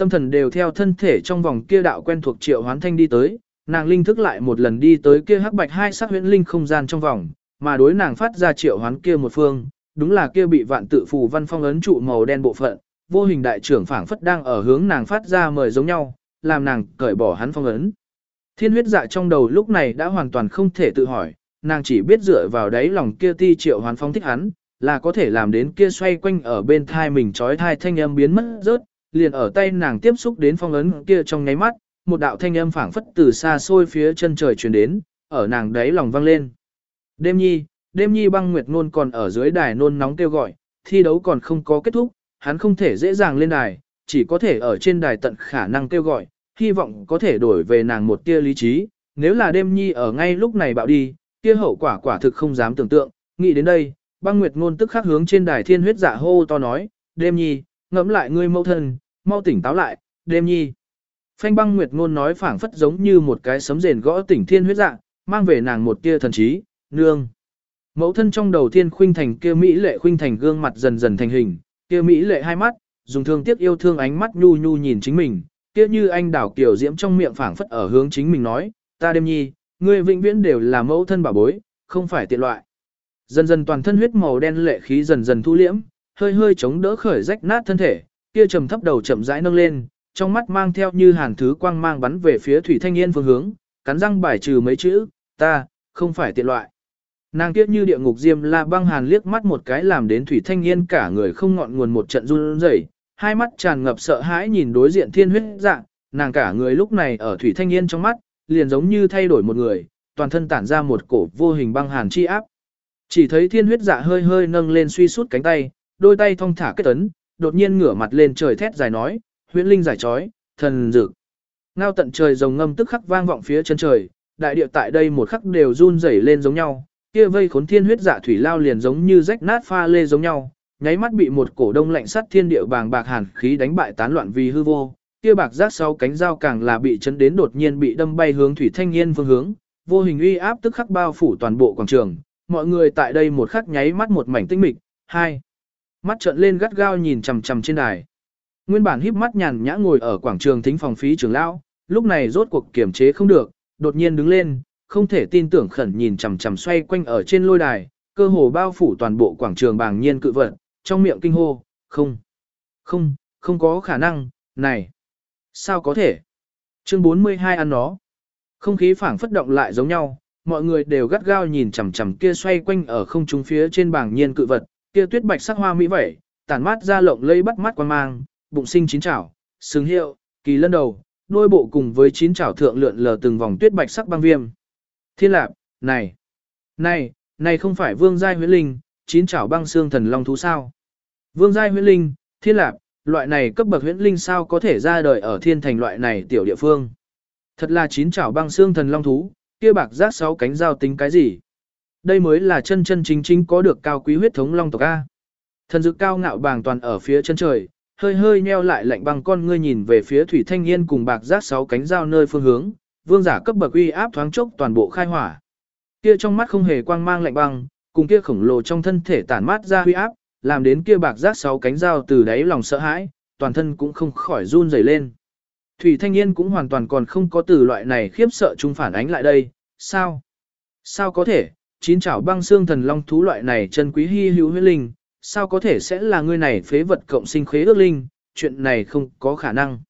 Speaker 1: tâm thần đều theo thân thể trong vòng kia đạo quen thuộc triệu hoán thanh đi tới, nàng linh thức lại một lần đi tới kia hắc bạch hai sắc huyễn linh không gian trong vòng, mà đối nàng phát ra triệu hoán kia một phương, đúng là kia bị vạn tự phù văn phong ấn trụ màu đen bộ phận, vô hình đại trưởng phảng phất đang ở hướng nàng phát ra mời giống nhau, làm nàng cởi bỏ hắn phong ấn. Thiên huyết dạ trong đầu lúc này đã hoàn toàn không thể tự hỏi, nàng chỉ biết dựa vào đáy lòng kia ti triệu hoán phong thích hắn, là có thể làm đến kia xoay quanh ở bên thai mình trói thai thanh âm biến mất rớt, liền ở tay nàng tiếp xúc đến phong ấn kia trong nháy mắt, một đạo thanh âm phảng phất từ xa xôi phía chân trời truyền đến, ở nàng đáy lòng vang lên. Đêm nhi, đêm nhi băng nguyệt nôn còn ở dưới đài nôn nóng kêu gọi, thi đấu còn không có kết thúc, hắn không thể dễ dàng lên đài, chỉ có thể ở trên đài tận khả năng kêu gọi, hy vọng có thể đổi về nàng một tia lý trí, nếu là đêm nhi ở ngay lúc này bạo đi, kia hậu quả quả thực không dám tưởng tượng, nghĩ đến đây, băng nguyệt ngôn tức khắc hướng trên đài thiên huyết dạ hô to nói, đêm nhi, ngẫm lại ngươi mẫu thân, mau tỉnh táo lại, đêm nhi. Phanh băng nguyệt ngôn nói phảng phất giống như một cái sấm rền gõ tỉnh thiên huyết dạng, mang về nàng một tia thần trí, nương. Mẫu thân trong đầu thiên khuynh thành kia mỹ lệ khuynh thành gương mặt dần dần thành hình, kia mỹ lệ hai mắt, dùng thương tiếc yêu thương ánh mắt nhu nhu nhìn chính mình, kia như anh đảo kiểu diễm trong miệng phảng phất ở hướng chính mình nói, ta đêm nhi, ngươi vĩnh viễn đều là mẫu thân bà bối, không phải tiện loại. Dần dần toàn thân huyết màu đen lệ khí dần dần thu liễm, hơi hơi chống đỡ khởi rách nát thân thể, kia trầm thấp đầu chậm rãi nâng lên, trong mắt mang theo như hàn thứ quang mang bắn về phía Thủy Thanh Yên phương hướng, cắn răng bài trừ mấy chữ, ta, không phải tiện loại. Nàng kiết như địa ngục diêm la băng hàn liếc mắt một cái làm đến Thủy Thanh Yên cả người không ngọn nguồn một trận run rẩy, hai mắt tràn ngập sợ hãi nhìn đối diện thiên huyết dạng, nàng cả người lúc này ở Thủy Thanh Yên trong mắt, liền giống như thay đổi một người, toàn thân tản ra một cổ vô hình băng hàn chi áp. Chỉ thấy thiên huyết dạ hơi hơi nâng lên suy sút cánh tay, đôi tay thong thả kết ấn, đột nhiên ngửa mặt lên trời thét dài nói, huyễn linh giải trói, thần dược, Ngao tận trời rồng ngâm tức khắc vang vọng phía chân trời, đại địa tại đây một khắc đều run rẩy lên giống nhau, kia vây khốn thiên huyết dạ thủy lao liền giống như rách nát pha lê giống nhau, nháy mắt bị một cổ đông lạnh sắt thiên địa bàng bạc hàn khí đánh bại tán loạn vì hư vô. Kia bạc giác sau cánh dao càng là bị chấn đến đột nhiên bị đâm bay hướng thủy thanh niên phương hướng, vô hình uy áp tức khắc bao phủ toàn bộ quảng trường, mọi người tại đây một khắc nháy mắt một mảnh tinh mịch, hai. Mắt trợn lên gắt gao nhìn chằm chằm trên đài. Nguyên bản híp mắt nhàn nhã ngồi ở quảng trường thính phòng phí trưởng lão, lúc này rốt cuộc kiểm chế không được, đột nhiên đứng lên, không thể tin tưởng khẩn nhìn chằm chằm xoay quanh ở trên lôi đài, cơ hồ bao phủ toàn bộ quảng trường bàng nhiên cự vận, trong miệng kinh hô, không, không, không có khả năng, này, sao có thể? Chương 42 ăn nó. Không khí phảng phất động lại giống nhau, mọi người đều gắt gao nhìn chằm chằm kia xoay quanh ở không trung phía trên bảng nhiên cự vật, kia tuyết bạch sắc hoa mỹ vẩy, tản mát ra lộng lây bắt mắt quan mang, bụng sinh chín chảo, sừng hiệu, kỳ lân đầu, đôi bộ cùng với chín chảo thượng lượn lờ từng vòng tuyết bạch sắc băng viêm. Thiên lạp, này, này, này không phải vương giai huyễn linh, chín chảo băng xương thần long thú sao? Vương giai huyễn linh, thiên lạp, loại này cấp bậc huyễn linh sao có thể ra đời ở thiên thành loại này tiểu địa phương? Thật là chín chảo băng xương thần long thú, kia bạc giác sáu cánh giao tính cái gì? Đây mới là chân chân chính chính có được cao quý huyết thống long tộc A. Thần dực cao ngạo bàng toàn ở phía chân trời, hơi hơi nheo lại lạnh băng con ngươi nhìn về phía thủy thanh niên cùng bạc giác sáu cánh dao nơi phương hướng, vương giả cấp bậc uy áp thoáng chốc toàn bộ khai hỏa. Kia trong mắt không hề quang mang lạnh băng, cùng kia khổng lồ trong thân thể tản mát ra uy áp, làm đến kia bạc giác sáu cánh dao từ đáy lòng sợ hãi, toàn thân cũng không khỏi run rẩy lên. Thủy Thanh Niên cũng hoàn toàn còn không có từ loại này khiếp sợ chung phản ánh lại đây, sao? Sao có thể, chín chảo băng xương thần long thú loại này chân quý hy hữu huyết linh, sao có thể sẽ là người này phế vật cộng sinh khế ước linh, chuyện này không có khả năng.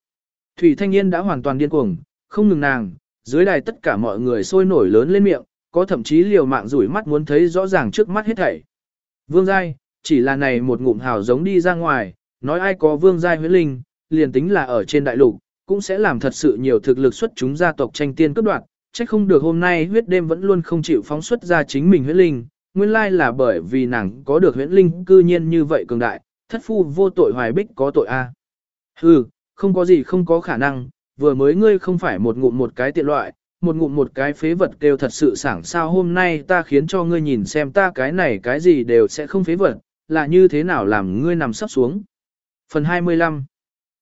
Speaker 1: Thủy Thanh Niên đã hoàn toàn điên cuồng, không ngừng nàng, dưới đài tất cả mọi người sôi nổi lớn lên miệng, có thậm chí liều mạng rủi mắt muốn thấy rõ ràng trước mắt hết thảy. Vương Giai, chỉ là này một ngụm hào giống đi ra ngoài, nói ai có Vương Giai huyết linh, liền tính là ở trên đại lục, cũng sẽ làm thật sự nhiều thực lực xuất chúng gia tộc tranh tiên cướp đoạt, trách không được hôm nay huyết đêm vẫn luôn không chịu phóng xuất ra chính mình huyết linh, nguyên lai là bởi vì nàng có được huyết linh cư nhiên như vậy cường đại, thất phu vô tội hoài bích có tội a. À. Hừ, không có gì không có khả năng, vừa mới ngươi không phải một ngụm một cái tiện loại, một ngụm một cái phế vật kêu thật sự sảng sao hôm nay ta khiến cho ngươi nhìn xem ta cái này cái gì đều sẽ không phế vật, là như thế nào làm ngươi nằm sắp xuống. Phần 25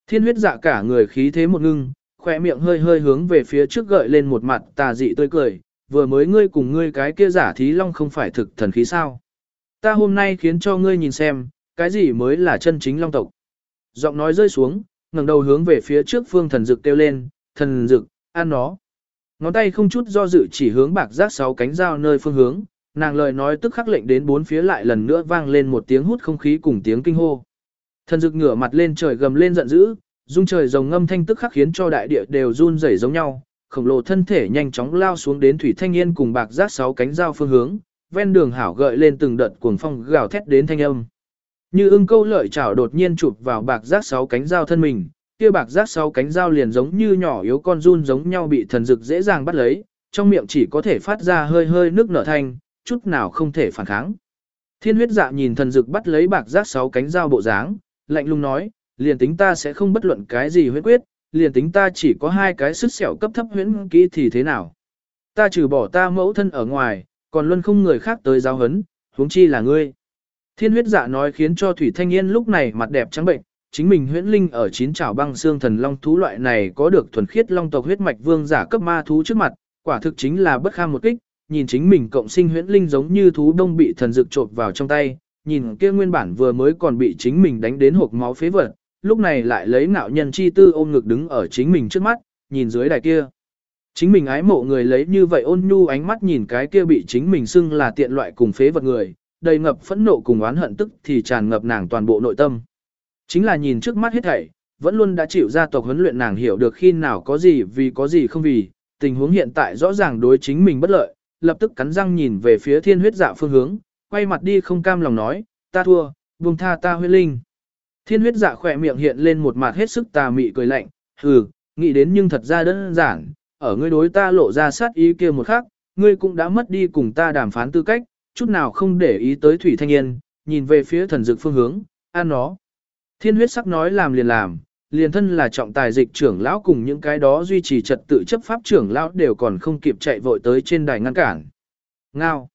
Speaker 1: Thiên huyết dạ cả người khí thế một ngưng, khỏe miệng hơi hơi hướng về phía trước gợi lên một mặt tà dị tươi cười, vừa mới ngươi cùng ngươi cái kia giả thí long không phải thực thần khí sao. Ta hôm nay khiến cho ngươi nhìn xem, cái gì mới là chân chính long tộc. Giọng nói rơi xuống, ngẩng đầu hướng về phía trước phương thần dực kêu lên, thần dực, ăn nó. Ngón tay không chút do dự chỉ hướng bạc giác sáu cánh dao nơi phương hướng, nàng lời nói tức khắc lệnh đến bốn phía lại lần nữa vang lên một tiếng hút không khí cùng tiếng kinh hô. Thần dực ngửa mặt lên trời gầm lên giận dữ, dung trời rồng ngâm thanh tức khắc khiến cho đại địa đều run rẩy giống nhau, khổng lồ thân thể nhanh chóng lao xuống đến thủy thanh yên cùng bạc giác sáu cánh dao phương hướng, ven đường hảo gợi lên từng đợt cuồng phong gào thét đến thanh âm. Như ưng câu lợi chảo đột nhiên chụp vào bạc giác sáu cánh dao thân mình, kia bạc giác sáu cánh dao liền giống như nhỏ yếu con run giống nhau bị thần dực dễ dàng bắt lấy, trong miệng chỉ có thể phát ra hơi hơi nước nở thanh, chút nào không thể phản kháng. Thiên huyết dạ nhìn thần dực bắt lấy bạc giác sáu cánh dao bộ dáng, lạnh lùng nói, liền tính ta sẽ không bất luận cái gì huyết quyết, liền tính ta chỉ có hai cái sức sẹo cấp thấp huyễn kỹ thì thế nào. Ta trừ bỏ ta mẫu thân ở ngoài, còn luôn không người khác tới giáo hấn, huống chi là ngươi. Thiên huyết dạ nói khiến cho Thủy Thanh Yên lúc này mặt đẹp trắng bệnh, chính mình huyễn linh ở chín trảo băng xương thần long thú loại này có được thuần khiết long tộc huyết mạch vương giả cấp ma thú trước mặt, quả thực chính là bất kham một kích, nhìn chính mình cộng sinh huyễn linh giống như thú đông bị thần dược trộn vào trong tay, nhìn kia nguyên bản vừa mới còn bị chính mình đánh đến hộp máu phế vật, lúc này lại lấy nạo nhân chi tư ôm ngực đứng ở chính mình trước mắt, nhìn dưới đài kia. Chính mình ái mộ người lấy như vậy ôn nhu ánh mắt nhìn cái kia bị chính mình xưng là tiện loại cùng phế vật người, đầy ngập phẫn nộ cùng oán hận tức thì tràn ngập nàng toàn bộ nội tâm. Chính là nhìn trước mắt hết thảy, vẫn luôn đã chịu gia tộc huấn luyện nàng hiểu được khi nào có gì vì có gì không vì, tình huống hiện tại rõ ràng đối chính mình bất lợi, lập tức cắn răng nhìn về phía thiên huyết dạ phương hướng, quay mặt đi không cam lòng nói, ta thua, buông tha ta huyết linh. Thiên huyết dạ khỏe miệng hiện lên một mặt hết sức tà mị cười lạnh, hừ, nghĩ đến nhưng thật ra đơn giản, ở ngươi đối ta lộ ra sát ý kia một khắc, ngươi cũng đã mất đi cùng ta đàm phán tư cách, chút nào không để ý tới Thủy Thanh Yên, nhìn về phía thần dực phương hướng, an nó. Thiên huyết sắc nói làm liền làm, liền thân là trọng tài dịch trưởng lão cùng những cái đó duy trì trật tự chấp pháp trưởng lão đều còn không kịp chạy vội tới trên đài ngăn cản. Ngao.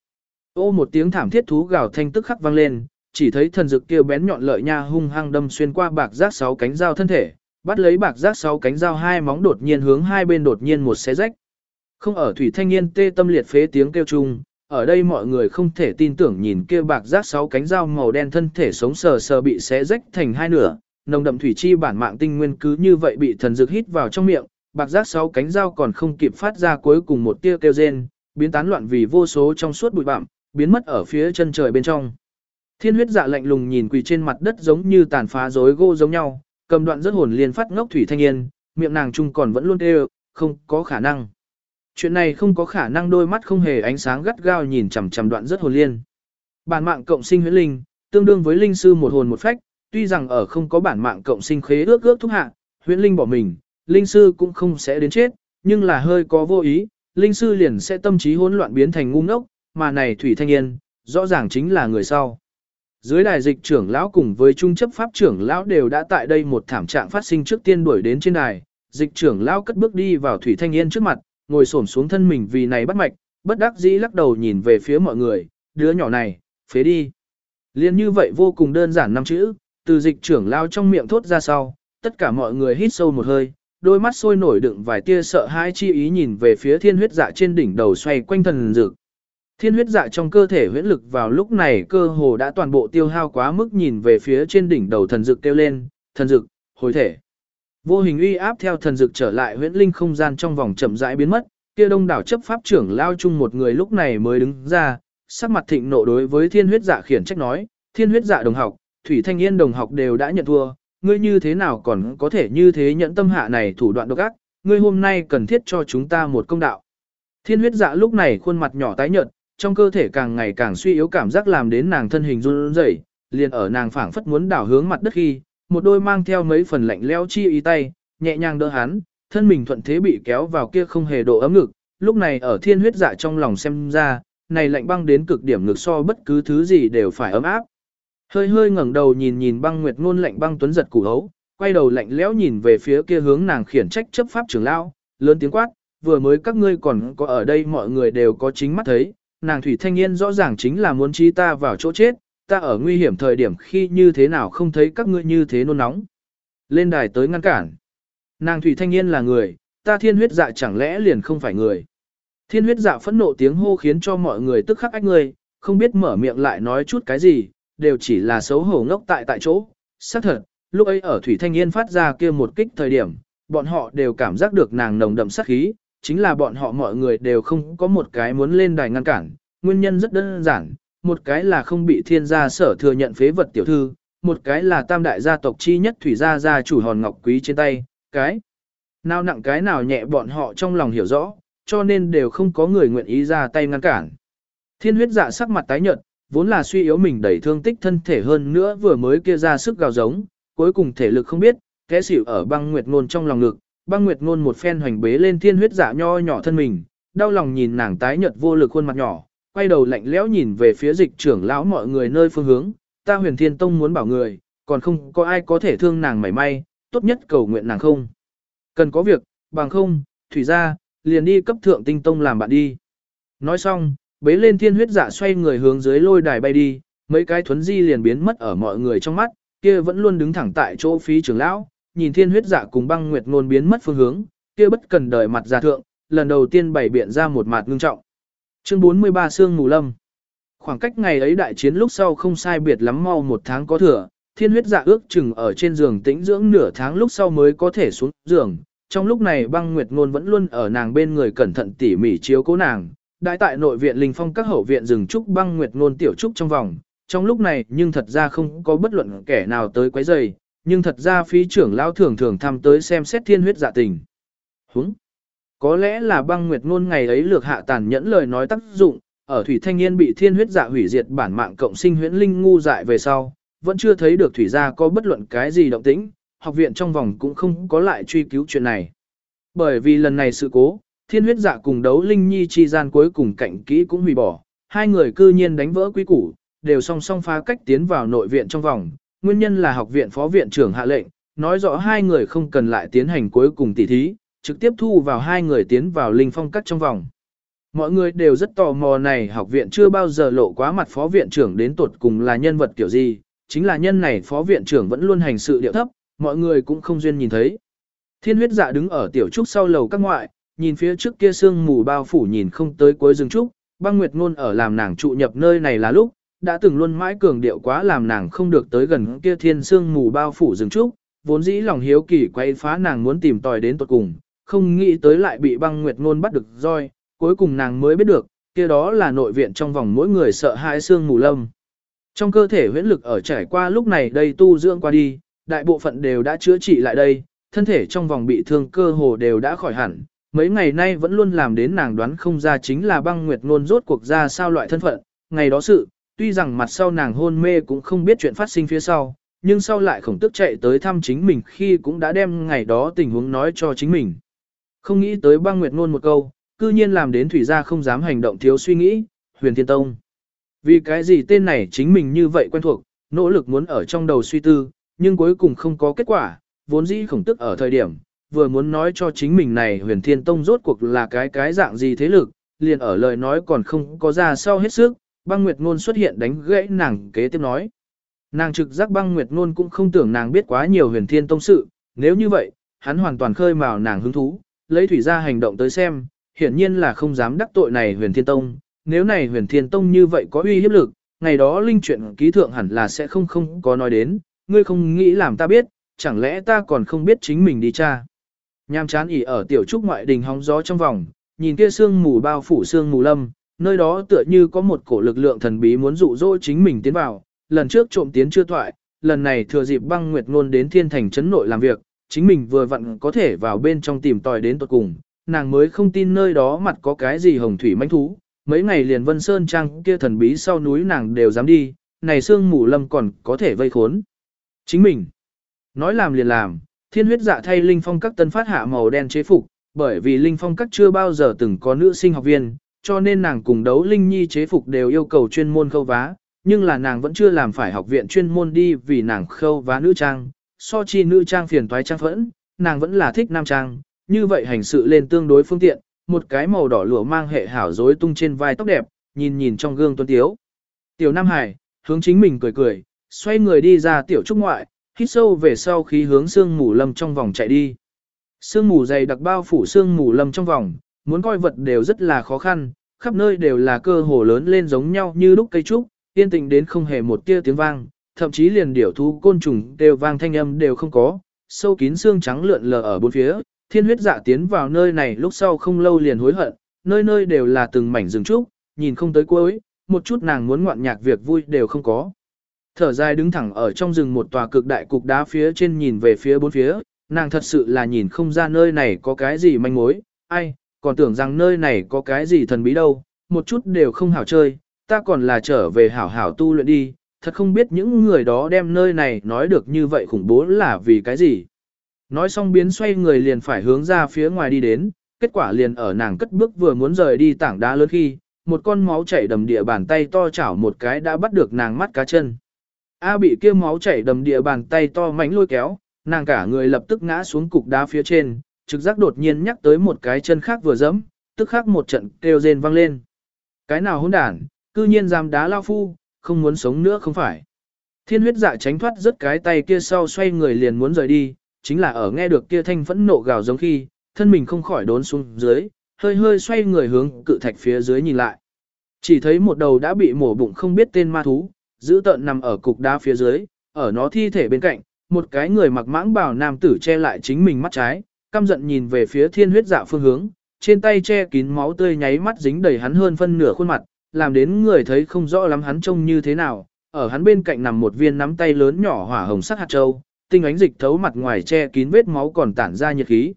Speaker 1: Ô một tiếng thảm thiết thú gào thanh tức khắc vang lên, chỉ thấy thần dực kia bén nhọn lợi nha hung hăng đâm xuyên qua bạc giác sáu cánh dao thân thể, bắt lấy bạc giác sáu cánh dao hai móng đột nhiên hướng hai bên đột nhiên một xé rách. Không ở thủy thanh niên tê tâm liệt phế tiếng kêu chung, ở đây mọi người không thể tin tưởng nhìn kia bạc giác sáu cánh dao màu đen thân thể sống sờ sờ bị xé rách thành hai nửa, nồng đậm thủy chi bản mạng tinh nguyên cứ như vậy bị thần dược hít vào trong miệng, bạc giác sáu cánh dao còn không kịp phát ra cuối cùng một tia kêu rên, biến tán loạn vì vô số trong suốt bụi bặm, biến mất ở phía chân trời bên trong. Thiên huyết dạ lạnh lùng nhìn quỳ trên mặt đất giống như tàn phá rối gỗ giống nhau, cầm đoạn rất hồn liên phát ngốc thủy thanh niên, miệng nàng chung còn vẫn luôn kêu, không có khả năng. Chuyện này không có khả năng đôi mắt không hề ánh sáng gắt gao nhìn chằm chằm đoạn rất hồn liên. Bản mạng cộng sinh huyễn linh, tương đương với linh sư một hồn một phách, tuy rằng ở không có bản mạng cộng sinh khế ước ước thúc hạ, huyễn linh bỏ mình, linh sư cũng không sẽ đến chết, nhưng là hơi có vô ý, linh sư liền sẽ tâm trí hỗn loạn biến thành ngu ngốc, mà này thủy thanh niên, rõ ràng chính là người sau. Dưới đài dịch trưởng lão cùng với trung chấp pháp trưởng lão đều đã tại đây một thảm trạng phát sinh trước tiên đuổi đến trên đài, dịch trưởng lão cất bước đi vào thủy thanh yên trước mặt, ngồi xổm xuống thân mình vì này bắt mạch, bất đắc dĩ lắc đầu nhìn về phía mọi người, đứa nhỏ này, phế đi. Liên như vậy vô cùng đơn giản năm chữ, từ dịch trưởng lao trong miệng thốt ra sau, tất cả mọi người hít sâu một hơi, đôi mắt sôi nổi đựng vài tia sợ hãi chi ý nhìn về phía thiên huyết dạ trên đỉnh đầu xoay quanh thần dược. Thiên huyết dạ trong cơ thể huyễn lực vào lúc này cơ hồ đã toàn bộ tiêu hao quá mức nhìn về phía trên đỉnh đầu thần dược kêu lên, thần dược, hồi thể. Vô hình uy áp theo thần dực trở lại huyễn linh không gian trong vòng chậm rãi biến mất, kia đông đảo chấp pháp trưởng lao chung một người lúc này mới đứng ra, sắc mặt thịnh nộ đối với thiên huyết dạ khiển trách nói, thiên huyết dạ đồng học, thủy thanh yên đồng học đều đã nhận thua, ngươi như thế nào còn có thể như thế nhận tâm hạ này thủ đoạn độc ác, ngươi hôm nay cần thiết cho chúng ta một công đạo. Thiên huyết dạ lúc này khuôn mặt nhỏ tái nhợt, trong cơ thể càng ngày càng suy yếu cảm giác làm đến nàng thân hình run rẩy, liền ở nàng phảng phất muốn đảo hướng mặt đất khi, một đôi mang theo mấy phần lạnh lẽo chi ý tay, nhẹ nhàng đỡ hắn, thân mình thuận thế bị kéo vào kia không hề độ ấm ngực, lúc này ở thiên huyết dạ trong lòng xem ra, này lạnh băng đến cực điểm ngực so bất cứ thứ gì đều phải ấm áp. Hơi hơi ngẩng đầu nhìn nhìn băng nguyệt ngôn lạnh băng tuấn giật củ hấu, quay đầu lạnh lẽo nhìn về phía kia hướng nàng khiển trách chấp pháp trưởng lao, lớn tiếng quát, vừa mới các ngươi còn có ở đây mọi người đều có chính mắt thấy, nàng thủy thanh niên rõ ràng chính là muốn trí ta vào chỗ chết, ta ở nguy hiểm thời điểm khi như thế nào không thấy các ngươi như thế nôn nóng. Lên đài tới ngăn cản. Nàng thủy thanh niên là người, ta thiên huyết dạ chẳng lẽ liền không phải người. Thiên huyết dạ phẫn nộ tiếng hô khiến cho mọi người tức khắc ách người, không biết mở miệng lại nói chút cái gì, đều chỉ là xấu hổ ngốc tại tại chỗ. Xác thật, lúc ấy ở Thủy Thanh Yên phát ra kia một kích thời điểm, bọn họ đều cảm giác được nàng nồng đậm sát khí, chính là bọn họ mọi người đều không có một cái muốn lên đài ngăn cản, nguyên nhân rất đơn giản, một cái là không bị thiên gia sở thừa nhận phế vật tiểu thư, một cái là tam đại gia tộc chi nhất thủy gia gia chủ hòn ngọc quý trên tay, cái nào nặng cái nào nhẹ bọn họ trong lòng hiểu rõ, cho nên đều không có người nguyện ý ra tay ngăn cản. Thiên huyết dạ sắc mặt tái nhợt, vốn là suy yếu mình đẩy thương tích thân thể hơn nữa vừa mới kia ra sức gào giống, cuối cùng thể lực không biết, kẽ xỉu ở băng nguyệt ngôn trong lòng ngực, băng nguyệt ngôn một phen hoành bế lên thiên huyết giả nho nhỏ thân mình, đau lòng nhìn nàng tái nhợt vô lực khuôn mặt nhỏ, quay đầu lạnh lẽo nhìn về phía dịch trưởng lão mọi người nơi phương hướng, ta huyền thiên tông muốn bảo người, còn không có ai có thể thương nàng mảy may, tốt nhất cầu nguyện nàng không. Cần có việc, bằng không, thủy ra, liền đi cấp thượng tinh tông làm bạn đi. Nói xong, bế lên thiên huyết dạ xoay người hướng dưới lôi đài bay đi, mấy cái thuấn di liền biến mất ở mọi người trong mắt, kia vẫn luôn đứng thẳng tại chỗ phí trưởng lão, nhìn thiên huyết dạ cùng băng nguyệt ngôn biến mất phương hướng, kia bất cần đời mặt giả thượng, lần đầu tiên bày biện ra một mặt ngưng trọng. Chương 43 Sương Mù Lâm Khoảng cách ngày ấy đại chiến lúc sau không sai biệt lắm mau một tháng có thừa, thiên huyết dạ ước chừng ở trên giường tĩnh dưỡng nửa tháng lúc sau mới có thể xuống giường. Trong lúc này băng nguyệt ngôn vẫn luôn ở nàng bên người cẩn thận tỉ mỉ chiếu cố nàng, đại tại nội viện linh phong các hậu viện rừng trúc băng nguyệt ngôn tiểu trúc trong vòng. Trong lúc này nhưng thật ra không có bất luận kẻ nào tới quấy rầy, nhưng thật ra phí trưởng lão thường thường thăm tới xem xét thiên huyết dạ tình. Húng! Có lẽ là băng nguyệt ngôn ngày ấy lược hạ tàn nhẫn lời nói tác dụng, ở thủy thanh niên bị thiên huyết dạ hủy diệt bản mạng cộng sinh huyễn linh ngu dại về sau, vẫn chưa thấy được thủy gia có bất luận cái gì động tĩnh, học viện trong vòng cũng không có lại truy cứu chuyện này. Bởi vì lần này sự cố, thiên huyết dạ cùng đấu linh nhi chi gian cuối cùng cạnh kỹ cũng hủy bỏ, hai người cư nhiên đánh vỡ quý củ, đều song song phá cách tiến vào nội viện trong vòng, nguyên nhân là học viện phó viện trưởng hạ lệnh, nói rõ hai người không cần lại tiến hành cuối cùng tỉ thí, trực tiếp thu vào hai người tiến vào linh phong cắt trong vòng. Mọi người đều rất tò mò này học viện chưa bao giờ lộ quá mặt phó viện trưởng đến tuột cùng là nhân vật kiểu gì, chính là nhân này phó viện trưởng vẫn luôn hành sự điệu thấp, mọi người cũng không duyên nhìn thấy. Thiên huyết dạ đứng ở tiểu trúc sau lầu các ngoại, nhìn phía trước kia sương mù bao phủ nhìn không tới cuối rừng trúc, băng nguyệt ngôn ở làm nàng trụ nhập nơi này là lúc, đã từng luôn mãi cường điệu quá làm nàng không được tới gần kia thiên sương mù bao phủ rừng trúc, vốn dĩ lòng hiếu kỳ quay phá nàng muốn tìm tòi đến tận cùng, không nghĩ tới lại bị băng nguyệt ngôn bắt được roi, cuối cùng nàng mới biết được, kia đó là nội viện trong vòng mỗi người sợ hãi sương mù lâm. Trong cơ thể huyễn lực ở trải qua lúc này đây tu dưỡng qua đi, đại bộ phận đều đã chữa trị lại đây, thân thể trong vòng bị thương cơ hồ đều đã khỏi hẳn. Mấy ngày nay vẫn luôn làm đến nàng đoán không ra chính là băng nguyệt ngôn rốt cuộc ra sao loại thân phận, ngày đó sự, tuy rằng mặt sau nàng hôn mê cũng không biết chuyện phát sinh phía sau, nhưng sau lại khổng tức chạy tới thăm chính mình khi cũng đã đem ngày đó tình huống nói cho chính mình. Không nghĩ tới băng nguyệt ngôn một câu, cư nhiên làm đến thủy gia không dám hành động thiếu suy nghĩ, huyền thiên tông. Vì cái gì tên này chính mình như vậy quen thuộc, nỗ lực muốn ở trong đầu suy tư, nhưng cuối cùng không có kết quả, vốn dĩ khổng tức ở thời điểm, vừa muốn nói cho chính mình này huyền thiên tông rốt cuộc là cái cái dạng gì thế lực, liền ở lời nói còn không có ra sau hết sức, băng nguyệt ngôn xuất hiện đánh gãy nàng kế tiếp nói. Nàng trực giác băng nguyệt ngôn cũng không tưởng nàng biết quá nhiều huyền thiên tông sự, nếu như vậy, hắn hoàn toàn khơi mào nàng hứng thú, lấy thủy ra hành động tới xem, hiển nhiên là không dám đắc tội này huyền thiên tông, nếu này huyền thiên tông như vậy có uy hiếp lực, ngày đó linh chuyện ký thượng hẳn là sẽ không không có nói đến, ngươi không nghĩ làm ta biết, chẳng lẽ ta còn không biết chính mình đi cha. Nham chán ỉ ở tiểu trúc ngoại đình hóng gió trong vòng, nhìn kia sương mù bao phủ sương mù lâm, nơi đó tựa như có một cổ lực lượng thần bí muốn dụ dỗ chính mình tiến vào, lần trước trộm tiến chưa thoại, lần này thừa dịp băng nguyệt ngôn đến thiên thành trấn nội làm việc, chính mình vừa vặn có thể vào bên trong tìm tòi đến tuật cùng, nàng mới không tin nơi đó mặt có cái gì hồng thủy manh thú, mấy ngày liền vân sơn trang kia thần bí sau núi nàng đều dám đi, này sương mù lâm còn có thể vây khốn. Chính mình, nói làm liền làm, thiên huyết dạ thay linh phong các tân phát hạ màu đen chế phục, bởi vì linh phong các chưa bao giờ từng có nữ sinh học viên, cho nên nàng cùng đấu linh nhi chế phục đều yêu cầu chuyên môn khâu vá, nhưng là nàng vẫn chưa làm phải học viện chuyên môn đi vì nàng khâu vá nữ trang, so chi nữ trang phiền toái trang phẫn, nàng vẫn là thích nam trang, như vậy hành sự lên tương đối phương tiện, một cái màu đỏ lụa mang hệ hảo rối tung trên vai tóc đẹp, nhìn nhìn trong gương tuấn tiếu. Tiểu Nam Hải, hướng chính mình cười cười, xoay người đi ra tiểu trúc ngoại, hít sâu về sau khí hướng sương mù lâm trong vòng chạy đi. Sương mù dày đặc bao phủ sương mù lâm trong vòng, muốn coi vật đều rất là khó khăn, khắp nơi đều là cơ hồ lớn lên giống nhau như lúc cây trúc, yên tĩnh đến không hề một tia tiếng vang, thậm chí liền điểu thú côn trùng đều vang thanh âm đều không có, sâu kín xương trắng lượn lờ ở bốn phía, thiên huyết dạ tiến vào nơi này lúc sau không lâu liền hối hận, nơi nơi đều là từng mảnh rừng trúc, nhìn không tới cuối, một chút nàng muốn ngoạn nhạc việc vui đều không có. Thở dài đứng thẳng ở trong rừng một tòa cực đại cục đá phía trên nhìn về phía bốn phía, nàng thật sự là nhìn không ra nơi này có cái gì manh mối, ai, còn tưởng rằng nơi này có cái gì thần bí đâu, một chút đều không hảo chơi, ta còn là trở về hảo hảo tu luyện đi, thật không biết những người đó đem nơi này nói được như vậy khủng bố là vì cái gì. Nói xong biến xoay người liền phải hướng ra phía ngoài đi đến, kết quả liền ở nàng cất bước vừa muốn rời đi tảng đá lớn khi, một con máu chảy đầm địa bàn tay to chảo một cái đã bắt được nàng mắt cá chân. A bị kia máu chảy đầm địa bàn tay to mánh lôi kéo, nàng cả người lập tức ngã xuống cục đá phía trên, trực giác đột nhiên nhắc tới một cái chân khác vừa dẫm, tức khắc một trận kêu rên vang lên. Cái nào hỗn đản, cư nhiên dám đá lao phu, không muốn sống nữa không phải. Thiên huyết dạ tránh thoát rất cái tay kia sau xoay người liền muốn rời đi, chính là ở nghe được kia thanh phẫn nộ gào giống khi, thân mình không khỏi đốn xuống dưới, hơi hơi xoay người hướng cự thạch phía dưới nhìn lại. Chỉ thấy một đầu đã bị mổ bụng không biết tên ma thú, giữ tợn nằm ở cục đá phía dưới, ở nó thi thể bên cạnh, một cái người mặc mãng bào nam tử che lại chính mình mắt trái, căm giận nhìn về phía thiên huyết dạ phương hướng, trên tay che kín máu tươi nháy mắt dính đầy hắn hơn phân nửa khuôn mặt, làm đến người thấy không rõ lắm hắn trông như thế nào, ở hắn bên cạnh nằm một viên nắm tay lớn nhỏ hỏa hồng sắc hạt châu, tinh ánh dịch thấu mặt ngoài che kín vết máu còn tản ra nhiệt khí.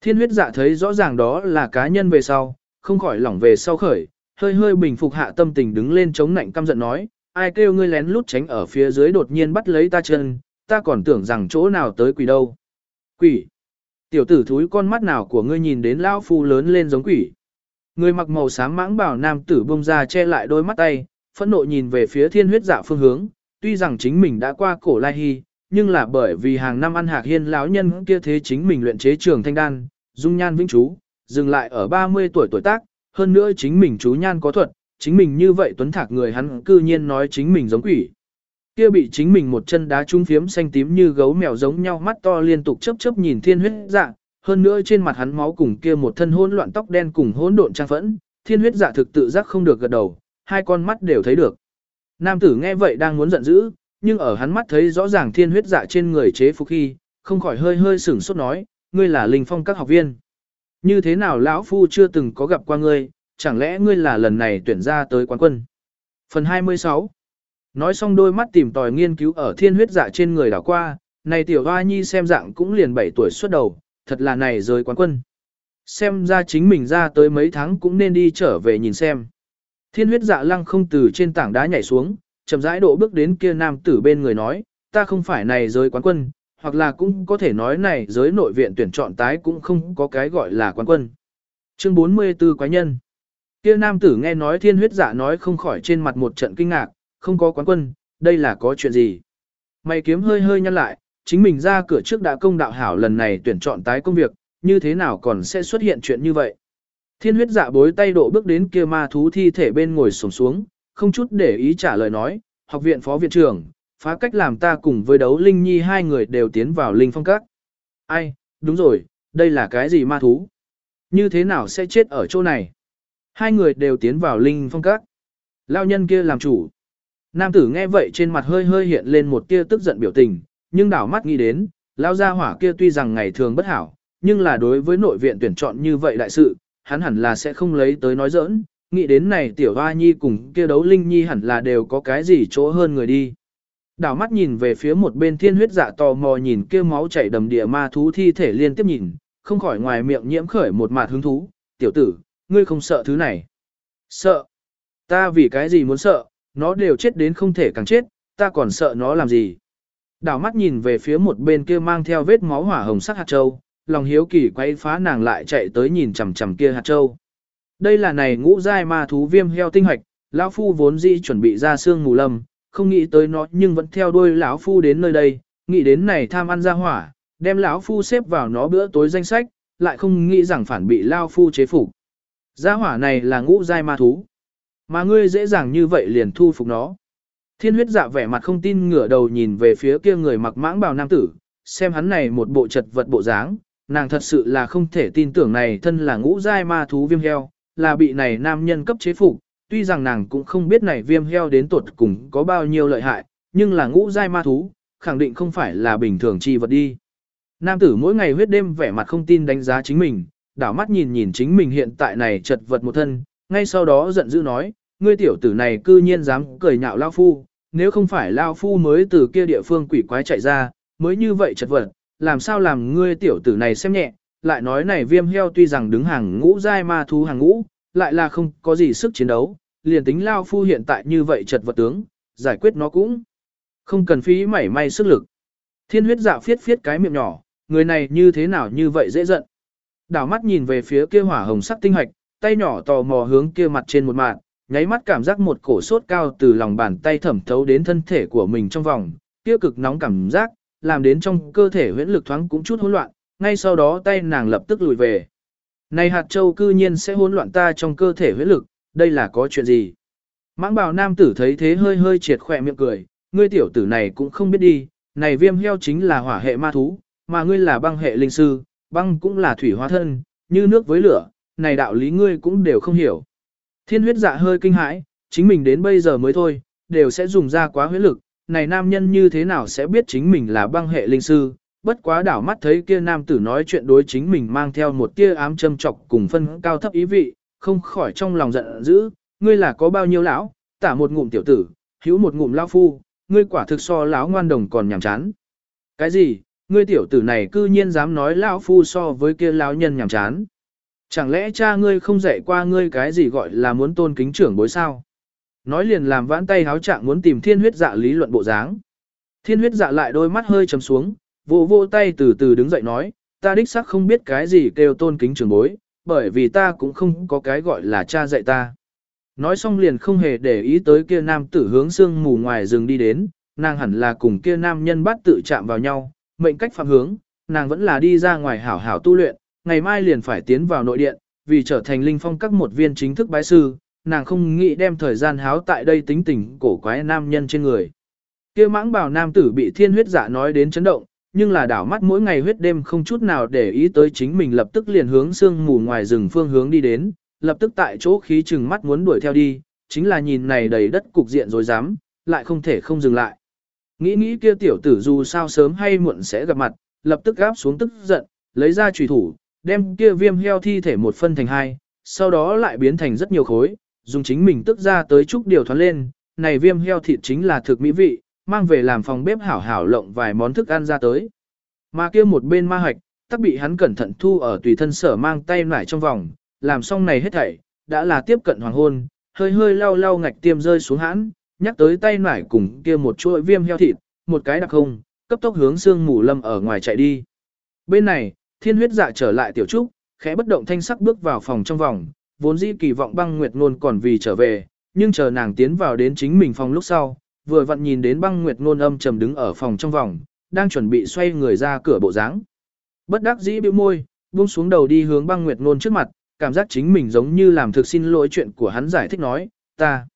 Speaker 1: Thiên huyết dạ thấy rõ ràng đó là cá nhân về sau, không khỏi lỏng về sau khởi, hơi hơi bình phục hạ tâm tình đứng lên chống nạnh căm giận nói, ai kêu ngươi lén lút tránh ở phía dưới đột nhiên bắt lấy ta chân, ta còn tưởng rằng chỗ nào tới quỷ đâu. Quỷ! Tiểu tử thúi con mắt nào của ngươi nhìn đến lão phu lớn lên giống quỷ. Người mặc màu xám mãng bảo nam tử bông ra che lại đôi mắt tay, phẫn nộ nhìn về phía thiên huyết dạ phương hướng, tuy rằng chính mình đã qua cổ lai hy, nhưng là bởi vì hàng năm ăn hạc hiên lão nhân kia thế chính mình luyện chế trường thanh đan, dung nhan vĩnh chú, dừng lại ở 30 tuổi tuổi tác, hơn nữa chính mình chú nhan có thuật, chính mình như vậy tuấn thạc người hắn cư nhiên nói chính mình giống quỷ. Kia bị chính mình một chân đá trúng phiếm xanh tím như gấu mèo giống nhau mắt to liên tục chớp chớp nhìn thiên huyết dạ, hơn nữa trên mặt hắn máu cùng kia một thân hỗn loạn tóc đen cùng hỗn độn trang phẫn, thiên huyết dạ thực tự giác không được gật đầu, hai con mắt đều thấy được. Nam tử nghe vậy đang muốn giận dữ, nhưng ở hắn mắt thấy rõ ràng thiên huyết dạ trên người chế phục khi, không khỏi hơi hơi sửng sốt nói, ngươi là linh phong các học viên. Như thế nào lão phu chưa từng có gặp qua ngươi, chẳng lẽ ngươi là lần này tuyển ra tới quán quân. Phần 26 Nói xong đôi mắt tìm tòi nghiên cứu ở thiên huyết dạ trên người đảo qua, này tiểu hoa nhi xem dạng cũng liền 7 tuổi xuất đầu, thật là này rơi quán quân. Xem ra chính mình ra tới mấy tháng cũng nên đi trở về nhìn xem. Thiên huyết dạ lăng không từ trên tảng đá nhảy xuống, chậm rãi độ bước đến kia nam tử bên người nói, ta không phải này giới quán quân, hoặc là cũng có thể nói này giới nội viện tuyển chọn tái cũng không có cái gọi là quán quân. Chương 44 Quái nhân Kia nam tử nghe nói thiên huyết dạ nói không khỏi trên mặt một trận kinh ngạc, không có quán quân, đây là có chuyện gì? Mày kiếm hơi hơi nhăn lại, chính mình ra cửa trước đã công đạo hảo lần này tuyển chọn tái công việc, như thế nào còn sẽ xuất hiện chuyện như vậy? Thiên huyết dạ bối tay độ bước đến kia ma thú thi thể bên ngồi sổng xuống, không chút để ý trả lời nói, học viện phó viện trưởng, phá cách làm ta cùng với đấu Linh Nhi hai người đều tiến vào Linh Phong Các. Ai, đúng rồi, đây là cái gì ma thú? Như thế nào sẽ chết ở chỗ này? Hai người đều tiến vào Linh Phong Các. Lao nhân kia làm chủ. Nam tử nghe vậy trên mặt hơi hơi hiện lên một tia tức giận biểu tình, nhưng đảo mắt nghĩ đến, Lao gia hỏa kia tuy rằng ngày thường bất hảo, nhưng là đối với nội viện tuyển chọn như vậy đại sự, hắn hẳn là sẽ không lấy tới nói giỡn, nghĩ đến này tiểu hoa nhi cùng kia đấu linh nhi hẳn là đều có cái gì chỗ hơn người đi. Đảo mắt nhìn về phía một bên thiên huyết dạ tò mò nhìn kia máu chảy đầm địa ma thú thi thể liên tiếp nhìn, không khỏi ngoài miệng nhiễm khởi một mặt hứng thú, tiểu tử, ngươi không sợ thứ này. Sợ. Ta vì cái gì muốn sợ, nó đều chết đến không thể càng chết, ta còn sợ nó làm gì. Đảo mắt nhìn về phía một bên kia mang theo vết máu hỏa hồng sắc hạt châu, lòng hiếu kỳ quay phá nàng lại chạy tới nhìn chằm chằm kia hạt châu. Đây là này ngũ giai ma thú viêm heo tinh hạch, lão phu vốn dĩ chuẩn bị ra xương ngủ lâm, không nghĩ tới nó nhưng vẫn theo đuôi lão phu đến nơi đây, nghĩ đến này tham ăn ra hỏa, đem lão phu xếp vào nó bữa tối danh sách, lại không nghĩ rằng phản bị lão phu chế phục. Gia hỏa này là ngũ giai ma thú, mà ngươi dễ dàng như vậy liền thu phục nó. Thiên huyết dạ vẻ mặt không tin ngửa đầu nhìn về phía kia người mặc mãng bào nam tử, xem hắn này một bộ chật vật bộ dáng, nàng thật sự là không thể tin tưởng này thân là ngũ giai ma thú viêm heo, là bị này nam nhân cấp chế phục, tuy rằng nàng cũng không biết này viêm heo đến tuột cùng có bao nhiêu lợi hại, nhưng là ngũ giai ma thú, khẳng định không phải là bình thường chi vật đi. Nam tử mỗi ngày huyết đêm vẻ mặt không tin đánh giá chính mình, đảo mắt nhìn nhìn chính mình hiện tại này chật vật một thân, ngay sau đó giận dữ nói, ngươi tiểu tử này cư nhiên dám cười nhạo lao phu, nếu không phải lao phu mới từ kia địa phương quỷ quái chạy ra, mới như vậy chật vật, làm sao làm ngươi tiểu tử này xem nhẹ, lại nói này viêm heo tuy rằng đứng hàng ngũ giai ma thú hàng ngũ, lại là không có gì sức chiến đấu, liền tính lao phu hiện tại như vậy chật vật tướng, giải quyết nó cũng không cần phí mảy may sức lực. Thiên huyết dạ phiết phiết cái miệng nhỏ, người này như thế nào như vậy dễ giận. Đảo mắt nhìn về phía kia hỏa hồng sắc tinh hạch, tay nhỏ tò mò hướng kia mặt trên một mạng, nháy mắt cảm giác một cổ sốt cao từ lòng bàn tay thẩm thấu đến thân thể của mình trong vòng, kia cực nóng cảm giác, làm đến trong cơ thể huyễn lực thoáng cũng chút hỗn loạn, ngay sau đó tay nàng lập tức lùi về. Này hạt châu cư nhiên sẽ hỗn loạn ta trong cơ thể huyễn lực, đây là có chuyện gì? Mãng bào nam tử thấy thế hơi hơi triệt khỏe miệng cười, ngươi tiểu tử này cũng không biết đi, này viêm heo chính là hỏa hệ ma thú, mà ngươi là băng hệ linh sư, băng cũng là thủy hóa thân, như nước với lửa, này đạo lý ngươi cũng đều không hiểu. Thiên huyết dạ hơi kinh hãi, chính mình đến bây giờ mới thôi, đều sẽ dùng ra quá huyết lực, này nam nhân như thế nào sẽ biết chính mình là băng hệ linh sư, bất quá đảo mắt thấy kia nam tử nói chuyện đối chính mình mang theo một tia ám châm chọc cùng phân cao thấp ý vị, không khỏi trong lòng giận dữ, ngươi là có bao nhiêu lão, tả một ngụm tiểu tử, hữu một ngụm lão phu, ngươi quả thực so lão ngoan đồng còn nhảm chán. Cái gì, ngươi tiểu tử này cư nhiên dám nói lão phu so với kia lão nhân nhảm chán. Chẳng lẽ cha ngươi không dạy qua ngươi cái gì gọi là muốn tôn kính trưởng bối sao? Nói liền làm vãn tay háo trạng muốn tìm thiên huyết dạ lý luận bộ dáng. Thiên huyết dạ lại đôi mắt hơi trầm xuống, vỗ vô tay từ từ đứng dậy nói, ta đích xác không biết cái gì kêu tôn kính trưởng bối, bởi vì ta cũng không có cái gọi là cha dạy ta. Nói xong liền không hề để ý tới kia nam tử hướng xương mù ngoài rừng đi đến, nàng hẳn là cùng kia nam nhân bắt tự chạm vào nhau, mệnh cách phạm hướng, nàng vẫn là đi ra ngoài hảo hảo tu luyện, ngày mai liền phải tiến vào nội điện, vì trở thành linh phong các một viên chính thức bái sư, nàng không nghĩ đem thời gian háo tại đây tính tình cổ quái nam nhân trên người. Kia mãng bảo nam tử bị thiên huyết giả nói đến chấn động, nhưng là đảo mắt mỗi ngày huyết đêm không chút nào để ý tới chính mình lập tức liền hướng sương mù ngoài rừng phương hướng đi đến, lập tức tại chỗ khí chừng mắt muốn đuổi theo đi, chính là nhìn này đầy đất cục diện rồi dám, lại không thể không dừng lại. Nghĩ nghĩ kia tiểu tử dù sao sớm hay muộn sẽ gặp mặt, lập tức gáp xuống tức giận, lấy ra trùy thủ, đem kia viêm heo thi thể một phân thành hai, sau đó lại biến thành rất nhiều khối, dùng chính mình tức ra tới chút điều thoát lên, này viêm heo thịt chính là thực mỹ vị, mang về làm phòng bếp hảo hảo lộng vài món thức ăn ra tới. Mà kia một bên ma hạch, tắc bị hắn cẩn thận thu ở tùy thân sở mang tay nải trong vòng, làm xong này hết thảy, đã là tiếp cận hoàng hôn, hơi hơi lau lau ngạch tiêm rơi xuống hãn, nhắc tới tay nải cùng kia một chuỗi viêm heo thịt, một cái đặc không, cấp tốc hướng xương mù lâm ở ngoài chạy đi. Bên này, thiên huyết dạ trở lại tiểu trúc, khẽ bất động thanh sắc bước vào phòng trong vòng, vốn dĩ kỳ vọng băng nguyệt ngôn còn vì trở về, nhưng chờ nàng tiến vào đến chính mình phòng lúc sau, vừa vặn nhìn đến băng nguyệt ngôn âm trầm đứng ở phòng trong vòng, đang chuẩn bị xoay người ra cửa bộ dáng. Bất đắc dĩ bĩu môi, buông xuống đầu đi hướng băng nguyệt ngôn trước mặt, cảm giác chính mình giống như làm thực xin lỗi chuyện của hắn giải thích nói, ta,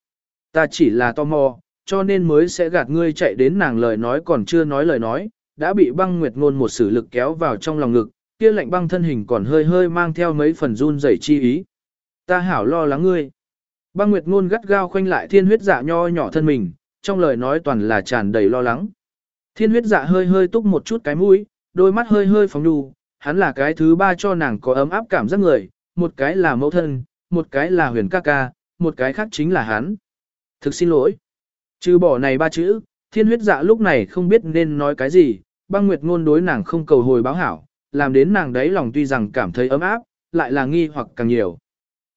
Speaker 1: ta chỉ là tò mò, cho nên mới sẽ gạt ngươi chạy đến nàng lời nói còn chưa nói lời nói, đã bị băng nguyệt ngôn một sử lực kéo vào trong lòng ngực, kia lạnh băng thân hình còn hơi hơi mang theo mấy phần run rẩy chi ý. Ta hảo lo lắng ngươi. Băng nguyệt ngôn gắt gao khoanh lại thiên huyết dạ nho nhỏ thân mình, trong lời nói toàn là tràn đầy lo lắng. Thiên huyết dạ hơi hơi túc một chút cái mũi, đôi mắt hơi hơi phóng đù, hắn là cái thứ ba cho nàng có ấm áp cảm giác người, một cái là mẫu thân, một cái là huyền ca ca, một cái khác chính là hắn. Thực xin lỗi. Trừ bỏ này ba chữ, thiên huyết dạ lúc này không biết nên nói cái gì, băng nguyệt ngôn đối nàng không cầu hồi báo hảo, làm đến nàng đấy lòng tuy rằng cảm thấy ấm áp, lại là nghi hoặc càng nhiều.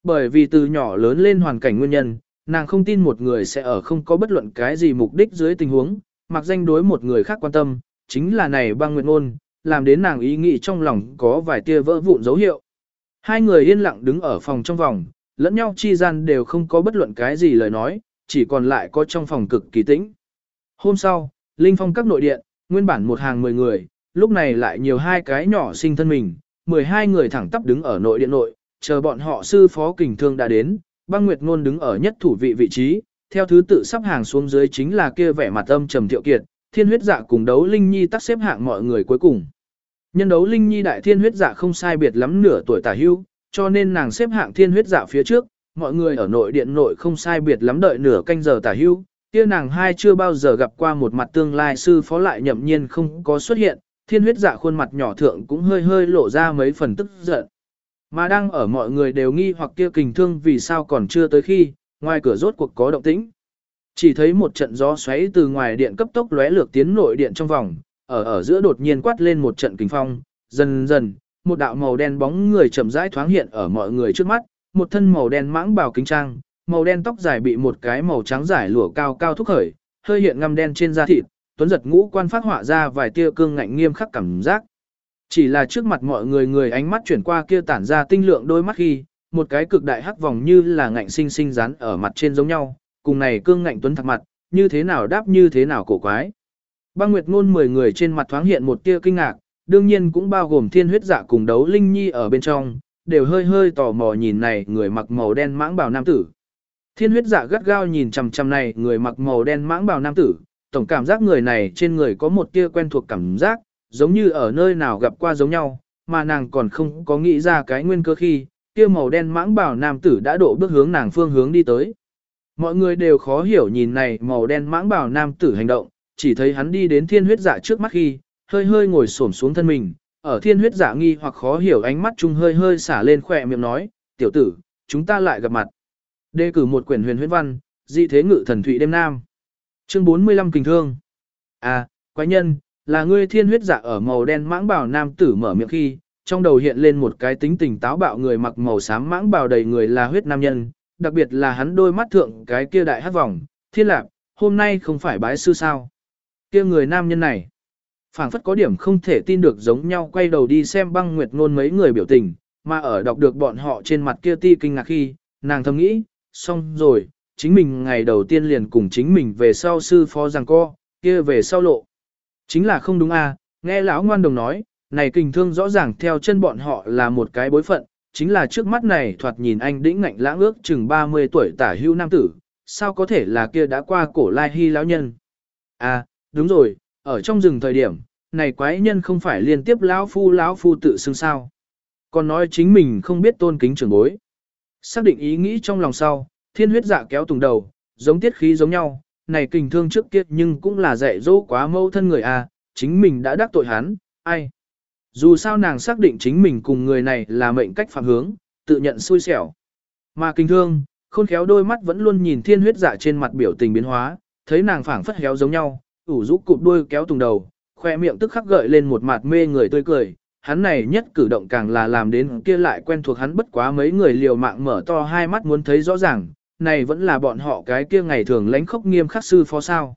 Speaker 1: Bởi vì từ nhỏ lớn lên hoàn cảnh nguyên nhân, nàng không tin một người sẽ ở không có bất luận cái gì mục đích dưới tình huống, mặc danh đối một người khác quan tâm, chính là này băng nguyện ngôn, làm đến nàng ý nghĩ trong lòng có vài tia vỡ vụn dấu hiệu. Hai người yên lặng đứng ở phòng trong vòng, lẫn nhau chi gian đều không có bất luận cái gì lời nói, chỉ còn lại có trong phòng cực kỳ tĩnh. Hôm sau, Linh Phong các nội điện, nguyên bản một hàng mười người, lúc này lại nhiều hai cái nhỏ sinh thân mình, 12 người thẳng tắp đứng ở nội điện nội, chờ bọn họ sư phó kình thương đã đến, băng nguyệt ngôn đứng ở nhất thủ vị vị trí, theo thứ tự sắp hàng xuống dưới chính là kia vẻ mặt âm trầm thiệu kiệt, thiên huyết dạ cùng đấu linh nhi tắt xếp hạng mọi người cuối cùng. Nhân đấu linh nhi đại thiên huyết dạ không sai biệt lắm nửa tuổi tả hưu, cho nên nàng xếp hạng thiên huyết dạ phía trước, mọi người ở nội điện nội không sai biệt lắm đợi nửa canh giờ tả hưu, Kia nàng hai chưa bao giờ gặp qua một mặt tương lai sư phó lại nhậm nhiên không có xuất hiện, thiên huyết dạ khuôn mặt nhỏ thượng cũng hơi hơi lộ ra mấy phần tức giận. Mà đang ở mọi người đều nghi hoặc kia kình thương vì sao còn chưa tới khi, ngoài cửa rốt cuộc có động tĩnh. Chỉ thấy một trận gió xoáy từ ngoài điện cấp tốc lóe lược tiến nội điện trong vòng, ở ở giữa đột nhiên quát lên một trận kình phong, dần dần, một đạo màu đen bóng người chậm rãi thoáng hiện ở mọi người trước mắt, một thân màu đen mãng bào kính trang, màu đen tóc dài bị một cái màu trắng giải lụa cao cao thúc khởi, hơi hiện ngăm đen trên da thịt, tuấn giật ngũ quan phát họa ra vài tia cương ngạnh nghiêm khắc cảm giác. Chỉ là trước mặt mọi người người ánh mắt chuyển qua kia tản ra tinh lượng đôi mắt khi, một cái cực đại hắc vòng như là ngạnh sinh sinh dán ở mặt trên giống nhau, cùng này cương ngạnh tuấn thật mặt, như thế nào đáp như thế nào cổ quái. Băng Nguyệt ngôn 10 người trên mặt thoáng hiện một tia kinh ngạc, đương nhiên cũng bao gồm thiên huyết dạ cùng đấu linh nhi ở bên trong, đều hơi hơi tò mò nhìn này người mặc màu đen mãng bào nam tử. Thiên huyết dạ gắt gao nhìn chằm chằm này người mặc màu đen mãng bào nam tử, tổng cảm giác người này trên người có một tia quen thuộc cảm giác, giống như ở nơi nào gặp qua giống nhau, mà nàng còn không có nghĩ ra cái nguyên cơ khi, kia màu đen mãng bảo nam tử đã độ bước hướng nàng phương hướng đi tới. Mọi người đều khó hiểu nhìn này màu đen mãng bảo nam tử hành động, chỉ thấy hắn đi đến thiên huyết dạ trước mắt khi, hơi hơi ngồi xổm xuống thân mình, ở thiên huyết giả nghi hoặc khó hiểu ánh mắt chung hơi hơi xả lên khỏe miệng nói, tiểu tử, chúng ta lại gặp mặt. Đề cử một quyển huyền huyết văn, dị thế ngự thần thụy đêm nam. Chương 45 kinh thương. À, quái nhân, là ngươi thiên huyết dạ ở màu đen mãng bào nam tử mở miệng khi, trong đầu hiện lên một cái tính tình táo bạo người mặc màu xám mãng bào đầy người là huyết nam nhân, đặc biệt là hắn đôi mắt thượng cái kia đại hát vòng, thiên lạc, hôm nay không phải bái sư sao. Kia người nam nhân này, phảng phất có điểm không thể tin được giống nhau quay đầu đi xem băng nguyệt ngôn mấy người biểu tình, mà ở đọc được bọn họ trên mặt kia ti kinh ngạc khi, nàng thầm nghĩ, xong rồi, chính mình ngày đầu tiên liền cùng chính mình về sau sư phó rằng co, kia về sau lộ. Chính là không đúng à, nghe lão ngoan đồng nói, này kình thương rõ ràng theo chân bọn họ là một cái bối phận, chính là trước mắt này thoạt nhìn anh đĩnh ngạnh lãng ước chừng 30 tuổi tả hưu nam tử, sao có thể là kia đã qua cổ lai hy lão nhân. À, đúng rồi, ở trong rừng thời điểm, này quái nhân không phải liên tiếp lão phu lão phu tự xưng sao. Còn nói chính mình không biết tôn kính trưởng bối. Xác định ý nghĩ trong lòng sau, thiên huyết dạ kéo tùng đầu, giống tiết khí giống nhau, này kình thương trước kia nhưng cũng là dạy dỗ quá mâu thân người à, chính mình đã đắc tội hắn, ai. Dù sao nàng xác định chính mình cùng người này là mệnh cách phạm hướng, tự nhận xui xẻo. Mà kinh thương, khôn khéo đôi mắt vẫn luôn nhìn thiên huyết dạ trên mặt biểu tình biến hóa, thấy nàng phảng phất héo giống nhau, ủ rũ cụp đuôi kéo tùng đầu, khoe miệng tức khắc gợi lên một mặt mê người tươi cười. Hắn này nhất cử động càng là làm đến kia lại quen thuộc hắn bất quá mấy người liều mạng mở to hai mắt muốn thấy rõ ràng, này vẫn là bọn họ cái kia ngày thường lãnh khốc nghiêm khắc sư phó sao.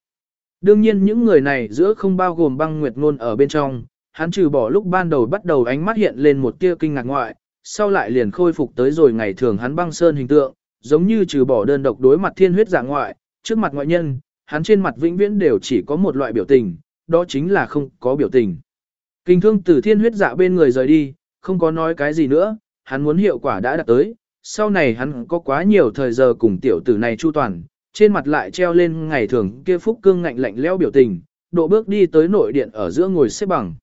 Speaker 1: Đương nhiên những người này giữa không bao gồm băng nguyệt ngôn ở bên trong, hắn trừ bỏ lúc ban đầu bắt đầu ánh mắt hiện lên một tia kinh ngạc ngoại, sau lại liền khôi phục tới rồi ngày thường hắn băng sơn hình tượng, giống như trừ bỏ đơn độc đối mặt thiên huyết giả ngoại, trước mặt ngoại nhân, hắn trên mặt vĩnh viễn đều chỉ có một loại biểu tình, đó chính là không có biểu tình. Kinh thương từ thiên huyết dạ bên người rời đi, không có nói cái gì nữa, hắn muốn hiệu quả đã đạt tới, sau này hắn có quá nhiều thời giờ cùng tiểu tử này chu toàn, trên mặt lại treo lên ngày thường kia phúc cương ngạnh lạnh lẽo biểu tình, độ bước đi tới nội điện ở giữa ngồi xếp bằng.